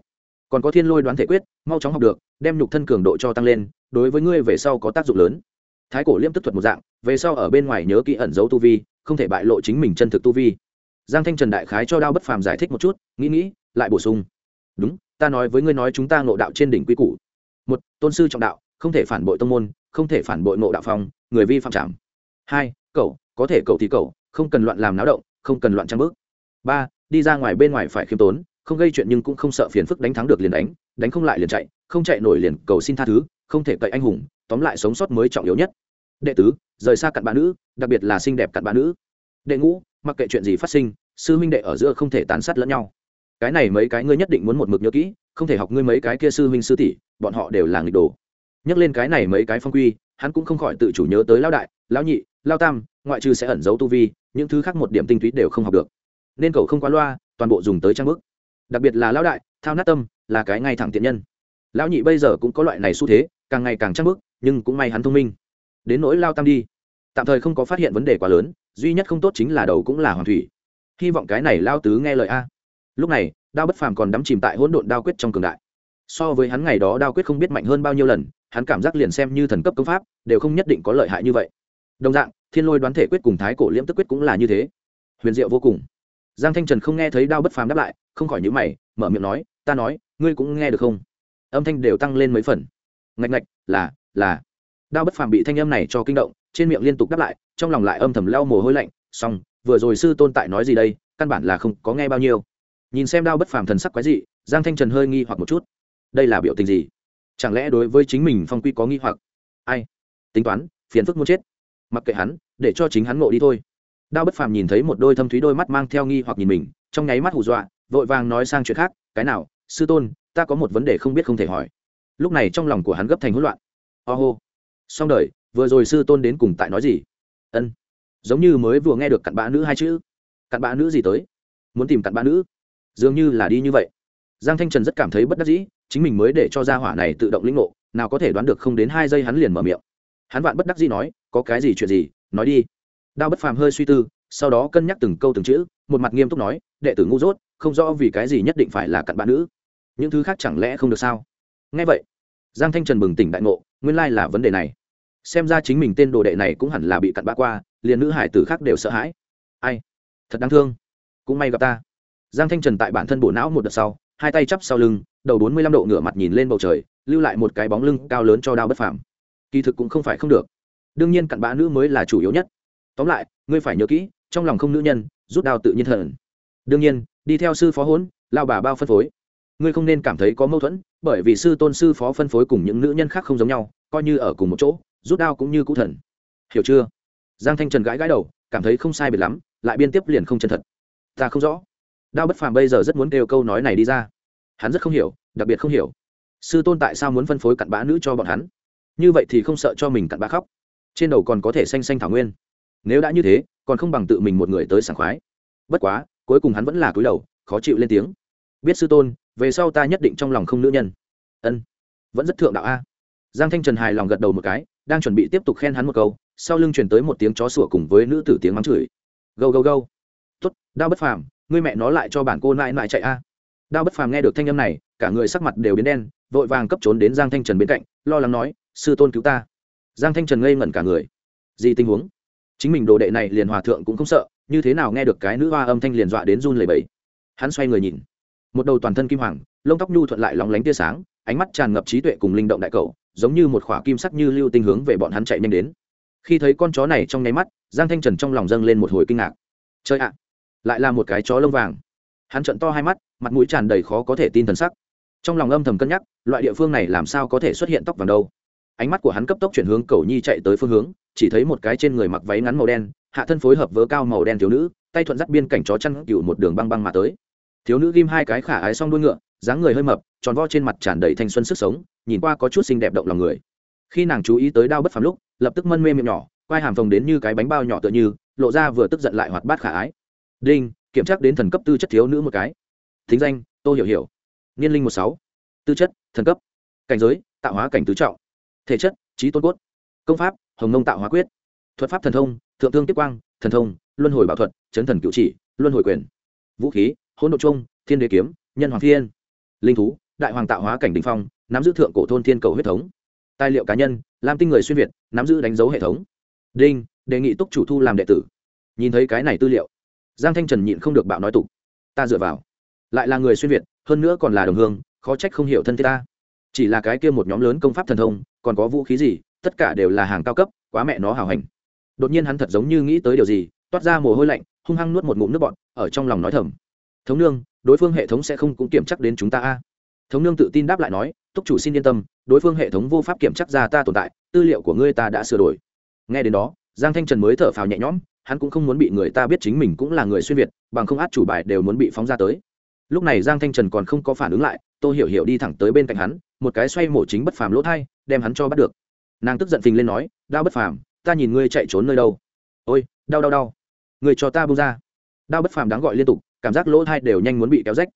Còn có thiên lôi đoán thể quyết, mau chóng học được, đem nhục thân cường độ cho tăng lên, đối với ngươi về sau có tác dụng lớn thái cổ liêm tức thuật một dạng, về sau ở bên ngoài nhớ kỹ ẩn giấu tu vi, không thể bại lộ chính mình chân thực tu vi. Giang thanh trần đại khái cho đao bất phàm giải thích một chút, nghĩ nghĩ, lại bổ sung. Đúng, ta nói với ngươi nói chúng ta ngộ đạo trên đỉnh quy củ. Một, tôn sư trọng đạo, không thể phản bội tông môn, không thể phản bội ngộ đạo phong, người vi phạm trảm. Hai, cậu, có thể cậu thì cậu, không cần loạn làm náo động, không cần loạn trang bước. Ba, đi ra ngoài bên ngoài phải khiêm tốn, không gây chuyện nhưng cũng không sợ phiền phức đánh thắng được liền đánh đánh không lại liền chạy, không chạy nổi liền cầu xin tha thứ không thể cậy anh hùng, tóm lại sống sót mới trọng yếu nhất. Đệ tứ, rời xa cặn bạn nữ, đặc biệt là xinh đẹp cặn bạn nữ. Đệ ngũ, mặc kệ chuyện gì phát sinh, sư huynh đệ ở giữa không thể tán sát lẫn nhau. Cái này mấy cái ngươi nhất định muốn một mực nhớ kỹ, không thể học ngươi mấy cái kia sư huynh sư tỷ, bọn họ đều là nghịch đồ. Nhắc lên cái này mấy cái phong quy, hắn cũng không khỏi tự chủ nhớ tới lão đại, lão nhị lao tam, ngoại trừ sẽ ẩn giấu tu vi, những thứ khác một điểm tinh túy đều không học được. Nên cậu không quá loa, toàn bộ dùng tới trang bức. Đặc biệt là lão đại, thao nát tâm, là cái ngay thẳng tiện nhân. Lão nhị bây giờ cũng có loại này xu thế càng ngày càng chắc bước, nhưng cũng may hắn thông minh. Đến nỗi lao tam đi, tạm thời không có phát hiện vấn đề quá lớn, duy nhất không tốt chính là đầu cũng là hoàng thủy. Hy vọng cái này lao tứ nghe lời a. Lúc này, đao bất phàm còn đắm chìm tại hỗn độn đao quyết trong cường đại. So với hắn ngày đó đao quyết không biết mạnh hơn bao nhiêu lần, hắn cảm giác liền xem như thần cấp công pháp, đều không nhất định có lợi hại như vậy. Đồng dạng, thiên lôi đoán thể quyết cùng thái cổ liễm tức quyết cũng là như thế. Huyền diệu vô cùng. Giang thanh trần không nghe thấy đao bất phàm đáp lại, không khỏi nhữ mày, mở miệng nói, ta nói, ngươi cũng nghe được không? Âm thanh đều tăng lên mấy phần ngạch ngạch, là là. Đao bất phàm bị thanh âm này cho kinh động, trên miệng liên tục đáp lại, trong lòng lại âm thầm leo mồ hôi lạnh, xong, vừa rồi sư tôn tại nói gì đây, căn bản là không có nghe bao nhiêu. Nhìn xem đao bất phàm thần sắc quái dị, giang thanh trần hơi nghi hoặc một chút. Đây là biểu tình gì? Chẳng lẽ đối với chính mình phong quy có nghi hoặc? Ai? Tính toán, phiền phức muốn chết. Mặc kệ hắn, để cho chính hắn ngộ đi thôi. Đao bất phàm nhìn thấy một đôi thâm thúy đôi mắt mang theo nghi hoặc nhìn mình, trong nháy mắt hù dọa, vội vàng nói sang chuyện khác, cái nào, sư tôn, ta có một vấn đề không biết không thể hỏi lúc này trong lòng của hắn gấp thành hỗn loạn. Ho, xong đời vừa rồi sư tôn đến cùng tại nói gì? Ân. Giống như mới vừa nghe được cặn bã nữ hai chữ. Cặn bã nữ gì tới? Muốn tìm cặn bã nữ? Dường như là đi như vậy. Giang thanh trần rất cảm thấy bất đắc dĩ chính mình mới để cho gia hỏa này tự động lĩnh ngộ nào có thể đoán được không đến hai giây hắn liền mở miệng. Hắn vạn bất đắc dĩ nói có cái gì chuyện gì? Nói đi. Đao bất phàm hơi suy tư sau đó cân nhắc từng câu từng chữ một mặt nghiêm túc nói đệ tử ngu dốt không rõ vì cái gì nhất định phải là cặn bã nữ. Những thứ khác chẳng lẽ không được sao? Nghe vậy, giang thanh trần bừng tỉnh đại ngộ, nguyên lai là vấn đề này. Xem ra chính mình tên đồ đệ này cũng hẳn là bị cặn bã qua, liền nữ hải tử khác đều sợ hãi. Ai? Thật đáng thương. Cũng may gặp ta. Giang thanh trần tại bản thân bộ não một đợt sau, hai tay chắp sau lưng, đầu bốn mươi lăm độ ngửa mặt nhìn lên bầu trời, lưu lại một cái bóng lưng cao lớn cho đao bất phàm. Kỳ thực cũng không phải không được. Đương nhiên cặn bã nữ mới là chủ yếu nhất. Tóm lại, ngươi phải nhớ kỹ, trong lòng không nữ nhân, rút đao tự nhiên thần đương nhiên, đi theo sư phó hỗn, lao bà bao phân phối. Ngươi không nên cảm thấy có mâu thuẫn bởi vì sư tôn sư phó phân phối cùng những nữ nhân khác không giống nhau, coi như ở cùng một chỗ, rút đao cũng như cũ thần. Hiểu chưa? Giang thanh trần gãi gãi đầu, cảm thấy không sai biệt lắm, lại biên tiếp liền không chân thật. Ta không rõ. Đao bất phàm bây giờ rất muốn kêu câu nói này đi ra. Hắn rất không hiểu, đặc biệt không hiểu. Sư tôn tại sao muốn phân phối cặn bã nữ cho bọn hắn? Như vậy thì không sợ cho mình cặn bã khóc. Trên đầu còn có thể xanh xanh thảo nguyên. Nếu đã như thế, còn không bằng tự mình một người tới sảng khoái. Bất quá, cuối cùng hắn vẫn là cúi đầu, khó chịu lên tiếng. Biết sư tôn về sau ta nhất định trong lòng không nữ nhân. Ân, vẫn rất thượng đạo a. Giang thanh trần hài lòng gật đầu một cái, đang chuẩn bị tiếp tục khen hắn một câu, sau lưng chuyển tới một tiếng chó sủa cùng với nữ tử tiếng mắng chửi. Gâu gâu gâu. Tuất đao bất phàm, ngươi mẹ nó lại cho bản cô nại nại chạy a. Đao bất phàm nghe được thanh âm này, cả người sắc mặt đều biến đen, vội vàng cấp trốn đến giang thanh trần bên cạnh, lo lắng nói, sư tôn cứu ta. Giang thanh trần ngây ngẩn cả người. Gì tình huống? Chính mình đồ đệ này liền hòa thượng cũng không sợ, như thế nào nghe được cái nữ hoa âm thanh liền dọa đến run lầy bẫy hắn xoay người nhìn một đầu toàn thân kim hoàng, lông tóc nhu thuận lại lóng lánh tia sáng, ánh mắt tràn ngập trí tuệ cùng linh động đại cầu, giống như một khỏa kim sắc như lưu tinh hướng về bọn hắn chạy nhanh đến. Khi thấy con chó này trong nháy mắt, giang thanh trần trong lòng dâng lên một hồi kinh ngạc. Chơi ạ, lại là một cái chó lông vàng. Hắn trận to hai mắt, mặt mũi tràn đầy khó có thể tin thần sắc. Trong lòng âm thầm cân nhắc, loại địa phương này làm sao có thể xuất hiện tóc vàng đâu. Ánh mắt của hắn cấp tốc chuyển hướng cầu nhi chạy tới phương hướng, chỉ thấy một cái trên người mặc váy ngắn màu đen, hạ thân phối hợp vớ cao màu đen thiếu nữ, tay thuận dắt biên cảnh chó chăn cựu một đường băng băng mà tới thiếu nữ ghim hai cái khả ái xong đuôi ngựa, dáng người hơi mập, tròn vo trên mặt tràn đầy thanh xuân sức sống, nhìn qua có chút xinh đẹp động lòng người. Khi nàng chú ý tới đao bất phàm lúc, lập tức mân mê miệng nhỏ, quai hàm phồng đến như cái bánh bao nhỏ tựa như, lộ ra vừa tức giận lại hoạt bát khả ái. Đinh, kiểm tra đến thần cấp tư chất thiếu nữ một cái. Thính danh, tô hiểu hiểu. Niên linh một sáu. Tư chất, thần cấp. Cảnh giới, tạo hóa cảnh tứ trọng. Thể chất, trí tôn cốt. Công pháp, hồng nông tạo hóa quyết. Thuật pháp thần thông, thượng thương tiếp quang, thần thông, luân hồi bảo thuật, chấn thần cựu chỉ, luân hồi quyền. Vũ khí hỗn độ trung thiên đế kiếm nhân hoàng thiên linh thú đại hoàng tạo hóa cảnh đình phong nắm giữ thượng cổ thôn thiên cầu huyết thống. Tài liệu cá nhân lam tinh người xuyên việt nắm giữ đánh dấu hệ thống. Đinh đề nghị túc chủ thu làm đệ tử. Nhìn thấy cái này tư liệu giang thanh trần nhịn không được bạo nói tục. Ta dựa vào. Lại là người xuyên việt hơn nữa còn là đồng hương khó trách không hiểu thân thiết ta. Chỉ là cái kia một nhóm lớn công pháp thần thông còn có vũ khí gì tất cả đều là hàng cao cấp quá mẹ nó hào hành. Đột nhiên hắn thật giống như nghĩ tới điều gì toát ra mồ hôi lạnh hung hăng nuốt một ngụm nước bọt, ở trong lòng nói thầm thống nương, đối phương hệ thống sẽ không cũng kiểm chắc đến chúng ta a. Thống nương tự tin đáp lại nói, túc chủ xin yên tâm, đối phương hệ thống vô pháp kiểm chắc ra ta tồn tại, tư liệu của ngươi ta đã sửa đổi. Nghe đến đó, giang thanh trần mới thở phào nhẹ nhõm, hắn cũng không muốn bị người ta biết chính mình cũng là người xuyên việt, bằng không át chủ bài đều muốn bị phóng ra tới. Lúc này giang thanh trần còn không có phản ứng lại tôi hiểu hiểu đi thẳng tới bên cạnh hắn, một cái xoay mổ chính bất phàm lỗ thai, đem hắn cho bắt được. Nàng tức giận phình lên nói đau bất phàm, ta nhìn ngươi chạy trốn nơi đâu. Ôi, đau đau đau. Người cho ta bung ra. Đau bất phàm đáng gọi liên tục cảm giác lỗ thai đều nhanh muốn bị kéo rách.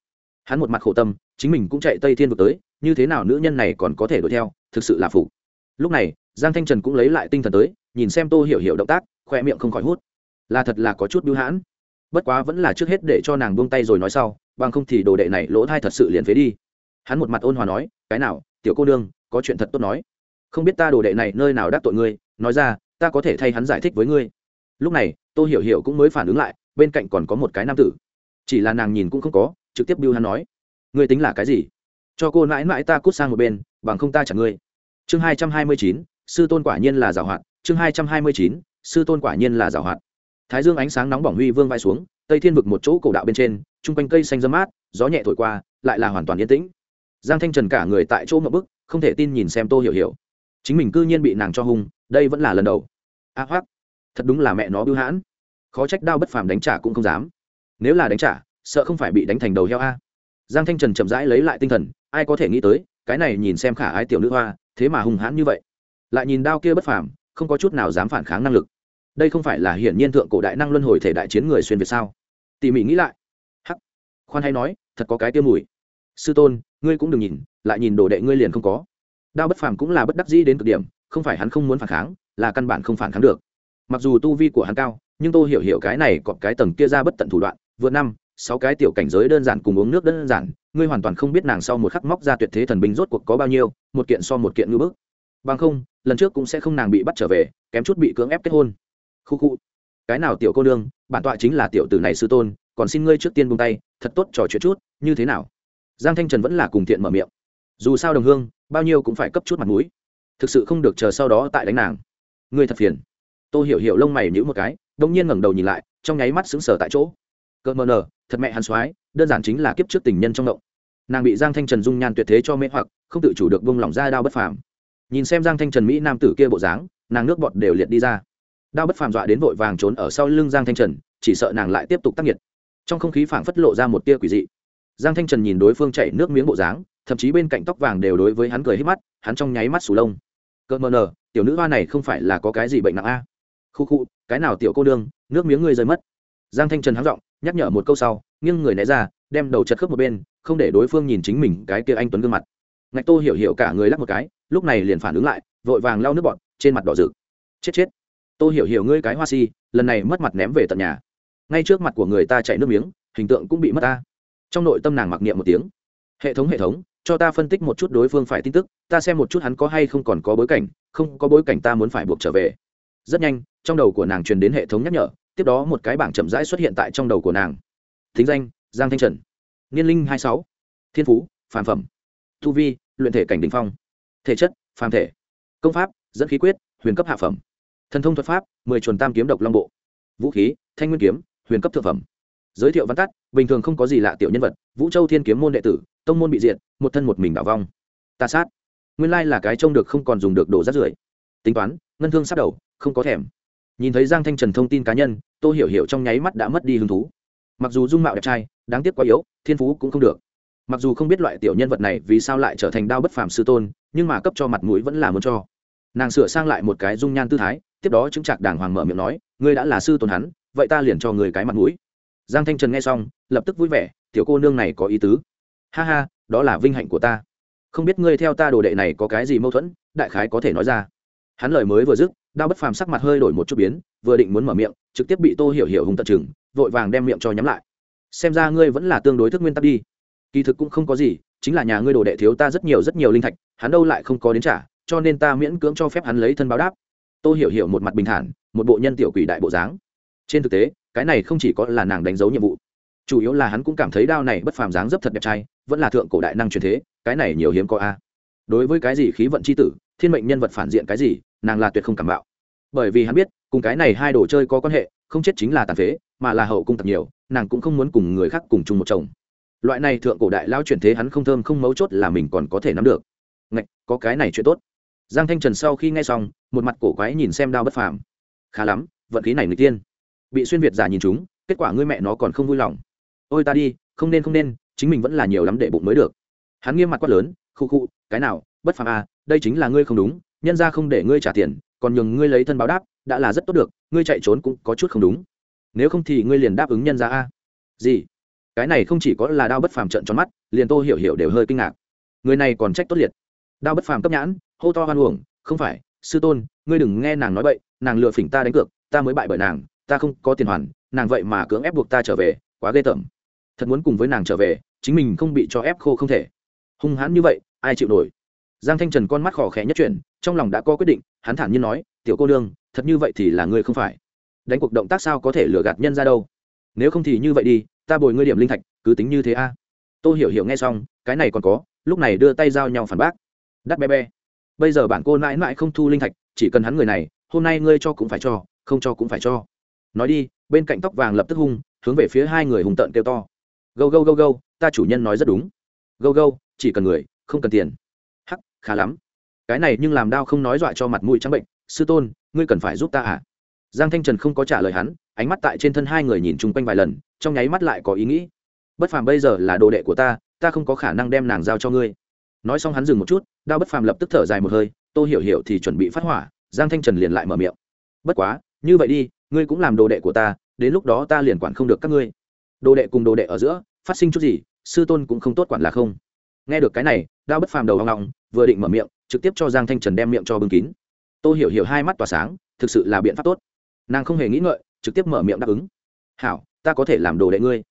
Hắn một mặt khổ tâm, chính mình cũng chạy tây thiên vực tới, như thế nào nữ nhân này còn có thể đuổi theo, thực sự là phụ lúc này, giang thanh trần cũng lấy lại tinh thần tới, nhìn xem tô hiểu hiểu động tác, khoe miệng không khỏi hút. Là thật là có chút bưu hãn. Bất quá vẫn là trước hết để cho nàng buông tay rồi nói sau, bằng không thì đồ đệ này lỗ thai thật sự liền phế đi. Hắn một mặt ôn hòa nói, cái nào, tiểu cô nương, có chuyện thật tốt nói. Không biết ta đồ đệ này nơi nào đắc tội ngươi, nói ra, ta có thể thay hắn giải thích với ngươi. Lúc này tôi hiểu hiểu cũng mới phản ứng lại, bên cạnh còn có một cái nam tử chỉ là nàng nhìn cũng không có trực tiếp biêu hắn nói ngươi tính là cái gì? Cho cô mãi mãi ta cút sang một bên bằng không ta chẳng ngươi. Chương hai trăm hai mươi chín sư tôn quả nhiên là giảo hoạt. Chương hai trăm hai mươi chín sư tôn quả nhiên là giảo hoạt. Thái dương ánh sáng nóng bỏng huy vương vai xuống tây thiên vực một chỗ cổ đạo bên trên chung quanh cây xanh dâm mát gió nhẹ thổi qua lại là hoàn toàn yên tĩnh. Giang thanh trần cả người tại chỗ mậu bức không thể tin nhìn xem tô hiểu hiểu. Chính mình cư nhiên bị nàng cho hung đây vẫn là lần đầu. A à, hoác thật đúng là mẹ nó bưu hãn. Khó trách đao bất phàm đánh trả cũng không dám nếu là đánh trả, sợ không phải bị đánh thành đầu heo a. Giang thanh trần chậm rãi lấy lại tinh thần, ai có thể nghĩ tới, cái này nhìn xem khả ái tiểu nữ hoa, thế mà hung hãn như vậy. Lại nhìn đao kia bất phàm, không có chút nào dám phản kháng năng lực. Đây không phải là hiển nhiên thượng cổ đại năng luân hồi thể đại chiến người xuyên việt sao? Tỉ mỉ nghĩ lại. Hắc. Khoan hay nói, thật có cái tiêu mùi. Sư tôn, ngươi cũng đừng nhìn, lại nhìn đồ đệ ngươi liền không có. Đao bất phàm cũng là bất đắc dĩ đến cực điểm, không phải hắn không muốn phản kháng, là căn bản không phản kháng được. Mặc dù tu vi của hắn cao, nhưng tôi hiểu hiểu cái này còn cái tầng kia ra bất tận thủ đoạn vượt năm, sáu cái tiểu cảnh giới đơn giản cùng uống nước đơn giản, ngươi hoàn toàn không biết nàng sau một khắc móc ra tuyệt thế thần binh rốt cuộc có bao nhiêu, một kiện so một kiện ngư bức. Bằng không, lần trước cũng sẽ không nàng bị bắt trở về, kém chút bị cưỡng ép kết hôn. Khu khu. Cái nào tiểu cô nương, bản tọa chính là tiểu tử này sư tôn, còn xin ngươi trước tiên buông tay, thật tốt trò chuyện chút, như thế nào? Giang thanh trần vẫn là cùng thiện mở miệng. Dù sao đồng hương, bao nhiêu cũng phải cấp chút mặt mũi. Thực sự không được chờ sau đó tại đánh nàng. Ngươi thật phiền. Tôi hiểu hiểu lông mày nhữ một cái đông nhiên ngẩng đầu nhìn lại, trong nháy mắt sững sờ tại chỗ cỡ mờ nờ, thật mẹ hắn soái, đơn giản chính là kiếp trước tình nhân trong động nàng bị giang thanh trần dung nhan tuyệt thế cho mê hoặc, không tự chủ được vung lỏng ra đao bất phàm. Nhìn xem giang thanh trần mỹ nam tử kia bộ dáng, nàng nước bọt đều liệt đi ra. Đao bất phàm dọa đến vội vàng trốn ở sau lưng giang thanh trần, chỉ sợ nàng lại tiếp tục tác nhiệt trong không khí phảng phất lộ ra một tia quỷ dị. Giang thanh trần nhìn đối phương chạy nước miếng bộ dáng, thậm chí bên cạnh tóc vàng đều đối với hắn cười hết mắt, hắn trong nháy mắt sù lông. Cợt mờ nờ, tiểu nữ hoa này không phải là có cái gì bệnh nặng a? Khu khu, cái nào tiểu cô đương nước miếng ngươi rơi mất. Giang thanh trần hắng giọng nhắc nhở một câu sau, nghiêng người né ra, đem đầu chật khớp một bên, không để đối phương nhìn chính mình cái kia anh tuấn gương mặt. Ngạch tô hiểu hiểu cả người lắc một cái, lúc này liền phản ứng lại, vội vàng lau nước bọn trên mặt đỏ rực. Chết chết. Tô hiểu hiểu ngươi cái hoa si, lần này mất mặt ném về tận nhà. Ngay trước mặt của người ta chạy nước miếng, hình tượng cũng bị mất ta. Trong nội tâm nàng mặc niệm một tiếng. Hệ thống hệ thống, cho ta phân tích một chút đối phương phải tin tức, ta xem một chút hắn có hay không còn có bối cảnh, không có bối cảnh ta muốn phải buộc trở về. Rất nhanh, trong đầu của nàng truyền đến hệ thống nhắc nhở tiếp đó một cái bảng chậm rãi xuất hiện tại trong đầu của nàng. Thính danh, giang thanh trần. Niên linh hai sáu. Thiên phú, phàm phẩm. Tu vi, luyện thể cảnh đỉnh phong. Thể chất, phàm thể. Công pháp, dẫn khí quyết, huyền cấp hạ phẩm. Thần thông thuật pháp, mười chuồn tam kiếm độc long bộ. Vũ khí, thanh nguyên kiếm, huyền cấp thượng phẩm. Giới thiệu văn tắt, bình thường không có gì lạ tiểu nhân vật, vũ châu thiên kiếm môn đệ tử, tông môn bị diệt, một thân một mình đảo vong. Ta sát. Nguyên lai là cái trông được không còn dùng được đổ rát rưởi. Tính toán, ngân thương sát đầu, không có thèm nhìn thấy giang thanh trần thông tin cá nhân, tô hiểu hiểu trong nháy mắt đã mất đi hứng thú. Mặc dù dung mạo đẹp trai, đáng tiếc quá yếu, thiên phú cũng không được. Mặc dù không biết loại tiểu nhân vật này vì sao lại trở thành đao bất phàm sư tôn, nhưng mà cấp cho mặt mũi vẫn là muốn cho. Nàng sửa sang lại một cái dung nhan tư thái, tiếp đó chứng chạc đàng hoàng mở miệng nói, ngươi đã là sư tôn hắn, vậy ta liền cho người cái mặt mũi. Giang thanh trần nghe xong, lập tức vui vẻ, tiểu cô nương này có ý tứ. Ha ha, đó là vinh hạnh của ta. Không biết ngươi theo ta đồ đệ này có cái gì mâu thuẫn, đại khái có thể nói ra. Hắn lời mới vừa dứt đao bất phàm sắc mặt hơi đổi một chút biến, vừa định muốn mở miệng, trực tiếp bị tô hiểu hiểu hùng tận chừng, vội vàng đem miệng cho nhắm lại. Xem ra ngươi vẫn là tương đối thức nguyên tắc đi. Kỳ thực cũng không có gì, chính là nhà ngươi đồ đệ thiếu ta rất nhiều rất nhiều linh thạch, hắn đâu lại không có đến trả, cho nên ta miễn cưỡng cho phép hắn lấy thân báo đáp. Tô hiểu hiểu một mặt bình thản, một bộ nhân tiểu quỷ đại bộ dáng. Trên thực tế, cái này không chỉ có là nàng đánh dấu nhiệm vụ, chủ yếu là hắn cũng cảm thấy đao này bất phàm dáng dấp thật đẹp trai, vẫn là thượng cổ đại năng truyền thế, cái này nhiều hiếm có a. Đối với cái gì khí vận c h i tử, thiên mệnh nhân vật phản diện cái gì nàng là tuyệt không cảm bạo bởi vì hắn biết, cùng cái này hai đồ chơi có quan hệ, không chết chính là tàn phế, mà là hậu cung tập nhiều, nàng cũng không muốn cùng người khác cùng chung một chồng. Loại này thượng cổ đại lao chuyển thế hắn không thơm không mấu chốt là mình còn có thể nắm được. Ngạch, có cái này chuyện tốt. Giang thanh trần sau khi nghe xong, một mặt cổ quái nhìn xem đao bất phàm. Khá lắm, vận khí này người tiên. Bị xuyên việt giả nhìn chúng, kết quả ngươi mẹ nó còn không vui lòng. Ôi ta đi, không nên không nên, chính mình vẫn là nhiều lắm để bụng mới được. Hắn nghiêm mặt quát lớn khu khu cái nào, bất phàm à đây chính là ngươi không đúng nhân ra không để ngươi trả tiền, còn nhường ngươi lấy thân báo đáp, đã là rất tốt được, ngươi chạy trốn cũng có chút không đúng. Nếu không thì ngươi liền đáp ứng nhân ra a. Gì? Cái này không chỉ có là đao bất phàm trận tròn mắt, liền tô hiểu hiểu đều hơi kinh ngạc. Người này còn trách tốt liệt. Đao bất phàm cấp nhãn, hô to hoan uổng, không phải, sư tôn, ngươi đừng nghe nàng nói vậy. nàng lừa phỉnh ta đánh cược, ta mới bại bởi nàng, ta không có tiền hoàn, nàng vậy mà cưỡng ép buộc ta trở về, quá ghê tởm. Thật muốn cùng với nàng trở về, chính mình không bị cho ép khô không thể. Hung hãn như vậy, ai chịu nổi? Giang thanh trần con mắt khỏ khẽ nhất chuyển, trong lòng đã có quyết định, hắn thản nhiên nói, tiểu cô đương thật như vậy thì là ngươi không phải. Đánh cuộc động tác sao có thể lừa gạt nhân ra đâu? Nếu không thì như vậy đi, ta bồi ngươi điểm linh thạch, cứ tính như thế a. À. tôi hiểu hiểu nghe xong, cái này còn có, lúc này đưa tay giao nhau phản bác. Đắt bé bé. Bây giờ bản cô mãi mãi không thu linh thạch, chỉ cần hắn người này, hôm nay ngươi cho cũng phải cho, không cho cũng phải cho. Nói đi, bên cạnh tóc vàng lập tức hung, hướng về phía hai người hùng tợn kêu to. Gâu gâu gâu gâu, ta chủ nhân nói rất đúng. Gâu gâu, chỉ cần người, không cần tiền khá lắm. Cái này nhưng làm đau không nói dọa cho mặt mũi trắng bệnh, sư tôn, ngươi cần phải giúp ta à? Giang thanh trần không có trả lời hắn, ánh mắt tại trên thân hai người nhìn chung quanh vài lần, trong nháy mắt lại có ý nghĩ. Bất phàm bây giờ là đồ đệ của ta ta không có khả năng đem nàng giao cho ngươi. Nói xong hắn dừng một chút, đao bất phàm lập tức thở dài một hơi, tô hiểu hiểu thì chuẩn bị phát hỏa, giang thanh trần liền lại mở miệng. Bất quá, như vậy đi, ngươi cũng làm đồ đệ của ta, đến lúc đó ta liền quản không được các ngươi. Đồ đệ cùng đồ đệ ở giữa, phát sinh chút gì, sư tôn cũng không tốt quản là không. Nghe được cái này, đao bất phàm đầu hoang ngọng vừa định mở miệng, trực tiếp cho giang thanh trần đem miệng cho bưng kín. Tô hiểu hiểu hai mắt tỏa sáng, thực sự là biện pháp tốt. Nàng không hề nghĩ ngợi, trực tiếp mở miệng đáp ứng. Hảo, ta có thể làm đồ đệ ngươi.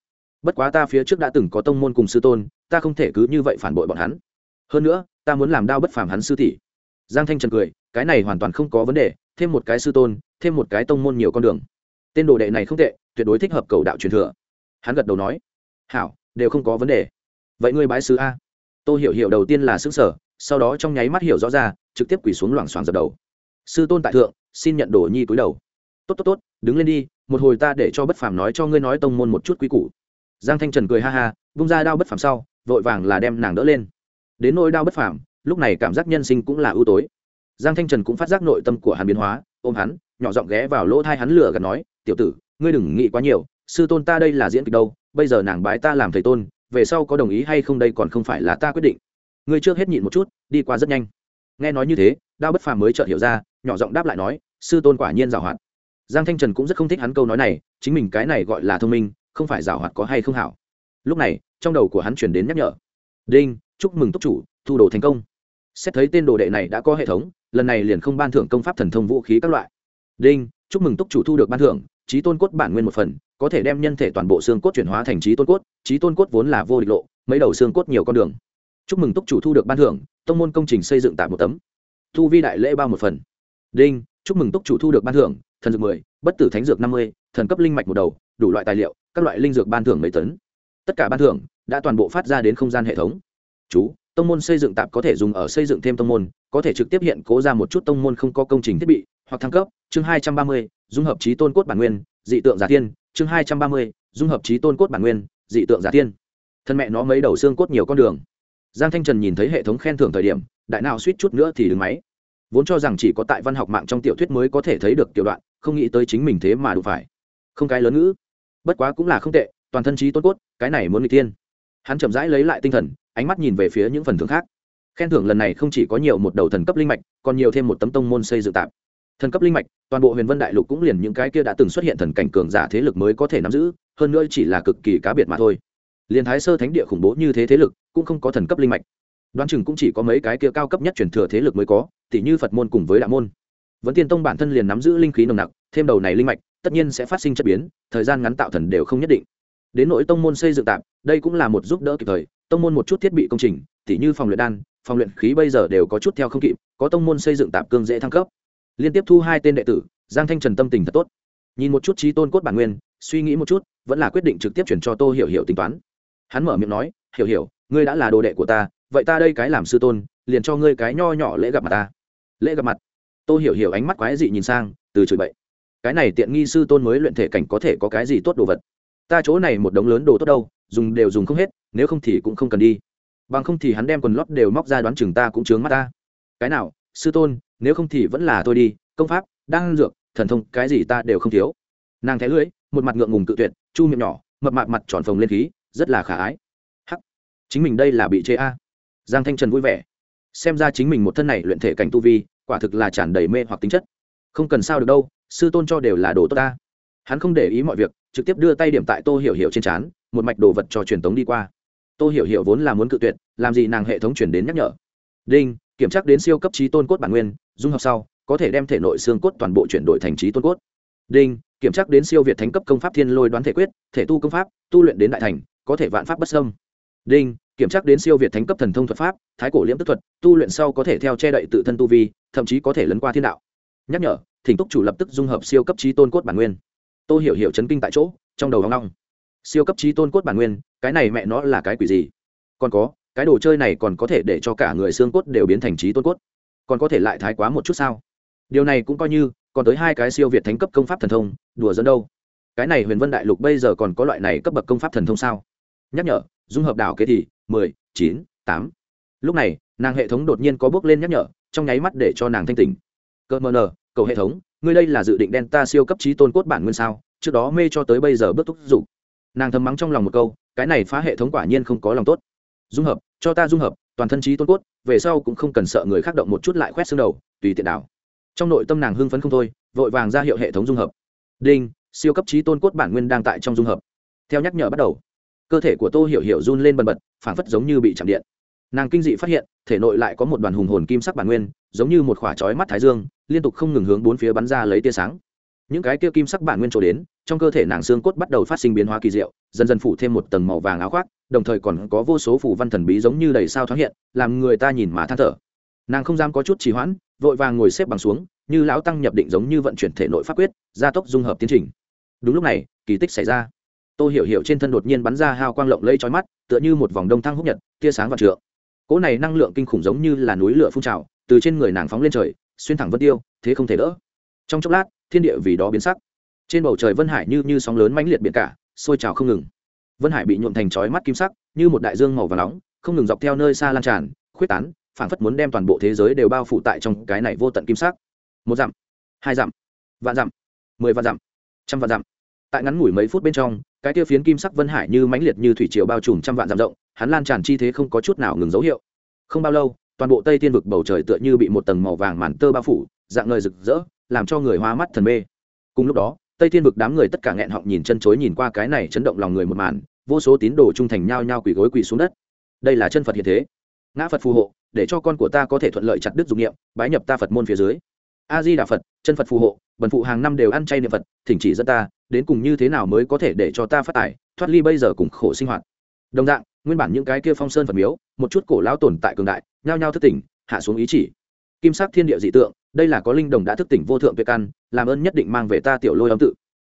Bất quá ta phía trước đã từng có tông môn cùng sư tôn, ta không thể cứ như vậy phản bội bọn hắn. Hơn nữa, ta muốn làm đao bất phàm hắn sư tỷ. Giang thanh trần cười, cái này hoàn toàn không có vấn đề, thêm một cái sư tôn, thêm một cái tông môn nhiều con đường. Tên đồ đệ này không tệ, tuyệt đối thích hợp cầu đạo truyền thừa. Hắn gật đầu nói, hảo, đều không có vấn đề. Vậy ngươi bái sư a? Tôi hiểu hiểu đầu tiên là xứng sở sau đó trong nháy mắt hiểu rõ ra, trực tiếp quỳ xuống loảng xoảng dập đầu. Sư tôn tại thượng, xin nhận đồ nhi cúi đầu. Tốt tốt tốt, đứng lên đi, một hồi ta để cho bất phàm nói cho ngươi nói tông môn một chút quý củ. Giang thanh trần cười ha ha, vung ra đao bất phàm sau, vội vàng là đem nàng đỡ lên. Đến nỗi đao bất phàm, lúc này cảm giác nhân sinh cũng là ưu tối. Giang thanh trần cũng phát giác nội tâm của hắn biến hóa, ôm hắn, nhỏ giọng ghé vào lỗ thai hắn lửa gần nói, tiểu tử, ngươi đừng nghĩ quá nhiều, sư tôn ta đây là diễn kịch đâu, bây giờ nàng bái ta làm thầy tôn, về sau có đồng ý hay không đây còn không phải là ta quyết định ngươi trước hết nhịn một chút, đi qua rất nhanh. Nghe nói như thế, đao bất phàm mới chợt hiểu ra, nhỏ giọng đáp lại nói, sư tôn quả nhiên giảo hoạt. Giang thanh trần cũng rất không thích hắn câu nói này, chính mình cái này gọi là thông minh, không phải giảo hoạt có hay không hảo. Lúc này, trong đầu của hắn chuyển đến nhắc nhở. Đinh, chúc mừng túc chủ, thu đồ thành công. Xét thấy tên đồ đệ này đã có hệ thống, lần này liền không ban thưởng công pháp thần thông vũ khí các loại. Đinh, chúc mừng túc chủ thu được ban thưởng trí tôn cốt bản nguyên một phần, có thể đem nhân thể toàn bộ xương cốt chuyển hóa thành trí tôn cốt trí tôn cốt vốn là vô địch lộ, mấy đầu xương cốt nhiều con đường chúc mừng túc chủ thu được ban thưởng, tông môn công trình xây dựng tại một tấm. Thu vi đại lễ bao một phần. Đinh, chúc mừng túc chủ thu được ban thưởng, thần dược mười, bất tử thánh dược năm mươi, thần cấp linh mạch một đầu, đủ loại tài liệu, các loại linh dược ban thưởng mấy tấn. Tất cả ban thưởng đã toàn bộ phát ra đến không gian hệ thống. Chú, tông môn xây dựng tạp có thể dùng ở xây dựng thêm tông môn, có thể trực tiếp hiện cố ra một chút tông môn không có công trình thiết bị, hoặc thăng cấp. Chương hai trăm ba mươi, dung hợp trí tôn cốt bản nguyên, dị tượng giả tiên chương hai trăm ba mươi, dung hợp trí tôn cốt bản nguyên, dị tượng giả tiên thân mẹ nó mấy đầu xương cốt nhiều con đường giang thanh trần nhìn thấy hệ thống khen thưởng thời điểm, đại nào suýt chút nữa thì đứng máy. Vốn cho rằng chỉ có tại văn học mạng trong tiểu thuyết mới có thể thấy được tiểu đoạn, không nghĩ tới chính mình thế mà đủ phải. Không cái lớn ngữ. Bất quá cũng là không tệ, toàn thân trí tốt cốt, cái này muốn n g tiên hắn chậm rãi lấy lại tinh thần, ánh mắt nhìn về phía những phần thưởng khác. Khen thưởng lần này không chỉ có nhiều một đầu thần cấp linh mạch, còn nhiều thêm một tấm tông môn xây dựng tạp thần cấp linh mạch, toàn bộ huyền vân đại lục cũng liền những cái kia đã từng xuất hiện thần cảnh cường giả thế lực mới có thể nắm giữ, hơn nữa chỉ là cực kỳ cá biệt mà thôi liền thái sơ thánh địa khủng bố như thế thế lực cũng không có thần cấp linh mạch. Đoán chừng cũng chỉ có mấy cái kia cao cấp nhất truyền thừa thế lực mới có tỷ như phật môn cùng với đạo môn. Vẫn tiên tông bản thân liền nắm giữ linh khí nồng nặc, thêm đầu này linh mạch, tất nhiên sẽ phát sinh chất biến, thời gian ngắn tạo thần đều không nhất định. Đến nỗi tông môn xây dựng tạm, đây cũng là một giúp đỡ kịp thời, tông môn một chút thiết bị công trình tỷ như phòng luyện đan, phòng luyện khí bây giờ đều có chút theo không kịp, có tông môn xây dựng tạm cương dễ thăng cấp. Liên tiếp thu hai tên đệ tử, giang thanh trần tâm tình thật tốt. Nhìn một chút trí tôn cốt bản nguyên, suy nghĩ một chút, vẫn là quyết định trực tiếp chuyển cho tô hiểu hiểu tính toán hắn mở miệng nói, hiểu hiểu, ngươi đã là đồ đệ của ta, vậy ta đây cái làm sư tôn, liền cho ngươi cái nho nhỏ lễ gặp mặt ta. Lễ gặp mặt? Tôi hiểu hiểu ánh mắt quái dị nhìn sang, từ chửi bậy. Cái này tiện nghi sư tôn mới luyện thể cảnh có thể có cái gì tốt đồ vật? Ta chỗ này một đống lớn đồ tốt đâu, dùng đều dùng không hết, nếu không thì cũng không cần đi. Bằng không thì hắn đem quần lót đều móc ra đoán chừng ta cũng chướng mắt ta. Cái nào, sư tôn, nếu không thì vẫn là tôi đi, công pháp đang dược, thần thông, cái gì ta đều không thiếu. Nàng thé lưỡi, một mặt ngượng ngùng tự tuyệt, chu miệng nhỏ, mập mạp mặt tròn phồng lên khí rất là khả ái. Hắc, chính mình đây là bị chê a. Giang thanh trần vui vẻ. Xem ra chính mình một thân này luyện thể cảnh tu vi, quả thực là tràn đầy mê hoặc tính chất. Không cần sao được đâu, sư tôn cho đều là đồ tốt ta. Hắn không để ý mọi việc, trực tiếp đưa tay điểm tại tô hiểu hiểu trên trán, một mạch đồ vật cho truyền tống đi qua. Tô hiểu hiểu vốn là muốn cự tuyệt, làm gì nàng hệ thống chuyển đến nhắc nhở. Đinh, kiểm tra đến siêu cấp trí tôn cốt bản nguyên, dung hợp sau, có thể đem thể nội xương cốt toàn bộ chuyển đổi thành trí tôn cốt. Đinh, kiểm tra đến siêu việt thánh cấp công pháp thiên lôi đoán thể quyết, thể tu công pháp, tu luyện đến đại thành có thể vạn pháp bất xâm. Đinh, kiểm tra đến siêu việt thánh cấp thần thông thuật pháp, thái cổ liễm tức thuật, tu luyện sau có thể theo che đậy tự thân tu vi, thậm chí có thể lấn qua thiên đạo. Nhắc nhở, thỉnh túc chủ lập tức dung hợp siêu cấp trí tôn cốt bản nguyên. Tôi hiểu hiểu chấn kinh tại chỗ, trong đầu hoang long. Siêu cấp trí tôn cốt bản nguyên, cái này mẹ nó là cái quỷ gì? Còn có, cái đồ chơi này còn có thể để cho cả người xương cốt đều biến thành trí tôn cốt. Còn có thể lại thái quá một chút sao? Điều này cũng coi như, còn tới hai cái siêu việt thánh cấp công pháp thần thông, đùa dẫn đâu? Cái này huyền vân đại lục bây giờ còn có loại này cấp bậc công pháp thần thông sao? Nhắc nhở, dung hợp đảo kế thì, mười, chín, tám. Lúc này, nàng hệ thống đột nhiên có bước lên nhắc nhở, trong nháy mắt để cho nàng thanh tỉnh. Cơ mờ nờ, cầu hệ thống, ngươi đây là dự định đen ta siêu cấp trí tôn cốt bản nguyên sao, trước đó mê cho tới bây giờ bước thúc giục. Nàng thầm mắng trong lòng một câu, cái này phá hệ thống quả nhiên không có lòng tốt. Dung hợp, cho ta dung hợp, toàn thân trí tôn cốt, về sau cũng không cần sợ người khác động một chút lại khoét xương đầu, tùy tiện đảo. Trong nội tâm nàng hưng phấn không thôi, vội vàng ra hiệu hệ thống dung hợp. Đinh, siêu cấp trí tôn cốt bản nguyên đang tại trong dung hợp. Theo nhắc nhở bắt đầu cơ thể của tô hiểu hiểu run lên bần bật, phảng phất giống như bị chạm điện. Nàng kinh dị phát hiện, thể nội lại có một đoàn hùng hồn kim sắc bản nguyên, giống như một khỏa trói mắt thái dương, liên tục không ngừng hướng bốn phía bắn ra lấy tia sáng. Những cái tia kim sắc bản nguyên trổ đến, trong cơ thể nàng xương cốt bắt đầu phát sinh biến hóa kỳ diệu, dần dần phủ thêm một tầng màu vàng áo khoác, đồng thời còn có vô số phủ văn thần bí giống như đầy sao thoáng hiện, làm người ta nhìn mà than thở. Nàng không dám có chút trì hoãn, vội vàng ngồi xếp bằng xuống, như lão tăng nhập định giống như vận chuyển thể nội pháp quyết, gia tốc dung hợp tiến trình. Đúng lúc này, kỳ tích xảy ra tô hiểu hiểu trên thân đột nhiên bắn ra hao quang lộng lẫy trói mắt, tựa như một vòng đông thăng húc nhật, tia sáng và trượng. Cỗ này năng lượng kinh khủng giống như là núi lửa phun trào, từ trên người nàng phóng lên trời, xuyên thẳng vân tiêu, thế không thể đỡ. Trong chốc lát, thiên địa vì đó biến sắc. Trên bầu trời vân hải như như sóng lớn mãnh liệt biển cả, sôi trào không ngừng. Vân hải bị nhuộm thành chói mắt kim sắc, như một đại dương màu và nóng, không ngừng dọc theo nơi xa lan tràn, khuyết tán, phảng phất muốn đem toàn bộ thế giới đều bao phủ tại trong cái này vô tận kim sắc. Một dặm, hai dặm, vạn dặm, mười vạn dặm, trăm vạn dặm. Tại ngắn ngủi mấy phút bên trong cái kia phiến kim sắc vân hải như mãnh liệt như thủy triều bao trùm trăm vạn dặm rộng, hắn lan tràn chi thế không có chút nào ngừng dấu hiệu. Không bao lâu, toàn bộ tây tiên vực bầu trời tựa như bị một tầng màu vàng màn tơ bao phủ, dạng ngời rực rỡ, làm cho người hoa mắt thần mê. Cùng lúc đó, tây tiên vực đám người tất cả nghẹn họng nhìn chân chối nhìn qua cái này chấn động lòng người một màn, vô số tín đồ trung thành nhao nhao quỳ gối quỳ xuống đất. Đây là chân phật hiện thế. Ngã phật phù hộ, để cho con của ta có thể thuận lợi chặt đứt dụng nghiệm bái nhập ta phật môn phía dưới a di đà phật, chân phật phù hộ, bần phụ hàng năm đều ăn chay niệm phật, thỉnh chỉ dẫn ta, đến cùng như thế nào mới có thể để cho ta phát tài, thoát ly bây giờ cùng khổ sinh hoạt. Đồng dạng, nguyên bản những cái kia phong sơn phật miếu, một chút cổ lão tồn tại cường đại, nhao nhao thức tỉnh, hạ xuống ý chỉ. Kim sắc thiên địa dị tượng, đây là có linh đồng đã thức tỉnh vô thượng tuyệt căn, làm ơn nhất định mang về ta tiểu lôi âm tự.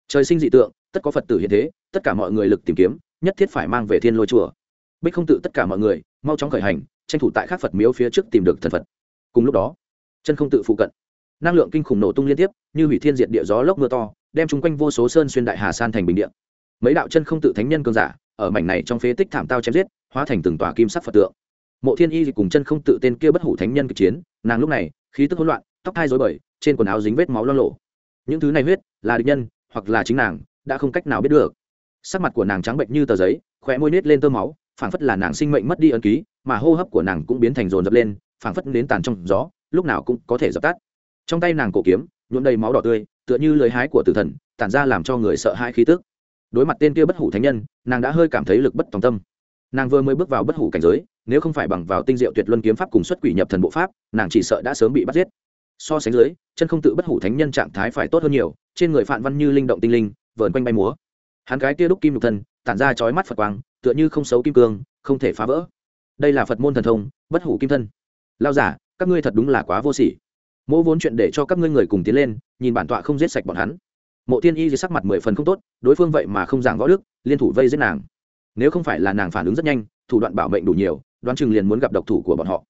Trời sinh dị tượng, tất có phật tử hiện thế, tất cả mọi người lực tìm kiếm, nhất thiết phải mang về thiên lôi chùa. Bích không tự tất cả mọi người, mau chóng khởi hành, tranh thủ tại các phật miếu phía trước tìm được thần phật. Cùng lúc đó, chân không tự phụ cận năng lượng kinh khủng nổ tung liên tiếp, như hủy thiên diệt địa gió lốc mưa to, đem chung quanh vô số sơn xuyên đại hà san thành bình địa. Mấy đạo chân không tự thánh nhân cường giả, ở mảnh này trong phế tích thảm tao chém giết, hóa thành từng tòa kim sắc phật tượng. Mộ thiên y cùng chân không tự tên kia bất hủ thánh nhân kịch chiến, nàng lúc này, khí tức hỗn loạn, tóc thai rối bời, trên quần áo dính vết máu lo lộ những thứ này huyết, là địch nhân, hoặc là chính nàng, đã không cách nào biết được. Sắc mặt của nàng trắng bệnh như tờ giấy, khóe môi nết lên tơ máu, phảng phất là nàng sinh mệnh mất đi ân ký, mà hô hấp của nàng cũng biến thành rồn rập lên, phảng phất đến tàn trong gió, lúc nào cũng có thể dập tắt trong tay nàng cổ kiếm, nhuộm đầy máu đỏ tươi, tựa như lời hái của tử thần, tản ra làm cho người sợ hãi khí tức. Đối mặt tên kia bất hủ thánh nhân, nàng đã hơi cảm thấy lực bất tòng tâm. Nàng vừa mới bước vào bất hủ cảnh giới, nếu không phải bằng vào tinh diệu tuyệt luân kiếm pháp cùng xuất quỷ nhập thần bộ pháp, nàng chỉ sợ đã sớm bị bắt giết. So sánh dưới, chân không tự bất hủ thánh nhân trạng thái phải tốt hơn nhiều, trên người phạm văn như linh động tinh linh, vờn quanh bay múa. Hắn cái kia đúc kim nhục thân, tản ra chói mắt phật quang, tựa như không xấu kim cương, không thể phá vỡ. Đây là phật môn thần thông, bất hủ kim thân. Lao giả, các ngươi thật đúng là quá vô sỉ mỗ vốn chuyện để cho các ngươi người cùng tiến lên, nhìn bản tọa không giết sạch bọn hắn. Mộ tiên y dưới sắc mặt mười phần không tốt, đối phương vậy mà không giảng võ đức, liên thủ vây giết nàng. Nếu không phải là nàng phản ứng rất nhanh, thủ đoạn bảo mệnh đủ nhiều, đoán chừng liền muốn gặp độc thủ của bọn họ.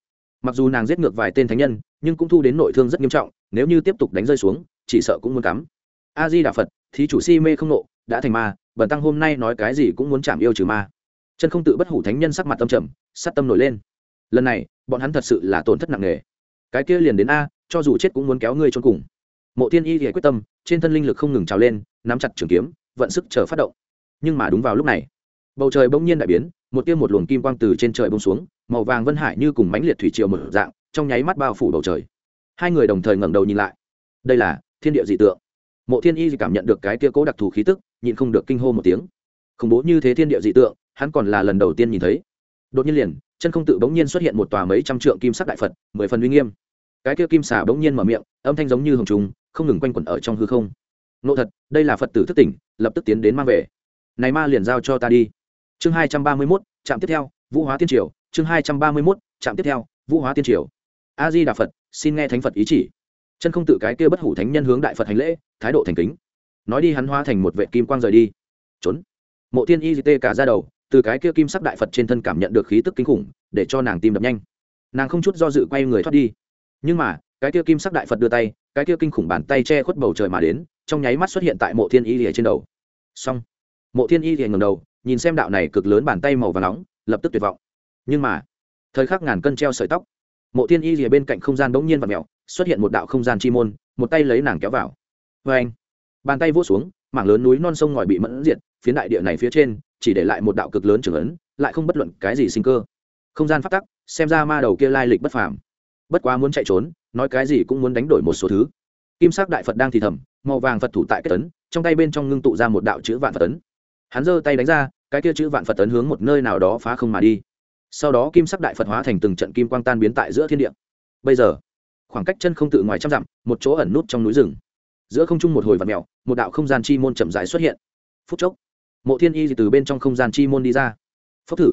Mặc dù nàng giết ngược vài tên thánh nhân, nhưng cũng thu đến nội thương rất nghiêm trọng, nếu như tiếp tục đánh rơi xuống, chỉ sợ cũng muốn cắm. A di đà phật thì chủ si mê không nộ, đã thành ma, bần tăng hôm nay nói cái gì cũng muốn chạm yêu trừ ma. Chân không tự bất hủ thánh nhân sắc mặt tâm trầm, sát tâm nổi lên. Lần này, bọn hắn thật sự là tổn thất nặng nề. Cái kia liền đến a cho dù chết cũng muốn kéo ngươi trốn cùng. Mộ thiên y thì quyết tâm, trên thân linh lực không ngừng trào lên, nắm chặt trường kiếm, vận sức chờ phát động. Nhưng mà đúng vào lúc này, bầu trời bỗng nhiên đại biến, một tiêm một luồng kim quang từ trên trời bông xuống, màu vàng vân hải như cùng mánh liệt thủy triều một dạng, trong nháy mắt bao phủ bầu trời. Hai người đồng thời ngẩng đầu nhìn lại. Đây là thiên địa dị tượng. Mộ thiên y cảm nhận được cái tia cố đặc thù khí tức, nhịn không được kinh hô một tiếng. Khủng bố như thế thiên địa dị tượng, hắn còn là lần đầu tiên nhìn thấy. Đột nhiên liền, chân không tự bỗng nhiên xuất hiện một tòa mấy trăm trượng kim sắc đại phật, mười phần uy nghiêm cái kia kim xà bỗng nhiên mở miệng, âm thanh giống như hồng trùng, không ngừng quanh quẩn ở trong hư không. Nộ thật, đây là phật tử thức tỉnh, lập tức tiến đến mang về. Này ma liền giao cho ta đi. Chương hai trăm ba mươi mốt, trạm tiếp theo, vũ hóa tiên triều. Chương hai trăm ba mươi mốt, trạm tiếp theo, vũ hóa tiên triều. A di đà phật, xin nghe thánh phật ý chỉ. Chân không tự cái kia bất hủ thánh nhân hướng đại phật hành lễ, thái độ thành kính. Nói đi hắn hóa thành một vệ kim quang rời đi. Trốn. Mộ tiên y tê cả ra đầu, từ cái kia kim sắc đại phật trên thân cảm nhận được khí tức kinh khủng, để cho nàng tim đập nhanh. Nàng không chút do dự quay người thoát đi nhưng mà, cái kia kim sắc đại phật đưa tay, cái kia kinh khủng bàn tay che khuất bầu trời mà đến, trong nháy mắt xuất hiện tại mộ thiên y lìa trên đầu. Xong. Mộ thiên y lìa ngầm đầu, nhìn xem đạo này cực lớn bàn tay màu và nóng, lập tức tuyệt vọng. Nhưng mà, thời khắc ngàn cân treo sợi tóc, mộ thiên y lìa bên cạnh không gian bỗng nhiên và mèo, xuất hiện một đạo không gian chi môn, một tay lấy nàng kéo vào. Vê anh, bàn tay vỗ xuống, mảng lớn núi non sông ngòi bị mẫn diệt, phiến đại địa này phía trên, chỉ để lại một đạo cực lớn trưởng ấn, lại không bất luận cái gì sinh cơ. Không gian phát tắc, xem ra ma đầu kia lai lịch bất phàm bất quá muốn chạy trốn, nói cái gì cũng muốn đánh đổi một số thứ. Kim sắc đại phật đang thì thầm, màu vàng phật thủ tại kết tấn, trong tay bên trong ngưng tụ ra một đạo chữ vạn phật tấn. Hắn giơ tay đánh ra, cái kia chữ vạn phật tấn hướng một nơi nào đó phá không mà đi. Sau đó kim sắc đại phật hóa thành từng trận kim quang tan biến tại giữa thiên địa. Bây giờ, khoảng cách chân không tự ngoài trăm dặm, một chỗ ẩn nút trong núi rừng. Giữa không trung một hồi vật mèo, một đạo không gian chi môn chậm rãi xuất hiện. Phút chốc, mộ thiên y từ bên trong không gian chi môn đi ra. Phốc thử.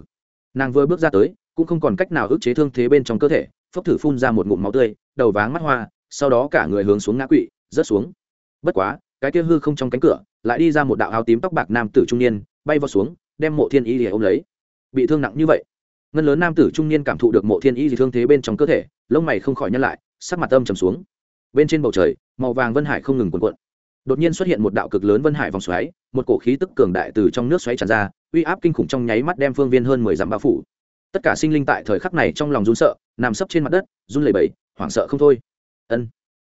Nàng vừa bước ra tới, cũng không còn cách nào ức chế thương thế bên trong cơ thể phốc thử phun ra một ngụm máu tươi, đầu váng mắt hoa, sau đó cả người hướng xuống ngã quỵ, rớt xuống. Bất quá, cái kia hư không trong cánh cửa lại đi ra một đạo áo tím tóc bạc nam tử trung niên, bay vào xuống, đem mộ thiên y thì ôm lấy. Bị thương nặng như vậy, ngân lớn nam tử trung niên cảm thụ được mộ thiên y thì thương thế bên trong cơ thể, lông mày không khỏi nhăn lại, sắc mặt âm trầm xuống. Bên trên bầu trời, màu vàng vân hải không ngừng cuộn cuộn. Đột nhiên xuất hiện một đạo cực lớn vân hải vòng xoáy, một cổ khí tức cường đại từ trong nước xoáy tràn ra, uy áp kinh khủng trong nháy mắt đem phương viên hơn mười dặm bao phủ tất cả sinh linh tại thời khắc này trong lòng run sợ, nằm sấp trên mặt đất, run lẩy bẩy, hoảng sợ không thôi. Ân.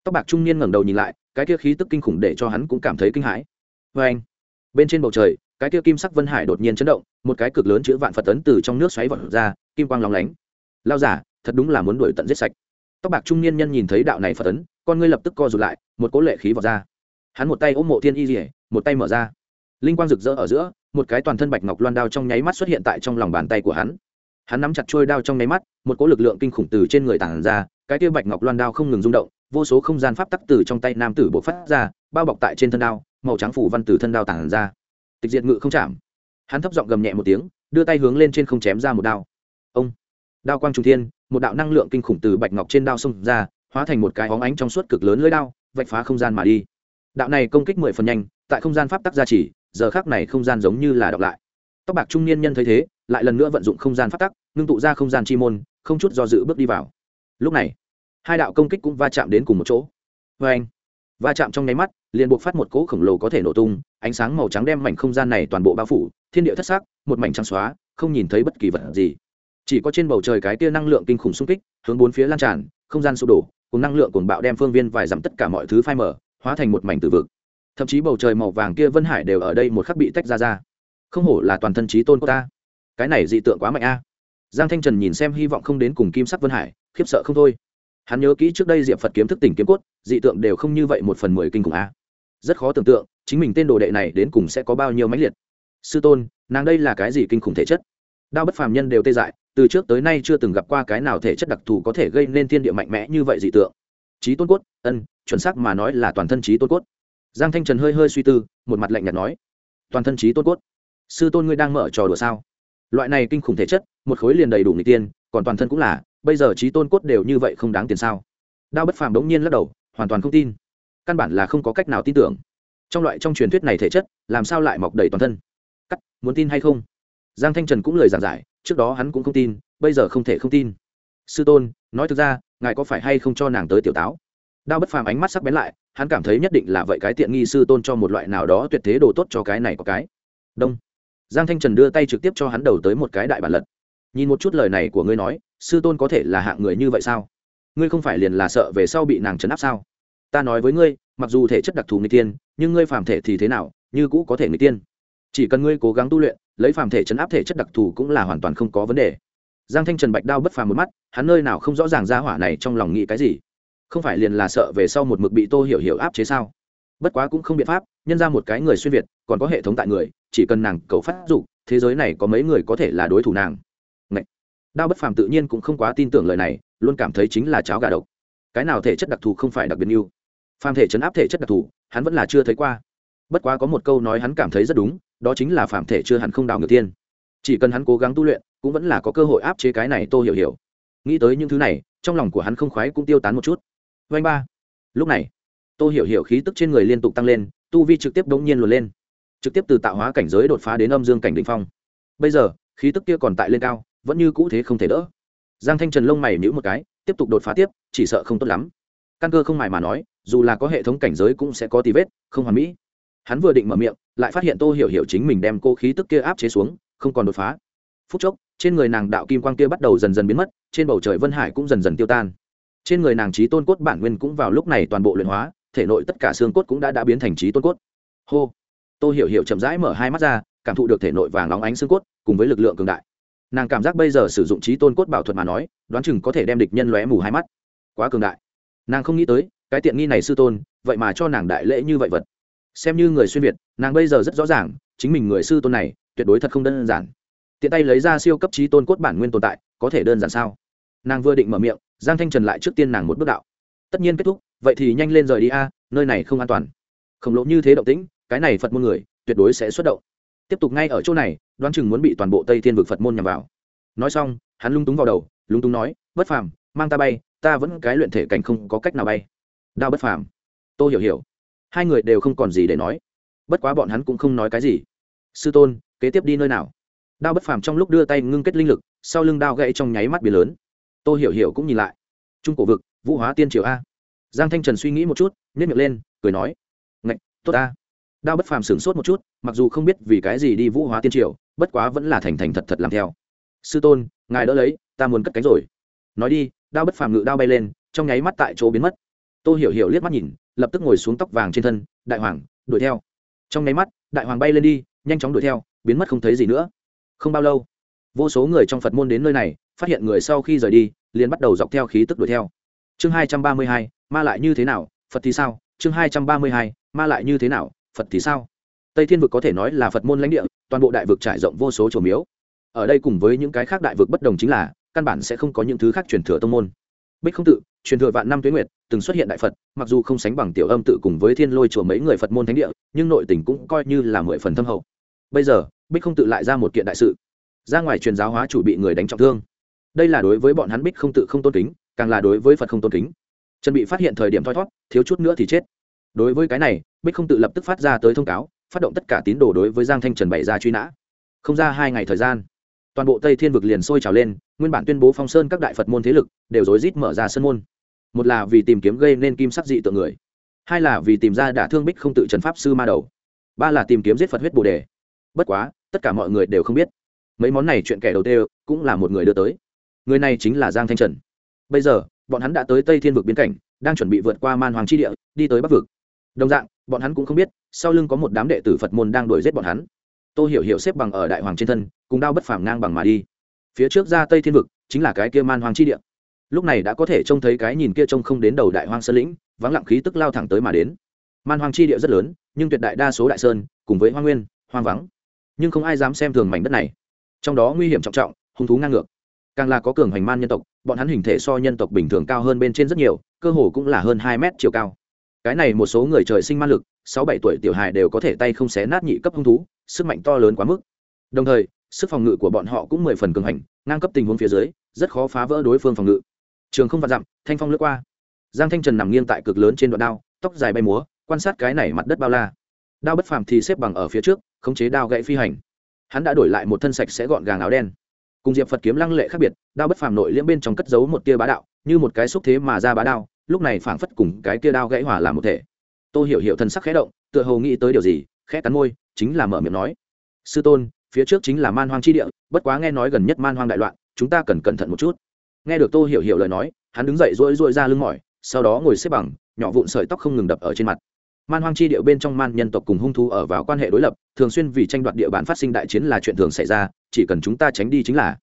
Tóc bạc trung niên ngẩng đầu nhìn lại, cái kia khí tức kinh khủng để cho hắn cũng cảm thấy kinh hãi. Vê anh, bên trên bầu trời, cái kia kim sắc vân hải đột nhiên chấn động, một cái cực lớn chữ vạn phật tấn từ trong nước xoáy vọt ra, kim quang lóng lánh. Lao giả thật đúng là muốn đuổi tận giết sạch. Tóc bạc trung niên nhân nhìn thấy đạo này phật tấn con ngươi lập tức co rụt lại, một cỗ lệ khí vọt ra. Hắn một tay ôm mộ thiên y rỉa một tay mở ra. Linh quang rực rỡ ở giữa, một cái toàn thân bạch ngọc loan đao trong nháy mắt xuất hiện tại trong lòng bàn tay của hắn hắn nắm chặt trôi đao trong nháy mắt một cỗ lực lượng kinh khủng từ trên người tản ra cái kia bạch ngọc loan đao không ngừng rung động vô số không gian pháp tắc từ trong tay nam tử bộ phát ra bao bọc tại trên thân đao màu trắng phủ văn từ thân đao tản ra. Tịch diệt ngự không chạm. Hắn thấp giọng gầm nhẹ một tiếng đưa tay hướng lên trên không chém ra một đao. Ông! Đao quang trung thiên một đạo năng lượng kinh khủng từ bạch ngọc trên đao xông ra hóa thành một cái óng ánh trong suốt cực lớn lưỡi đao vạch phá không gian mà đi. Đạo này công kích mười phần nhanh tại không gian pháp tắc gia trì, giờ khác này không gian giống như là đọc lại tóc bạc trung niên nhân thấy thế, lại lần nữa vận dụng không gian phát tắc, ngưng tụ ra không gian chi môn, không chút do dự bước đi vào. Lúc này, hai đạo công kích cũng va chạm đến cùng một chỗ. Vê anh, va chạm trong nháy mắt, liền buộc phát một cỗ khổng lồ có thể nổ tung, ánh sáng màu trắng đem mảnh không gian này toàn bộ bao phủ, thiên địa thất xác một mảnh trắng xóa, không nhìn thấy bất kỳ vật gì. Chỉ có trên bầu trời cái tia năng lượng kinh khủng xung kích, hướng bốn phía lan tràn, không gian sụp đổ, cùng năng lượng cuồng bạo đem phương viên vài dặm tất cả mọi thứ phai mở hóa thành một mảnh từ vực. Thậm chí bầu trời màu vàng kia vân hải đều ở đây một khắc bị tách ra ra không hổ là toàn thân trí tôn của ta. Cái này dị tượng quá mạnh a. Giang thanh trần nhìn xem hy vọng không đến cùng kim sắc vân hải, khiếp sợ không thôi. Hắn nhớ kỹ trước đây diệp phật kiếm thức tỉnh kiếm cốt, dị tượng đều không như vậy một phần mười kinh khủng a. Rất khó tưởng tượng, chính mình tên đồ đệ này đến cùng sẽ có bao nhiêu mãnh liệt. Sư tôn, nàng đây là cái gì kinh khủng thể chất? Đao bất phàm nhân đều tê dại, từ trước tới nay chưa từng gặp qua cái nào thể chất đặc thù có thể gây nên thiên địa mạnh mẽ như vậy dị tượng. Trí tôn cốt, ân, chuẩn xác mà nói là toàn thân trí tôn cốt. Giang thanh trần hơi hơi suy tư, một mặt lạnh nhạt nói. Toàn thân trí tôn cốt sư tôn ngươi đang mở trò đùa sao? Loại này kinh khủng thể chất, một khối liền đầy đủ người tiên, còn toàn thân cũng là, bây giờ trí tôn cốt đều như vậy không đáng tiền sao? Đao bất phàm đống nhiên lắc đầu, hoàn toàn không tin. Căn bản là không có cách nào tin tưởng. Trong loại, trong truyền thuyết này thể chất, làm sao lại mọc đầy toàn thân? Cắt, muốn tin hay không? Giang thanh trần cũng lời giảng giải, trước đó hắn cũng không tin, bây giờ không thể không tin. Sư tôn, nói thực ra, ngài có phải hay không cho nàng tới tiểu táo? Đao bất phàm ánh mắt sắc bén lại, hắn cảm thấy nhất định là vậy cái tiện nghi sư tôn cho một loại nào đó tuyệt thế đồ tốt cho cái này có cái. Đông giang thanh trần đưa tay trực tiếp cho hắn đầu tới một cái đại bản lật. Nhìn một chút lời này của ngươi nói, sư tôn có thể là hạng người như vậy sao? Ngươi không phải liền là sợ về sau bị nàng trấn áp sao? Ta nói với ngươi, mặc dù thể chất đặc thù người tiên nhưng ngươi phàm thể thì thế nào, như cũ có thể người tiên chỉ cần ngươi cố gắng tu luyện, lấy phàm thể chấn áp thể chất đặc thù cũng là hoàn toàn không có vấn đề. Giang thanh trần bạch đao bất phàm một mắt, hắn nơi nào không rõ ràng ra hỏa này trong lòng nghĩ cái gì? Không phải liền là sợ về sau một mực bị tô hiểu hiểu áp chế sao? Bất quá cũng không biện pháp, nhân ra một cái người xuyên việt, còn có hệ thống tại người, chỉ cần nàng cầu phát dục, thế giới này có mấy người có thể là đối thủ nàng. Ngậy! đao bất phàm tự nhiên cũng không quá tin tưởng lời này, luôn cảm thấy chính là cháo gà độc. Cái nào thể chất đặc thù không phải đặc biệt yêu phàm thể chấn áp thể chất đặc thù, hắn vẫn là chưa thấy qua. Bất quá có một câu nói hắn cảm thấy rất đúng, đó chính là phàm thể chưa hẳn không đào ngược tiên. Chỉ cần hắn cố gắng tu luyện, cũng vẫn là có cơ hội áp chế cái này tô hiểu hiểu. Nghĩ tới những thứ này, trong lòng của hắn không khoái cũng tiêu tán một chút. Vanh ba. Lúc này tô hiểu hiểu khí tức trên người liên tục tăng lên, tu vi trực tiếp đ ỗ n g nhiên luồn lên. Trực tiếp từ tạo hóa cảnh giới đột phá đến âm dương cảnh đỉnh phong. Bây giờ, khí tức kia còn tại lên cao, vẫn như cũ thế không thể đỡ. Giang thanh trần lông mày nhữ một cái, tiếp tục đột phá tiếp, chỉ sợ không tốt lắm. Căn cơ không mài mà nói, dù là có hệ thống cảnh giới cũng sẽ có tì vết, không hoàn mỹ. Hắn vừa định mở miệng, lại phát hiện tô hiểu hiểu chính mình đem cô khí tức kia áp chế xuống, không còn đột phá. Phút chốc, trên người nàng đạo kim quang kia bắt đầu dần dần biến mất, trên bầu trời vân hải cũng dần dần tiêu tan. Trên người nàng trí tôn cốt bản nguyên cũng vào lúc này toàn bộ luyện hóa thể nội tất cả xương cốt cũng đã đã biến thành trí tôn cốt. Hô. Tôi hiểu hiểu chậm rãi mở hai mắt ra, cảm thụ được thể nội vàng óng ánh xương cốt cùng với lực lượng cường đại. Nàng cảm giác bây giờ sử dụng trí tôn cốt bảo thuật mà nói, đoán chừng có thể đem địch nhân lóe mù hai mắt. Quá cường đại. Nàng không nghĩ tới, cái tiện nghi này sư tôn, vậy mà cho nàng đại lễ như vậy vật. Xem như người xuyên việt, nàng bây giờ rất rõ ràng, chính mình người sư tôn này, tuyệt đối thật không đơn giản. Tiện tay lấy ra siêu cấp trí tôn cốt bản nguyên tồn tại, có thể đơn giản sao? Nàng vừa định mở miệng, giang thanh trần lại trước tiên nàng một bước đạo. Tất nhiên kết thúc vậy thì nhanh lên rời đi a, nơi này không an toàn. Khổng lồ như thế động tĩnh, cái này phật môn người, tuyệt đối sẽ xuất động. Tiếp tục ngay ở chỗ này, đoán chừng muốn bị toàn bộ tây thiên vực phật môn nhằm vào. Nói xong, hắn lung túng vào đầu, lung túng nói, bất phàm, mang ta bay, ta vẫn cái luyện thể cảnh không có cách nào bay. Đao bất phàm. Tôi hiểu hiểu. Hai người đều không còn gì để nói. Bất quá bọn hắn cũng không nói cái gì. Sư tôn, kế tiếp đi nơi nào? Đao bất phàm trong lúc đưa tay ngưng kết linh lực, sau lưng đao gãy trong nháy mắt biến lớn. Tôi hiểu hiểu cũng nhìn lại. Trung cổ vực, vũ hóa tiên triều a giang thanh trần suy nghĩ một chút nhét miệng lên, cười nói, ngạch, tốt ta. đao bất phàm sửng sốt một chút, mặc dù không biết vì cái gì đi vũ hóa tiên triều, bất quá vẫn là thành thành thật thật làm theo. Sư tôn, ngài đỡ lấy, ta muốn cất cánh rồi. Nói đi, đao bất phàm ngự đao bay lên, trong nháy mắt tại chỗ biến mất. Tôi hiểu hiểu liếc mắt nhìn, lập tức ngồi xuống tóc vàng trên thân, đại hoàng, đuổi theo. Trong nháy mắt, đại hoàng bay lên đi, nhanh chóng đuổi theo, biến mất không thấy gì nữa. Không bao lâu, vô số người trong phật môn đến nơi này, phát hiện người sau khi rời đi, liền bắt đầu dọc theo khí tức đuổi theo chương hai trăm ba mươi hai, ma lại như thế nào, phật thì sao? Chương hai trăm ba mươi hai, ma lại như thế nào, phật thì sao? Tây thiên vực có thể nói là phật môn lãnh địa, toàn bộ đại vực trải rộng vô số chùa miếu. Ở đây cùng với những cái khác đại vực bất đồng chính là, căn bản sẽ không có những thứ khác truyền thừa tông môn. Bích không tự, truyền thừa vạn năm tuế nguyệt, từng xuất hiện đại phật, mặc dù không sánh bằng tiểu âm tự cùng với thiên lôi chùa mấy người phật môn thánh địa, nhưng nội tình cũng coi như là mười phần thâm hậu. Bây giờ, bích không tự lại ra một kiện đại sự. Ra ngoài truyền giáo hóa chủ bị người đánh trọng thương. Đây là đối với bọn hắn bích không tự không tôn kính càng là đối với phật không tôn kính. Trần bị phát hiện thời điểm thoi thót, thiếu chút nữa thì chết. Đối với cái này, bích không tự lập tức phát ra tới thông cáo, phát động tất cả tín đồ đối với giang thanh trần bày ra truy nã. Không ra hai ngày thời gian, toàn bộ tây thiên vực liền sôi trào lên, nguyên bản tuyên bố phong sơn các đại phật môn thế lực đều rối rít mở ra sân môn. Một là vì tìm kiếm gây nên kim sắc dị tượng người, hai là vì tìm ra đả thương bích không tự trần pháp sư ma đầu, ba là tìm kiếm giết phật huyết bồ đề. Bất quá, tất cả mọi người đều không biết, mấy món này chuyện kẻ đầu tiên cũng là một người đưa tới. Người này chính là giang thanh trần bây giờ, bọn hắn đã tới tây thiên vực biên cảnh, đang chuẩn bị vượt qua man hoàng chi địa, đi tới bắc vực. Đồng dạng, bọn hắn cũng không biết, sau lưng có một đám đệ tử phật môn đang đuổi giết bọn hắn. Tô hiểu hiểu xếp bằng ở đại hoàng trên thân, cùng đao bất phàm ngang bằng mà đi. Phía trước ra tây thiên vực, chính là cái kia man hoàng chi địa. Lúc này đã có thể trông thấy cái nhìn kia trông không đến đầu đại hoang sơn lĩnh, vắng lặng khí tức lao thẳng tới mà đến. Man hoàng chi địa rất lớn, nhưng tuyệt đại đa số đại sơn, cùng với hoa nguyên, hoang vắng. Nhưng không ai dám xem thường mảnh đất này. Trong đó nguy hiểm trọng trọng, hung thú ngang ngược. Càng là có cường hành man nhân tộc bọn hắn hình thể so nhân tộc bình thường cao hơn bên trên rất nhiều, cơ hồ cũng là hơn hai mét chiều cao. Cái này một số người trời sinh ma lực, sáu bảy tuổi tiểu hài đều có thể tay không xé nát nhị cấp hung thú, sức mạnh to lớn quá mức. Đồng thời, sức phòng ngự của bọn họ cũng mười phần cường hành, ngang cấp tình huống phía dưới, rất khó phá vỡ đối phương phòng ngự. Trường không vạn dặm, thanh phong lướt qua. Giang thanh trần nằm nghiêng tại cực lớn trên đoạn đao, tóc dài bay múa, quan sát cái này mặt đất bao la. Đao bất phàm thì xếp bằng ở phía trước, khống chế đao gãy phi hành. Hắn đã đổi lại một thân sạch sẽ gọn gàng áo đen cùng diệp phật kiếm lăng lệ khác biệt đao bất phàm nội liễm bên trong cất giấu một tia bá đạo như một cái xúc thế mà ra bá đao lúc này phảng phất cùng cái tia đao gãy hòa làm một thể tôi hiểu hiểu thân sắc khẽ động tựa hồ nghĩ tới điều gì khẽ cắn môi chính là mở miệng nói sư tôn phía trước chính là man hoang chi địa bất quá nghe nói gần nhất man hoang đại loạn chúng ta cần cẩn thận một chút nghe được tô hiểu hiểu lời nói hắn đứng dậy rỗi rỗi ra lưng mỏi sau đó ngồi xếp bằng nhỏ vụn sợi tóc không ngừng đập ở trên mặt man hoang chi địa bên trong man nhân tộc cùng hung thú ở vào quan hệ đối lập, thường xuyên vì tranh đoạt địa bàn phát sinh đại chiến là chuyện thường xảy ra, chỉ cần chúng ta tránh đi chính là.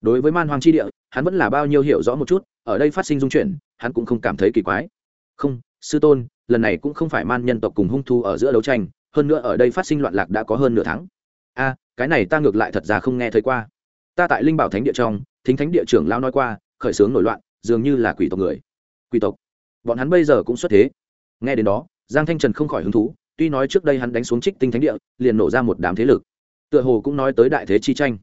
Đối với man hoang chi địa, hắn vẫn là bao nhiêu hiểu rõ một chút, ở đây phát sinh dung chuyển hắn cũng không cảm thấy kỳ quái. Không, sư tôn, lần này cũng không phải man nhân tộc cùng hung thú ở giữa đấu tranh, hơn nữa ở đây phát sinh loạn lạc đã có hơn nửa tháng. A, cái này ta ngược lại thật ra không nghe thấy qua. Ta tại linh bảo thánh địa trong, thính thánh địa trưởng lao nói qua, khởi xướng nổi loạn, dường như là quỷ tộc người. Quỷ tộc. Bọn hắn bây giờ cũng xuất thế. Nghe đến đó giang thanh trần không khỏi hứng thú, tuy nói trước đây hắn đánh xuống trích tinh thánh địa, liền nổ ra một đám thế lực. Tựa hồ cũng nói tới đại thế chi tranh.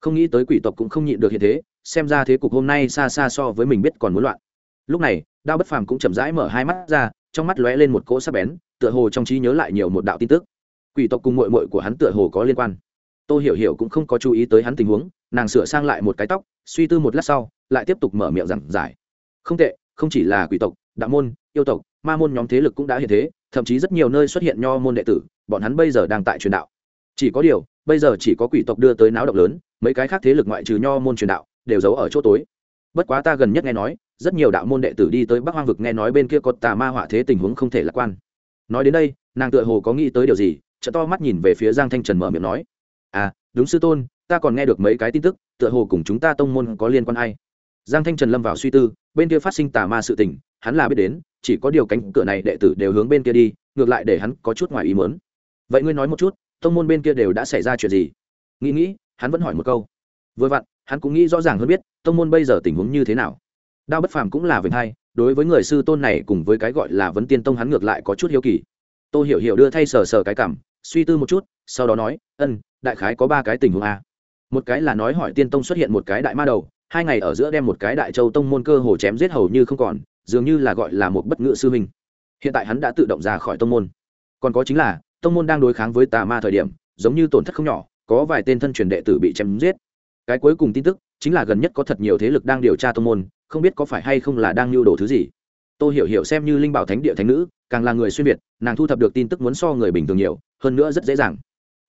Không nghĩ tới quỷ tộc cũng không nhịn được hiện thế, xem ra thế cục hôm nay xa xa so với mình biết còn muốn loạn. Lúc này, đao bất phàm cũng chậm rãi mở hai mắt ra, trong mắt lóe lên một cỗ sắc bén, tựa hồ trong trí nhớ lại nhiều một đạo tin tức. Quỷ tộc cùng mội mội của hắn tựa hồ có liên quan. Tôi hiểu hiểu cũng không có chú ý tới hắn tình huống, nàng sửa sang lại một cái tóc, suy tư một lát sau, lại tiếp tục mở miệng giảng giải. Không tệ, không chỉ là quỷ tộc đạo môn, yêu tộc, ma môn nhóm thế lực cũng đã hiện thế, thậm chí rất nhiều nơi xuất hiện nho môn đệ tử, bọn hắn bây giờ đang tại truyền đạo. Chỉ có điều, bây giờ chỉ có quỷ tộc đưa tới náo động lớn, mấy cái khác thế lực ngoại trừ nho môn truyền đạo, đều giấu ở chỗ tối. Bất quá ta gần nhất nghe nói, rất nhiều đạo môn đệ tử đi tới bắc hoang vực nghe nói bên kia có tà ma họa thế tình huống không thể lạc quan. Nói đến đây, nàng tựa hồ có nghĩ tới điều gì chợ to mắt nhìn về phía giang thanh trần mở miệng nói à đúng sư tôn, ta còn nghe được mấy cái tin tức, tựa hồ cùng chúng ta tông môn có liên quan hay giang thanh trần lâm vào suy tư, bên kia phát sinh tà ma sự tình hắn là biết đến, chỉ có điều cánh cửa này đệ tử đều hướng bên kia đi, ngược lại để hắn có chút ngoài ý mớn vậy ngươi nói một chút, tông môn bên kia đều đã xảy ra chuyện gì? Nghĩ nghĩ, hắn vẫn hỏi một câu. Vừa vặn, hắn cũng nghĩ rõ ràng hơn biết, tông môn bây giờ tình huống như thế nào. Đao bất phàm cũng là vinh hay đối với người sư tôn này cùng với cái gọi là vấn tiên tông hắn ngược lại có chút hiếu kỳ. Tô hiểu hiểu đưa thay sờ sờ cái cảm, suy tư một chút, sau đó nói, ân, đại khái có ba cái tình huống a. Một cái là nói hỏi tiên tông xuất hiện một cái đại ma đầu, hai ngày ở giữa đem một cái đại châu tông môn cơ hồ chém giết hầu như không còn dường như là gọi là một bất ngữ sư huynh. Hiện tại hắn đã tự động ra khỏi tông môn. Còn có chính là, tông môn đang đối kháng với tà ma thời điểm, giống như tổn thất không nhỏ, có vài tên thân truyền đệ tử bị chém giết. Cái cuối cùng tin tức, chính là gần nhất có thật nhiều thế lực đang điều tra tông môn, không biết có phải hay không là đang lưu đồ thứ gì. Tôi hiểu hiểu xem như linh bảo thánh địa thánh nữ, càng là người xuyên việt, nàng thu thập được tin tức muốn so người bình thường nhiều, hơn nữa rất dễ dàng.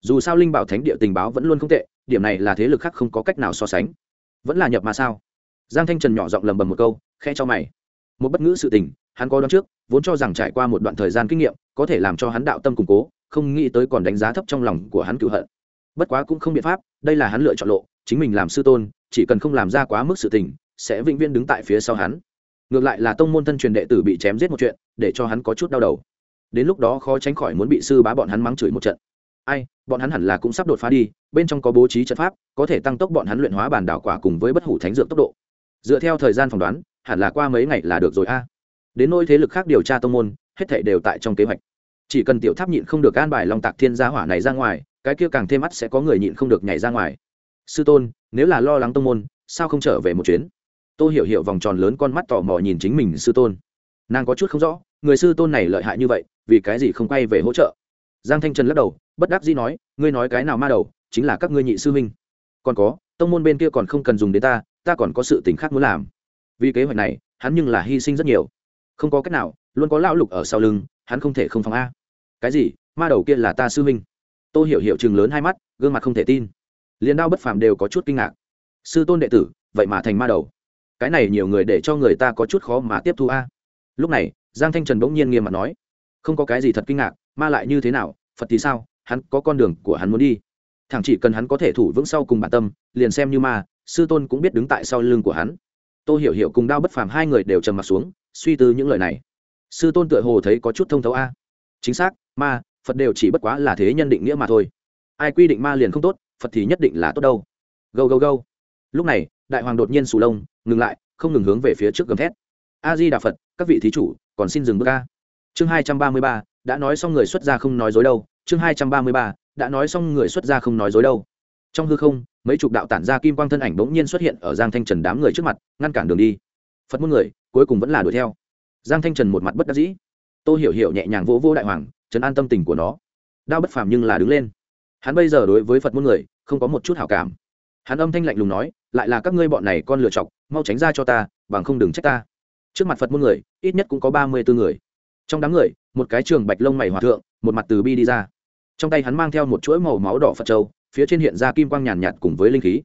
Dù sao linh bảo thánh địa tình báo vẫn luôn không tệ, điểm này là thế lực khác không có cách nào so sánh. Vẫn là nhập mà sao? Giang thanh trần nhỏ giọng lầm bầm một câu khe cho mày một bất ngữ sự tình, hắn có đoán trước, vốn cho rằng trải qua một đoạn thời gian kinh nghiệm, có thể làm cho hắn đạo tâm củng cố, không nghĩ tới còn đánh giá thấp trong lòng của hắn cựu hận. Bất quá cũng không biện pháp, đây là hắn lựa chọn lộ, chính mình làm sư tôn, chỉ cần không làm ra quá mức sự tình, sẽ vĩnh viễn đứng tại phía sau hắn. Ngược lại là tông môn thân truyền đệ tử bị chém giết một chuyện, để cho hắn có chút đau đầu. Đến lúc đó khó tránh khỏi muốn bị sư bá bọn hắn mắng chửi một trận. Ai, bọn hắn hẳn là cũng sắp đột phá đi, bên trong có bố trí trận pháp, có thể tăng tốc bọn hắn luyện hóa bản đảo quả cùng với bất hủ thánh dược tốc độ. Dựa theo thời gian phỏng đoán hẳn là qua mấy ngày là được rồi a. Đến nôi thế lực khác điều tra tông môn, hết thảy đều tại trong kế hoạch. Chỉ cần tiểu tháp nhịn không được an bài long tạc thiên gia hỏa này ra ngoài, cái kia càng thêm mắt sẽ có người nhịn không được nhảy ra ngoài. Sư tôn, nếu là lo lắng tông môn, sao không trở về một chuyến? Tôi hiểu hiểu vòng tròn lớn con mắt tò mò nhìn chính mình sư tôn. Nàng có chút không rõ, người sư tôn này lợi hại như vậy, vì cái gì không quay về hỗ trợ? Giang thanh trần lắc đầu, bất đắc dĩ nói, ngươi nói cái nào ma đầu, chính là các ngươi nhị sư huynh. Còn có, tông môn bên kia còn không cần dùng đến ta ta còn có sự tình khác muốn làm vì kế hoạch này, hắn nhưng là hy sinh rất nhiều. Không có cách nào, luôn có lão lục ở sau lưng, hắn không thể không phòng a. Cái gì? Ma đầu kia là ta sư huynh. Ô hiểu hiểu chừng lớn hai mắt, gương mặt không thể tin. Liền đao bất phàm đều có chút kinh ngạc. Sư tôn đệ tử, vậy mà thành ma đầu. Cái này nhiều người để cho người ta có chút khó mà tiếp thu a. Lúc này, giang thanh trần bỗng nhiên nghiêm mặt nói, không có cái gì thật kinh ngạc, ma lại như thế nào? Phật thì sao? Hắn có con đường của hắn muốn đi. Thẳng chỉ cần hắn có thể thủ vững sau cùng bản tâm, liền xem như ma, sư tôn cũng biết đứng tại sau lưng của hắn tôi hiểu hiểu cùng đao bất phàm hai người đều trầm mặt xuống, suy tư những lời này. Sư tôn tựa hồ thấy có chút thông thấu a. Chính xác, ma, phật đều chỉ bất quá là thế nhân định nghĩa mà thôi. Ai quy định ma liền không tốt, phật thì nhất định là tốt đâu. Gâu gâu gâu. Lúc này, đại hoàng đột nhiên sù lông, ngừng lại, không ngừng hướng về phía trước gầm thét. A di đà phật, các vị thí chủ, còn xin dừng bước ca chương hai trăm ba mươi ba, đã nói xong người xuất gia không nói dối đâu. Chương hai trăm ba mươi ba, đã nói xong người xuất gia không nói dối đâu trong hư không, mấy chục đạo tản ra kim quang thân ảnh bỗng nhiên xuất hiện ở giang thanh trần đám người trước mặt, ngăn cản đường đi. Phật muôn người, cuối cùng vẫn là đuổi theo. Giang thanh trần một mặt bất đắc dĩ. Tôi hiểu hiểu nhẹ nhàng vỗ vô đại hoàng, trấn an tâm tình của nó. Đao bất phàm nhưng là đứng lên. Hắn bây giờ đối với phật muôn người, không có một chút hảo cảm. Hắn âm thanh lạnh lùng nói, lại là các ngươi bọn này con lựa chọc, mau tránh ra cho ta, bằng không đừng trách ta. Trước mặt phật muôn người, ít nhất cũng có ba mươi bốn người. Trong đám người, một cái trường bạch lông mày hòa thượng, một mặt từ bi đi ra. Trong tay hắn mang theo một chuỗi màu máu đỏ phật châu phía trên hiện ra kim quang nhàn nhạt, cùng với linh khí.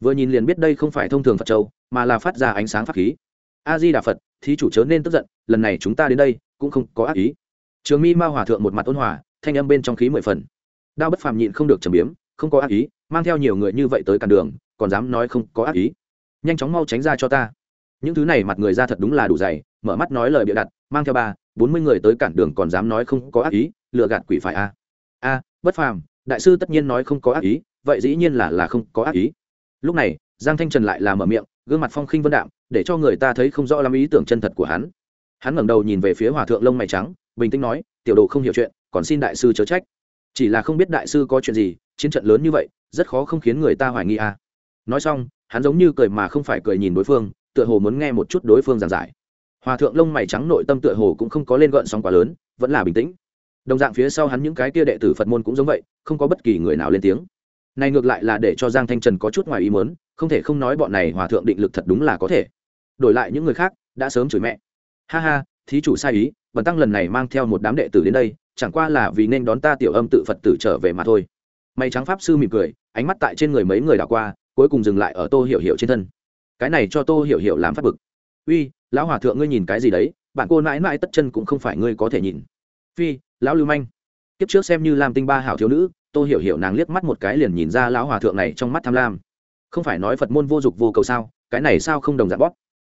Vừa nhìn liền biết đây không phải thông thường phật châu mà là phát ra ánh sáng pháp khí. A di đà phật thí chủ chớ nên tức giận lần này chúng ta đến đây cũng không có ác ý. Trường mi ma hòa thượng một mặt ôn hòa thanh âm bên trong khí mười phần. Đao bất phàm nhịn không được trầm biếm không có ác ý mang theo nhiều người như vậy tới cản đường còn dám nói không có ác ý. Nhanh chóng mau tránh ra cho ta. Những thứ này mặt người ra thật đúng là đủ dày mở mắt nói lời bịa đặt mang theo ba bốn mươi người tới cản đường còn dám nói không có ác ý lựa gạt quỷ phải a. A bất phàm đại sư tất nhiên nói không có ác ý, vậy dĩ nhiên là là không có ác ý. Lúc này, giang thanh trần lại là mở miệng, gương mặt phong khinh vân đạm, để cho người ta thấy không rõ lắm ý tưởng chân thật của hắn. Hắn ngẩng đầu nhìn về phía hòa thượng lông mày trắng, bình tĩnh nói, tiểu đồ không hiểu chuyện, còn xin đại sư chớ trách. Chỉ là không biết đại sư có chuyện gì, chiến trận lớn như vậy, rất khó không khiến người ta hoài nghi à. nói xong, hắn giống như cười mà không phải cười nhìn đối phương, tựa hồ muốn nghe một chút đối phương giảng giải. Hòa thượng lông mày trắng nội tâm tựa hồ cũng không có lên gợn sóng quá lớn, vẫn là bình tĩnh đồng dạng phía sau hắn những cái kia đệ tử phật môn cũng giống vậy, không có bất kỳ người nào lên tiếng. Này ngược lại là để cho giang thanh trần có chút ngoài ý mớn không thể không nói bọn này hòa thượng định lực thật đúng là có thể. Đổi lại những người khác, đã sớm chửi mẹ. Ha ha, thí chủ sai ý, bần tăng lần này mang theo một đám đệ tử đến đây, chẳng qua là vì nên đón ta tiểu âm tự phật tử trở về mà thôi. May trắng pháp sư mỉm cười, ánh mắt tại trên người mấy người đảo qua, cuối cùng dừng lại ở tô hiểu hiểu trên thân. Cái này cho tô hiểu hiểu làm phát bực. Uy, lão hòa thượng ngươi nhìn cái gì đấy? Bạn cô mãi mãi tất chân cũng không phải ngươi có thể nhìn. Phi lão lưu manh. Kiếp trước xem như làm tinh ba hảo thiếu nữ, tô hiểu hiểu nàng liếc mắt một cái liền nhìn ra lão hòa thượng này trong mắt tham lam. Không phải nói phật môn vô dục vô cầu sao, cái này sao không đồng dạng bóp?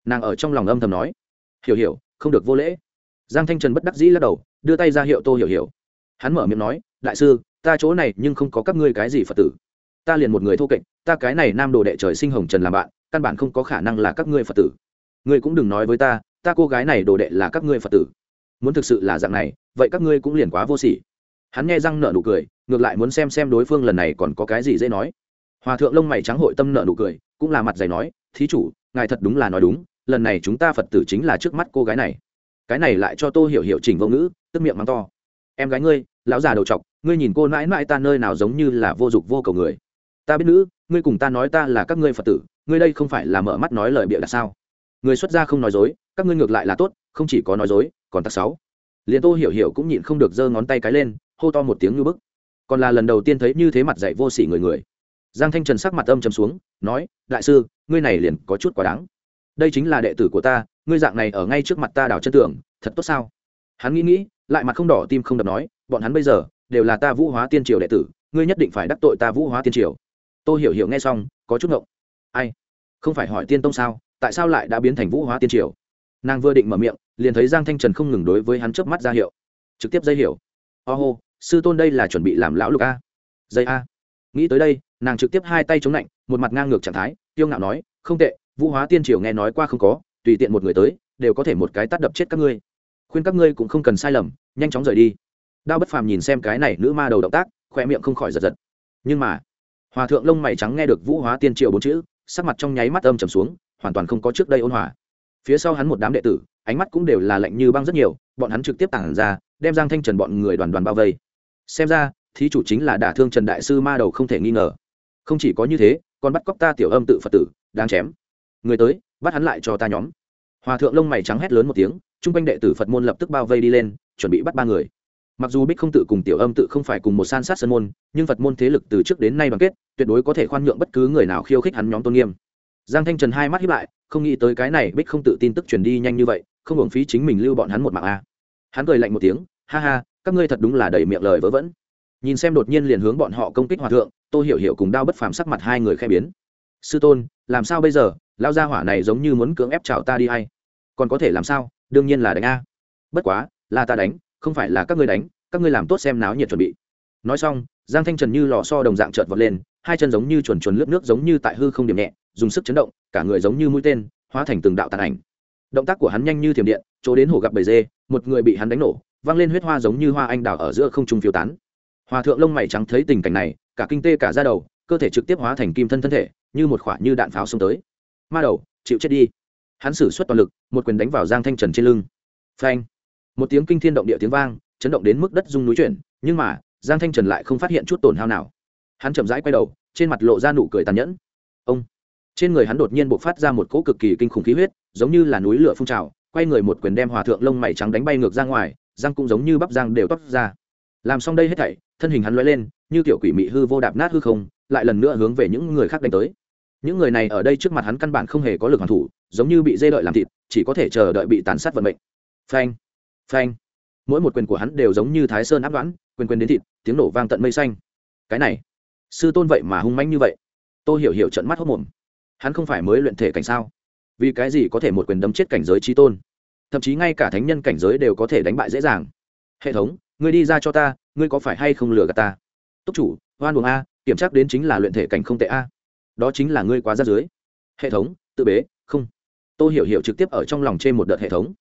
Nàng ở trong lòng âm thầm nói. Hiểu hiểu, không được vô lễ. Giang thanh trần bất đắc dĩ lắc đầu, đưa tay ra hiệu tô hiểu hiểu. Hắn mở miệng nói, đại sư, ta chỗ này nhưng không có các ngươi cái gì phật tử. Ta liền một người thô kệch, ta cái này nam đồ đệ trời sinh hồng trần làm bạn, căn bản không có khả năng là các ngươi phật tử. Ngươi cũng đừng nói với ta ta cô gái này đồ đệ là các ngươi phật tử. Muốn thực sự là dạng này vậy các ngươi cũng liền quá vô sỉ. Hắn nghe răng nợ nụ cười, ngược lại muốn xem xem đối phương lần này còn có cái gì dễ nói. Hòa thượng lông mày trắng hội tâm nợ nụ cười, cũng là mặt dày nói, thí chủ, ngài thật đúng là nói đúng, lần này chúng ta phật tử chính là trước mắt cô gái này. Cái này lại cho tô hiểu hiểu trình vô ngữ, tức miệng mắng to. Em gái ngươi, lão già đầu trọc, ngươi nhìn cô mãi mãi ta nơi nào giống như là vô dụng vô cầu người. Ta biết nữ, ngươi cùng ta nói ta là các ngươi phật tử, ngươi đây không phải là mở mắt nói lời bịa đặt sao? Người xuất gia không nói dối, các ngươi ngược lại là tốt, không chỉ có nói dối, còn tắc sáu liền tô hiểu hiểu cũng nhịn không được giơ ngón tay cái lên, hô to một tiếng như bức. Còn là lần đầu tiên thấy như thế mặt dạy vô sỉ người người. Giang thanh trần sắc mặt âm trầm xuống, nói, đại sư, ngươi này liền có chút quá đáng. Đây chính là đệ tử của ta, ngươi dạng này ở ngay trước mặt ta đào chân tưởng thật tốt sao? Hắn nghĩ nghĩ, lại mặt không đỏ tim không đập nói, bọn hắn bây giờ đều là ta vũ hóa tiên triều đệ tử, ngươi nhất định phải đắc tội ta vũ hóa tiên triều. Tôi hiểu hiểu nghe xong, có chút ngộng. Ai? Không phải hỏi tiên tông sao? Tại sao lại đã biến thành vũ hóa tiên triều? Nàng vừa định mở miệng liền thấy giang thanh trần không ngừng đối với hắn chớp mắt ra hiệu. Trực tiếp dây hiểu ô、oh, sư tôn đây là chuẩn bị làm lão lục a. Dây a. Nghĩ tới đây nàng trực tiếp hai tay chống lạnh một mặt ngang ngược trạng thái tiêu ngạo nói không tệ vũ hóa tiên triều nghe nói qua không có tùy tiện một người tới đều có thể một cái tắt đập chết các ngươi. Khuyên các ngươi cũng không cần sai lầm nhanh chóng rời đi. Đao bất phàm nhìn xem cái này nữ ma đầu động tác khoe miệng không khỏi giật giật. Nhưng mà hòa thượng lông mày trắng nghe được vũ hóa tiên triều bốn chữ sắc mặt trong nháy mắt âm trầm xuống hoàn toàn không có trước đây ôn hòa phía sau hắn một đám đệ tử, ánh mắt cũng đều là lạnh như băng rất nhiều, bọn hắn trực tiếp tản ra, đem giang thanh trần bọn người đoàn đoàn bao vây. Xem ra, thí chủ chính là đả thương trần đại sư ma đầu không thể nghi ngờ. Không chỉ có như thế, còn bắt cóc ta tiểu âm tự phật tử đang chém. Người tới, bắt hắn lại cho ta nhóm. Hòa thượng lông mày trắng hét lớn một tiếng, chung quanh đệ tử phật môn lập tức bao vây đi lên, chuẩn bị bắt ba người. Mặc dù bích không tự cùng tiểu âm tự không phải cùng một san sát sân môn, nhưng phật môn thế lực từ trước đến nay đoàn kết, tuyệt đối có thể khoan nhượng bất cứ người nào khiêu khích hắn nhóm tôn nghiêm giang thanh trần hai mắt hiếp lại, không nghĩ tới cái này bích không tự tin tức truyền đi nhanh như vậy, không hưởng phí chính mình lưu bọn hắn một mạng a. Hắn cười lạnh một tiếng, ha ha, các ngươi thật đúng là đầy miệng lời vớ vẩn. Nhìn xem đột nhiên liền hướng bọn họ công kích hòa thượng, tô hiểu hiểu cùng đao bất phàm sắc mặt hai người khai biến. Sư tôn, làm sao bây giờ? Lao gia hỏa này giống như muốn cưỡng ép chào ta đi hay? Còn có thể làm sao? Đương nhiên là đánh a. Bất quá, là ta đánh, không phải là các ngươi đánh, các ngươi làm tốt xem náo nhiệt chuẩn bị. Nói xong, giang thanh trần như lò so đồng dạng trợt vọt lên, hai chân giống như chuồn chuồn lướt nước giống như tại hư không điểm nhẹ dùng sức chấn động, cả người giống như mũi tên, hóa thành từng đạo tàn ảnh. Động tác của hắn nhanh như thiểm điện, chỗ đến hồ gặp bầy dê, một người bị hắn đánh nổ văng lên huyết hoa giống như hoa anh đào ở giữa không trung phiêu tán. Hòa thượng lông mày trắng thấy tình cảnh này, cả kinh tê cả ra đầu, cơ thể trực tiếp hóa thành kim thân thân thể, như một khoả như đạn pháo xông tới. Ma đầu, chịu chết đi. Hắn sử xuất toàn lực, một quyền đánh vào giang thanh trần trên lưng. Phanh. Một tiếng kinh thiên động địa tiếng vang, chấn động đến mức đất rung núi chuyển, nhưng mà, giang thanh trần lại không phát hiện chút tổn hao nào. Hắn chậm rãi quay đầu, trên mặt lộ ra nụ cười tàn nhẫn. Ông trên người hắn đột nhiên bộc phát ra một cỗ cực kỳ kinh khủng khí huyết, giống như là núi lửa phun trào, quay người một quyền đem hòa thượng lông mày trắng đánh bay ngược ra ngoài, răng cũng giống như bắp răng đều tóc ra. Làm xong đây hết thảy, thân hình hắn l lên, như kiểu quỷ mị hư vô đạp nát hư không, lại lần nữa hướng về những người khác đánh tới. Những người này ở đây trước mặt hắn căn bản không hề có lực hoàn thủ, giống như bị dê đợi làm thịt, chỉ có thể chờ đợi bị tàn sát vận mệnh. Phanh phanh. Mỗi một quyền của hắn đều giống như thái sơn áp đoán, quyền quyền đến thịt, tiếng nổ vang tận mây xanh. Cái này, sư tôn vậy mà hung manh như vậy. Tôi hiểu hiểu trận mắt hốc mồm hắn không phải mới luyện thể cảnh sao? Vì cái gì có thể một quyền đấm chết cảnh giới trí tôn? Thậm chí ngay cả thánh nhân cảnh giới đều có thể đánh bại dễ dàng. Hệ thống, ngươi đi ra cho ta, ngươi có phải hay không lừa gạt ta? Túc chủ, hoan buồng a, kiểm tra đến chính là luyện thể cảnh không tệ a. Đó chính là ngươi quá ra dưới. Hệ thống, tự bế, không. Tôi hiểu hiểu trực tiếp ở trong lòng trên một đợt hệ thống.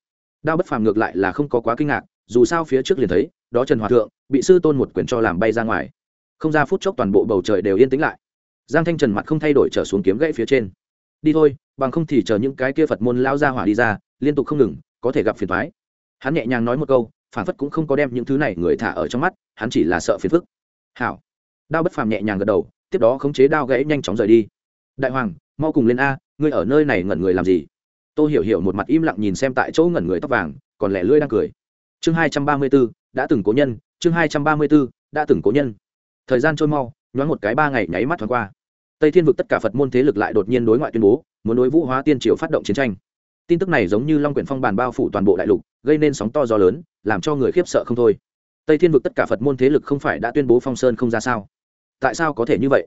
Đao bất phàm ngược lại là không có quá kinh ngạc, dù sao phía trước liền thấy, đó trần hòa thượng, bị sư tôn một quyền cho làm bay ra ngoài. Không ra phút chốc toàn bộ bầu trời đều yên tĩnh lại giang thanh trần mặt không thay đổi trở xuống kiếm gãy phía trên. Đi thôi, bằng không thì chờ những cái kia phật môn lao ra hỏa đi ra, liên tục không ngừng, có thể gặp phiền thoái hắn nhẹ nhàng nói một câu, phản phất cũng không có đem những thứ này người thả ở trong mắt, hắn chỉ là sợ phiền phức. Hảo. Đao bất phàm nhẹ nhàng gật đầu, tiếp đó khống chế đao gãy nhanh chóng rời đi. Đại hoàng, mau cùng lên a, ngươi ở nơi này ngẩn người làm gì? Tôi hiểu hiểu một mặt im lặng nhìn xem tại chỗ ngẩn người tóc vàng, còn lẻ lưỡi đang cười. Chương hai trăm ba mươi b ố đã từng cố nhân, chương hai trăm ba mươi b ố đã từng cố nhân. Thời gian trôi mau nhoáng một cái ba ngày nháy mắt thoáng qua. Tây thiên vực tất cả phật môn thế lực lại đột nhiên đối ngoại tuyên bố, muốn đối vũ hóa tiên triều phát động chiến tranh. Tin tức này giống như long quyển phong bàn bao phủ toàn bộ đại lục, gây nên sóng to gió lớn, làm cho người khiếp sợ không thôi. Tây thiên vực tất cả phật môn thế lực không phải đã tuyên bố phong sơn không ra sao? Tại sao có thể như vậy?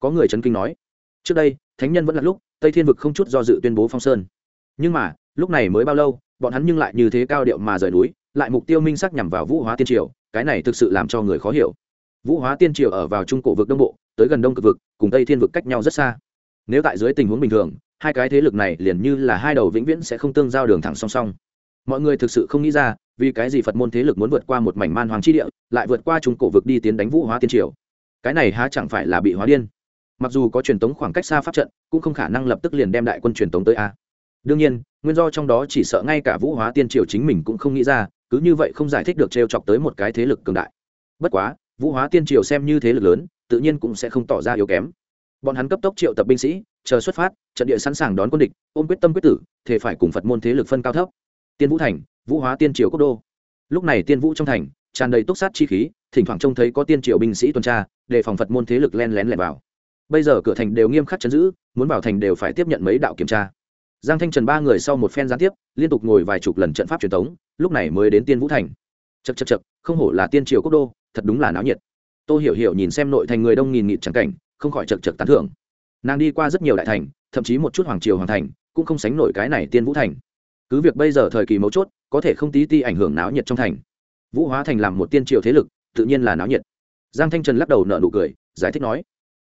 Có người chấn kinh nói. Trước đây, thánh nhân vẫn là lúc, tây thiên vực không chút do dự tuyên bố phong sơn. Nhưng mà, lúc này mới bao lâu, bọn hắn nhưng lại như thế cao điệu mà rời núi, lại mục tiêu minh sắc nhằm vào vũ hóa tiên triều, cái này thực sự làm cho người khó hiểu vũ hóa tiên triều ở vào trung cổ vực đông bộ, tới gần đông cực vực, cùng tây thiên vực cách nhau rất xa. Nếu tại dưới tình huống bình thường, hai cái thế lực này liền như là hai đầu vĩnh viễn sẽ không tương giao đường thẳng song song. Mọi người thực sự không nghĩ ra, vì cái gì phật môn thế lực muốn vượt qua một mảnh man hoàng chi địa, lại vượt qua trung cổ vực đi tiến đánh vũ hóa tiên triều. Cái này há chẳng phải là bị hóa điên. Mặc dù có truyền tống khoảng cách xa pháp trận, cũng không khả năng lập tức liền đem đại quân truyền tống tới a. Đương nhiên, nguyên do trong đó chỉ sợ ngay cả vũ hóa tiên triều chính mình cũng không nghĩ ra, cứ như vậy không giải thích được t r e o chọc tới một cái thế lực cường đại. Bất quá vũ hóa tiên triều xem như thế lực lớn, tự nhiên cũng sẽ không tỏ ra yếu kém. Bọn hắn cấp tốc triệu tập binh sĩ, chờ xuất phát, trận địa sẵn sàng đón quân địch, ôm quyết tâm quyết tử thể phải cùng phật môn thế lực phân cao thấp. Tiên vũ thành, vũ hóa tiên triều quốc đô. Lúc này tiên vũ trong thành, tràn đầy túc sát chi khí, thỉnh thoảng trông thấy có tiên triều binh sĩ tuần tra, để phòng phật môn thế lực len lén lẻn vào. Bây giờ cửa thành đều nghiêm khắc chấn giữ, muốn vào thành đều phải tiếp nhận mấy đạo kiểm tra. Giang thanh trần ba người sau một phen gián tiếp, liên tục ngồi vài chục lần trận pháp truyền thống lúc này mới đến tiên vũ thành chật chật chật, không hổ là tiên triều quốc đô, thật đúng là náo nhiệt. Tôi hiểu hiểu nhìn xem nội thành người đông nghìn nghịt trắng cảnh, không khỏi chật chật tán thưởng. Nàng đi qua rất nhiều đại thành, thậm chí một chút hoàng triều hoàng thành, cũng không sánh nổi cái này tiên vũ thành. Cứ việc bây giờ thời kỳ mấu chốt, có thể không tí ti ảnh hưởng náo nhiệt trong thành. Vũ hóa thành làm một tiên triều thế lực, tự nhiên là náo nhiệt. Giang thanh trần lắc đầu nợ nụ cười, giải thích nói,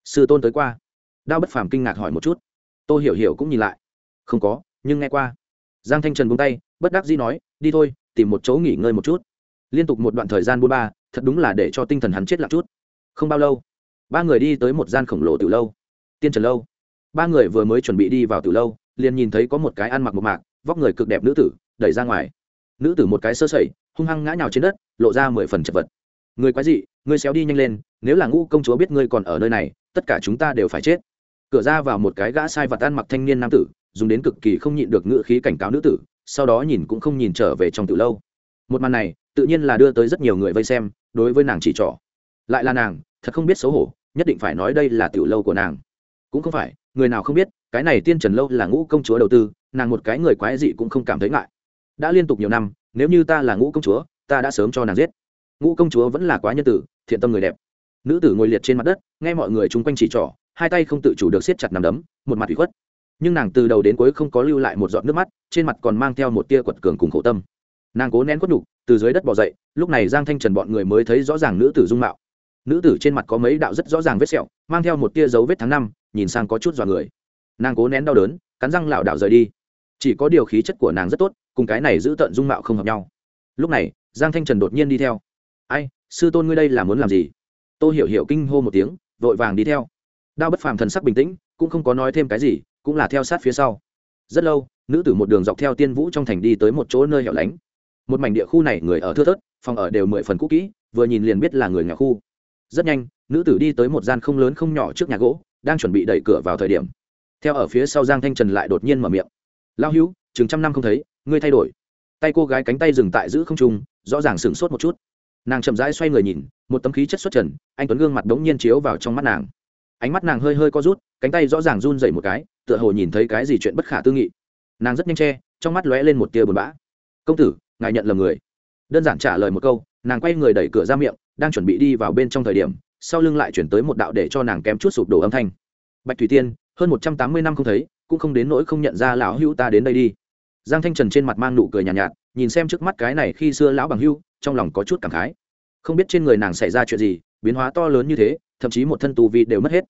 sư tôn tới qua. Đao bất phàm kinh ngạc hỏi một chút. Tôi hiểu hiểu cũng nhìn lại. Không có, nhưng nghe qua. Giang thanh trần buông tay, bất đắc dĩ nói, đi thôi, tìm một chỗ nghỉ ngơi một chút liên tục một đoạn thời gian buôn ba, thật đúng là để cho tinh thần hắn chết lặng chút. Không bao lâu, ba người đi tới một gian khổng lồ từ lâu. Tiên trần lâu. Ba người vừa mới chuẩn bị đi vào từ lâu, liền nhìn thấy có một cái ăn mặc một mạc, vóc người cực đẹp nữ tử, đẩy ra ngoài. Nữ tử một cái sơ sẩy, hung hăng ngã nhào trên đất, lộ ra mười phần chật vật. Người quái dị, người xéo đi nhanh lên, nếu là ngũ công chúa biết ngươi còn ở nơi này, tất cả chúng ta đều phải chết. Cửa ra vào một cái gã sai vật ăn mặc thanh niên nam tử, dùng đến cực kỳ không nhịn được ngữ khí cảnh cáo nữ tử, sau đó nhìn cũng không nhìn trở về trong từ lâu. Một màn này tự nhiên là đưa tới rất nhiều người vây xem, đối với nàng chỉ trỏ. Lại là nàng, thật không biết xấu hổ, nhất định phải nói đây là tiểu lâu của nàng. Cũng không phải, người nào không biết, cái này tiên trần lâu là ngũ công chúa đầu tư, nàng một cái người quái dị cũng không cảm thấy ngại. Đã liên tục nhiều năm, nếu như ta là ngũ công chúa, ta đã sớm cho nàng giết. Ngũ công chúa vẫn là quá nhân tử, thiện tâm người đẹp. Nữ tử ngồi liệt trên mặt đất, nghe mọi người chung quanh chỉ trỏ, hai tay không tự chủ được siết chặt nằm đấm, một mặt ủy khuất. Nhưng nàng từ đầu đến cuối không có lưu lại một giọt nước mắt, trên mặt còn mang theo một tia quật cường cùng khổ tâm. Nàng cố nén quất đục từ dưới đất bỏ dậy, lúc này giang thanh trần bọn người mới thấy rõ ràng nữ tử dung mạo. Nữ tử trên mặt có mấy đạo rất rõ ràng vết sẹo, mang theo một tia dấu vết tháng năm, nhìn sang có chút dọa người. Nàng cố nén đau đớn, cắn răng lảo đảo rời đi. Chỉ có điều khí chất của nàng rất tốt, cùng cái này giữ tận dung mạo không hợp nhau. Lúc này, giang thanh trần đột nhiên đi theo. Ai, sư tôn ngươi đây là muốn làm gì? Tôi hiểu hiểu kinh hô một tiếng, vội vàng đi theo. Đao bất phàm thần sắc bình tĩnh, cũng không có nói thêm cái gì, cũng là theo sát phía sau. Rất lâu, nữ tử một đường dọc theo tiên vũ trong thành đi tới một chỗ nơi hẻo lánh một mảnh địa khu này người ở thưa thớt, phòng ở đều mười phần cũ kỹ, vừa nhìn liền biết là người nhà khu. Rất nhanh, nữ tử đi tới một gian không lớn không nhỏ trước nhà gỗ, đang chuẩn bị đẩy cửa vào thời điểm. Theo ở phía sau giang thanh trần lại đột nhiên mở miệng. Lao hữu, chừng trăm năm không thấy, ngươi thay đổi. Tay cô gái cánh tay dừng tại giữ không trung, rõ ràng sửng sốt một chút. Nàng chậm rãi xoay người nhìn, một tấm khí chất xuất trần, anh tuấn gương mặt đống nhiên chiếu vào trong mắt nàng. Ánh mắt nàng hơi hơi co rút, cánh tay rõ ràng run dậy một cái, tựa hồ nhìn thấy cái gì chuyện bất khả tư nghị. Nàng rất nhanh che, trong mắt lóe lên một tia buồn bã. Công tử ngài nhận lầm người. Đơn giản trả lời một câu nàng quay người đẩy cửa ra miệng đang chuẩn bị đi vào bên trong thời điểm sau lưng lại chuyển tới một đạo để cho nàng kém chút sụp đổ âm thanh. Bạch thủy tiên hơn một trăm tám mươi năm không thấy cũng không đến nỗi không nhận ra lão hữu ta đến đây đi. Giang thanh trần trên mặt mang nụ cười nhàn nhạt, nhạt nhìn xem trước mắt cái này khi xưa lão bằng hưu trong lòng có chút cảm khái. Không biết trên người nàng xảy ra chuyện gì biến hóa to lớn như thế thậm chí một thân tù vị đều mất hết.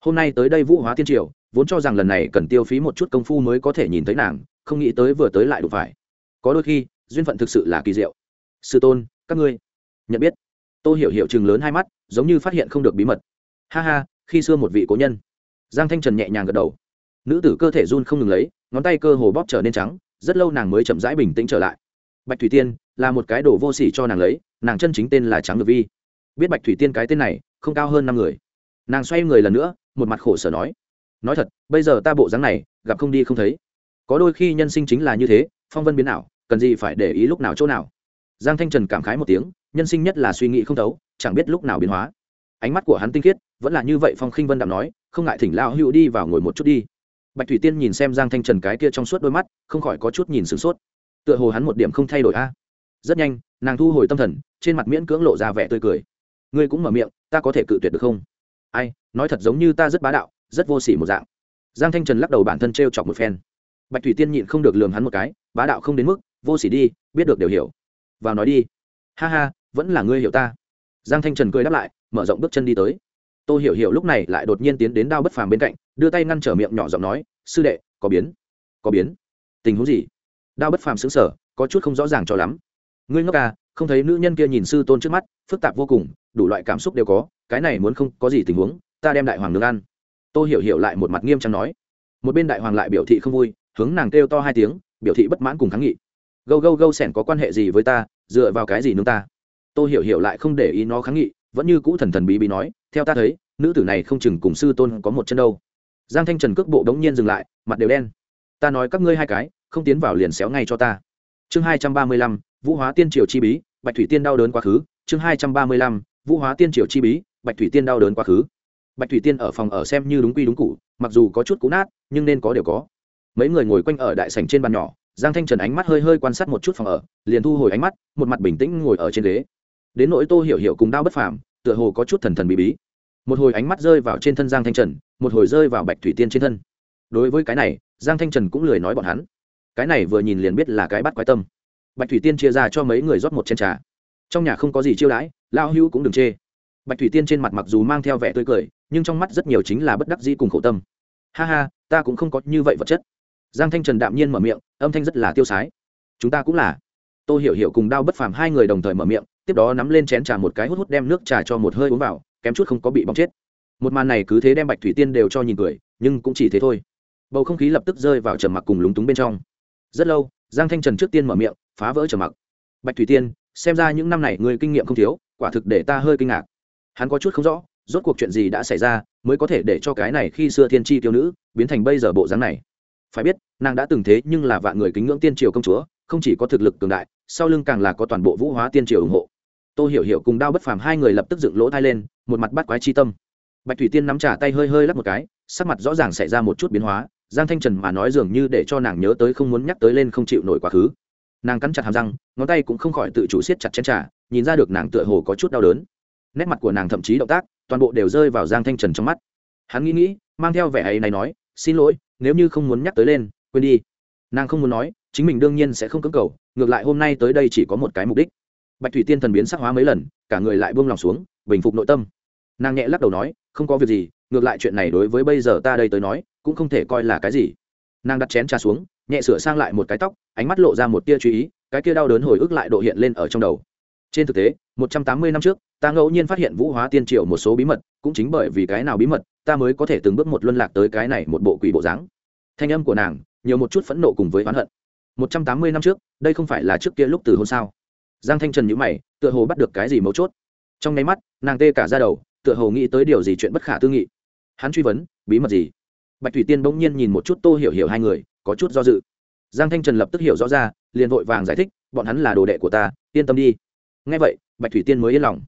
Hôm nay tới đây vũ hóa tiên triều vốn cho rằng lần này cần tiêu phí một chút công phu mới có thể nhìn thấy nàng không nghĩ tới vừa tới lại đủ phải. Có đôi khi duyên phận thực sự là kỳ diệu. Sư tôn, các ngươi, nhận biết. Tôi hiểu hiểu chừng lớn hai mắt, giống như phát hiện không được bí mật. Ha ha, khi xưa một vị cố nhân. Giang thanh trần nhẹ nhàng gật đầu. Nữ tử cơ thể run không ngừng lấy, ngón tay cơ hồ bóp trở nên trắng, rất lâu nàng mới chậm rãi bình tĩnh trở lại. Bạch thủy tiên là một cái đồ vô s ỉ cho nàng lấy, nàng chân chính tên là trắng ngược vi. Biết bạch thủy tiên cái tên này, không cao hơn năm người. Nàng xoay người lần nữa, một mặt khổ sở nói. Nói thật, bây giờ ta bộ dáng này, gặp không đi không thấy. Có đôi khi nhân sinh chính là như thế, phong vân biến nào cần gì phải để ý lúc nào chỗ nào. Giang thanh trần cảm khái một tiếng, nhân sinh nhất là suy nghĩ không thấu, chẳng biết lúc nào biến hóa. Ánh mắt của hắn tinh khiết, vẫn là như vậy, phong khinh vân đạm nói, không ngại thỉnh lao hữu đi vào ngồi một chút đi. Bạch thủy tiên nhìn xem giang thanh trần cái kia trong suốt đôi mắt, không khỏi có chút nhìn sửng sốt. Tựa hồ hắn một điểm không thay đổi a. Rất nhanh, nàng thu hồi tâm thần, trên mặt miễn cưỡng lộ ra vẻ tươi cười. Ngươi cũng mở miệng, ta có thể cự tuyệt được không? Ai, nói thật giống như ta rất bá đạo, rất vô s ỉ một dạng. Giang thanh trần lắc đầu bản thân t r e o chọc một phen. Bạch thủy tiên nhịn không được lường hắn một cái, bá đạo không đến mức vô sỉ đi, biết được đều hiểu. Vào nói đi. Ha ha, vẫn là ngươi hiểu ta. Giang thanh trần cười đáp lại, mở rộng bước chân đi tới. Tôi hiểu hiểu lúc này lại đột nhiên tiến đến đao bất phàm bên cạnh, đưa tay ngăn trở miệng nhỏ giọng nói, sư đệ, có biến? Có biến? Tình huống gì? Đao bất phàm xứng sở có chút không rõ ràng cho lắm. Ngươi ngốc à không thấy nữ nhân kia nhìn sư tôn trước mắt, phức tạp vô cùng, đủ loại cảm xúc đều có, cái này muốn không có gì tình huống, ta đem đại hoàng nương ăn. Tôi hiểu hiểu lại một mặt nghiêm trang nói. Một bên đại hoàng lại biểu thị không vui, hướng nàng kêu to hai tiếng, biểu thị bất mãn cùng kháng nghị gâu gâu gâu sẻn có quan hệ gì với ta, dựa vào cái gì nương ta? Tôi hiểu hiểu lại không để ý nó kháng nghị, vẫn như cũ thần thần bí bí nói, theo ta thấy, nữ tử này không chừng cùng sư tôn có một chân đâu. Giang thanh trần cước bộ đống nhiên dừng lại, mặt đều đen. Ta nói các ngươi hai cái, không tiến vào liền xéo ngay cho ta. Chương hai trăm ba mươi lăm, vũ hóa tiên triều chi bí, bạch thủy tiên đau đớn quá khứ. Chương hai trăm ba mươi lăm, vũ hóa tiên triều chi bí, bạch thủy tiên đau đớn quá khứ. Bạch thủy tiên ở phòng ở xem như đúng quy đúng cụ, mặc dù có chút cũ nát, nhưng nên có đều có. Mấy người ngồi quanh ở đại sảnh trên bàn nhỏ giang thanh trần ánh mắt hơi hơi quan sát một chút phòng ở, liền thu hồi ánh mắt, một mặt bình tĩnh ngồi ở trên ghế. Đến nỗi tô hiểu hiểu cùng đao bất phàm, tựa hồ có chút thần thần bí bí. Một hồi ánh mắt rơi vào trên thân giang thanh trần, một hồi rơi vào bạch thủy tiên trên thân. Đối với cái này, giang thanh trần cũng lười nói bọn hắn. Cái này vừa nhìn liền biết là cái bắt quái tâm. Bạch thủy tiên chia ra cho mấy người rót một chén trà. Trong nhà không có gì chiêu đãi lao hữu cũng đừng chê. Bạch thủy tiên trên mặt mặc dù mang theo vẻ tươi cười, nhưng trong mắt rất nhiều chính là bất đắc dĩ cùng khổ tâm. Ha ha, ta cũng không có như vậy vật chất giang thanh trần đạm nhiên mở miệng, âm thanh rất là tiêu sái. Chúng ta cũng là. Tôi hiểu hiểu cùng đao bất phàm hai người đồng thời mở miệng, tiếp đó nắm lên chén trà một cái hút hút đem nước trà cho một hơi uống vào, kém chút không có bị bóng chết. Một màn này cứ thế đem bạch thủy tiên đều cho nhìn cười, nhưng cũng chỉ thế thôi. Bầu không khí lập tức rơi vào trầm mặc cùng lúng túng bên trong. Rất lâu, giang thanh trần trước tiên mở miệng, phá vỡ trầm mặc. Bạch thủy tiên, xem ra những năm này người kinh nghiệm không thiếu, quả thực để ta hơi kinh ngạc. Hắn có chút không rõ, rốt cuộc chuyện gì đã xảy ra, mới có thể để cho cái này khi xưa thiên tri tiêu nữ biến thành bây giờ bộ dáng này phải biết, nàng đã từng thế nhưng là vạn người kính ngưỡng tiên triều công chúa, không chỉ có thực lực cường đại, sau lưng càng là có toàn bộ vũ hóa tiên triều ủng hộ. Tô hiểu hiểu cùng đao bất phàm hai người lập tức dựng lỗ thai lên, một mặt bắt quái chi tâm. Bạch thủy tiên nắm trả tay hơi hơi lắc một cái, sắc mặt rõ ràng xảy ra một chút biến hóa, giang thanh trần mà nói dường như để cho nàng nhớ tới không muốn nhắc tới lên không chịu nổi quá khứ. Nàng cắn chặt hàm răng, ngón tay cũng không khỏi tự chủ siết chặt chén trả nhìn ra được nàng tựa hồ có chút đau đớn. Nét mặt của nàng thậm chí động tác, toàn bộ đều rơi vào giang thanh trần trong mắt. Hắn nghĩ nghĩ, mang theo vẻ ấy này nói, xin lỗi nếu như không muốn nhắc tới lên, quên đi. Nàng không muốn nói, chính mình đương nhiên sẽ không cưỡng cầu, ngược lại hôm nay tới đây chỉ có một cái mục đích. Bạch thủy tiên thần biến sắc hóa mấy lần, cả người lại buông lòng xuống, bình phục nội tâm. Nàng nhẹ lắc đầu nói, không có việc gì, ngược lại chuyện này đối với bây giờ ta đây tới nói, cũng không thể coi là cái gì. Nàng đặt chén trà xuống, nhẹ sửa sang lại một cái tóc, ánh mắt lộ ra một tia chú ý, cái kia đau đớn hồi ức lại độ hiện lên ở trong đầu trên thực tế, một trăm tám mươi năm trước, ta ngẫu nhiên phát hiện vũ hóa tiên triều một số bí mật, cũng chính bởi vì cái nào bí mật, ta mới có thể từng bước một luân lạc tới cái này một bộ quỷ bộ dáng. Thanh âm của nàng, nhiều một chút phẫn nộ cùng với oán hận. Một trăm tám mươi năm trước, đây không phải là trước kia lúc từ hôn sao? Giang thanh trần nhữ mày, tựa hồ bắt được cái gì mấu chốt. Trong nháy mắt, nàng tê cả ra đầu, tựa hồ nghĩ tới điều gì chuyện bất khả tư nghị. Hắn truy vấn, bí mật gì? Bạch thủy tiên bỗng nhiên nhìn một chút tô hiểu hiểu hai người, có chút do dự. Giang thanh trần lập tức hiểu rõ ra, liền vội vàng giải thích, bọn hắn là đồ đệ của ta, yên tâm đi ngay vậy, bạch thủy tiên mới yên lòng.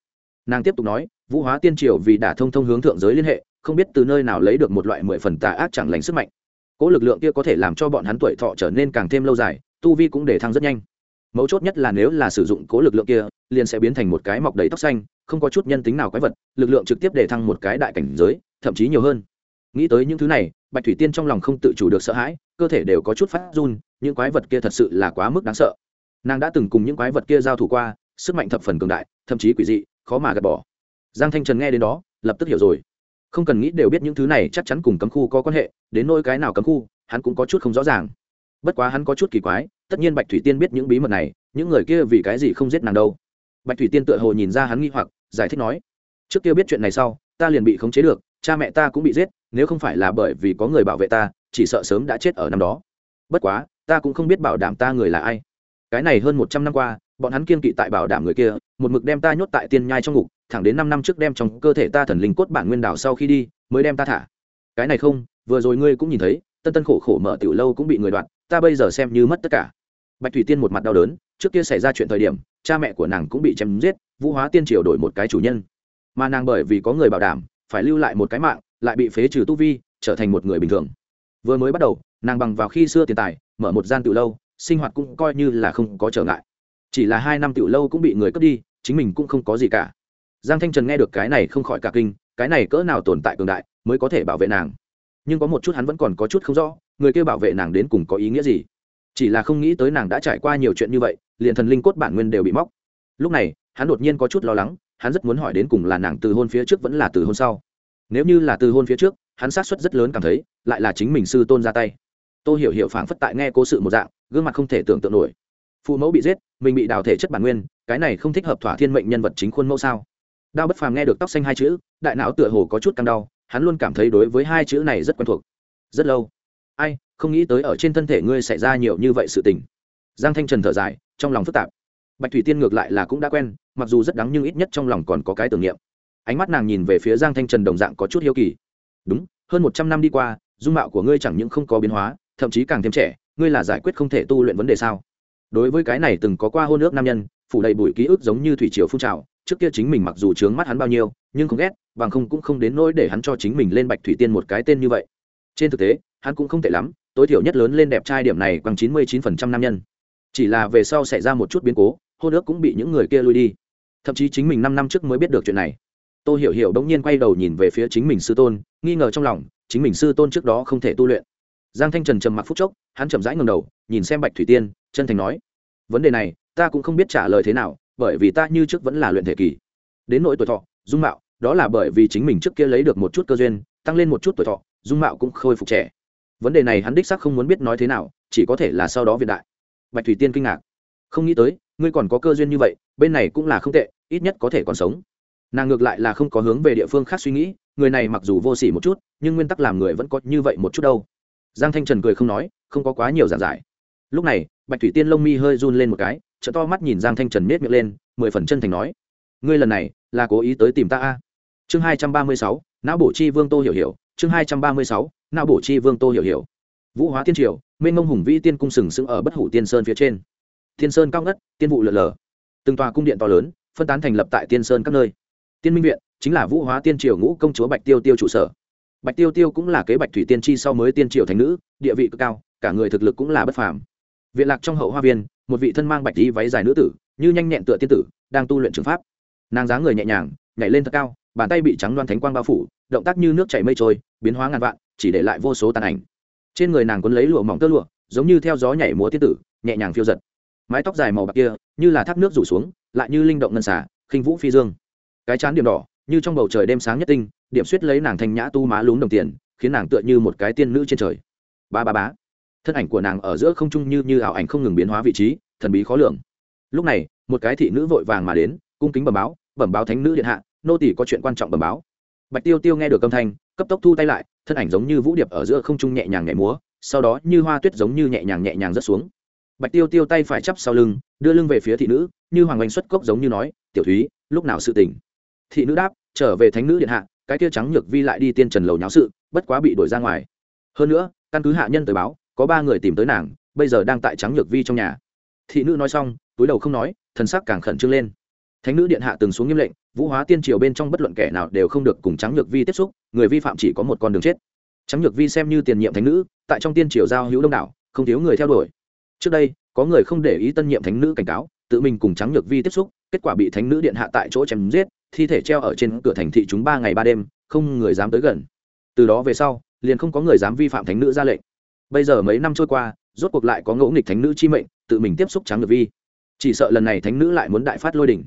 Nàng tiếp tục nói, vũ hóa tiên triều vì đã thông thông hướng thượng giới liên hệ, không biết từ nơi nào lấy được một loại mười phần tà ác chẳng lành sức mạnh. Cỗ lực lượng kia có thể làm cho bọn hắn tuổi thọ trở nên càng thêm lâu dài, tu vi cũng để thăng rất nhanh. Mấu chốt nhất là nếu là sử dụng cố lực lượng kia, liền sẽ biến thành một cái mọc đầy tóc xanh, không có chút nhân tính nào quái vật, lực lượng trực tiếp để thăng một cái đại cảnh giới, thậm chí nhiều hơn. Nghĩ tới những thứ này, bạch thủy tiên trong lòng không tự chủ được sợ hãi, cơ thể đều có chút phát run, những quái vật kia thật sự là quá mức đáng sợ. Nàng đã từng cùng những quái vật kia giao thủ qua sức mạnh thập phần cường đại, thậm chí quỷ dị, khó mà gạt bỏ. Giang thanh trần nghe đến đó, lập tức hiểu rồi. Không cần nghĩ đều biết những thứ này chắc chắn cùng cấm khu có quan hệ, đến nỗi cái nào cấm khu, hắn cũng có chút không rõ ràng. Bất quá hắn có chút kỳ quái, tất nhiên bạch thủy tiên biết những bí mật này, những người kia vì cái gì không giết nàng đâu. Bạch thủy tiên tựa hồ nhìn ra hắn nghi hoặc, giải thích nói, trước kia biết chuyện này sau, ta liền bị khống chế được, cha mẹ ta cũng bị giết, nếu không phải là bởi vì có người bảo vệ ta, chỉ sợ sớm đã chết ở năm đó. Bất quá, ta cũng không biết bảo đảm ta người là ai. Cái này hơn một trăm năm qua bọn hắn kiên kỵ tại bảo đảm người kia, một mực đem ta nhốt tại tiên nhai trong ngục, thẳng đến năm năm trước đem trong cơ thể ta thần linh cốt bản nguyên đảo sau khi đi, mới đem ta thả. Cái này không, vừa rồi ngươi cũng nhìn thấy, tân tân khổ khổ mở tiểu lâu cũng bị người đoạt, ta bây giờ xem như mất tất cả. Bạch thủy tiên một mặt đau đớn, trước kia xảy ra chuyện thời điểm, cha mẹ của nàng cũng bị chém giết, vũ hóa tiên triều đổi một cái chủ nhân. Mà nàng bởi vì có người bảo đảm, phải lưu lại một cái mạng, lại bị phế trừ tu vi, trở thành một người bình thường. Vừa mới bắt đầu, nàng bằng vào khi xưa tiền tài, mở một gian tiểu lâu, sinh hoạt cũng coi như là không có trở ngại chỉ là hai năm tiểu lâu cũng bị người cướp đi, chính mình cũng không có gì cả. Giang thanh trần nghe được cái này không khỏi cả kinh, cái này cỡ nào tồn tại cường đại mới có thể bảo vệ nàng? Nhưng có một chút hắn vẫn còn có chút không rõ, người kia bảo vệ nàng đến cùng có ý nghĩa gì? Chỉ là không nghĩ tới nàng đã trải qua nhiều chuyện như vậy, liền thần linh cốt bản nguyên đều bị móc. Lúc này, hắn đột nhiên có chút lo lắng, hắn rất muốn hỏi đến cùng là nàng từ hôn phía trước vẫn là từ hôn sau. Nếu như là từ hôn phía trước, hắn sát suất rất lớn cảm thấy, lại là chính mình sư tôn ra tay. T ô hiểu hiểu phảng phất tại nghe cố sự một dạng, gương mặt không thể tưởng tượng nổi phụ mẫu bị giết, mình bị đào thể chất bản nguyên, cái này không thích hợp thỏa thiên mệnh nhân vật chính khuôn mẫu sao? Đao bất phàm nghe được tóc xanh hai chữ, đại não tựa hồ có chút căng đau, hắn luôn cảm thấy đối với hai chữ này rất quen thuộc. Rất lâu. Ai, không nghĩ tới ở trên thân thể ngươi xảy ra nhiều như vậy sự tình. Giang thanh trần thở dài, trong lòng phức tạp. Bạch thủy tiên ngược lại là cũng đã quen, mặc dù rất đắng nhưng ít nhất trong lòng còn có cái tưởng niệm. Ánh mắt nàng nhìn về phía giang thanh trần đồng dạng có chút hiếu kỳ. Đúng, hơn một trăm năm đi qua, dung mạo của ngươi chẳng những không có biến hóa, thậm chí càng thêm trẻ, ngươi là giải quyết không thể tu luyện vấn đề sao? Đối với cái này từng có qua hôn ước nam nhân, phủ đầy bụi ký ức giống như thủy triều phun trào, trước kia chính mình mặc dù trướng mắt hắn bao nhiêu, nhưng không ghét, bằng không cũng không đến nỗi để hắn cho chính mình lên bạch thủy tiên một cái tên như vậy. Trên thực tế, hắn cũng không tệ lắm, tối thiểu nhất lớn lên đẹp trai điểm này bằng chín mươi chín phần trăm nam nhân. Chỉ là về sau xảy ra một chút biến cố, hôn ước cũng bị những người kia lui đi. Thậm chí chính mình năm năm trước mới biết được chuyện này. T ô hiểu hiểu đ ố n g nhiên quay đầu nhìn về phía chính mình sư tôn, nghi ngờ trong lòng, chính mình sư tôn trước đó không thể tu luyện. Giang thanh trần trầm mặc phúc chốc, hắn chậm rãi ngầm đầu, nhìn xem bạch thủy tiên, chân thành nói vấn đề này, ta cũng không biết trả lời thế nào, bởi vì ta như trước vẫn là luyện thể kỳ. Đến nỗi tuổi thọ, dung mạo, đó là bởi vì chính mình trước kia lấy được một chút cơ duyên, tăng lên một chút tuổi thọ, dung mạo cũng khôi phục trẻ. Vấn đề này hắn đích sắc không muốn biết nói thế nào, chỉ có thể là sau đó viện đại. Bạch thủy tiên kinh ngạc. Không nghĩ tới, ngươi còn có cơ duyên như vậy, bên này cũng là không tệ, ít nhất có thể còn sống. Nàng ngược lại là không có hướng về địa phương khác suy nghĩ, người này mặc dù vô s ỉ một chút, nhưng nguyên tắc làm người vẫn có như vậy một chút đâu. Giang thanh trần cười không nói, không có quá nhiều giản giải lúc này, bạch thủy tiên lông mi hơi run lên một cái chợ to mắt nhìn giang thanh trần miết miệng lên, mười phần chân thành nói, ngươi lần này là cố ý tới tìm ta a? Chương hai trăm ba mươi sáu, não bổ chi vương tô hiểu hiểu, chương hai trăm ba mươi sáu, não bổ chi vương tô hiểu hiểu. Vũ hóa tiên triều mênh ngông hùng vĩ tiên cung sừng sững ở bất hủ tiên sơn phía trên. Tiên sơn cao ngất, tiên vụ lượn lờ từng tòa cung điện to lớn, phân tán thành lập tại tiên sơn các nơi. Tiên minh viện, chính là vũ hóa tiên triều ngũ công chúa bạch tiêu tiêu trụ sở. Bạch tiêu tiêu cũng là kế bạch thủy tiên tri sau mới tiên triều thành nữ, địa vị cực cao, cả người thực lực cũng là bất phàm viện lạc trong hậu hoa viên, một vị thân mang bạch đi váy dài nữ tử, như nhanh nhẹn tựa tiên tử, đang tu luyện trường pháp. Nàng dáng người nhẹ nhàng, nhảy lên thật cao, bàn tay bị trắng loan thánh quang bao phủ, động tác như nước chảy mây trôi, biến hóa ngàn vạn, chỉ để lại vô số tàn ảnh. Trên người nàng quấn lấy lụa mỏng tơ lụa, giống như theo gió nhảy múa tiên tử, nhẹ nhàng phiêu giật. Mái tóc dài màu bạc kia, như là thác nước rủ xuống, lại như linh động ngân xả, khinh vũ phi dương. Cái chán điểm đỏ, như trong bầu trời đêm sáng nhất tinh, điểm suýt lấy nàng thanh nhã tu má lún đồng tiền, khiến nàng tựa như một cái tiên nữ trên trời. Ba ba bá thân ảnh của nàng ở giữa không trung như như ảo ảnh không ngừng biến hóa vị trí, thần bí khó lường. Lúc này, một cái thị nữ vội vàng mà đến, cung kính bẩm báo bẩm báo thánh nữ điện hạ, nô tỷ có chuyện quan trọng bẩm báo. Bạch tiêu tiêu nghe được âm thanh, cấp tốc thu tay lại, thân ảnh giống như vũ điệp ở giữa không trung nhẹ nhàng nhảy múa, sau đó như hoa tuyết giống như nhẹ nhàng nhẹ nhàng rớt xuống. Bạch tiêu tiêu tay phải chắp sau lưng, đưa lưng về phía thị nữ, như hoàng oanh xuất cốc giống như nói, tiểu thúy, lúc nào sự tỉnh thị nữ đáp, trở về thánh nữ điện hạ, cái kia trắng nhược vi lại đi tiên trần lầu nháo sự, bất quá bị đuổi ra ngoài. Hơn nữa, căn cứ hạ nhân tới báo có ba người tìm tới nàng, bây giờ đang tại trắng nhược vi trong nhà. Thị nữ nói xong, túi đầu không nói, thần sắc càng khẩn trương lên. Thánh nữ điện hạ từng xuống nghiêm lệnh, vũ hóa tiên triều bên trong bất luận kẻ nào đều không được cùng trắng nhược vi tiếp xúc, người vi phạm chỉ có một con đường chết. Trắng nhược vi xem như tiền nhiệm thánh nữ, tại trong tiên triều giao hữu đông đảo, không thiếu người theo đuổi. Trước đây, có người không để ý tân nhiệm thánh nữ cảnh cáo, tự mình cùng trắng nhược vi tiếp xúc, kết quả bị thánh nữ điện hạ tại chỗ chém giết, thi thể treo ở trên cửa thành thị chúng ba ngày ba đêm, không người dám tới gần. Từ đó về sau, liền không có người dám vi phạm thánh nữ ra lệnh bây giờ mấy năm trôi qua, rốt cuộc lại có ngẫu nghịch thánh nữ chi mệnh, tự mình tiếp xúc trắng được vi. Chỉ sợ lần này thánh nữ lại muốn đại phát lôi đỉnh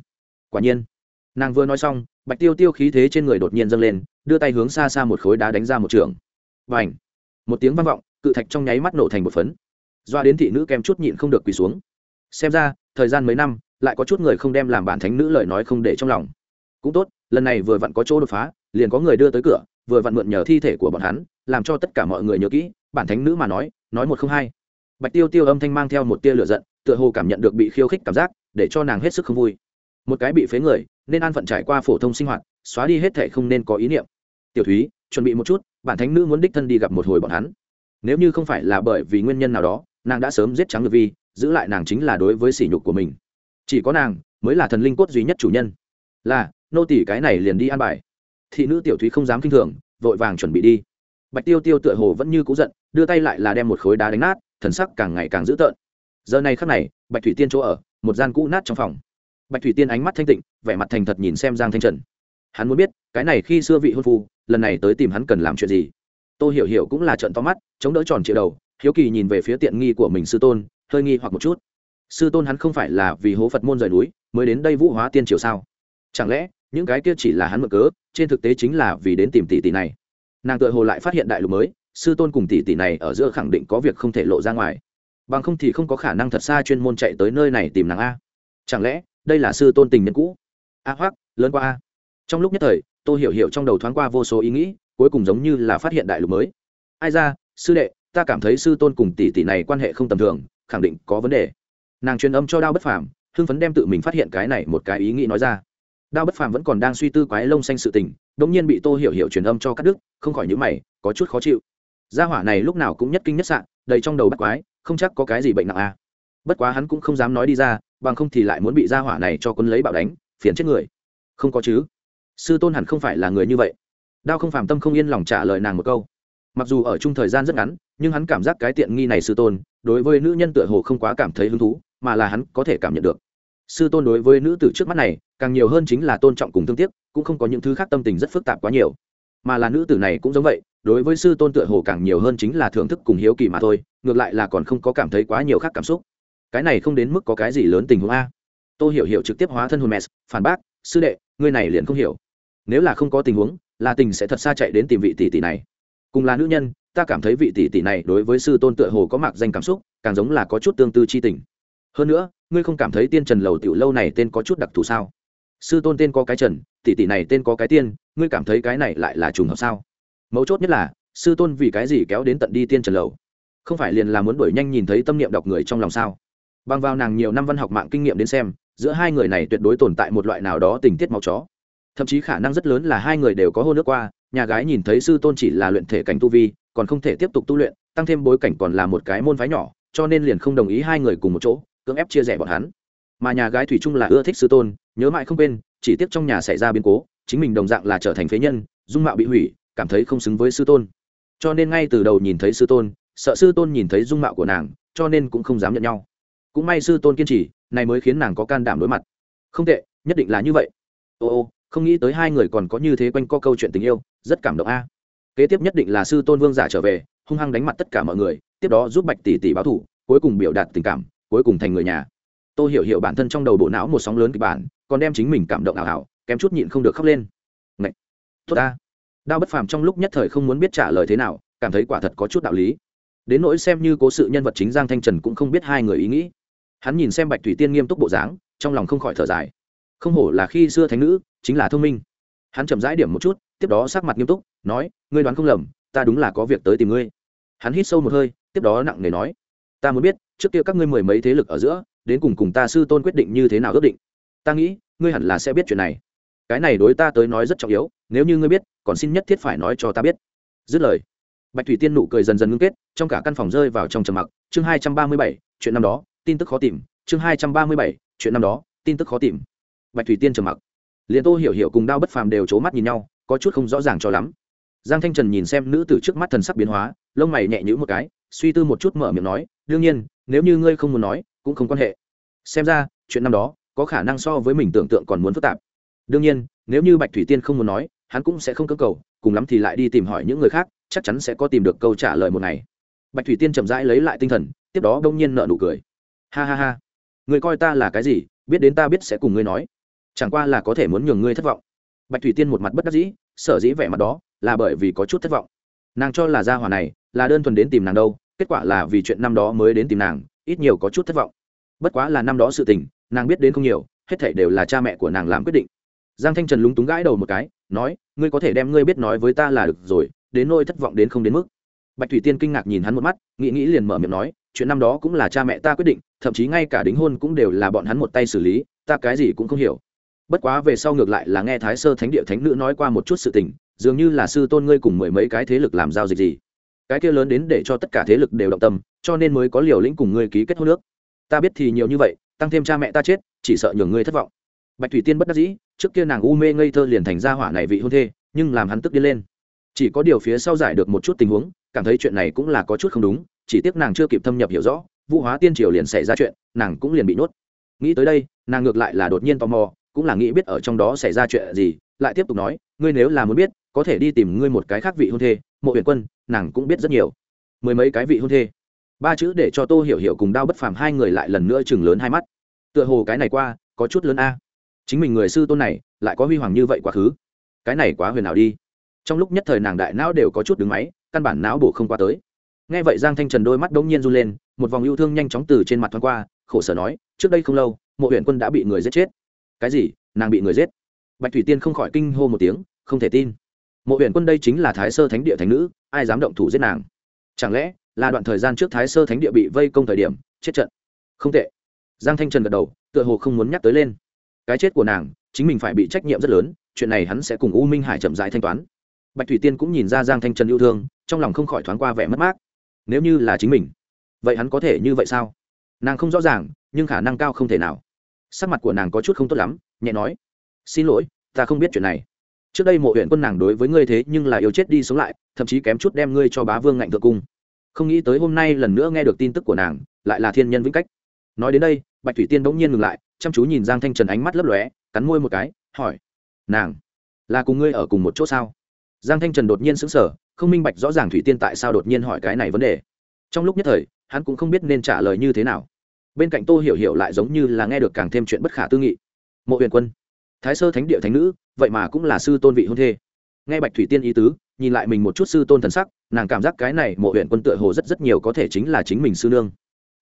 quả nhiên, nàng vừa nói xong, bạch tiêu tiêu khí thế trên người đột nhiên dâng lên, đưa tay hướng xa xa một khối đá đánh ra một trường. Và ảnh một tiếng vang vọng, cự thạch trong nháy mắt nổ thành một phấn. Doa đến thị nữ kem chút nhịn không được quỳ xuống. Xem ra, thời gian mấy năm, lại có chút người không đem làm bản thánh nữ lời nói không để trong lòng. Cũng tốt, lần này vừa vặn có chỗ đột phá, liền có người đưa tới cửa, vừa vặn mượn nhờ thi thể của bọn hắn, làm cho tất cả mọi người nhớ kỹ bản thánh nữ mà nói nói một không hai. Bạch tiêu tiêu âm thanh mang theo một tia lửa giận, tựa hồ cảm nhận được bị khiêu khích cảm giác, để cho nàng hết sức không vui. Một cái bị phế người, nên an phận trải qua phổ thông sinh hoạt, xóa đi hết thể không nên có ý niệm. Tiểu thúy, chuẩn bị một chút, bản thánh nữ muốn đích thân đi gặp một hồi bọn hắn. Nếu như không phải là bởi vì nguyên nhân nào đó, nàng đã sớm giết trắng được vi, giữ lại nàng chính là đối với sỉ nhục của mình. Chỉ có nàng, mới là thần linh cốt duy nhất chủ nhân. Là, nô tỷ cái này liền đi an bài. Thị nữ tiểu thúy không dám kinh thường, vội vàng chuẩn bị đi. Bạch tiêu tiêu tựa hồ vẫn như cũ giận đưa tay lại là đem một khối đá đánh nát, thần sắc càng ngày càng dữ tợn. Giờ này khắc này, bạch thủy tiên chỗ ở, một gian cũ nát trong phòng. Bạch thủy tiên ánh mắt thanh tịnh, vẻ mặt thành thật nhìn xem giang thanh trần. Hắn muốn biết, cái này khi xưa vị hôn phu, lần này tới tìm hắn cần làm chuyện gì? Tôi hiểu hiểu cũng là trận to mắt, chống đỡ tròn triệu đầu, hiếu kỳ nhìn về phía tiện nghi của mình sư tôn, hơi nghi hoặc một chút. Sư tôn hắn không phải là vì hố phật môn rời núi, mới đến đây vũ hóa tiên triều sao? Chẳng lẽ, những cái kia chỉ là hắn mượn cớ, trên thực tế chính là vì đến tìm tỷ tỷ này? Nàng tự hồ lại phát hiện đại lục mới sư tôn cùng tỷ tỷ này ở giữa khẳng định có việc không thể lộ ra ngoài. Bằng không thì không có khả năng thật xa chuyên môn chạy tới nơi này tìm nàng a. Chẳng lẽ, đây là sư tôn tình nhân cũ? A hoắc, lớn qua a. Trong lúc nhất thời tôi hiểu hiểu trong đầu thoáng qua vô số ý nghĩ, cuối cùng giống như là phát hiện đại lục mới. Ai ra, sư đệ, ta cảm thấy sư tôn cùng tỷ tỷ này quan hệ không tầm thường, khẳng định có vấn đề. Nàng truyền âm cho đao bất phàm, hưng phấn đem tự mình phát hiện cái này một cái ý nghĩ nói ra. Đao bất phàm vẫn còn đang suy tư quái lông xanh sự tình đống nhiên bị tô hiểu hiểu truyền âm cho các đức không khỏi những mày, có chút khó chịu gia hỏa này lúc nào cũng nhất kinh nhất sạn đầy trong đầu bắt quái, không chắc có cái gì bệnh nặng à. bất quá hắn cũng không dám nói đi ra, bằng không thì lại muốn bị gia hỏa này cho quân lấy bạo đánh, phiền chết người. Không có chứ. Sư tôn hẳn không phải là người như vậy. Đao không phàm tâm không yên lòng trả lời nàng một câu. Mặc dù ở chung thời gian rất ngắn, nhưng hắn cảm giác cái tiện nghi này sư tôn, đối với nữ nhân tựa hồ không quá cảm thấy hứng thú, mà là hắn có thể cảm nhận được. Sư tôn đối với nữ tử trước mắt này, càng nhiều hơn chính là tôn trọng cùng thương tiếc, cũng không có những thứ khác tâm tình rất phức tạp quá nhiều. Mà là nữ tử này cũng giống vậy đối với sư tôn tựa hồ càng nhiều hơn chính là thưởng thức cùng hiếu kỳ mà thôi, ngược lại là còn không có cảm thấy quá nhiều khác cảm xúc. Cái này không đến mức có cái gì lớn tình huống a. Tôi hiểu hiểu trực tiếp hóa thân hồn mèz phản bác, sư đệ, ngươi này liền không hiểu. Nếu là không có tình huống, là tình sẽ thật xa chạy đến tìm vị tỷ tỷ này. Cùng là nữ nhân, ta cảm thấy vị tỷ tỷ này đối với sư tôn tựa hồ có mạc danh cảm xúc, càng giống là có chút tương tư chi tình. Hơn nữa, ngươi không cảm thấy tiên trần lầu tiểu lâu này tên có chút đặc thù sao? Sư tôn tên có cái trần, tỷ tỷ này tên có cái tiên, ngươi cảm thấy cái này lại là trùng hợp sao? Mấu chốt nhất là, sư tôn vì cái gì kéo đến tận đi tiên trần lầu? Không phải liền là muốn đuổi nhanh nhìn thấy tâm niệm đọc người trong lòng sao? Bằng vào nàng nhiều năm văn học mạng kinh nghiệm đến xem, giữa hai người này tuyệt đối tồn tại một loại nào đó tình tiết máu chó. Thậm chí khả năng rất lớn là hai người đều có hôn nước qua, nhà gái nhìn thấy sư tôn chỉ là luyện thể cảnh tu vi, còn không thể tiếp tục tu luyện, tăng thêm bối cảnh còn là một cái môn phái nhỏ, cho nên liền không đồng ý hai người cùng một chỗ, cưỡng ép chia rẽ bọn hắn. Mà nhà gái thủy chung là ưa thích sư tôn, nhớ mãi không quên, chỉ tiếc trong nhà xảy ra biến cố, chính mình đồng dạng là trở thành phế nhân, dung mạo bị hủy cảm thấy không xứng với sư tôn. Cho nên ngay từ đầu nhìn thấy sư tôn, sợ sư tôn nhìn thấy dung mạo của nàng, cho nên cũng không dám nhận nhau. Cũng may sư tôn kiên trì, này mới khiến nàng có can đảm đối mặt. Không tệ, nhất định là như vậy. Ô ô, không nghĩ tới hai người còn có như thế quanh co câu chuyện tình yêu, rất cảm động a. Kế tiếp nhất định là sư tôn vương giả trở về, hung hăng đánh mặt tất cả mọi người, tiếp đó giúp bạch tỷ tỷ báo thủ, cuối cùng biểu đạt tình cảm, cuối cùng thành người nhà. Tôi hiểu hiểu bản thân trong đầu bộ não một sóng lớn kịch bản, còn đem chính mình cảm động ảo ảo, kém chút nhịn không được khóc lên. Ngậy! tốt ta đao bất phàm trong lúc nhất thời không muốn biết trả lời thế nào, cảm thấy quả thật có chút đạo lý. Đến nỗi xem như cố sự nhân vật chính giang thanh trần cũng không biết hai người ý nghĩ. Hắn nhìn xem bạch thủy tiên nghiêm túc bộ dáng, trong lòng không khỏi thở dài. Không hổ là khi xưa thánh nữ, chính là thông minh. Hắn chậm rãi điểm một chút, tiếp đó sắc mặt nghiêm túc, nói, ngươi đoán không lầm, ta đúng là có việc tới tìm ngươi. Hắn hít sâu một hơi, tiếp đó nặng nề nói, ta muốn biết, trước kia các ngươi mười mấy thế lực ở giữa, đến cùng cùng ta sư tôn quyết định như thế nào ước định? Ta nghĩ, ngươi hẳn là sẽ biết chuyện này. Cái này đối ta tới nói rất trọng yếu, nếu như ngươi biết còn xin nhất thiết phải nói cho ta biết. Dứt lời, bạch thủy tiên nụ cười dần dần ngưng kết, trong cả căn phòng rơi vào trong trầm mặc. Chương hai trăm ba mươi bảy, chuyện năm đó, tin tức khó tìm. Chương hai trăm ba mươi bảy, chuyện năm đó, tin tức khó tìm. Bạch thủy tiên trầm mặc. Liền tô hiểu hiểu cùng đao bất phàm đều c h ố mắt nhìn nhau, có chút không rõ ràng cho lắm. Giang thanh trần nhìn xem nữ tử trước mắt thần sắc biến hóa, lông mày nhẹ nhữ một cái, suy tư một chút mở miệng nói, đương nhiên, nếu như ngươi không muốn nói, cũng không quan hệ. Xem ra, chuyện năm đó, có khả năng so với mình tưởng tượng còn muốn phức tạp. Đương nhiên, nếu như bạch thủy tiên không muốn nói hắn cũng sẽ không cơ cầu, cùng lắm thì lại đi tìm hỏi những người khác, chắc chắn sẽ có tìm được câu trả lời một ngày. Bạch thủy tiên chậm rãi lấy lại tinh thần, tiếp đó đông nhiên nợ nụ cười. Ha ha ha, người coi ta là cái gì, biết đến ta biết sẽ cùng ngươi nói. Chẳng qua là có thể muốn nhường ngươi thất vọng. Bạch thủy tiên một mặt bất đắc dĩ, sở dĩ vẻ mặt đó là bởi vì có chút thất vọng. Nàng cho là gia hỏa này là đơn thuần đến tìm nàng đâu, kết quả là vì chuyện năm đó mới đến tìm nàng, ít nhiều có chút thất vọng. Bất quá là năm đó sự tình, nàng biết đến không nhiều, hết thảy đều là cha mẹ của nàng làm quyết định. Giang thanh trần lúng túng gãi đầu một cái nói, ngươi có thể đem ngươi biết nói với ta là được rồi, đến nôi thất vọng đến không đến mức. Bạch thủy tiên kinh ngạc nhìn hắn một mắt, nghĩ nghĩ liền mở miệng nói, chuyện năm đó cũng là cha mẹ ta quyết định, thậm chí ngay cả đính hôn cũng đều là bọn hắn một tay xử lý, ta cái gì cũng không hiểu. Bất quá về sau ngược lại là nghe thái sơ thánh địa thánh nữ nói qua một chút sự tình, dường như là sư tôn ngươi cùng mười mấy cái thế lực làm giao dịch gì. Cái kia lớn đến để cho tất cả thế lực đều động tâm, cho nên mới có liều lĩnh cùng ngươi ký kết hôn nước ta biết thì nhiều như vậy, tăng thêm cha mẹ ta chết, chỉ sợ nhường ngươi thất vọng bạch thủy tiên bất đắc dĩ, trước kia nàng u mê ngây thơ liền thành ra hỏa này vị hôn thê, nhưng làm hắn tức điên lên. Chỉ có điều phía sau giải được một chút tình huống, cảm thấy chuyện này cũng là có chút không đúng, chỉ tiếc nàng chưa kịp thâm nhập hiểu rõ vũ hóa tiên triều liền xảy ra chuyện, nàng cũng liền bị nuốt. Nghĩ tới đây, nàng ngược lại là đột nhiên tò mò, cũng là nghĩ biết ở trong đó xảy ra chuyện gì, lại tiếp tục nói, ngươi nếu là muốn biết, có thể đi tìm ngươi một cái khác vị hôn thê, mộ huyền quân, nàng cũng biết rất nhiều. Mười mấy cái vị hôn thê. Ba chữ để cho tô hiểu hiểu cùng đao bất phàm hai người lại lần nữa chừng lớn hai mắt. Tựa hồ cái này qua, có chút lớn a chính mình người sư tôn này lại có huy hoàng như vậy quá khứ. Cái này quá huyền ảo đi. Trong lúc nhất thời nàng đại não đều có chút đứng máy, căn bản não bổ không qua tới. Nghe vậy giang thanh trần đôi mắt đ ỗ n g nhiên run lên, một vòng yêu thương nhanh chóng từ trên mặt thoáng qua, khổ sở nói, trước đây không lâu, mộ huyện quân đã bị người giết chết. Cái gì? Nàng bị người giết? Bạch thủy tiên không khỏi kinh hô một tiếng, không thể tin. Mộ huyện quân đây chính là thái sơ thánh địa thánh nữ, ai dám động thủ giết nàng? Chẳng lẽ là đoạn thời gian trước thái sơ thánh địa bị vây công thời điểm, chết trận? Không tệ. Giang thanh trần gật đầu, tựa hồ không muốn nhắc tới lên cái chết của nàng, chính mình phải bị trách nhiệm rất lớn, chuyện này hắn sẽ cùng u minh hải chậm rãi thanh toán. Bạch thủy tiên cũng nhìn ra giang thanh trần yêu thương, trong lòng không khỏi thoáng qua vẻ mất mát. Nếu như là chính mình, vậy hắn có thể như vậy sao? Nàng không rõ ràng, nhưng khả năng cao không thể nào. Sắc mặt của nàng có chút không tốt lắm, nhẹ nói, xin lỗi, ta không biết chuyện này. Trước đây mộ huyện quân nàng đối với ngươi thế nhưng là yêu chết đi sống lại, thậm chí kém chút đem ngươi cho bá vương ngạnh thượng cung. Không nghĩ tới hôm nay lần nữa nghe được tin tức của nàng, lại là thiên nhân vĩnh cách. Nói đến đây, bạch thủy tiên bỗng nhiên ngừng lại chăm chú nhìn giang thanh trần ánh mắt lấp lóe, cắn môi một cái, hỏi, nàng là cùng ngươi ở cùng một chỗ sao? Giang thanh trần đột nhiên sững sờ, không minh bạch rõ ràng thủy tiên tại sao đột nhiên hỏi cái này vấn đề. Trong lúc nhất thời, hắn cũng không biết nên trả lời như thế nào. Bên cạnh tô hiểu hiểu lại giống như là nghe được càng thêm chuyện bất khả tư nghị. Mộ huyền quân, thái sơ thánh địa thánh nữ, vậy mà cũng là sư tôn vị hôn thê. Nghe bạch thủy tiên ý tứ, nhìn lại mình một chút sư tôn thần sắc, nàng cảm giác cái này mộ huyện quân tựa hồ rất rất nhiều có thể chính là chính mình sư nương.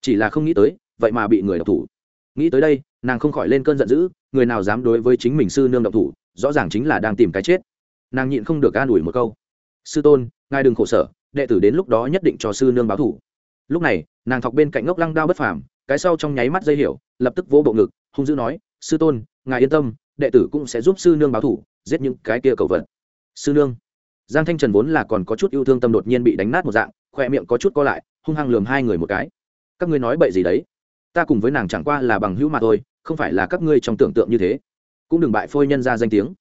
Chỉ là không nghĩ tới, vậy mà bị người đọc thủ. Nghĩ tới đây nàng không khỏi lên cơn giận dữ, người nào dám đối với chính mình sư nương độc thủ, rõ ràng chính là đang tìm cái chết. Nàng nhịn không được an ủi một câu. Sư tôn, ngài đừng khổ sở, đệ tử đến lúc đó nhất định cho sư nương báo thủ. Lúc này, nàng thọc bên cạnh ngốc lăng đao bất phàm, cái sau trong nháy mắt dây hiểu, lập tức vỗ bộ ngực, hung dữ nói, sư tôn, ngài yên tâm, đệ tử cũng sẽ giúp sư nương báo thủ, giết những cái kia cầu vật. Sư nương. Giang thanh trần vốn là còn có chút yêu thương tâm đột nhiên bị đánh nát một dạng khoe miệng có chút co lại, hung hăng lườm hai người một cái. Các ngươi nói bậy gì đấy? Ta cùng với nàng chẳng qua là bằng hữu mà thôi, không phải là các ngươi trong tưởng tượng như thế. Cũng đừng bại phôi nhân ra danh tiếng.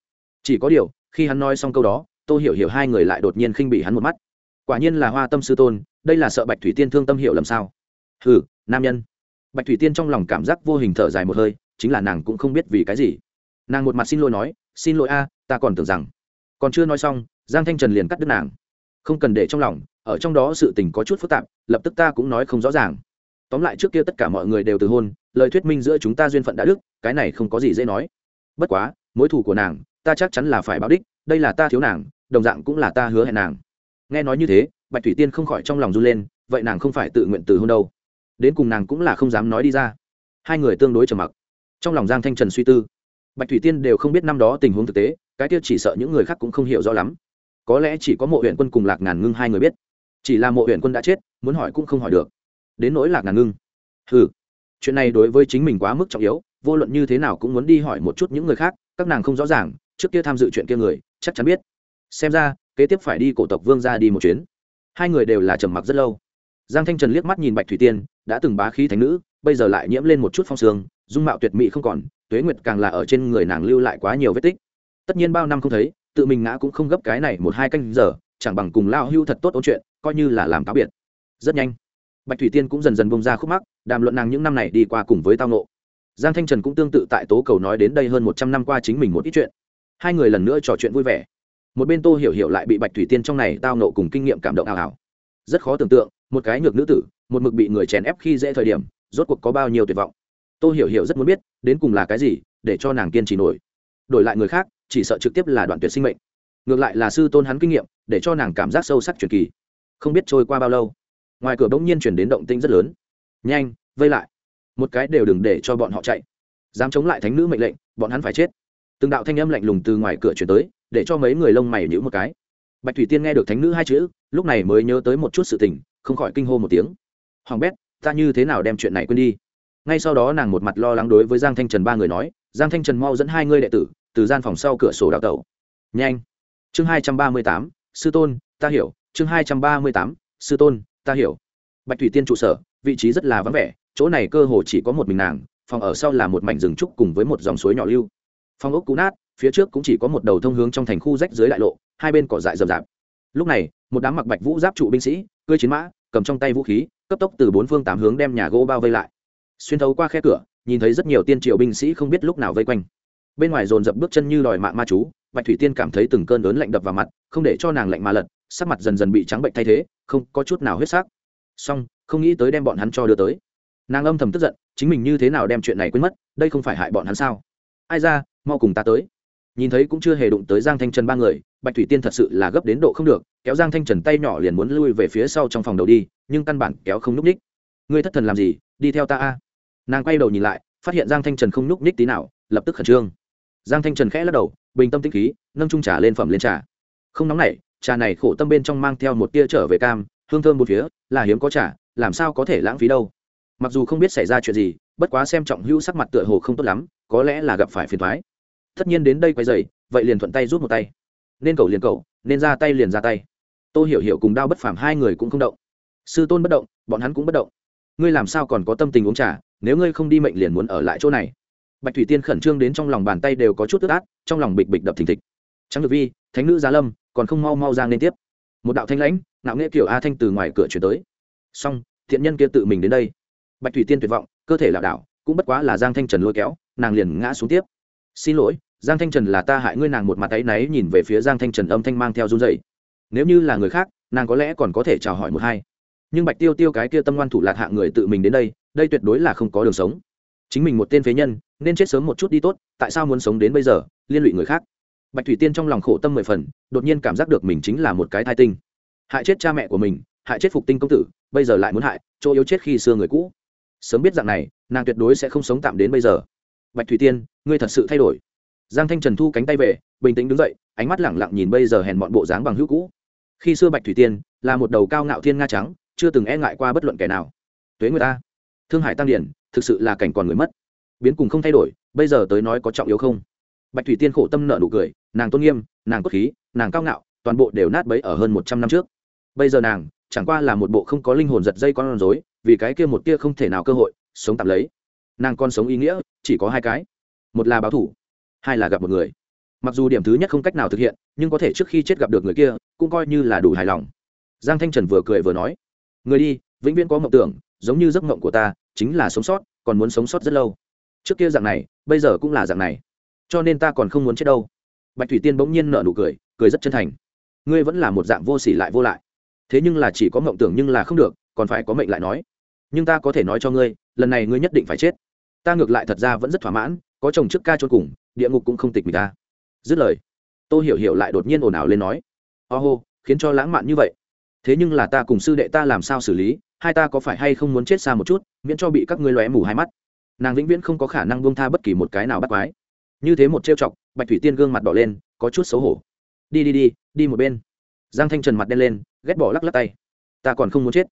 Chỉ có điều, khi hắn nói xong câu đó tôi hiểu hiểu hai người lại đột nhiên khinh bị hắn một mắt. Quả nhiên là hoa tâm sư tôn, đây là sợ bạch thủy tiên thương tâm hiểu lầm sao? Ừ nam nhân. Bạch thủy tiên trong lòng cảm giác vô hình thở dài một hơi, chính là nàng cũng không biết vì cái gì. Nàng một mặt xin lỗi nói, xin lỗi a, ta còn tưởng rằng. Còn chưa nói xong, giang thanh trần liền cắt đứt nàng. Không cần để trong lòng, ở trong đó sự tình có chút phức tạp, lập tức ta cũng nói không rõ ràng tóm lại trước kia tất cả mọi người đều từ hôn, lời thuyết minh giữa chúng ta duyên phận đã đức, cái này không có gì dễ nói. Bất quá, mối thù của nàng, ta chắc chắn là phải báo đích, đây là ta thiếu nàng, đồng dạng cũng là ta hứa hẹn nàng. Nghe nói như thế, bạch thủy tiên không khỏi trong lòng run lên, vậy nàng không phải tự nguyện từ hôn đâu. Đến cùng nàng cũng là không dám nói đi ra. Hai người tương đối trầm mặc. Trong lòng giang thanh trần suy tư, bạch thủy tiên đều không biết năm đó tình huống thực tế, cái kia chỉ sợ những người khác cũng không hiểu rõ lắm. Có lẽ chỉ có mộ huyện quân cùng lạc ngàn ngưng hai người biết. Chỉ là mộ huyện quân đã chết, muốn hỏi cũng không hỏi được đến nỗi lạc ngàn ngưng. Ừ chuyện này đối với chính mình quá mức trọng yếu, vô luận như thế nào cũng muốn đi hỏi một chút những người khác, các nàng không rõ ràng, trước kia tham dự chuyện kia người, chắc chắn biết. Xem ra, kế tiếp phải đi cổ tộc vương ra đi một chuyến. Hai người đều là trầm mặc rất lâu. Giang thanh trần liếc mắt nhìn bạch thủy tiên, đã từng bá khí thánh nữ, bây giờ lại nhiễm lên một chút phong sương, dung mạo tuyệt mỹ không còn, tuế nguyệt càng là ở trên người nàng lưu lại quá nhiều vết tích. Tất nhiên bao năm không thấy, tự mình ngã cũng không gấp cái này một hai canh giờ, chẳng bằng cùng lao hưu thật tốt ôn chuyện, coi như là làm cáo biệt. Rất nhanh bạch thủy tiên cũng dần dần bông ra khúc mắc, đàm luận nàng những năm này đi qua cùng với tao nộ giang thanh trần cũng tương tự tại tố cầu nói đến đây hơn một trăm năm qua chính mình một ít chuyện. Hai người lần nữa trò chuyện vui vẻ. Một bên tô hiểu hiểu lại bị bạch thủy tiên trong này tao nộ cùng kinh nghiệm cảm động ảo ảo. Rất khó tưởng tượng, một cái nhược nữ tử, một mực bị người chèn ép khi dễ thời điểm, rốt cuộc có bao nhiêu tuyệt vọng. Tô hiểu hiểu rất muốn biết, đến cùng là cái gì, để cho nàng kiên trì nổi. Đổi lại người khác, chỉ sợ trực tiếp là đoạn tuyệt sinh mệnh. Ngược lại là sư tôn hắn kinh nghiệm, để cho nàng cảm giác sâu sắc truyền kỳ. Không biết trôi qua bao lâu ngoài cửa bỗng nhiên chuyển đến động tinh rất lớn. Nhanh, vây lại. Một cái đều đừng để cho bọn họ chạy. Dám chống lại thánh nữ mệnh lệnh, bọn hắn phải chết. Từng đạo thanh âm lạnh lùng từ ngoài cửa chuyển tới, để cho mấy người lông mày nhữ một cái. Bạch thủy tiên nghe được thánh nữ hai chữ, lúc này mới nhớ tới một chút sự tình, không khỏi kinh hô một tiếng. Hoàng bét, ta như thế nào đem chuyện này quên đi? Ngay sau đó nàng một mặt lo lắng đối với giang thanh trần ba người nói, giang thanh trần mau dẫn hai ngươi đệ tử, từ gian phòng sau cửa sổ đào tẩu. Nhanh. Chương hai trăm ba mươi tám, sư tôn, ta hiểu. Chương hai trăm ba mươi tám, sư tôn ta hiểu. Bạch thủy tiên trụ sở, vị trí rất là vắng vẻ, chỗ này cơ hồ chỉ có một mình nàng, phòng ở sau là một mảnh rừng trúc cùng với một dòng suối nhỏ lưu. Phòng ốc cú nát, phía trước cũng chỉ có một đầu thông hướng trong thành khu rách dưới đại lộ, hai bên cỏ dại rậm rạp. Lúc này, một đám mặc bạch vũ giáp trụ binh sĩ, cưỡi chiến mã, cầm trong tay vũ khí, cấp tốc từ bốn phương tám hướng đem nhà gỗ bao vây lại. Xuyên thấu qua khe cửa, nhìn thấy rất nhiều tiên triều binh sĩ không biết lúc nào vây quanh. Bên ngoài dồn dập bước chân như đòi mạng ma chú, bạch thủy tiên cảm thấy từng cơn lớn lạnh đập vào mặt, không để cho nàng lạnh mà lật sắc mặt dần dần bị trắng bệnh thay thế, không có chút nào huyết sắc. Song không nghĩ tới đem bọn hắn cho đưa tới. Nàng âm thầm tức giận, chính mình như thế nào đem chuyện này quên mất, đây không phải hại bọn hắn sao? Ai ra, mau cùng ta tới. Nhìn thấy cũng chưa hề đụng tới giang thanh trần ba người, bạch thủy tiên thật sự là gấp đến độ không được, kéo giang thanh trần tay nhỏ liền muốn lui về phía sau trong phòng đầu đi, nhưng căn bản kéo không n ú c ních. Ngươi thất thần làm gì, đi theo ta a. Nàng quay đầu nhìn lại, phát hiện giang thanh trần không n ú c ních tí nào, lập tức khẩn trương. Giang thanh trần khẽ lắc đầu, bình tâm tĩnh khí, nâng trung trà lên phẩm lên trà. Không nóng này trà này khổ tâm bên trong mang theo một tia trở về cam, hương thơm một phía, là hiếm có trà, làm sao có thể lãng phí đâu? Mặc dù không biết xảy ra chuyện gì, bất quá xem trọng hữu sắc mặt tựa hồ không tốt lắm, có lẽ là gặp phải phiền thoái tất nhiên đến đây quay dày vậy liền thuận tay rút một tay. Nên cầu liền cầu, nên ra tay liền ra tay. Tôi hiểu hiểu cùng đao bất phàm hai người cũng không động. Sư tôn bất động, bọn hắn cũng bất động. Ngươi làm sao còn có tâm tình uống trà, nếu ngươi không đi mệnh liền muốn ở lại chỗ này. Bạch thủy tiên khẩn trương đến trong lòng bàn tay đều có chút tức át, trong lòng bịch bịch đập thình thịch. Trắng được vi, thánh nữ gia lâm còn không mau mau ra liên tiếp. Một đạo thanh lãnh nạo nghệ kiểu a thanh từ ngoài cửa chuyển tới. Xong, thiện nhân kia tự mình đến đây. Bạch thủy tiên tuyệt vọng, cơ thể lảo đảo, cũng bất quá là giang thanh trần lôi kéo, nàng liền ngã xuống tiếp. Xin lỗi, giang thanh trần là ta hại ngươi, nàng một mặt ấy náy nhìn về phía giang thanh trần âm thanh mang theo run rẩy. Nếu như là người khác, nàng có lẽ còn có thể chào hỏi một hai. Nhưng bạch tiêu tiêu cái kia tâm ngoan thủ lạc hạ người tự mình đến đây đây tuyệt đối là không có đường sống. Chính mình một tên phế nhân, nên chết sớm một chút đi tốt, tại sao muốn sống đến bây giờ, liên lụy người khác? Bạch thủy tiên trong lòng khổ tâm mười phần, đột nhiên cảm giác được mình chính là một cái thai tinh. Hại chết cha mẹ của mình, hại chết phục tinh công tử, bây giờ lại muốn hại, chỗ yếu chết khi xưa người cũ. Sớm biết dạng này, nàng tuyệt đối sẽ không sống tạm đến bây giờ. Bạch thủy tiên, ngươi thật sự thay đổi. Giang thanh trần thu cánh tay về, bình tĩnh đứng dậy, ánh mắt lẳng lặng nhìn bây giờ hèn bọn bộ dáng bằng hữu cũ. Khi xưa bạch thủy tiên là một đầu cao ngạo thiên nga trắng, chưa từng e ngại qua bất luận kẻ nào. Tuế người ta. Thương hải tăng điển, thực sự là cảnh còn người mất. Biến cùng không thay đổi, bây giờ tới nói có trọng yếu không? Bạch thủy tiên khổ tâm nợ nụ cười, nàng tôn nghiêm, nàng cốt khí, nàng cao ngạo, toàn bộ đều nát bấy ở hơn một trăm năm trước. Bây giờ nàng, chẳng qua là một bộ không có linh hồn giật dây con rối, vì cái kia một kia không thể nào cơ hội, sống tạm lấy. Nàng con sống ý nghĩa, chỉ có hai cái. Một là báo thủ, hai là gặp một người. Mặc dù điểm thứ nhất không cách nào thực hiện, nhưng có thể trước khi chết gặp được người kia, cũng coi như là đủ hài lòng. Giang thanh trần vừa cười vừa nói, người đi, vĩnh viễn có mộng tưởng, giống như giấc mộng của ta, chính là sống sót, còn muốn sống sót rất lâu. Trước kia dạng này, bây giờ cũng là dạng này cho nên ta còn không muốn chết đâu. Bạch thủy tiên bỗng nhiên nở nụ cười cười rất chân thành. Ngươi vẫn là một dạng vô s ỉ lại vô lại. Thế nhưng là chỉ có mộng tưởng nhưng là không được còn phải có mệnh lại nói. Nhưng ta có thể nói cho ngươi lần này ngươi nhất định phải chết. Ta ngược lại thật ra vẫn rất thỏa mãn có chồng trước ca trôn cùng địa ngục cũng không tịch mình ta. Dứt lời tôi hiểu hiểu lại đột nhiên ồn ào lên nói. Ô、oh, khiến cho lãng mạn như vậy. Thế nhưng là ta cùng sư đệ ta làm sao xử lý hai ta có phải hay không muốn chết xa một chút miễn cho bị các ngươi lóe mù hai mắt. Nàng vĩnh viễn không có khả năng buông tha bất kỳ một cái nào bắt quái như thế một trêu chọc, bạch thủy tiên gương mặt đỏ lên, có chút xấu hổ. Đi đi đi đi một bên. Giang thanh trần mặt đen lên, ghét bỏ lắc lắc tay. Ta còn không muốn chết.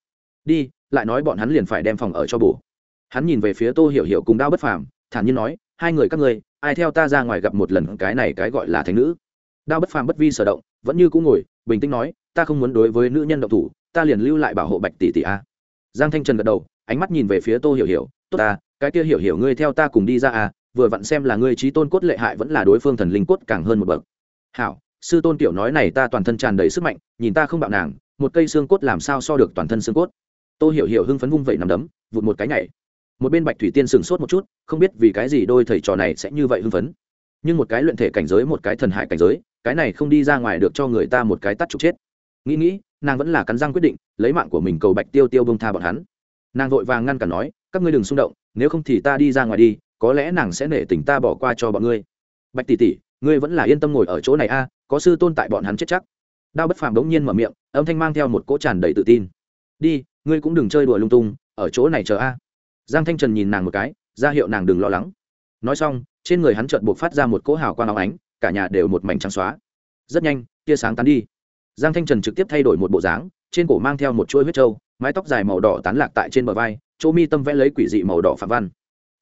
Đi, lại nói bọn hắn liền phải đem phòng ở cho bổ. Hắn nhìn về phía tô hiểu hiểu cùng đao bất phàm, thản nhiên nói, hai người các ngươi, ai theo ta ra ngoài gặp một lần cái này cái gọi là thánh nữ? Đao bất phàm bất vi sở động, vẫn như cũng ngồi, bình tĩnh nói, ta không muốn đối với nữ nhân động thủ, ta liền lưu lại bảo hộ bạch tỷ tỷ a. Giang thanh trần gật đầu, ánh mắt nhìn về phía tô hiểu hiểu, tốt ta, cái kia hiểu hiểu ngươi theo ta cùng đi ra à vừa vặn xem là ngươi trí tôn cốt lệ hại vẫn là đối phương thần linh cốt càng hơn một bậc. Hảo, sư tôn tiểu nói này ta toàn thân tràn đầy sức mạnh, nhìn ta không bạo nàng, một cây xương cốt làm sao so được toàn thân xương cốt? Tôi hiểu hiểu hưng phấn vung vẩy nằm đấm, vụt một cái nhảy. Một bên bạch thủy tiên sừng sốt một chút, không biết vì cái gì đôi thầy trò này sẽ như vậy hưng phấn. Nhưng một cái luyện thể cảnh giới, một cái thần hải cảnh giới, cái này không đi ra ngoài được cho người ta một cái tắt trục chết. Nghĩ nghĩ, nàng vẫn là cắn răng quyết định, lấy mạng của mình cầu bạch tiêu tiêu bông tha bọn hắn. Nàng vội vàng ngăn cản nói, các ngươi đừng xung động, nếu không thì ta đi ra ngoài đi có lẽ nàng sẽ nể tình ta bỏ qua cho bọn ngươi. Bạch tỷ tỷ, ngươi vẫn là yên tâm ngồi ở chỗ này a, có sư tôn tại bọn hắn chết chắc. Đao bất phàm đống nhiên mở miệng, âm thanh mang theo một cỗ tràn đầy tự tin. Đi, ngươi cũng đừng chơi đùa lung tung, ở chỗ này chờ a. Giang thanh trần nhìn nàng một cái, ra hiệu nàng đừng lo lắng. Nói xong, trên người hắn chợt buộc phát ra một cỗ hào quang áo ánh, cả nhà đều một mảnh trắng xóa. Rất nhanh, tia sáng tán đi. Giang thanh trần trực tiếp thay đổi một bộ dáng, trên cổ mang theo một chuỗi huyết trâu, mái tóc dài màu đỏ tán lạc tại trên bờ vai, chỗ mi tâm vẽ lấy quỷ dị màu đỏ phạm văn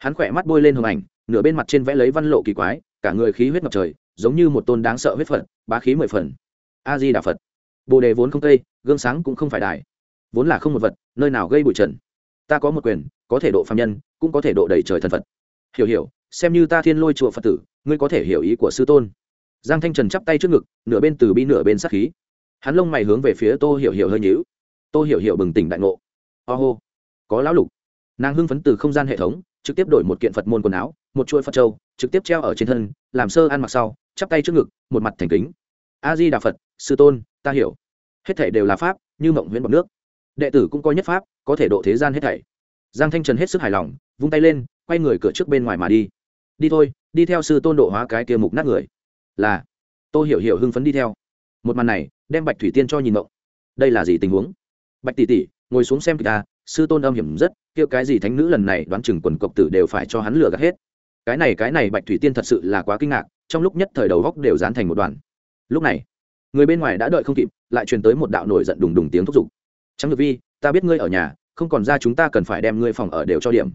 hắn khỏe mắt bôi lên hồng ảnh, nửa bên mặt trên vẽ lấy văn lộ kỳ quái, cả người khí huyết ngập trời, giống như một tôn đáng sợ huyết phật, bá khí mười phần. A di đà phật. Bồ đề vốn không tây, gương sáng cũng không phải đài. Vốn là không một vật, nơi nào gây bụi trần. Ta có một quyền, có thể độ phạm nhân, cũng có thể độ đầy trời thần phật. Hiểu hiểu, xem như ta thiên lôi chùa phật tử, ngươi có thể hiểu ý của sư tôn. Giang thanh trần chắp tay trước ngực, nửa bên từ bi nửa bên sát khí. Hắn lông mày hướng về phía tô hiểu hiểu hơi nhíu. Tô hiểu hiểu bừng tỉnh đại ngộ. Ô、oh、hô có lão lục. Nàng hưng phấn từ không gian hệ thống trực tiếp đổi một kiện phật môn quần áo, một chuỗi phật trâu trực tiếp treo ở trên thân, làm sơ ăn mặc sau, chắp tay trước ngực, một mặt thành kính. A di đà phật, sư tôn, ta hiểu. Hết thảy đều là pháp, như mộng huyễn bọc nước. Đệ tử cũng có nhất pháp, có thể độ thế gian hết thảy. Giang thanh trần hết sức hài lòng, vung tay lên, quay người cửa trước bên ngoài mà đi. Đi thôi, đi theo sư tôn độ hóa cái kia mục nát người. Là tôi hiểu hiểu hưng phấn đi theo. Một màn này, đem bạch thủy tiên cho nhìn mộng. Đây là gì tình huống? Bạch tỷ tỷ, ngồi xuống xem kìa ta à, sư tôn âm hiểm rất kia cái gì thánh nữ lần này đoán chừng quần cộc tử đều phải cho hắn lừa gạt hết. Cái này cái này bạch thủy tiên thật sự là quá kinh ngạc, trong lúc nhất thời đầu góc đều dán thành một đoàn. Lúc này, người bên ngoài đã đợi không kịp, lại truyền tới một đạo nổi giận đùng đùng tiếng thúc giục. Trắng ngược vi, ta biết ngươi ở nhà, không còn ra chúng ta cần phải đem ngươi phòng ở đều cho điểm.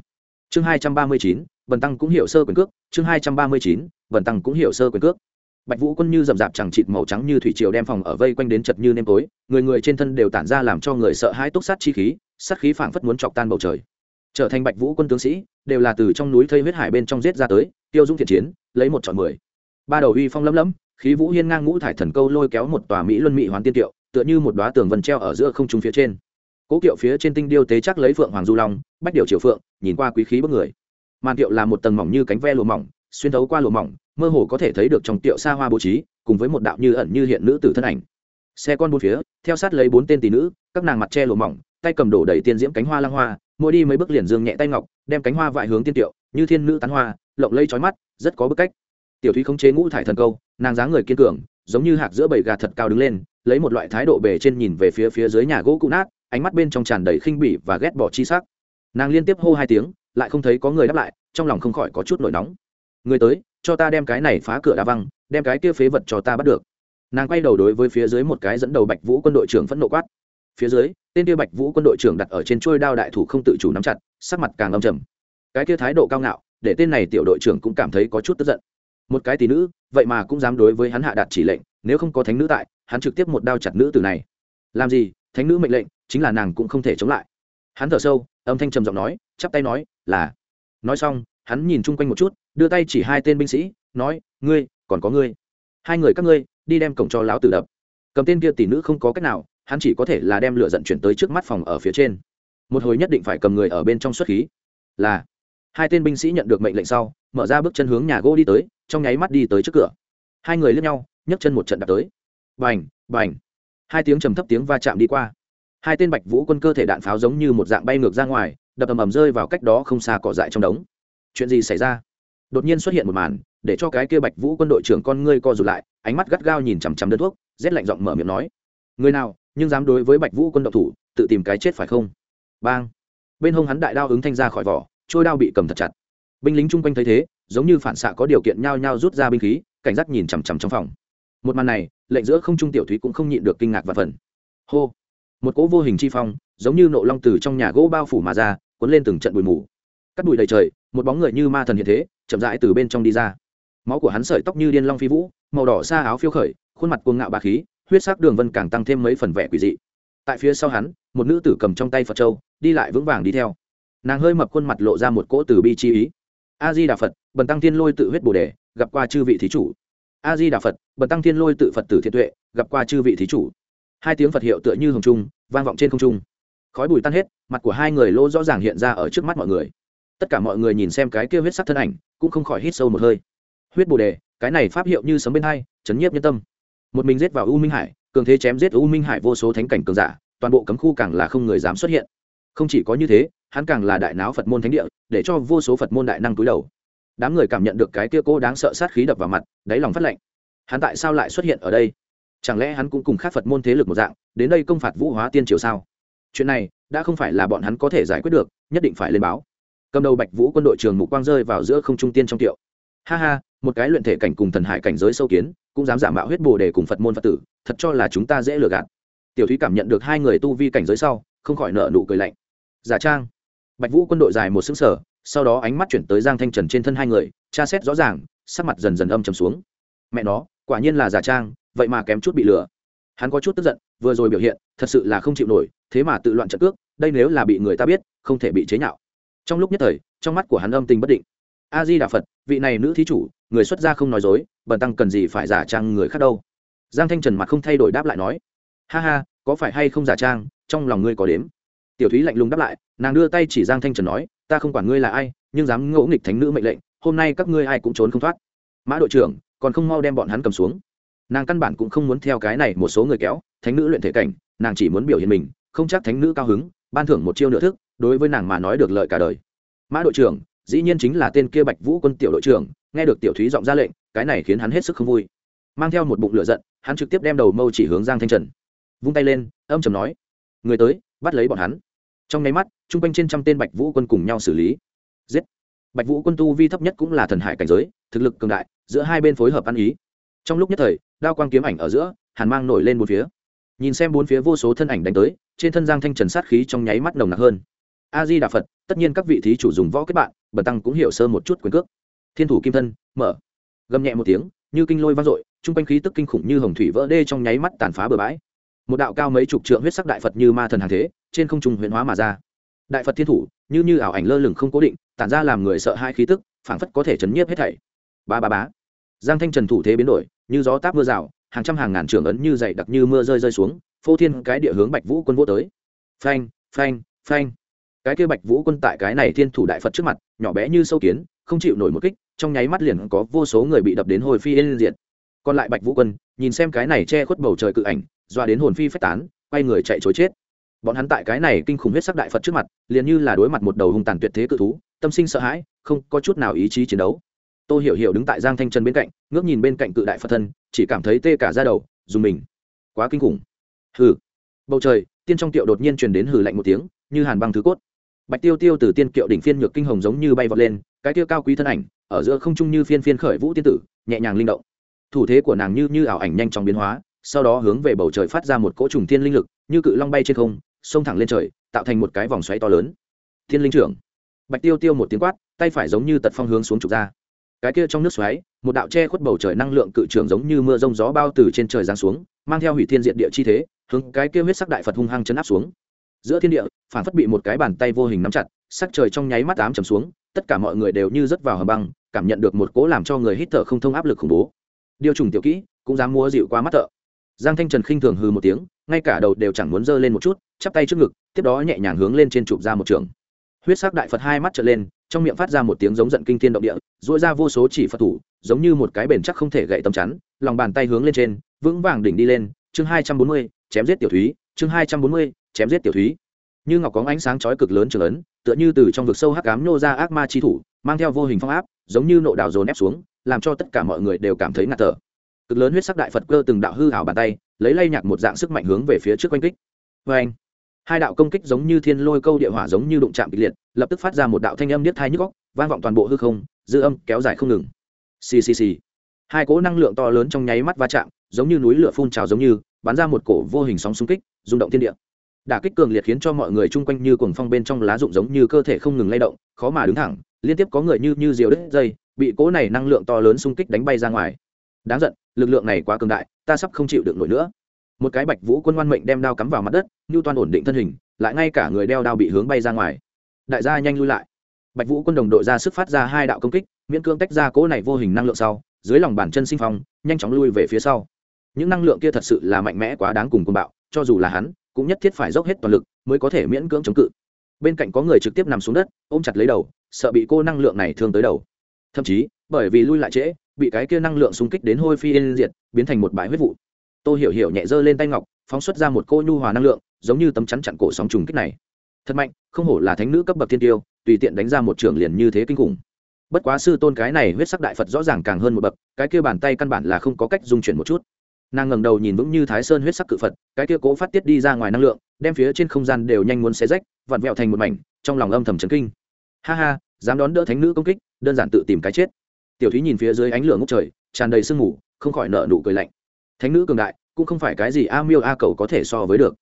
Chương hai trăm ba mươi chín, bần tăng cũng hiểu sơ quyền cước, chương hai trăm ba mươi chín vần tăng cũng hiểu sơ quyền cước. Bạch vũ quân như rậm rạp chẳng chịt màu trắng như thủy triều đem phòng ở vây quanh đến chật như nêm tối, người người trên thân đều tản ra làm cho người sợ hãi túc sát chi khí sát khí phảng phất muốn chọc tan bầu trời. Trở thành bạch vũ quân tướng sĩ, đều là từ trong núi thây huyết hải bên trong giết ra tới, tiêu dung thiện chiến, lấy một chọn mười. Ba đầu uy phong lấm lấm, khí vũ hiên ngang ngũ thải thần câu lôi kéo một tòa mỹ luân mỹ hoán tiên tiệu tựa như một đoá tường vân treo ở giữa không trung phía trên. Cố kiệu phía trên tinh điêu tế chắc lấy phượng hoàng du long, bách điệu triều phượng, nhìn qua quý khí bất người. Màn tiệu là một tầng mỏng như cánh ve lụa mỏng, xuyên thấu qua lụa mỏng, mơ hồ có thể thấy được trong tiệu xa hoa bố trí, cùng với một đạo như ẩn như hiện nữ tử thân ảnh. Xe con bốn phía, theo sát lấy bốn tên tỷ nữ, các nàng mặt che lụa mỏng tay cầm đổ đầy tiên diễm cánh hoa lang hoa, mỗi đi mấy bước liền dương nhẹ tay ngọc, đem cánh hoa vại hướng tiên tiệu, như thiên nữ tán hoa, lộng lây trói mắt, rất có bức cách. Tiểu thúy khống chế ngũ thải thần câu, nàng dáng người kiên cường, giống như hạc giữa bầy gà thật cao đứng lên, lấy một loại thái độ bề trên nhìn về phía phía dưới nhà gỗ cụ nát, ánh mắt bên trong tràn đầy khinh bỉ và ghét bỏ chi sắc. Nàng liên tiếp hô hai tiếng, lại không thấy có người đáp lại, trong lòng không khỏi có chút nổi nóng. Người tới, cho ta đem cái này phá cửa đá văng, đem cái kia phế vật cho ta bắt được. Nàng quay đầu đối với phía dưới một cái dẫn đầu bạch vũ quân đội trưởng phẫn nộ quát. Phía dưới tên kia bạch vũ quân đội trưởng đặt ở trên trôi đao đại thủ không tự chủ nắm chặt, sắc mặt càng âm trầm. Cái kia thái độ cao ngạo, để tên này tiểu đội trưởng cũng cảm thấy có chút tức giận. Một cái tỷ nữ, vậy mà cũng dám đối với hắn hạ đạt chỉ lệnh, nếu không có thánh nữ tại, hắn trực tiếp một đao chặt nữ tử này. Làm gì? Thánh nữ mệnh lệnh, chính là nàng cũng không thể chống lại. Hắn thở sâu, âm thanh trầm giọng nói, chắp tay nói, là. Nói xong, hắn nhìn chung quanh một chút, đưa tay chỉ hai tên binh sĩ, nói, ngươi, còn có ngươi. Hai người các ngươi, đi đem cổng cho lão tử đập. Cầm tên kia tỷ nữ không có cách nào hắn chỉ có thể là đem lửa dận chuyển tới trước mắt phòng ở phía trên. Một hồi nhất định phải cầm người ở bên trong xuất khí. Là, hai tên binh sĩ nhận được mệnh lệnh sau, mở ra bước chân hướng nhà gỗ đi tới, trong nháy mắt đi tới trước cửa. Hai người lướt nhau, nhấc chân một trận đạp tới. Bành bành. Hai tiếng trầm thấp tiếng va chạm đi qua. Hai tên bạch vũ quân cơ thể đạn pháo giống như một dạng bay ngược ra ngoài, đập ầm ầm rơi vào cách đó không xa cỏ dại trong đống. Chuyện gì xảy ra? Đột nhiên xuất hiện một màn, để cho cái kia bạch vũ quân đội trưởng con ngươi co rụt lại, ánh mắt gắt gao nhìn chằm chằm đơn thuốc, rét lạnh giọng mở miệng nói. Người nào nhưng dám đối với bạch vũ quân độc thủ, tự tìm cái chết phải không? Bang! Bên hông hắn đại đao ứng thanh ra khỏi vỏ, trôi đao bị cầm thật chặt. Binh lính chung quanh thấy thế, giống như phản xạ có điều kiện nhao nhao rút ra binh khí, cảnh giác nhìn chằm chằm trong phòng. Một màn này, lệnh giữa không trung tiểu thúy cũng không nhịn được kinh ngạc và phần hô! Một cỗ vô hình chi phong, giống như nộ long từ trong nhà gỗ bao phủ mà ra, cuốn lên từng trận bụi mù. Cắt bụi đầy trời, một bóng người như ma thần hiện thế, chậm rãi từ bên trong đi ra. Máu của hắn sợi tóc như điên long phi vũ, màu đỏ xa áo phiêu khởi, khuôn mặt cuồng ngạo bà khí huyết sắc đường vân càng tăng thêm mấy phần vẻ quỷ dị. Tại phía sau hắn, một nữ tử cầm trong tay phật châu, đi lại vững vàng đi theo. Nàng hơi mập khuôn mặt lộ ra một cỗ từ bi chi ý. A di đà phật, bần tăng thiên lôi tự huyết bồ đề, gặp qua chư vị thí chủ. A di đà phật, bần tăng thiên lôi tự phật tử thiện tuệ, gặp qua chư vị thí chủ. Hai tiếng phật hiệu tựa như hồng trung, vang vọng trên không trung. Khói bụi tan hết, mặt của hai người lô rõ ràng hiện ra ở trước mắt mọi người. Tất cả mọi người nhìn xem cái kia huyết sắc thân ảnh, cũng không khỏi hít sâu một hơi. Huyết bồ đề, cái này pháp hiệu như sấm bên hai, chấn nhiếp nhân tâm một mình giết vào u minh hải, cường thế chém giết u minh hải vô số thánh cảnh cường giả, toàn bộ cấm khu càng là không người dám xuất hiện. Không chỉ có như thế, hắn càng là đại náo phật môn thánh địa, để cho vô số phật môn đại năng túi đầu. Đám người cảm nhận được cái kia cô đáng sợ sát khí đập vào mặt, đáy lòng phát lạnh. Hắn tại sao lại xuất hiện ở đây? Chẳng lẽ hắn cũng cùng khác phật môn thế lực một dạng, đến đây công phạt vũ hóa tiên triều sao? Chuyện này, đã không phải là bọn hắn có thể giải quyết được, nhất định phải lên báo. Cầm đầu bạch vũ quân đội trường mục quang rơi vào giữa không trung tiên trong tiệu. Ha ha, một cái luyện thể cảnh cùng thần hải cảnh giới sâu kiến cũng dám giả mạo huyết bồ để cùng phật môn phật tử, thật cho là chúng ta dễ lừa gạt. Tiểu thúy cảm nhận được hai người tu vi cảnh giới sau, không khỏi nợ nụ cười lạnh. Giả trang, bạch vũ quân đội dài một xứng sở sau đó ánh mắt chuyển tới giang thanh trần trên thân hai người, tra xét rõ ràng, sắc mặt dần dần âm trầm xuống. Mẹ nó, quả nhiên là giả trang, vậy mà kém chút bị lừa. Hắn có chút tức giận, vừa rồi biểu hiện, thật sự là không chịu nổi, thế mà tự loạn trận cước, đây nếu là bị người ta biết, không thể bị chế nhạo. Trong lúc nhất thời, trong mắt của hắn âm tình bất định a di đà phật, vị này nữ thí chủ, người xuất gia không nói dối, bần tăng cần gì phải giả trang người khác đâu. Giang thanh trần mặt không thay đổi đáp lại nói, ha ha, có phải hay không giả trang, trong lòng ngươi có đếm? Tiểu thúy lạnh lùng đáp lại, nàng đưa tay chỉ giang thanh trần nói, ta không quản ngươi là ai, nhưng dám ngỗ nghịch thánh nữ mệnh lệnh, hôm nay các ngươi ai cũng trốn không thoát. Mã đội trưởng, còn không mau đem bọn hắn cầm xuống. Nàng căn bản cũng không muốn theo cái này một số người kéo, thánh nữ luyện thể cảnh, nàng chỉ muốn biểu hiện mình, không chắc thánh nữ cao hứng, ban thưởng một chiêu nửa thức, đối với nàng mà nói được lợi cả đời. Mã đội trưởng dĩ nhiên chính là tên kia bạch vũ quân tiểu đội trưởng, nghe được tiểu thúy giọng ra lệnh, cái này khiến hắn hết sức không vui. Mang theo một bụng lửa giận, hắn trực tiếp đem đầu mâu chỉ hướng giang thanh trần. Vung tay lên, âm trầm nói, người tới, bắt lấy bọn hắn. Trong nháy mắt, chung quanh trên trăm tên bạch vũ quân cùng nhau xử lý. Giết! Bạch vũ quân tu vi thấp nhất cũng là thần hải cảnh giới, thực lực cường đại, giữa hai bên phối hợp ăn ý. Trong lúc nhất thời, đao quang kiếm ảnh ở giữa, hàn mang nổi lên bốn phía. Nhìn xem bốn phía vô số thân ảnh đánh tới, trên thân giang thanh trần sát khí trong nháy mắt nồng nặc hơn a di đà phật, tất nhiên các vị thí chủ dùng võ kết bạn, bần tăng cũng hiểu sơ một chút quyền cước. Thiên thủ kim thân, mở. Gầm nhẹ một tiếng, như kinh lôi vang dội, chung quanh khí tức kinh khủng như hồng thủy vỡ đê trong nháy mắt tàn phá bừa bãi. Một đạo cao mấy chục trượng huyết sắc đại phật như ma thần hàng thế, trên không trung huyễn hóa mà ra. Đại phật thiên thủ, như như ảo ảnh lơ lửng không cố định, tản ra làm người sợ hai khí tức, phảng phất có thể chấn nhiếp hết thảy. Ba ba bá giang thanh trần thủ thế biến đổi, như gió táp mưa rào, hàng trăm hàng ngàn trưởng ấn như dày đặc như mưa rơi rơi xuống, phô thiên cái địa hướng bạch vũ quân vô tới. Phanh phanh phanh cái kia bạch vũ quân tại cái này thiên thủ đại phật trước mặt, nhỏ bé như sâu kiến, không chịu nổi một kích, trong nháy mắt liền có vô số người bị đập đến hồi phi lên diện còn lại bạch vũ quân, nhìn xem cái này che khuất bầu trời cự ảnh, doa đến hồn phi phách tán, quay người chạy chối chết. Bọn hắn tại cái này kinh khủng huyết sắc đại phật trước mặt, liền như là đối mặt một đầu hung tàn tuyệt thế cự thú, tâm sinh sợ hãi, không có chút nào ý chí chiến đấu. Tôi hiểu hiểu đứng tại giang thanh trần bên cạnh, ngước nhìn bên cạnh cự đại phật thân, chỉ cảm thấy tê cả ra đầu, dùng mình. Quá kinh khủng. Hừ. Bầu trời, tiên trong tiệu đột nhiên truyền đến hừ lạnh một tiếng, như hàn băng thứ cốt bạch tiêu tiêu từ tiên kiệu đỉnh phiên nhược kinh hồng giống như bay vọt lên, cái tiêu cao quý thân ảnh, ở giữa không trung như phiên phiên khởi vũ tiên tử, nhẹ nhàng linh động. Thủ thế của nàng như như ảo ảnh nhanh chóng biến hóa, sau đó hướng về bầu trời phát ra một cỗ trùng thiên linh lực, như cự long bay trên không, xông thẳng lên trời, tạo thành một cái vòng xoáy to lớn. Thiên linh trưởng. Bạch tiêu tiêu một tiếng quát, tay phải giống như tật phong hướng xuống trục ra. Cái kia trong nước xoáy, một đạo che khuất bầu trời năng lượng cự trường giống như mưa rông gió bao từ trên trời giáng xuống, mang theo hủy thiên diện địa chi thế, hướng cái kia huyết sắc đại phật hung hăng chấn áp xuống giữa thiên địa phản phất bị một cái bàn tay vô hình nắm chặt, sắc trời trong nháy mắt ám trầm xuống, tất cả mọi người đều như rớt vào hầm băng, cảm nhận được một cố làm cho người hít thở không thông áp lực khủng bố. Điều trùng tiểu kỹ, cũng dám mua dịu qua mắt thợ. Giang thanh trần khinh thường hừ một tiếng, ngay cả đầu đều chẳng muốn giơ lên một chút, chắp tay trước ngực, tiếp đó nhẹ nhàng hướng lên trên chụp ra một trường. Huyết sắc đại phật hai mắt trở lên, trong miệng phát ra một tiếng giống giận kinh thiên động địa dỗi ra vô số chỉ phật thủ, giống như một cái bền chắc không thể gậy tầm chắn, lòng bàn tay hướng lên trên, vững vàng đỉnh đi lên, chương hai trăm bốn mươi, chém giết tiểu thúy, chương hai trăm bốn mươi chém giết tiểu thúy. Như ngọc có ánh sáng chói cực lớn trường lớn, tựa như từ trong vực sâu hắc ám nhô ra ác ma chi thủ mang theo vô hình phong áp giống như nộ đào dồn ép xuống làm cho tất cả mọi người đều cảm thấy ngạt thở. Cực lớn huyết sắc đại phật cơ từng đạo hư hảo bàn tay lấy lay nhạc một dạng sức mạnh hướng về phía trước quanh kích. Vê anh hai đạo công kích giống như thiên lôi câu địa hỏa giống như đụng chạm kịch liệt lập tức phát ra một đạo thanh âm niết thai nhức góc vang vọng toàn bộ hư không dư âm kéo dài không ngừng. Xì xì xì. Hai cỗ năng lượng to lớn trong nháy mắt va chạm giống như núi lửa phun trào giống như bắn ra một cổ vô hình sóng xung kích rung động thiên địa đả kích cường liệt khiến cho mọi người chung quanh như cuồng phong bên trong lá rụng giống như cơ thể không ngừng lay động, khó mà đứng thẳng, liên tiếp có người như như diều đứt dây, bị cỗ này năng lượng to lớn xung kích đánh bay ra ngoài. Đáng giận, lực lượng này quá cường đại, ta sắp không chịu được nổi nữa. Một cái bạch vũ quân ngoan mệnh đem đao cắm vào mặt đất như toàn ổn định thân hình, lại ngay cả người đeo đao bị hướng bay ra ngoài. Đại gia nhanh lui lại. Bạch vũ quân đồng đội ra sức phát ra hai đạo công kích, miễn cưỡng tách ra cỗ này vô hình năng lượng sau, dưới lòng bàn chân sinh phong, nhanh chóng lui về phía sau. Những năng lượng kia thật sự là mạnh mẽ quá đáng cùng côn bạo, cho dù là hắn cũng nhất thiết phải dốc hết toàn lực mới có thể miễn cưỡng chống cự. Bên cạnh có người trực tiếp nằm xuống đất, ôm chặt lấy đầu, sợ bị cô năng lượng này thương tới đầu. Thậm chí, bởi vì lui lại trễ, bị cái kia năng lượng xung kích đến hôi phi yên diệt, biến thành một bãi huyết vụ. Tôi hiểu hiểu nhẹ dơ lên tay ngọc, phóng xuất ra một cô nhu hòa năng lượng, giống như tấm chắn chặn cổ sóng trùng kích này. Thật mạnh, không hổ là thánh nữ cấp bậc thiên tiêu, tùy tiện đánh ra một trường liền như thế kinh khủng. Bất quá sư tôn cái này huyết sắc đại phật rõ ràng càng hơn một bậc, cái kia bàn tay căn bản là không có cách dung chuyển một chút nàng ngẩng đầu nhìn vững như thái sơn huyết sắc cự phật cái kia cố phát tiết đi ra ngoài năng lượng đem phía trên không gian đều nhanh muốn xé rách vặn vẹo thành một mảnh trong lòng âm thầm chấn kinh ha ha dám đón đỡ thánh nữ công kích đơn giản tự tìm cái chết tiểu thúy nhìn phía dưới ánh lửa ngốc trời tràn đầy sương mù không khỏi nợ nụ cười lạnh thánh nữ cường đại cũng không phải cái gì a miêu a cầu có thể so với được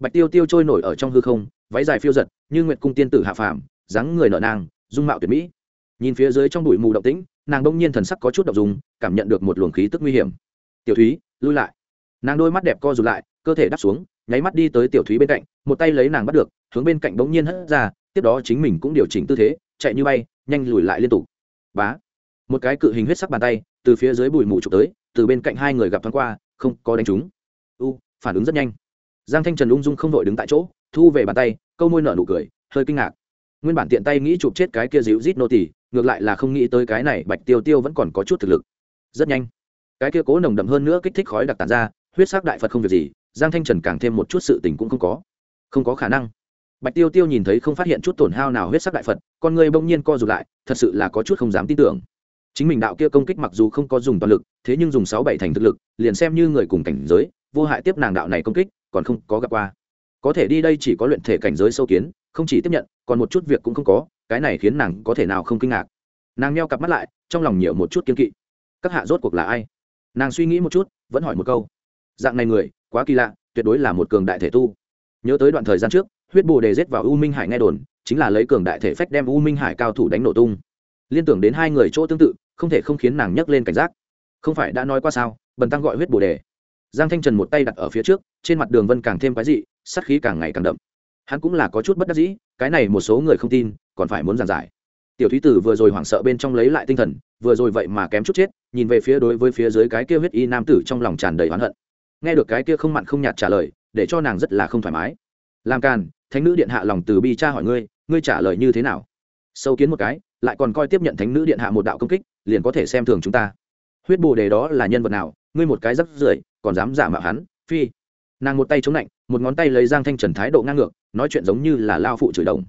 bạch tiêu tiêu trôi nổi ở trong hư không váy dài phiêu giật như nguyệt cung tiên tử hạ phàm dáng người nợ nàng dung mạo tuyệt mỹ nhìn phía dưới trong bụi mù động tĩnh nàng bỗng nhiên thần sắc có chút đ dùng cảm nhận được một luồng khí tức nguy hiểm tiểu thúy, lui lại. Nàng đôi mắt đẹp co rụt lại, cơ thể đắp xuống, nháy mắt đi tới tiểu thúy bên cạnh, một tay lấy nàng bắt được, hướng bên cạnh bỗng nhiên hất ra, tiếp đó chính mình cũng điều chỉnh tư thế, chạy như bay, nhanh lùi lại liên tục. Bá. Một cái cự hình huyết sắc bàn tay, từ phía dưới bụi mù trục tới, từ bên cạnh hai người gặp thoáng qua, không có đánh trúng. U, phản ứng rất nhanh. Giang thanh trần ung dung không đội đứng tại chỗ, thu về bàn tay, câu môi nở nụ cười, hơi kinh ngạc. Nguyên bản tiện tay nghĩ chụp chết cái kia dịu rít nô tỉ ngược lại là không nghĩ tới cái này bạch tiêu tiêu vẫn còn có chút thực lực. Rất nhanh cái kia cố nồng đậm hơn nữa kích thích khói đặc tàn ra, huyết sắc đại phật không việc gì, giang thanh trần càng thêm một chút sự tình cũng không có. Không có khả năng. Bạch tiêu tiêu nhìn thấy không phát hiện chút tổn hao nào huyết sắc đại phật, con người bỗng nhiên co rụt lại, thật sự là có chút không dám tin tưởng. Chính mình đạo kia công kích mặc dù không có dùng toàn lực, thế nhưng dùng sáu bảy thành thực lực, liền xem như người cùng cảnh giới, vô hại tiếp nàng đạo này công kích, còn không có gặp qua. Có thể đi đây chỉ có luyện thể cảnh giới sâu kiến, không chỉ tiếp nhận, còn một chút việc cũng không có, cái này khiến nàng có thể nào không kinh ngạc. Nàng neo cặp mắt lại, trong lòng nhiều một chút kiên kỵ. Các hạ rốt cuộc là ai? Nàng suy nghĩ một chút, vẫn hỏi một câu. Dạng này người, quá kỳ lạ, tuyệt đối là một cường đại thể tu. Nhớ tới đoạn thời gian trước, huyết bồ đề giết vào u minh hải nghe đồn, chính là lấy cường đại thể phách đem u minh hải cao thủ đánh nổ tung. Liên tưởng đến hai người chỗ tương tự, không thể không khiến nàng nhấc lên cảnh giác. Không phải đã nói qua sao, bần tăng gọi huyết bồ đề. Giang thanh trần một tay đặt ở phía trước, trên mặt đường vân càng thêm quái dị, sát khí càng ngày càng đậm. Hắn cũng là có chút bất đắc dĩ, cái này một số người không tin, còn phải muốn giảng giải. Tiểu thúy tử vừa rồi hoảng sợ bên trong lấy lại tinh thần vừa rồi vậy mà kém chút chết, nhìn về phía đối với phía dưới cái kia huyết y nam tử trong lòng tràn đầy oán hận. Nghe được cái kia không mặn không nhạt trả lời, để cho nàng rất là không thoải mái. Làm càn, thánh nữ điện hạ lòng từ bi cha hỏi ngươi ngươi trả lời như thế nào? Sâu kiến một cái, lại còn coi tiếp nhận thánh nữ điện hạ một đạo công kích, liền có thể xem thường chúng ta. Huyết bồ đề đó là nhân vật nào, ngươi một cái rắc rưởi, còn dám giả mạo hắn, phi. Nàng một tay chống lạnh một ngón tay lấy giang thanh trần thái độ ngang ngược, nói chuyện giống như là lao phụ chửi đồng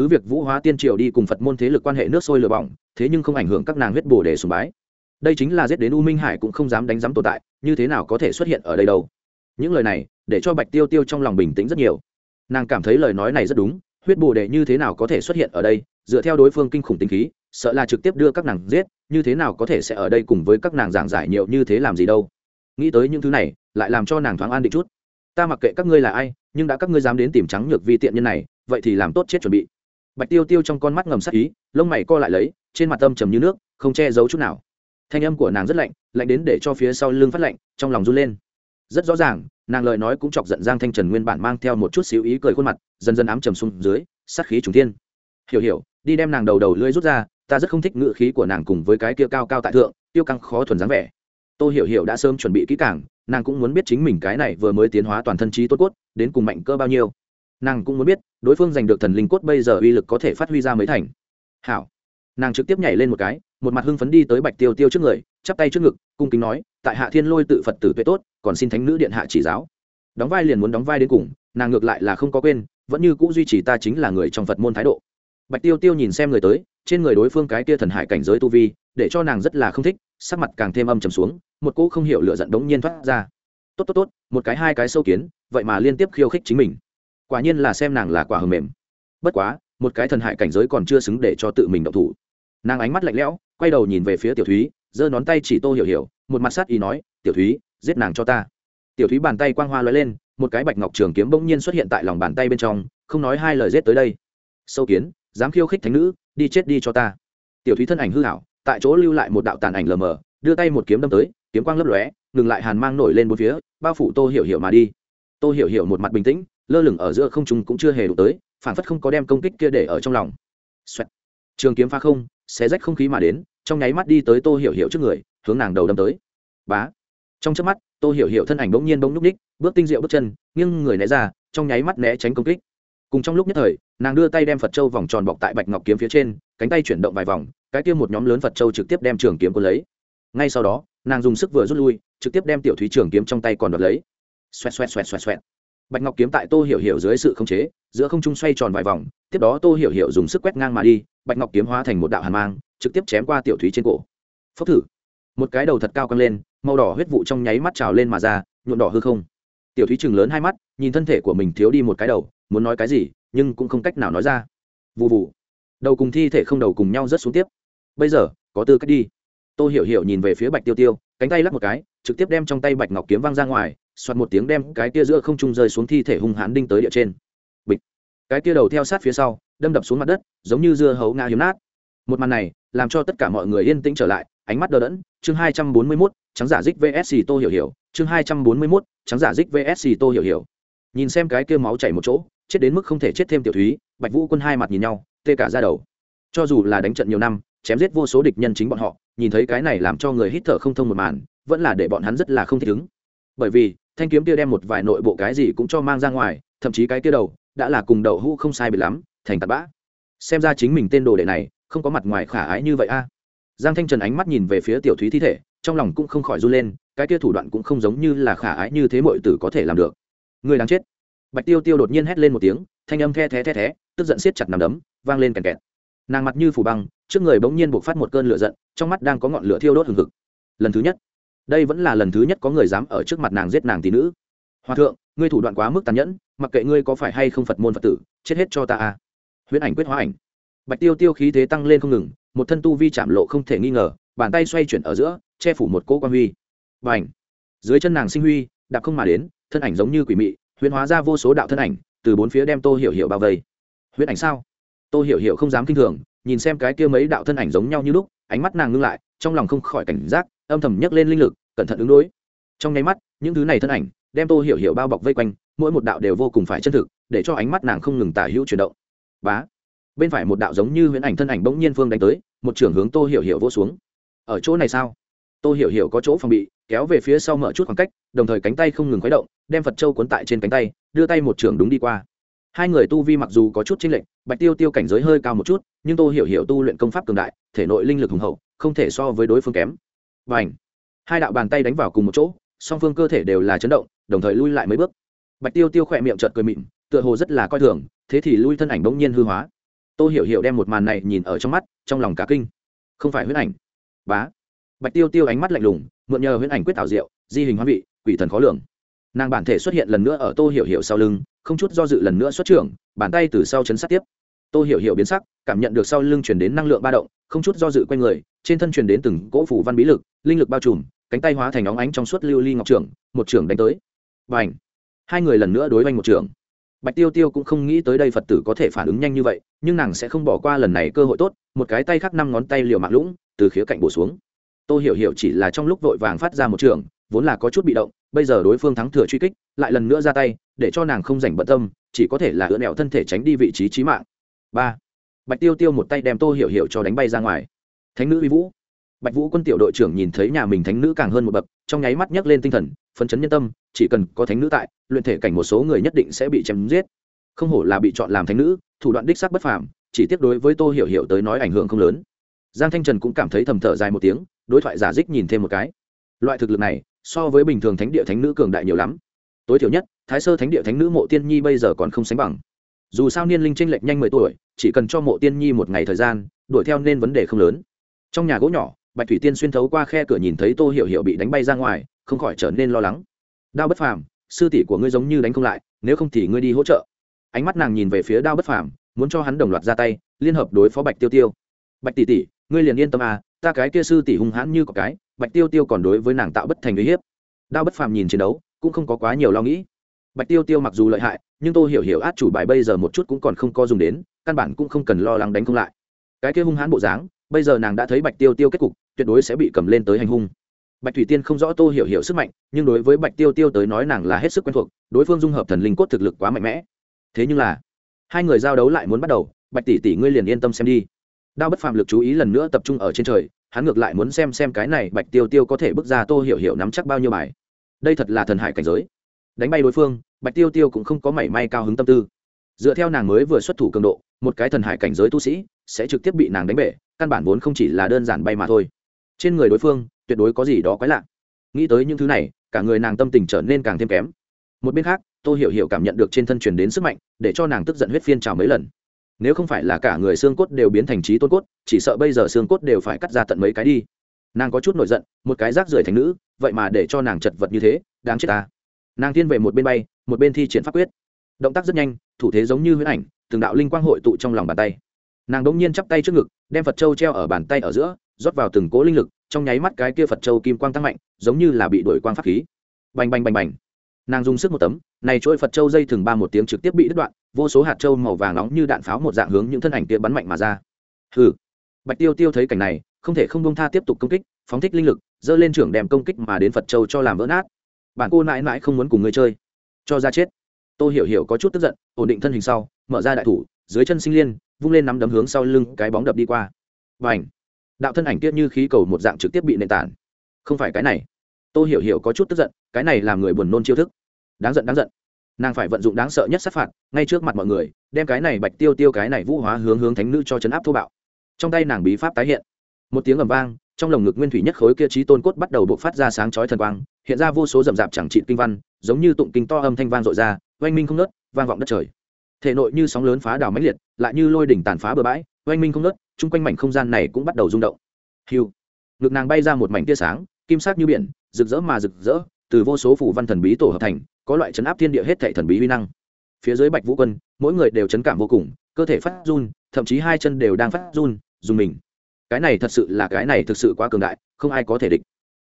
cứ việc vũ hóa tiên triều đi cùng phật môn thế lực quan hệ nước sôi lửa bỏng, thế nhưng không ảnh hưởng các nàng huyết bồ đề sùng bái. Đây chính là giết đến u minh hải cũng không dám đánh giám tồn tại, như thế nào có thể xuất hiện ở đây đâu? Những lời này, để cho bạch tiêu tiêu trong lòng bình tĩnh rất nhiều. Nàng cảm thấy lời nói này rất đúng, huyết bồ đề như thế nào có thể xuất hiện ở đây, dựa theo đối phương kinh khủng tính khí, sợ là trực tiếp đưa các nàng giết, như thế nào có thể sẽ ở đây cùng với các nàng giảng giải nhiều như thế làm gì đâu? Nghĩ tới những thứ này, lại làm cho nàng thoáng an định chút. Ta mặc kệ các ngươi là ai, nhưng đã các ngươi dám đến tìm trắng nhược vi tiện nhân này, vậy thì làm tốt chết chuẩn bị bạch tiêu tiêu trong con mắt ngầm sắc ý, lông mày co lại lấy, trên mặt âm trầm như nước, không che giấu chút nào. Thanh âm của nàng rất lạnh lạnh đến để cho phía sau lưng phát lạnh, trong lòng run lên. Rất rõ ràng, nàng lời nói cũng chọc giận giang thanh trần nguyên bản mang theo một chút xíu ý cười khuôn mặt, dần dần ám trầm xuống dưới, sát khí trùng thiên. Hiểu hiểu, đi đem nàng đầu đầu lưỡi rút ra, ta rất không thích ngự khí của nàng cùng với cái kia cao cao tại thượng, tiêu căng khó thuần dáng vẻ. Tôi hiểu hiểu đã sớm chuẩn bị kỹ càng, nàng cũng muốn biết chính mình cái này vừa mới tiến hóa toàn thân trí tốt cốt, đến cùng mạnh cơ bao nhiêu nàng cũng muốn biết, đối phương giành được thần linh cốt bây giờ uy lực có thể phát huy ra mấy thành. Hảo. Nàng trực tiếp nhảy lên một cái, một mặt hưng phấn đi tới bạch tiêu tiêu trước người, chắp tay trước ngực, cung kính nói, tại hạ thiên lôi tự phật tử tuệ tốt, còn xin thánh nữ điện hạ chỉ giáo. Đóng vai liền muốn đóng vai đến cùng, nàng ngược lại là không có quên, vẫn như c ũ duy trì ta chính là người trong phật môn thái độ. Bạch tiêu tiêu nhìn xem người tới, trên người đối phương cái kia thần hải cảnh giới tu vi, để cho nàng rất là không thích, sắc mặt càng thêm âm trầm xuống, một cỗ không hiểu lựa giận đống nhiên thoát ra. Tốt tốt tốt, một cái hai cái sâu kiến, vậy mà liên tiếp khiêu khích chính mình quả nhiên là xem nàng là quả hầm mềm. Bất quá, một cái thần hại cảnh giới còn chưa xứng để cho tự mình động thủ. Nàng ánh mắt lạnh lẽo, quay đầu nhìn về phía tiểu thúy, giơ ngón tay chỉ tô hiểu hiểu, một mặt sát ý nói, tiểu thúy, giết nàng cho ta. Tiểu thúy bàn tay quang hoa lóe lên, một cái bạch ngọc trường kiếm bỗng nhiên xuất hiện tại lòng bàn tay bên trong, không nói hai lời giết tới đây. Sâu kiến, dám khiêu khích thánh nữ, đi chết đi cho ta. Tiểu thúy thân ảnh hư hảo, tại chỗ lưu lại một đạo tàn ảnh lờ mờ, đưa tay một kiếm đâm tới, kiếm quang lấp lóe, ngừng lại hàn mang nổi lên bốn phía, bao phủ tô hiểu hiểu mà đi. Tô hiểu hiểu một mặt bình tĩnh lơ lửng ở giữa không trung cũng chưa hề đủ tới, phản phất không có đem công kích kia để ở trong lòng. Xoẹt. trường kiếm phá không, xé rách không khí mà đến, trong nháy mắt đi tới tô hiểu hiểu trước người, hướng nàng đầu đâm tới. Bá. Trong chớp mắt, tô hiểu hiểu thân ảnh bỗng nhiên bỗng nhúc ních bước tinh diệu bước chân, nghiêng người né ra, trong nháy mắt né tránh công kích. Cùng trong lúc nhất thời, nàng đưa tay đem phật châu vòng tròn bọc tại bạch ngọc kiếm phía trên, cánh tay chuyển động vài vòng, cái kia một nhóm lớn phật châu trực tiếp đem trường kiếm quân lấy. Ngay sau đó, nàng dùng sức vừa rút lui, trực tiếp đem tiểu thúy trường kiếm trong tay còn đoạt lấy. Xoẹt xoẹt xoẹt xoẹt xoẹt bạch ngọc kiếm tại tô hiểu hiểu dưới sự khống chế, giữa không trung xoay tròn vài vòng, tiếp đó tô hiểu hiểu dùng sức quét ngang mà đi, bạch ngọc kiếm hóa thành một đạo hàn mang, trực tiếp chém qua tiểu thúy trên cổ. Phốc thử. Một cái đầu thật cao căng lên, màu đỏ huyết vụ trong nháy mắt trào lên mà ra nhuộn đỏ hư không. Tiểu thúy chừng lớn hai mắt, nhìn thân thể của mình thiếu đi một cái đầu, muốn nói cái gì, nhưng cũng không cách nào nói ra. Vụ vụ đầu cùng thi thể không đầu cùng nhau rất xuống tiếp. Bây giờ, có tư cách đi. Tô hiểu hiểu nhìn về phía bạch tiêu tiêu, cánh tay lắc một cái, trực tiếp đem trong tay bạch ngọc kiếm văng ra ngoài xoạt một tiếng đem cái tia giữa không trung rơi xuống thi thể hung hãn đinh tới địa trên. Bịch. Cái tia đầu theo sát phía sau, đâm đập xuống mặt đất, giống như dưa hấu ngã hiếm nát. Một màn này, làm cho tất cả mọi người yên tĩnh trở lại, ánh mắt đờ đẫn. Chương hai trăm bốn mươi mốt, trắng giả dích vsc tô hiểu hiểu. Chương hai trăm bốn mươi mốt, trắng giả dích vsc tô hiểu hiểu. Nhìn xem cái kia máu chảy một chỗ, chết đến mức không thể chết thêm tiểu thúy, bạch vũ quân hai mặt nhìn nhau, tê cả ra đầu. Cho dù là đánh trận nhiều năm, chém giết vô số địch nhân chính bọn họ, nhìn thấy cái này làm cho người hít thở không thông một màn, vẫn là để bọn hắn rất là không thích ứng bởi vì, thanh kiếm kia đem một vài nội bộ cái gì cũng cho mang ra ngoài, thậm chí cái kia đầu, đã là cùng đầu hũ không sai bị lắm, thành tạt bã. Xem ra chính mình tên đồ đệ này, không có mặt ngoài khả ái như vậy a. Giang thanh trần ánh mắt nhìn về phía tiểu thúy thi thể, trong lòng cũng không khỏi run lên, cái kia thủ đoạn cũng không giống như là khả ái như thế mọi tử có thể làm được. Người đang chết. Bạch tiêu tiêu đột nhiên hét lên một tiếng, thanh âm the thé the thé tức giận siết chặt nằm đấm, vang lên kèn kẹt. Nàng mặt như phủ băng, trước người bỗng nhiên buộc phát một cơn lửa giận, trong mắt đang có ngọn lửa thiêu đốt hừng hực. Lần thứ nhất đây vẫn là lần thứ nhất có người dám ở trước mặt nàng giết nàng tỷ nữ. Hòa thượng, ngươi thủ đoạn quá mức tàn nhẫn, mặc kệ ngươi có phải hay không phật môn phật tử, chết hết cho ta a huyễn ảnh quyết hóa ảnh. Bạch tiêu tiêu khí thế tăng lên không ngừng, một thân tu vi chạm lộ không thể nghi ngờ, bàn tay xoay chuyển ở giữa, che phủ một cỗ quan huy. B à dưới chân nàng sinh huy, đạp không mà đến, thân ảnh giống như quỷ mị, huyễn hóa ra vô số đạo thân ảnh, từ bốn phía đem tô hiểu hiểu bao vây. Huyễn ảnh sao? Tô hiểu hiểu không dám kinh thường, nhìn xem cái kia mấy đạo thân ảnh giống nhau như lúc, ánh mắt nàng ngưng lại, trong lòng không khỏi cảnh giác, âm thầm nhấc lên linh lực cẩn thận ứng đối. Trong nháy mắt, những thứ này thân ảnh, đem tô hiểu hiểu bao bọc vây quanh, mỗi một đạo đều vô cùng phải chân thực, để cho ánh mắt nàng không ngừng tả hữu chuyển động. Bá! Bên phải một đạo giống như huyễn ảnh thân ảnh bỗng nhiên phương đánh tới, một trưởng hướng tô hiểu hiểu vỗ xuống. Ở chỗ này sao? Tô hiểu hiểu có chỗ phòng bị, kéo về phía sau mở chút khoảng cách, đồng thời cánh tay không ngừng khuấy động, đem phật châu cuốn tại trên cánh tay, đưa tay một trưởng đúng đi qua. Hai người tu vi mặc dù có chút chênh lệch, bạch tiêu tiêu cảnh giới hơi cao một chút, nhưng tô hiểu hiểu tu luyện công pháp cường đại, thể nội linh lực hùng hậu, không thể so với đối phương kém. Và ảnh hai đạo bàn tay đánh vào cùng một chỗ, song phương cơ thể đều là chấn động, đồng thời lui lại mấy bước. Bạch tiêu tiêu khỏe miệng trợt cười mịn, tựa hồ rất là coi thường, thế thì lui thân ảnh bỗng nhiên hư hóa. Tô hiểu hiểu đem một màn này nhìn ở trong mắt, trong lòng cả kinh. Không phải huyết ảnh. Bá. Bạch tiêu tiêu ánh mắt lạnh lùng, mượn nhờ huyết ảnh quyết tạo diệu, di hình hoa vị, quỷ thần khó lường. Nàng bản thể xuất hiện lần nữa ở tô hiểu hiểu sau lưng, không chút do dự lần nữa xuất trưởng, bàn tay từ sau chấn sát tiếp tô hiểu hiểu biến sắc, cảm nhận được sau lưng chuyển đến năng lượng ba động, không chút do dự q u a người, trên thân truyền đến từng cỗ phủ văn bí lực, linh lực bao trùm, cánh tay hóa thành óng ánh trong suốt lưu ly ngọc trưởng, một trưởng đánh tới. Và h hai người lần nữa đối oanh một trưởng. Bạch tiêu tiêu cũng không nghĩ tới đây phật tử có thể phản ứng nhanh như vậy, nhưng nàng sẽ không bỏ qua lần này cơ hội tốt, một cái tay khắc năm ngón tay liều mạng lũng, từ khía cạnh bổ xuống. Tô hiểu hiểu chỉ là trong lúc vội vàng phát ra một trường vốn là có chút bị động, bây giờ đối phương thắng thừa truy kích, lại lần nữa ra tay, để cho nàng không dành bận tâm, chỉ có thể là ưỡn đẹo thân thể tránh đi vị trí trí mạng ba bạch tiêu tiêu một tay đem tô hiểu hiểu cho đánh bay ra ngoài thánh nữ uy vũ bạch vũ quân tiểu đội trưởng nhìn thấy nhà mình thánh nữ càng hơn một bậc trong nháy mắt nhấc lên tinh thần phấn chấn nhân tâm chỉ cần có thánh nữ tại luyện thể cảnh một số người nhất định sẽ bị chém giết không hổ là bị chọn làm thánh nữ thủ đoạn đích sắc bất phàm chỉ tiếc đối với tô hiểu hiểu tới nói ảnh hưởng không lớn giang thanh trần cũng cảm thấy thầm thở dài một tiếng đối thoại giả dích nhìn thêm một cái loại thực lực này so với bình thường thánh địa thánh nữ cường đại nhiều lắm tối thiểu nhất thái sơ thánh địa thánh nữ mộ tiên nhi bây giờ còn không sánh bằng dù sao niên linh tranh lệch nhanh mười tuổi, chỉ cần cho mộ tiên nhi một ngày thời gian, đuổi theo nên vấn đề không lớn. Trong nhà gỗ nhỏ, bạch thủy tiên xuyên thấu qua khe cửa nhìn thấy tô hiểu hiểu bị đánh bay ra ngoài, không khỏi trở nên lo lắng. Đao bất phàm, sư tỷ của ngươi giống như đánh không lại, nếu không thì ngươi đi hỗ trợ. Ánh mắt nàng nhìn về phía đao bất phàm, muốn cho hắn đồng loạt ra tay, liên hợp đối phó bạch tiêu tiêu. Bạch tỷ tỷ, ngươi liền yên tâm à ta cái kia sư tỷ hung hãn như có cái, bạch tiêu tiêu còn đối với nàng tạo bất thành uy hiếp. Đao bất phàm nhìn chiến đấu, cũng không có quá nhiều lo nghĩ bạch tiêu tiêu mặc dù lợi hại, nhưng tôi hiểu hiểu át chủ bài bây giờ một chút cũng còn không có dùng đến, căn bản cũng không cần lo lắng đánh không lại. Cái kia hung hãn bộ dáng, bây giờ nàng đã thấy bạch tiêu tiêu kết cục, tuyệt đối sẽ bị cầm lên tới hành hung. Bạch thủy tiên không rõ tô hiểu hiểu sức mạnh, nhưng đối với bạch tiêu tiêu tới nói nàng là hết sức quen thuộc, đối phương dung hợp thần linh cốt thực lực quá mạnh mẽ. Thế nhưng là, hai người giao đấu lại muốn bắt đầu, bạch tỷ tỷ ngươi liền yên tâm xem đi. Đao bất phàm lực chú ý lần nữa tập trung ở trên trời, hắn ngược lại muốn xem xem cái này bạch tiêu tiêu có thể bước ra tô hiểu hiểu nắm chắc bao nhiêu bài. Đây thật là thần hải cảnh giới đánh bay đối phương, bạch tiêu tiêu cũng không có mảy may cao hứng tâm tư. Dựa theo nàng mới vừa xuất thủ cường độ, một cái thần hải cảnh giới tu sĩ sẽ trực tiếp bị nàng đánh bể, căn bản vốn không chỉ là đơn giản bay mà thôi. Trên người đối phương, tuyệt đối có gì đó quái lạ. Nghĩ tới những thứ này, cả người nàng tâm tình trở nên càng thêm kém. Một bên khác tôi hiểu hiểu cảm nhận được trên thân truyền đến sức mạnh, để cho nàng tức giận huyết phiên trào mấy lần. Nếu không phải là cả người xương cốt đều biến thành trí tôn cốt, chỉ sợ bây giờ xương cốt đều phải cắt ra tận mấy cái đi. Nàng có chút nổi giận, một cái rác rưởi thành nữ, vậy mà để cho nàng chật vật như thế, đáng chết ta nàng tiên về một bên bay, một bên thi triển pháp quyết. Động tác rất nhanh, thủ thế giống như huyễn ảnh, từng đạo linh quang hội tụ trong lòng bàn tay. Nàng đống nhiên chắp tay trước ngực, đem phật châu treo ở bàn tay ở giữa, rót vào từng cố linh lực, trong nháy mắt cái kia phật châu kim quang tăng mạnh, giống như là bị đổi quang pháp khí. Bành bành bành bành. Nàng dùng sức một tấm, này trôi phật châu dây thừng ba một tiếng trực tiếp bị đứt đoạn, vô số hạt châu màu vàng nóng như đạn pháo một dạng hướng những thân ảnh kia bắn mạnh mà ra. Hừ. Bạch tiêu tiêu thấy cảnh này, không thể không bông tha tiếp tục công kích, phóng thích linh lực dơ lên trưởng đem công kích mà đến phật châu cho làm vỡ nát bản cô mãi mãi không muốn cùng người chơi. Cho ra chết. Tô hiểu hiểu có chút tức giận, ổn định thân hình sau, mở ra đại thủ, dưới chân sinh liên, vung lên nắm đấm hướng sau lưng, cái bóng đập đi qua. Và ảnh đạo thân ảnh kia như khí cầu một dạng trực tiếp bị nền tản. Không phải cái này. Tô hiểu hiểu có chút tức giận, cái này làm người buồn nôn chiêu thức. Đáng giận đáng giận. Nàng phải vận dụng đáng sợ nhất sát phạt, ngay trước mặt mọi người, đem cái này bạch tiêu tiêu cái này vũ hóa hướng hướng thánh nữ cho chấn áp thô bạo. Trong tay nàng bí pháp tái hiện. Một tiếng ầm vang, trong lồng ngực nguyên thủy nhất khối kia trí tôn cốt bắt đầu bộc phát ra sáng chói thần quang hiện ra vô số rậm rạp chẳng trị kinh văn, giống như tụng kinh to âm thanh vang dội ra, oanh minh không nớt vang vọng đất trời. Thể nội như sóng lớn phá đảo mãnh liệt, lại như lôi đỉnh tàn phá bờ bãi, oanh minh không nớt chung quanh mảnh không gian này cũng bắt đầu rung động. Hiu ngực nàng bay ra một mảnh tia sáng, kim sắc như biển, rực rỡ mà rực rỡ, từ vô số phủ văn thần bí tổ hợp thành, có loại chấn áp thiên địa hết thảy thần bí uy năng. Phía dưới bạch vũ quân, mỗi người đều chấn cảm vô cùng, cơ thể phát run, thậm chí hai chân đều đang phát run, dùng mình. Cái này thật sự là cái này thực sự quá cường đại, không ai có thể địch.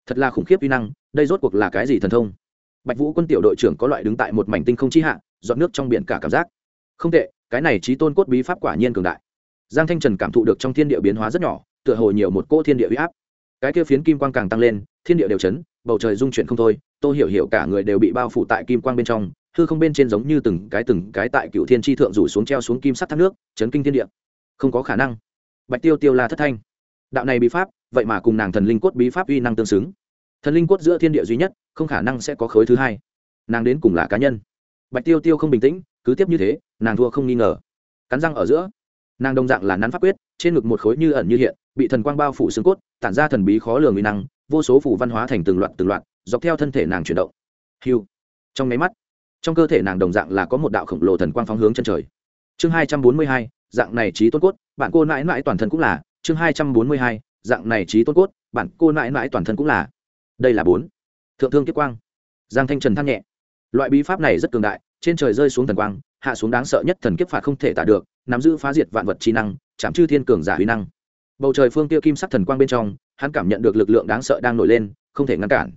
Thật là khủng khiếp uy năng đây rốt cuộc là cái gì thần thông? Bạch vũ quân tiểu đội trưởng có loại đứng tại một mảnh tinh không chi hạ dọn nước trong biển cả cảm giác. Không tệ, cái này trí tôn cốt bí pháp quả nhiên cường đại. Giang thanh trần cảm thụ được trong thiên địa biến hóa rất nhỏ, tựa hồ nhiều một cỗ thiên địa huy áp. Cái kia phiến kim quang càng tăng lên, thiên địa đều chấn, bầu trời rung chuyển không thôi tôi hiểu hiểu cả người đều bị bao phủ tại kim quang bên trong, hư không bên trên giống như từng cái từng cái tại cựu thiên tri thượng rủ xuống treo xuống kim sắt thác nước, chấn kinh thiên địa. Không có khả năng. Bạch tiêu tiêu la thất thanh. Đạo này bí pháp, vậy mà cùng nàng thần linh cốt bí pháp uy năng tương xứng thần linh cốt giữa thiên địa duy nhất, không khả năng sẽ có khối thứ hai. Nàng đến cùng là cá nhân. Bạch tiêu tiêu không bình tĩnh, cứ tiếp như thế, nàng thua không nghi ngờ. Cắn răng ở giữa, nàng đồng dạng là nắn pháp quyết, trên ngực một khối như ẩn như hiện, bị thần quang bao phủ xương cốt, tản ra thần bí khó lường nguy năng, vô số phủ văn hóa thành từng loạt từng loạt, dọc theo thân thể nàng chuyển động. Hiu trong máy mắt, trong cơ thể nàng đồng dạng là có một đạo khổng lồ thần quang phóng hướng chân trời. Chương hai trăm bốn mươi hai, dạng này trí tôn cốt, bạn cô mãi mãi toàn thân cũng là. Chương hai trăm bốn mươi hai, dạng này trí tôn cốt, bạn cô mãi mãi toàn thân cũng là đây là bốn. Thượng thương kiếp quang. Giang thanh trần than nhẹ. Loại bí pháp này rất cường đại, trên trời rơi xuống thần quang, hạ xuống đáng sợ nhất thần kiếp phạt không thể tả được, nắm giữ phá diệt vạn vật trí năng, chạm chư thiên cường giả huy năng. Bầu trời phương tiêu kim sắc thần quang bên trong, hắn cảm nhận được lực lượng đáng sợ đang nổi lên, không thể ngăn cản.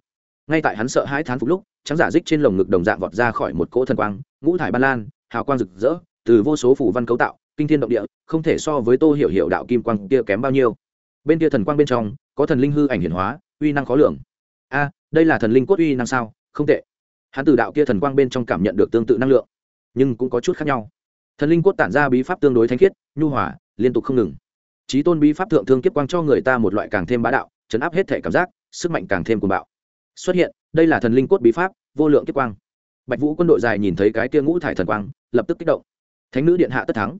Ngay tại hắn sợ hãi thán phục lúc, trắng giả dích trên lồng ngực đồng dạng vọt ra khỏi một cỗ thần quang, ngũ thải ban lan, hào quang rực rỡ, từ vô số phủ văn cấu tạo, kinh thiên động địa, không thể so với tô hiểu hiểu đạo kim quang kia kém bao nhiêu. Bên kia thần quang bên trong, có thần linh hư ảnh hiển hóa, uy năng khó lường a, đây là thần linh cốt uy năng sao? Không tệ. Hắn từ đạo kia thần quang bên trong cảm nhận được tương tự năng lượng, nhưng cũng có chút khác nhau. Thần linh cốt tản ra bí pháp tương đối thanh khiết, nhu hòa, liên tục không ngừng. Trí tôn bí pháp thượng thương kiếp quang cho người ta một loại càng thêm bá đạo, chấn áp hết thể cảm giác, sức mạnh càng thêm cuồng bạo. Xuất hiện, đây là thần linh cốt bí pháp, vô lượng kiếp quang. Bạch vũ quân đội dài nhìn thấy cái kia ngũ thải thần quang, lập tức kích động. Thánh nữ điện hạ tất thắng.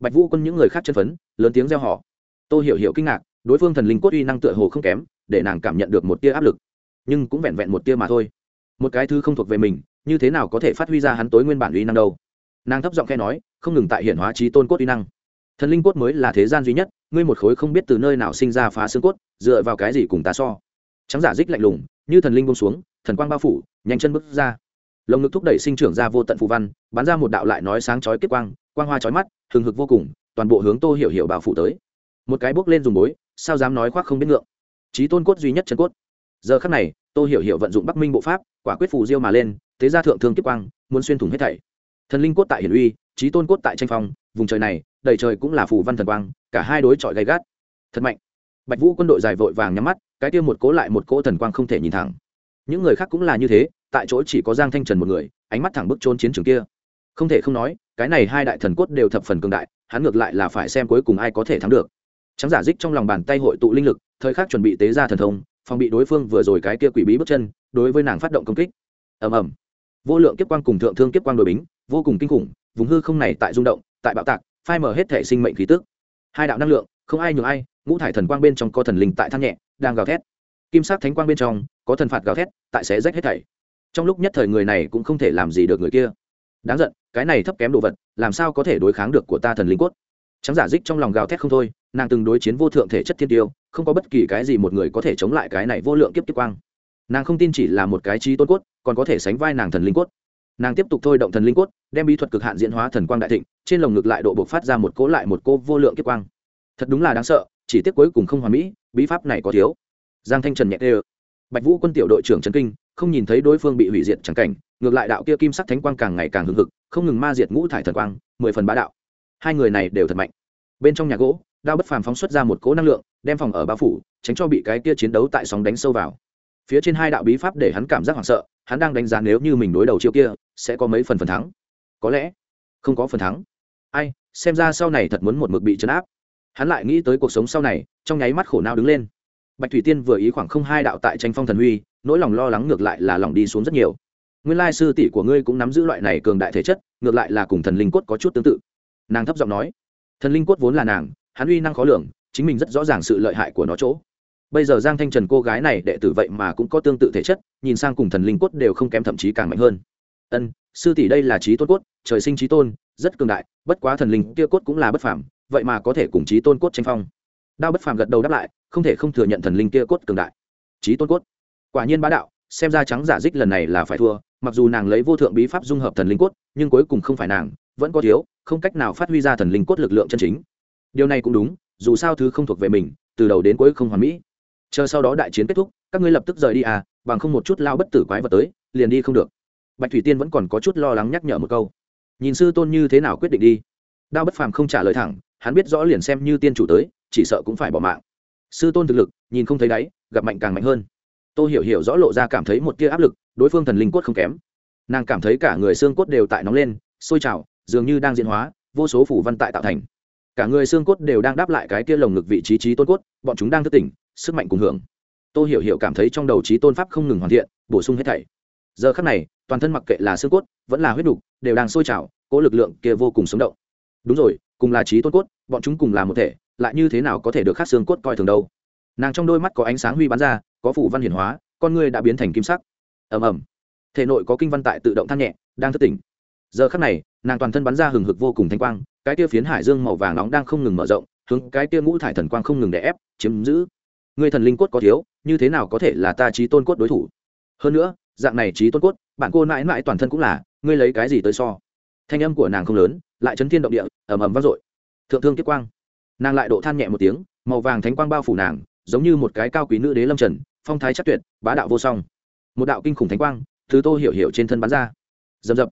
Bạch vũ quân những người khác chân phấn lớn tiếng reo hò. Tôi hiểu hiểu kinh ngạc, đối phương thần linh cốt uy năng tựa hồ không kém, để nàng cảm nhận được một tia áp lực nhưng cũng vẹn vẹn một tia mà thôi. Một cái thứ không thuộc về mình, như thế nào có thể phát huy ra hắn tối nguyên bản uy năng đâu? Nàng thấp giọng khe nói, không ngừng tại hiện hóa trí tôn cốt uy năng. Thần linh cốt mới là thế gian duy nhất, ngươi một khối không biết từ nơi nào sinh ra phá xương cốt, dựa vào cái gì cùng ta so? Trắng giả dích lạnh lùng, như thần linh bông xuống, thần quang bao phủ, nhanh chân bước ra. Lồng ngực thúc đẩy sinh trưởng ra vô tận phù văn, bắn ra một đạo lại nói sáng chói kết quang quang hoa chói mắt, hừng hực vô cùng, toàn bộ hướng tô hiểu hiểu bảo phủ tới. Một cái bước lên dùng bối, sao dám nói khoác không biết ngượng? Trí tôn cốt duy nhất chân cốt giờ khắc này, tô hiểu hiểu vận dụng bắc minh bộ pháp, quả quyết phù diêu mà lên, thế ra thượng thương kiếp quang, muốn xuyên thủng hết thảy. Thần linh cốt tại hiển uy trí tôn cốt tại tranh phong, vùng trời này, đầy trời cũng là phù văn thần quang, cả hai đối chọi gay gắt. Thật mạnh. Bạch vũ quân đội dài vội vàng nhắm mắt, cái kia một cố lại một cỗ thần quang không thể nhìn thẳng. Những người khác cũng là như thế, tại chỗ chỉ có giang thanh trần một người, ánh mắt thẳng bức trốn chiến trường kia. Không thể không nói, cái này hai đại thần cốt đều thập phần cường đại, hắn ngược lại là phải xem cuối cùng ai có thể thắng được. Trắng giả dích trong lòng bàn tay hội tụ linh lực, thời khắc chuẩn bị tế ra thần thông phòng bị đối phương vừa rồi cái kia quỷ bí bước chân, đối với nàng phát động công kích. Ầm ầm. Vô lượng kiếp quang cùng thượng thương kiếp quang đội bính, vô cùng kinh khủng, vùng hư không này tại rung động, tại bạo tạc, phai mở hết thể sinh mệnh khí tức. Hai đạo năng lượng, không ai nhường ai, ngũ thải thần quang bên trong có thần linh tại than nhẹ, đang gào thét. Kim sắc thánh quang bên trong, có thần phạt gào thét, tại xé rách hết thảy. Trong lúc nhất thời người này cũng không thể làm gì được người kia. Đáng giận, cái này thấp kém đồ vật, làm sao có thể đối kháng được của ta thần linh cốt? Trắng giả dích trong lòng gào thét không thôi, nàng từng đối chiến vô thượng thể chất thiên tiêu không có bất kỳ cái gì một người có thể chống lại cái này vô lượng kiếp kiếp quang. Nàng không tin chỉ là một cái trí tôn cốt, còn có thể sánh vai nàng thần linh cốt. Nàng tiếp tục thôi động thần linh cốt, đem bí thuật cực hạn diễn hóa thần quang đại thịnh, trên lồng ngực lại độ buộc phát ra một cỗ lại một cô vô lượng kiếp quang. Thật đúng là đáng sợ, chỉ tiếc cuối cùng không hoàn mỹ, bí pháp này có thiếu. Giang thanh trần nhẹ đê bạch vũ quân tiểu đội trưởng trần kinh, không nhìn thấy đối phương bị hủy diệt chẳng cảnh, ngược lại đạo kia kim sắc thánh quang càng ngày càng hưng hực, không ngừng ma diệt ngũ thải thần quang, mười phần bá đạo. Hai người này đều thật mạnh. Bên trong nhà gỗ đao bất phàm phóng xuất ra một cỗ năng lượng, đem phòng ở bao phủ, tránh cho bị cái kia chiến đấu tại sóng đánh sâu vào. Phía trên hai đạo bí pháp để hắn cảm giác hoảng sợ, hắn đang đánh giá nếu như mình đối đầu chiêu kia, sẽ có mấy phần phần thắng. Có lẽ, không có phần thắng. Ai, xem ra sau này thật muốn một mực bị chấn áp. Hắn lại nghĩ tới cuộc sống sau này, trong nháy mắt khổ não đứng lên. Bạch thủy tiên vừa ý khoảng không hai đạo tại tranh phong thần huy, nỗi lòng lo lắng ngược lại là lòng đi xuống rất nhiều. Nguyên lai sư tỷ của ngươi cũng nắm giữ loại này cường đại thể chất, ngược lại là cùng thần linh cốt có chút tương tự. Nàng thấp giọng nói. Thần linh cốt vốn là nàng hắn uy năng khó lường, chính mình rất rõ ràng sự lợi hại của nó chỗ. Bây giờ giang thanh trần cô gái này đệ tử vậy mà cũng có tương tự thể chất, nhìn sang cùng thần linh cốt đều không kém thậm chí càng mạnh hơn. Ân, sư tỷ đây là trí tôn cốt, trời sinh trí tôn, rất cường đại, bất quá thần linh kia cốt cũng là bất phàm, vậy mà có thể cùng trí tôn cốt tranh phong. Đao bất phàm gật đầu đáp lại, không thể không thừa nhận thần linh kia cốt cường đại. Trí tôn cốt? Quả nhiên bá đạo, xem ra trắng giả dích lần này là phải thua, mặc dù nàng lấy vô thượng bí pháp dung hợp thần linh cốt, nhưng cuối cùng không phải nàng, vẫn có thiếu, không cách nào phát huy ra thần linh cốt lực lượng chân chính điều này cũng đúng, dù sao thứ không thuộc về mình, từ đầu đến cuối không hoàn mỹ. Chờ sau đó đại chiến kết thúc, các ngươi lập tức rời đi à bằng không một chút lao bất tử quái vật tới, liền đi không được. Bạch thủy tiên vẫn còn có chút lo lắng nhắc nhở một câu. Nhìn sư tôn như thế nào quyết định đi. Đao bất phàm không trả lời thẳng, hắn biết rõ liền xem như tiên chủ tới, chỉ sợ cũng phải bỏ mạng. Sư tôn thực lực, nhìn không thấy đáy, gặp mạnh càng mạnh hơn. Tôi hiểu hiểu rõ lộ ra cảm thấy một tia áp lực, đối phương thần linh quất không kém. Nàng cảm thấy cả người xương cốt đều tại nóng lên, sôi trào, dường như đang diễn hóa, vô số phủ văn tại tạo thành cả người xương cốt đều đang đáp lại cái tia lồng ngực vị trí trí tôn cốt, bọn chúng đang thức tỉnh, sức mạnh cùng hưởng. Tôi hiểu hiểu cảm thấy trong đầu trí tôn pháp không ngừng hoàn thiện, bổ sung hết thảy. Giờ khắc này, toàn thân mặc kệ là xương cốt, vẫn là huyết đục, đều đang sôi trào cỗ lực lượng kia vô cùng sống động. Đúng rồi, cùng là trí tôn cốt, bọn chúng cùng là một thể, lại như thế nào có thể được khắc xương cốt coi thường đâu? Nàng trong đôi mắt có ánh sáng huy bắn ra, có phủ văn hiển hóa, con người đã biến thành kim sắc. Ầm ầm. Thể nội có kinh văn tại tự động than nhẹ, đang thức tỉnh. Giờ khắc này, nàng toàn thân bắn ra hừng hực vô cùng thanh quang cái tia phiến hải dương màu vàng nóng đang không ngừng mở rộng, hướng cái tia ngũ thải thần quang không ngừng đè ép, chiếm giữ. Người thần linh cốt có thiếu, như thế nào có thể là ta trí tôn cốt đối thủ? Hơn nữa, dạng này trí tôn cốt, bạn cô mãi mãi toàn thân cũng là, ngươi lấy cái gì tới so? Thanh âm của nàng không lớn, lại chấn thiên động địa, ầm ầm vang dội. Thượng thương kiếp quang. Nàng lại độ than nhẹ một tiếng, màu vàng thánh quang bao phủ nàng, giống như một cái cao quý nữ đế lâm trần, phong thái chắc tuyệt, bá đạo vô song. Một đạo kinh khủng thánh quang, thứ tô hiểu hiểu trên thân bắn ra. Dầm dập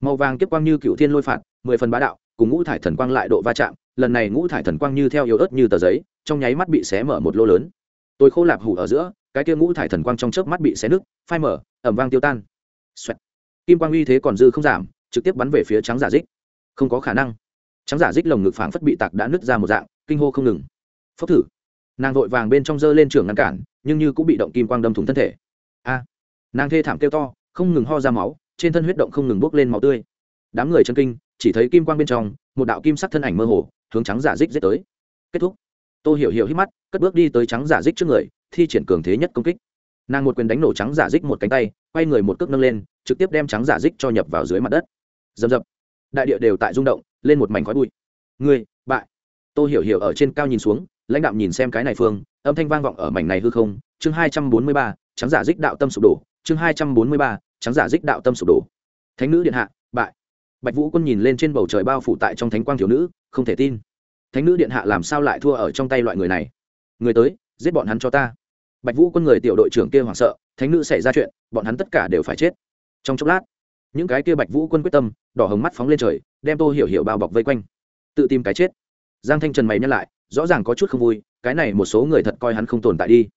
màu vàng kiếp quang như cựu thiên lôi phạt, mười phần bá đạo cùng ngũ thải thần quang lại độ va chạm, lần này ngũ thải thần quang như theo yếu ớt như tờ giấy, trong nháy mắt bị xé mở một lô lớn. Tôi khô lạp hủ ở giữa, cái kia ngũ thải thần quang trong chớp mắt bị xé nứt, phai mở ẩm vang tiêu tan. Xoẹt. kim quang uy thế còn dư không giảm, trực tiếp bắn về phía trắng giả dích. Không có khả năng. Trắng giả dích lồng ngực phảng phất bị tạc đã nứt ra một dạng, kinh hô không ngừng. Phốc thử. Nàng vội vàng bên trong dơ lên trường ngăn cản, nhưng như cũng bị động kim quang đâm thủng thân thể. A. Nàng thê thảm kêu to, không ngừng ho ra máu, trên thân huyết động không ngừng bốc lên máu tươi. Đám người chân kinh chỉ thấy kim quang bên trong, một đạo kim sắc thân ảnh mơ hồ, hướng trắng giả dích giết tới. Kết thúc. Tôi hiểu hiểu hít mắt, cất bước đi tới trắng giả dích trước người, thi triển cường thế nhất công kích. Nàng một quyền đánh nổ trắng giả dích một cánh tay, quay người một cước nâng lên, trực tiếp đem trắng giả dích cho nhập vào dưới mặt đất. Dầm dập đại địa đều tại rung động, lên một mảnh khói bụi. Người bại. Tôi hiểu hiểu ở trên cao nhìn xuống, lãnh đạo nhìn xem cái này phương, âm thanh vang vọng ở mảnh này hư không. Chương hai trăm bốn mươi ba, trắng giả dích đạo tâm sụp đổ. Chương hai trăm bốn mươi ba, trắng giả dích đạo tâm sụp đổ. Thánh nữ điện hạ, bại bạch vũ quân nhìn lên trên bầu trời bao phủ tại trong thánh quang thiếu nữ, không thể tin. Thánh nữ điện hạ làm sao lại thua ở trong tay loại người này? Người tới, giết bọn hắn cho ta. Bạch vũ quân người tiểu đội trưởng kia hoảng sợ, thánh nữ xảy ra chuyện, bọn hắn tất cả đều phải chết. Trong chốc lát, những cái kia bạch vũ quân quyết tâm, đỏ hồng mắt phóng lên trời, đem tô hiểu hiểu bao bọc vây quanh. Tự tìm cái chết. Giang thanh trần mày nhắc lại, rõ ràng có chút không vui, cái này một số người thật coi hắn không tồn tại đi.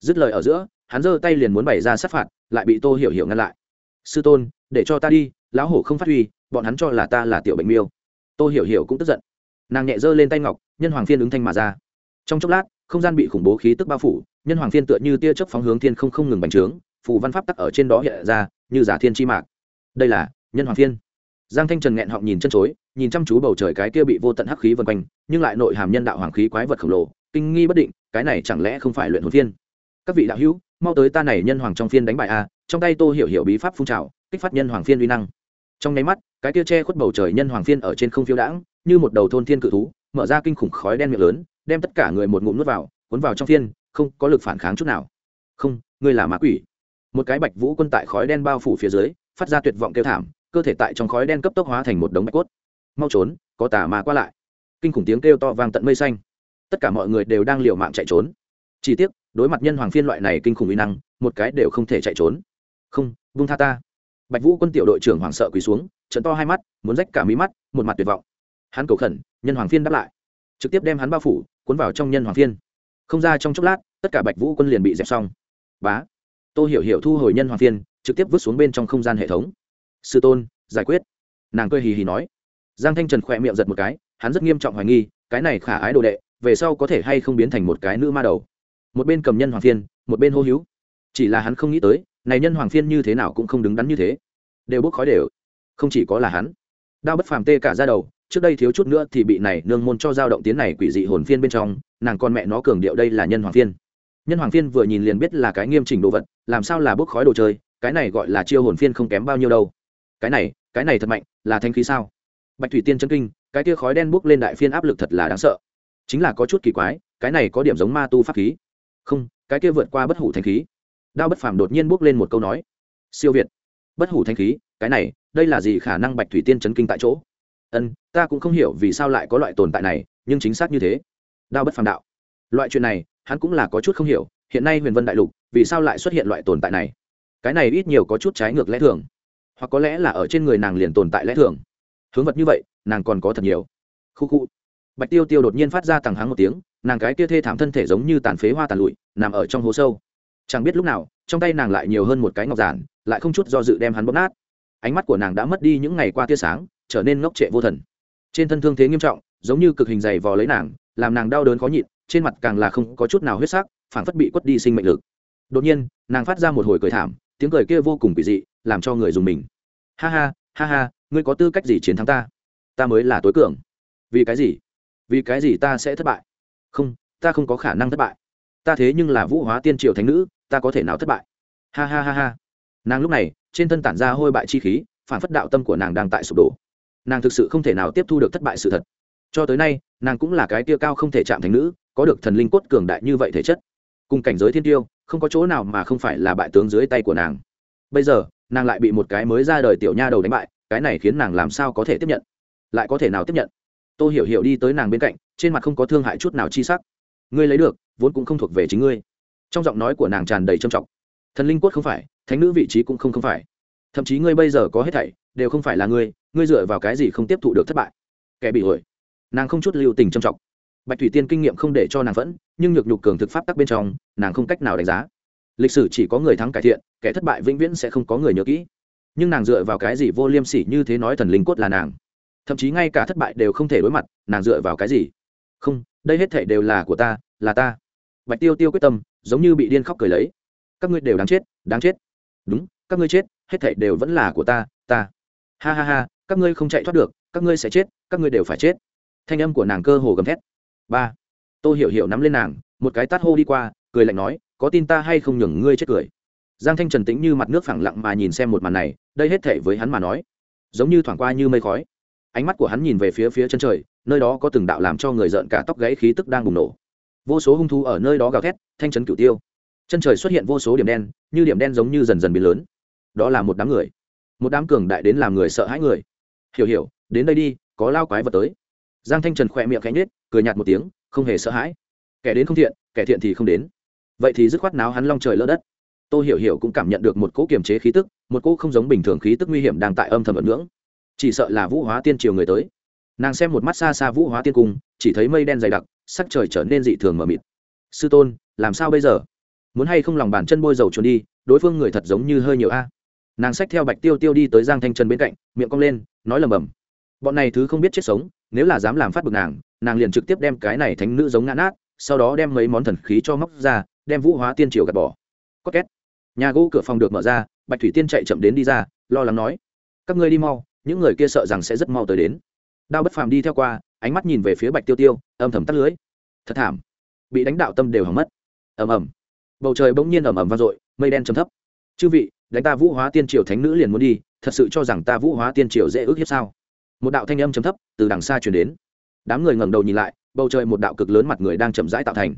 Dứt lời ở giữa, hắn giơ tay liền muốn bày ra sát phạt, lại bị tô hiểu hiểu ngăn lại. Sư tôn, để cho ta đi lão hổ không phát huy, bọn hắn cho là ta là tiểu bệnh miêu. Tô hiểu hiểu cũng tức giận. Nàng nhẹ giơ lên tay ngọc, nhân hoàng phiên ứng thanh mà ra. Trong chốc lát, không gian bị khủng bố khí tức bao phủ, nhân hoàng phiên tựa như tia chớp phóng hướng thiên không không ngừng bành trướng, phù văn pháp tắc ở trên đó hiện ra, như giả thiên chi mạc. Đây là nhân hoàng phiên. Giang thanh trần nghẹn họng nhìn chân chối, nhìn chăm chú bầu trời cái kia bị vô tận hắc khí vân quanh, nhưng lại nội hàm nhân đạo hoàng khí quái vật khổng lồ, kinh nghi bất định, cái này chẳng lẽ không phải luyện hồn phiên? Các vị đạo hữu, mau tới ta này nhân hoàng trong phiên đánh bại a, trong tay tô hiểu hiểu bí pháp phun trào, kích phát nhân hoàng phiên uy năng trong nháy mắt, cái kia che khuất bầu trời nhân hoàng phiên ở trên không phiêu đãng, như một đầu thôn thiên cự thú, mở ra kinh khủng khói đen miệng lớn, đem tất cả người một ngụm nuốt vào, cuốn vào trong phiên, không có lực phản kháng chút nào. Không, ngươi là ma quỷ. Một cái bạch vũ quân tại khói đen bao phủ phía dưới, phát ra tuyệt vọng kêu thảm, cơ thể tại trong khói đen cấp tốc hóa thành một đống bạch cốt. Mau trốn, có tà ma qua lại. Kinh khủng tiếng kêu to vang tận mây xanh. Tất cả mọi người đều đang liều mạng chạy trốn. Chỉ tiếc, đối mặt nhân hoàng phiên loại này kinh khủng uy năng, một cái đều không thể chạy trốn. Không vung tha ta bạch vũ quân tiểu đội trưởng hoảng sợ quỳ xuống, trận to hai mắt, muốn rách cả mí mắt, một mặt tuyệt vọng. Hắn cầu khẩn, nhân hoàng phiên đáp lại. Trực tiếp đem hắn bao phủ, cuốn vào trong nhân hoàng phiên. Không ra trong chốc lát, tất cả bạch vũ quân liền bị dẹp xong. Bá. Tô hiểu hiểu thu hồi nhân hoàng phiên, trực tiếp vứt xuống bên trong không gian hệ thống. Sư tôn, giải quyết. Nàng cười hì hì nói. Giang thanh trần khỏe miệng giật một cái, hắn rất nghiêm trọng hoài nghi, cái này khả ái đồ đệ, về sau có thể hay không biến thành một cái nữ ma đầu. Một bên cầm nhân hoàng phiên, một bên hô hữu chỉ là hắn không nghĩ tới này nhân hoàng phiên như thế nào cũng không đứng đắn như thế. Đều bốc khói đều. Không chỉ có là hắn. Đao bất phàm tê cả ra đầu, trước đây thiếu chút nữa thì bị này nương môn cho dao động tiến này quỷ dị hồn phiên bên trong, nàng con mẹ nó cường điệu đây là nhân hoàng phiên. Nhân hoàng phiên vừa nhìn liền biết là cái nghiêm chỉnh đồ vật, làm sao là bốc khói đồ chơi, cái này gọi là chiêu hồn phiên không kém bao nhiêu đâu. Cái này cái này thật mạnh, là thanh khí sao? Bạch thủy tiên chân kinh, cái kia khói đen bốc lên đại phiên áp lực thật là đáng sợ. Chính là có chút kỳ quái, cái này có điểm giống ma tu pháp khí. Không, cái kia vượt qua bất hủ thanh khí đao bất phàm đột nhiên bước lên một câu nói. Siêu việt. Bất hủ thanh khí, cái này, đây là gì khả năng bạch thủy tiên chấn kinh tại chỗ? Ân, ta cũng không hiểu vì sao lại có loại tồn tại này, nhưng chính xác như thế. Đao bất phàm đạo. Loại chuyện này, hắn cũng là có chút không hiểu, hiện nay huyền vân đại lục, vì sao lại xuất hiện loại tồn tại này? Cái này ít nhiều có chút trái ngược lẽ thường. Hoặc có lẽ là ở trên người nàng liền tồn tại lẽ thường. Hướng vật như vậy, nàng còn có thật nhiều. Khu khu. Bạch tiêu tiêu đột nhiên phát ra tàng háng một tiếng, nàng cái kia thê thảm thân thể giống như tàn phế hoa tàn lụi, nằm ở trong hố sâu chẳng biết lúc nào, trong tay nàng lại nhiều hơn một cái ngọc giản, lại không chút do dự đem hắn bóp nát. Ánh mắt của nàng đã mất đi những ngày qua tia sáng, trở nên ngốc trệ vô thần. Trên thân thương thế nghiêm trọng, giống như cực hình dày vò lấy nàng, làm nàng đau đớn khó nhịn, trên mặt càng là không có chút nào huyết sắc, phảng phất bị quất đi sinh mệnh lực. Đột nhiên, nàng phát ra một hồi cười thảm, tiếng cười kia vô cùng kỳ dị, làm cho người dùng mình. Ha ha ha ha, ngươi có tư cách gì chiến thắng ta? Ta mới là tối cường. Vì cái gì? Vì cái gì ta sẽ thất bại? Không, ta không có khả năng thất bại. Ta thế nhưng là vũ hóa tiên triều thánh nữ ta có thể nào thất bại? Ha ha ha ha. Nàng lúc này, trên thân tản ra hôi bại chi khí, phản phất đạo tâm của nàng đang tại sụp đổ. Nàng thực sự không thể nào tiếp thu được thất bại sự thật. Cho tới nay, nàng cũng là cái tia cao không thể chạm thành nữ, có được thần linh cốt cường đại như vậy thể chất. Cùng cảnh giới thiên tiêu, không có chỗ nào mà không phải là bại tướng dưới tay của nàng. Bây giờ, nàng lại bị một cái mới ra đời tiểu nha đầu đánh bại, cái này khiến nàng làm sao có thể tiếp nhận? Lại có thể nào tiếp nhận? Tôi hiểu hiểu đi tới nàng bên cạnh, trên mặt không có thương hại chút nào chi sắc. Ngươi lấy được, vốn cũng không thuộc về chính ngươi trong giọng nói của nàng tràn đầy trầm trọng. Thần linh quốc không phải, thánh nữ vị trí cũng không không phải. Thậm chí ngươi bây giờ có hết thảy, đều không phải là ngươi ngươi dựa vào cái gì không tiếp thụ được thất bại? Kẻ bị ổi nàng không chút lưu tình trầm trọng. Bạch thủy tiên kinh nghiệm không để cho nàng vẫn nhưng nhược nhục cường thực pháp tắc bên trong, nàng không cách nào đánh giá. Lịch sử chỉ có người thắng cải thiện, kẻ thất bại vĩnh viễn sẽ không có người nhớ kỹ. Nhưng nàng dựa vào cái gì vô liêm sỉ như thế nói thần linh cốt là nàng? Thậm chí ngay cả thất bại đều không thể đối mặt, nàng dựa vào cái gì? Không, đây hết thể đều là của ta, là ta bạch tiêu tiêu quyết tâm, giống như bị điên khóc cười lấy. Các ngươi đều đáng chết đáng chết. Đúng, các ngươi chết, hết thảy đều vẫn là của ta ta. Ha ha ha, các ngươi không chạy thoát được, các ngươi sẽ chết, các ngươi đều phải chết. Thanh âm của nàng cơ hồ gầm thét. Ba. Tô hiểu hiểu nắm lên nàng, một cái tát hô đi qua, cười lạnh nói, có tin ta hay không nhường ngươi chết cười? Giang thanh trần tĩnh như mặt nước phẳng lặng mà nhìn xem một màn này, đây hết thể với hắn mà nói, giống như thoảng qua như mây khói. Ánh mắt của hắn nhìn về phía phía chân trời, nơi đó có từng đạo làm cho người rợn cả tóc gãy khí tức đang bùng nổ vô số hung thú ở nơi đó gào thét, thanh trấn cửu tiêu. Chân trời xuất hiện vô số điểm đen, như điểm đen giống như dần dần biến lớn. Đó là một đám người. Một đám cường đại đến làm người sợ hãi người. Hiểu hiểu, đến đây đi, có lao quái vật tới. Giang thanh trần khỏe miệng cánh nết cười nhạt một tiếng, không hề sợ hãi. Kẻ đến không thiện, kẻ thiện thì không đến. Vậy thì dứt khoát náo hắn long trời lỡ đất. Tô hiểu hiểu cũng cảm nhận được một cỗ kiềm chế khí tức, một cỗ không giống bình thường khí tức nguy hiểm đang tại âm thầm ẩn ngưỡng. Chỉ sợ là vũ hóa tiên triều người tới. Nàng xem một mắt xa xa vũ hóa tiên cung chỉ thấy mây đen dày đặc, sắc trời trở nên dị thường mờ mịt. Sư tôn, làm sao bây giờ? Muốn hay không lòng bàn chân bôi dầu trốn đi, đối phương người thật giống như hơi nhiều a. Nàng xách theo bạch tiêu tiêu đi tới giang thanh trần bên cạnh, miệng cong lên, nói lầm bầm. Bọn này thứ không biết chết sống, nếu là dám làm phát bực nàng nàng liền trực tiếp đem cái này thánh nữ giống ngã nát, sau đó đem mấy món thần khí cho móc ra, đem vũ hóa tiên triều gạt bỏ. Có két. Nhà gỗ cửa phòng được mở ra, bạch thủy tiên chạy chậm đến đi ra, lo lắng nói, các ngươi đi mau, những người kia sợ rằng sẽ rất mau tới đến. Đao bất phàm đi theo qua ánh mắt nhìn về phía bạch tiêu tiêu, âm thầm tắt lưới. Thật thảm. Bị đánh đạo tâm đều hỏng mất. Ầm ầm. Bầu trời bỗng nhiên ầm ầm vang dội, mây đen chấm thấp. Chư vị, đánh ta vũ hóa tiên triều thánh nữ liền muốn đi, thật sự cho rằng ta vũ hóa tiên triều dễ ước hiếp sao? Một đạo thanh âm chấm thấp từ đằng xa truyền đến. Đám người ngẩng đầu nhìn lại, bầu trời một đạo cực lớn mặt người đang chậm rãi tạo thành.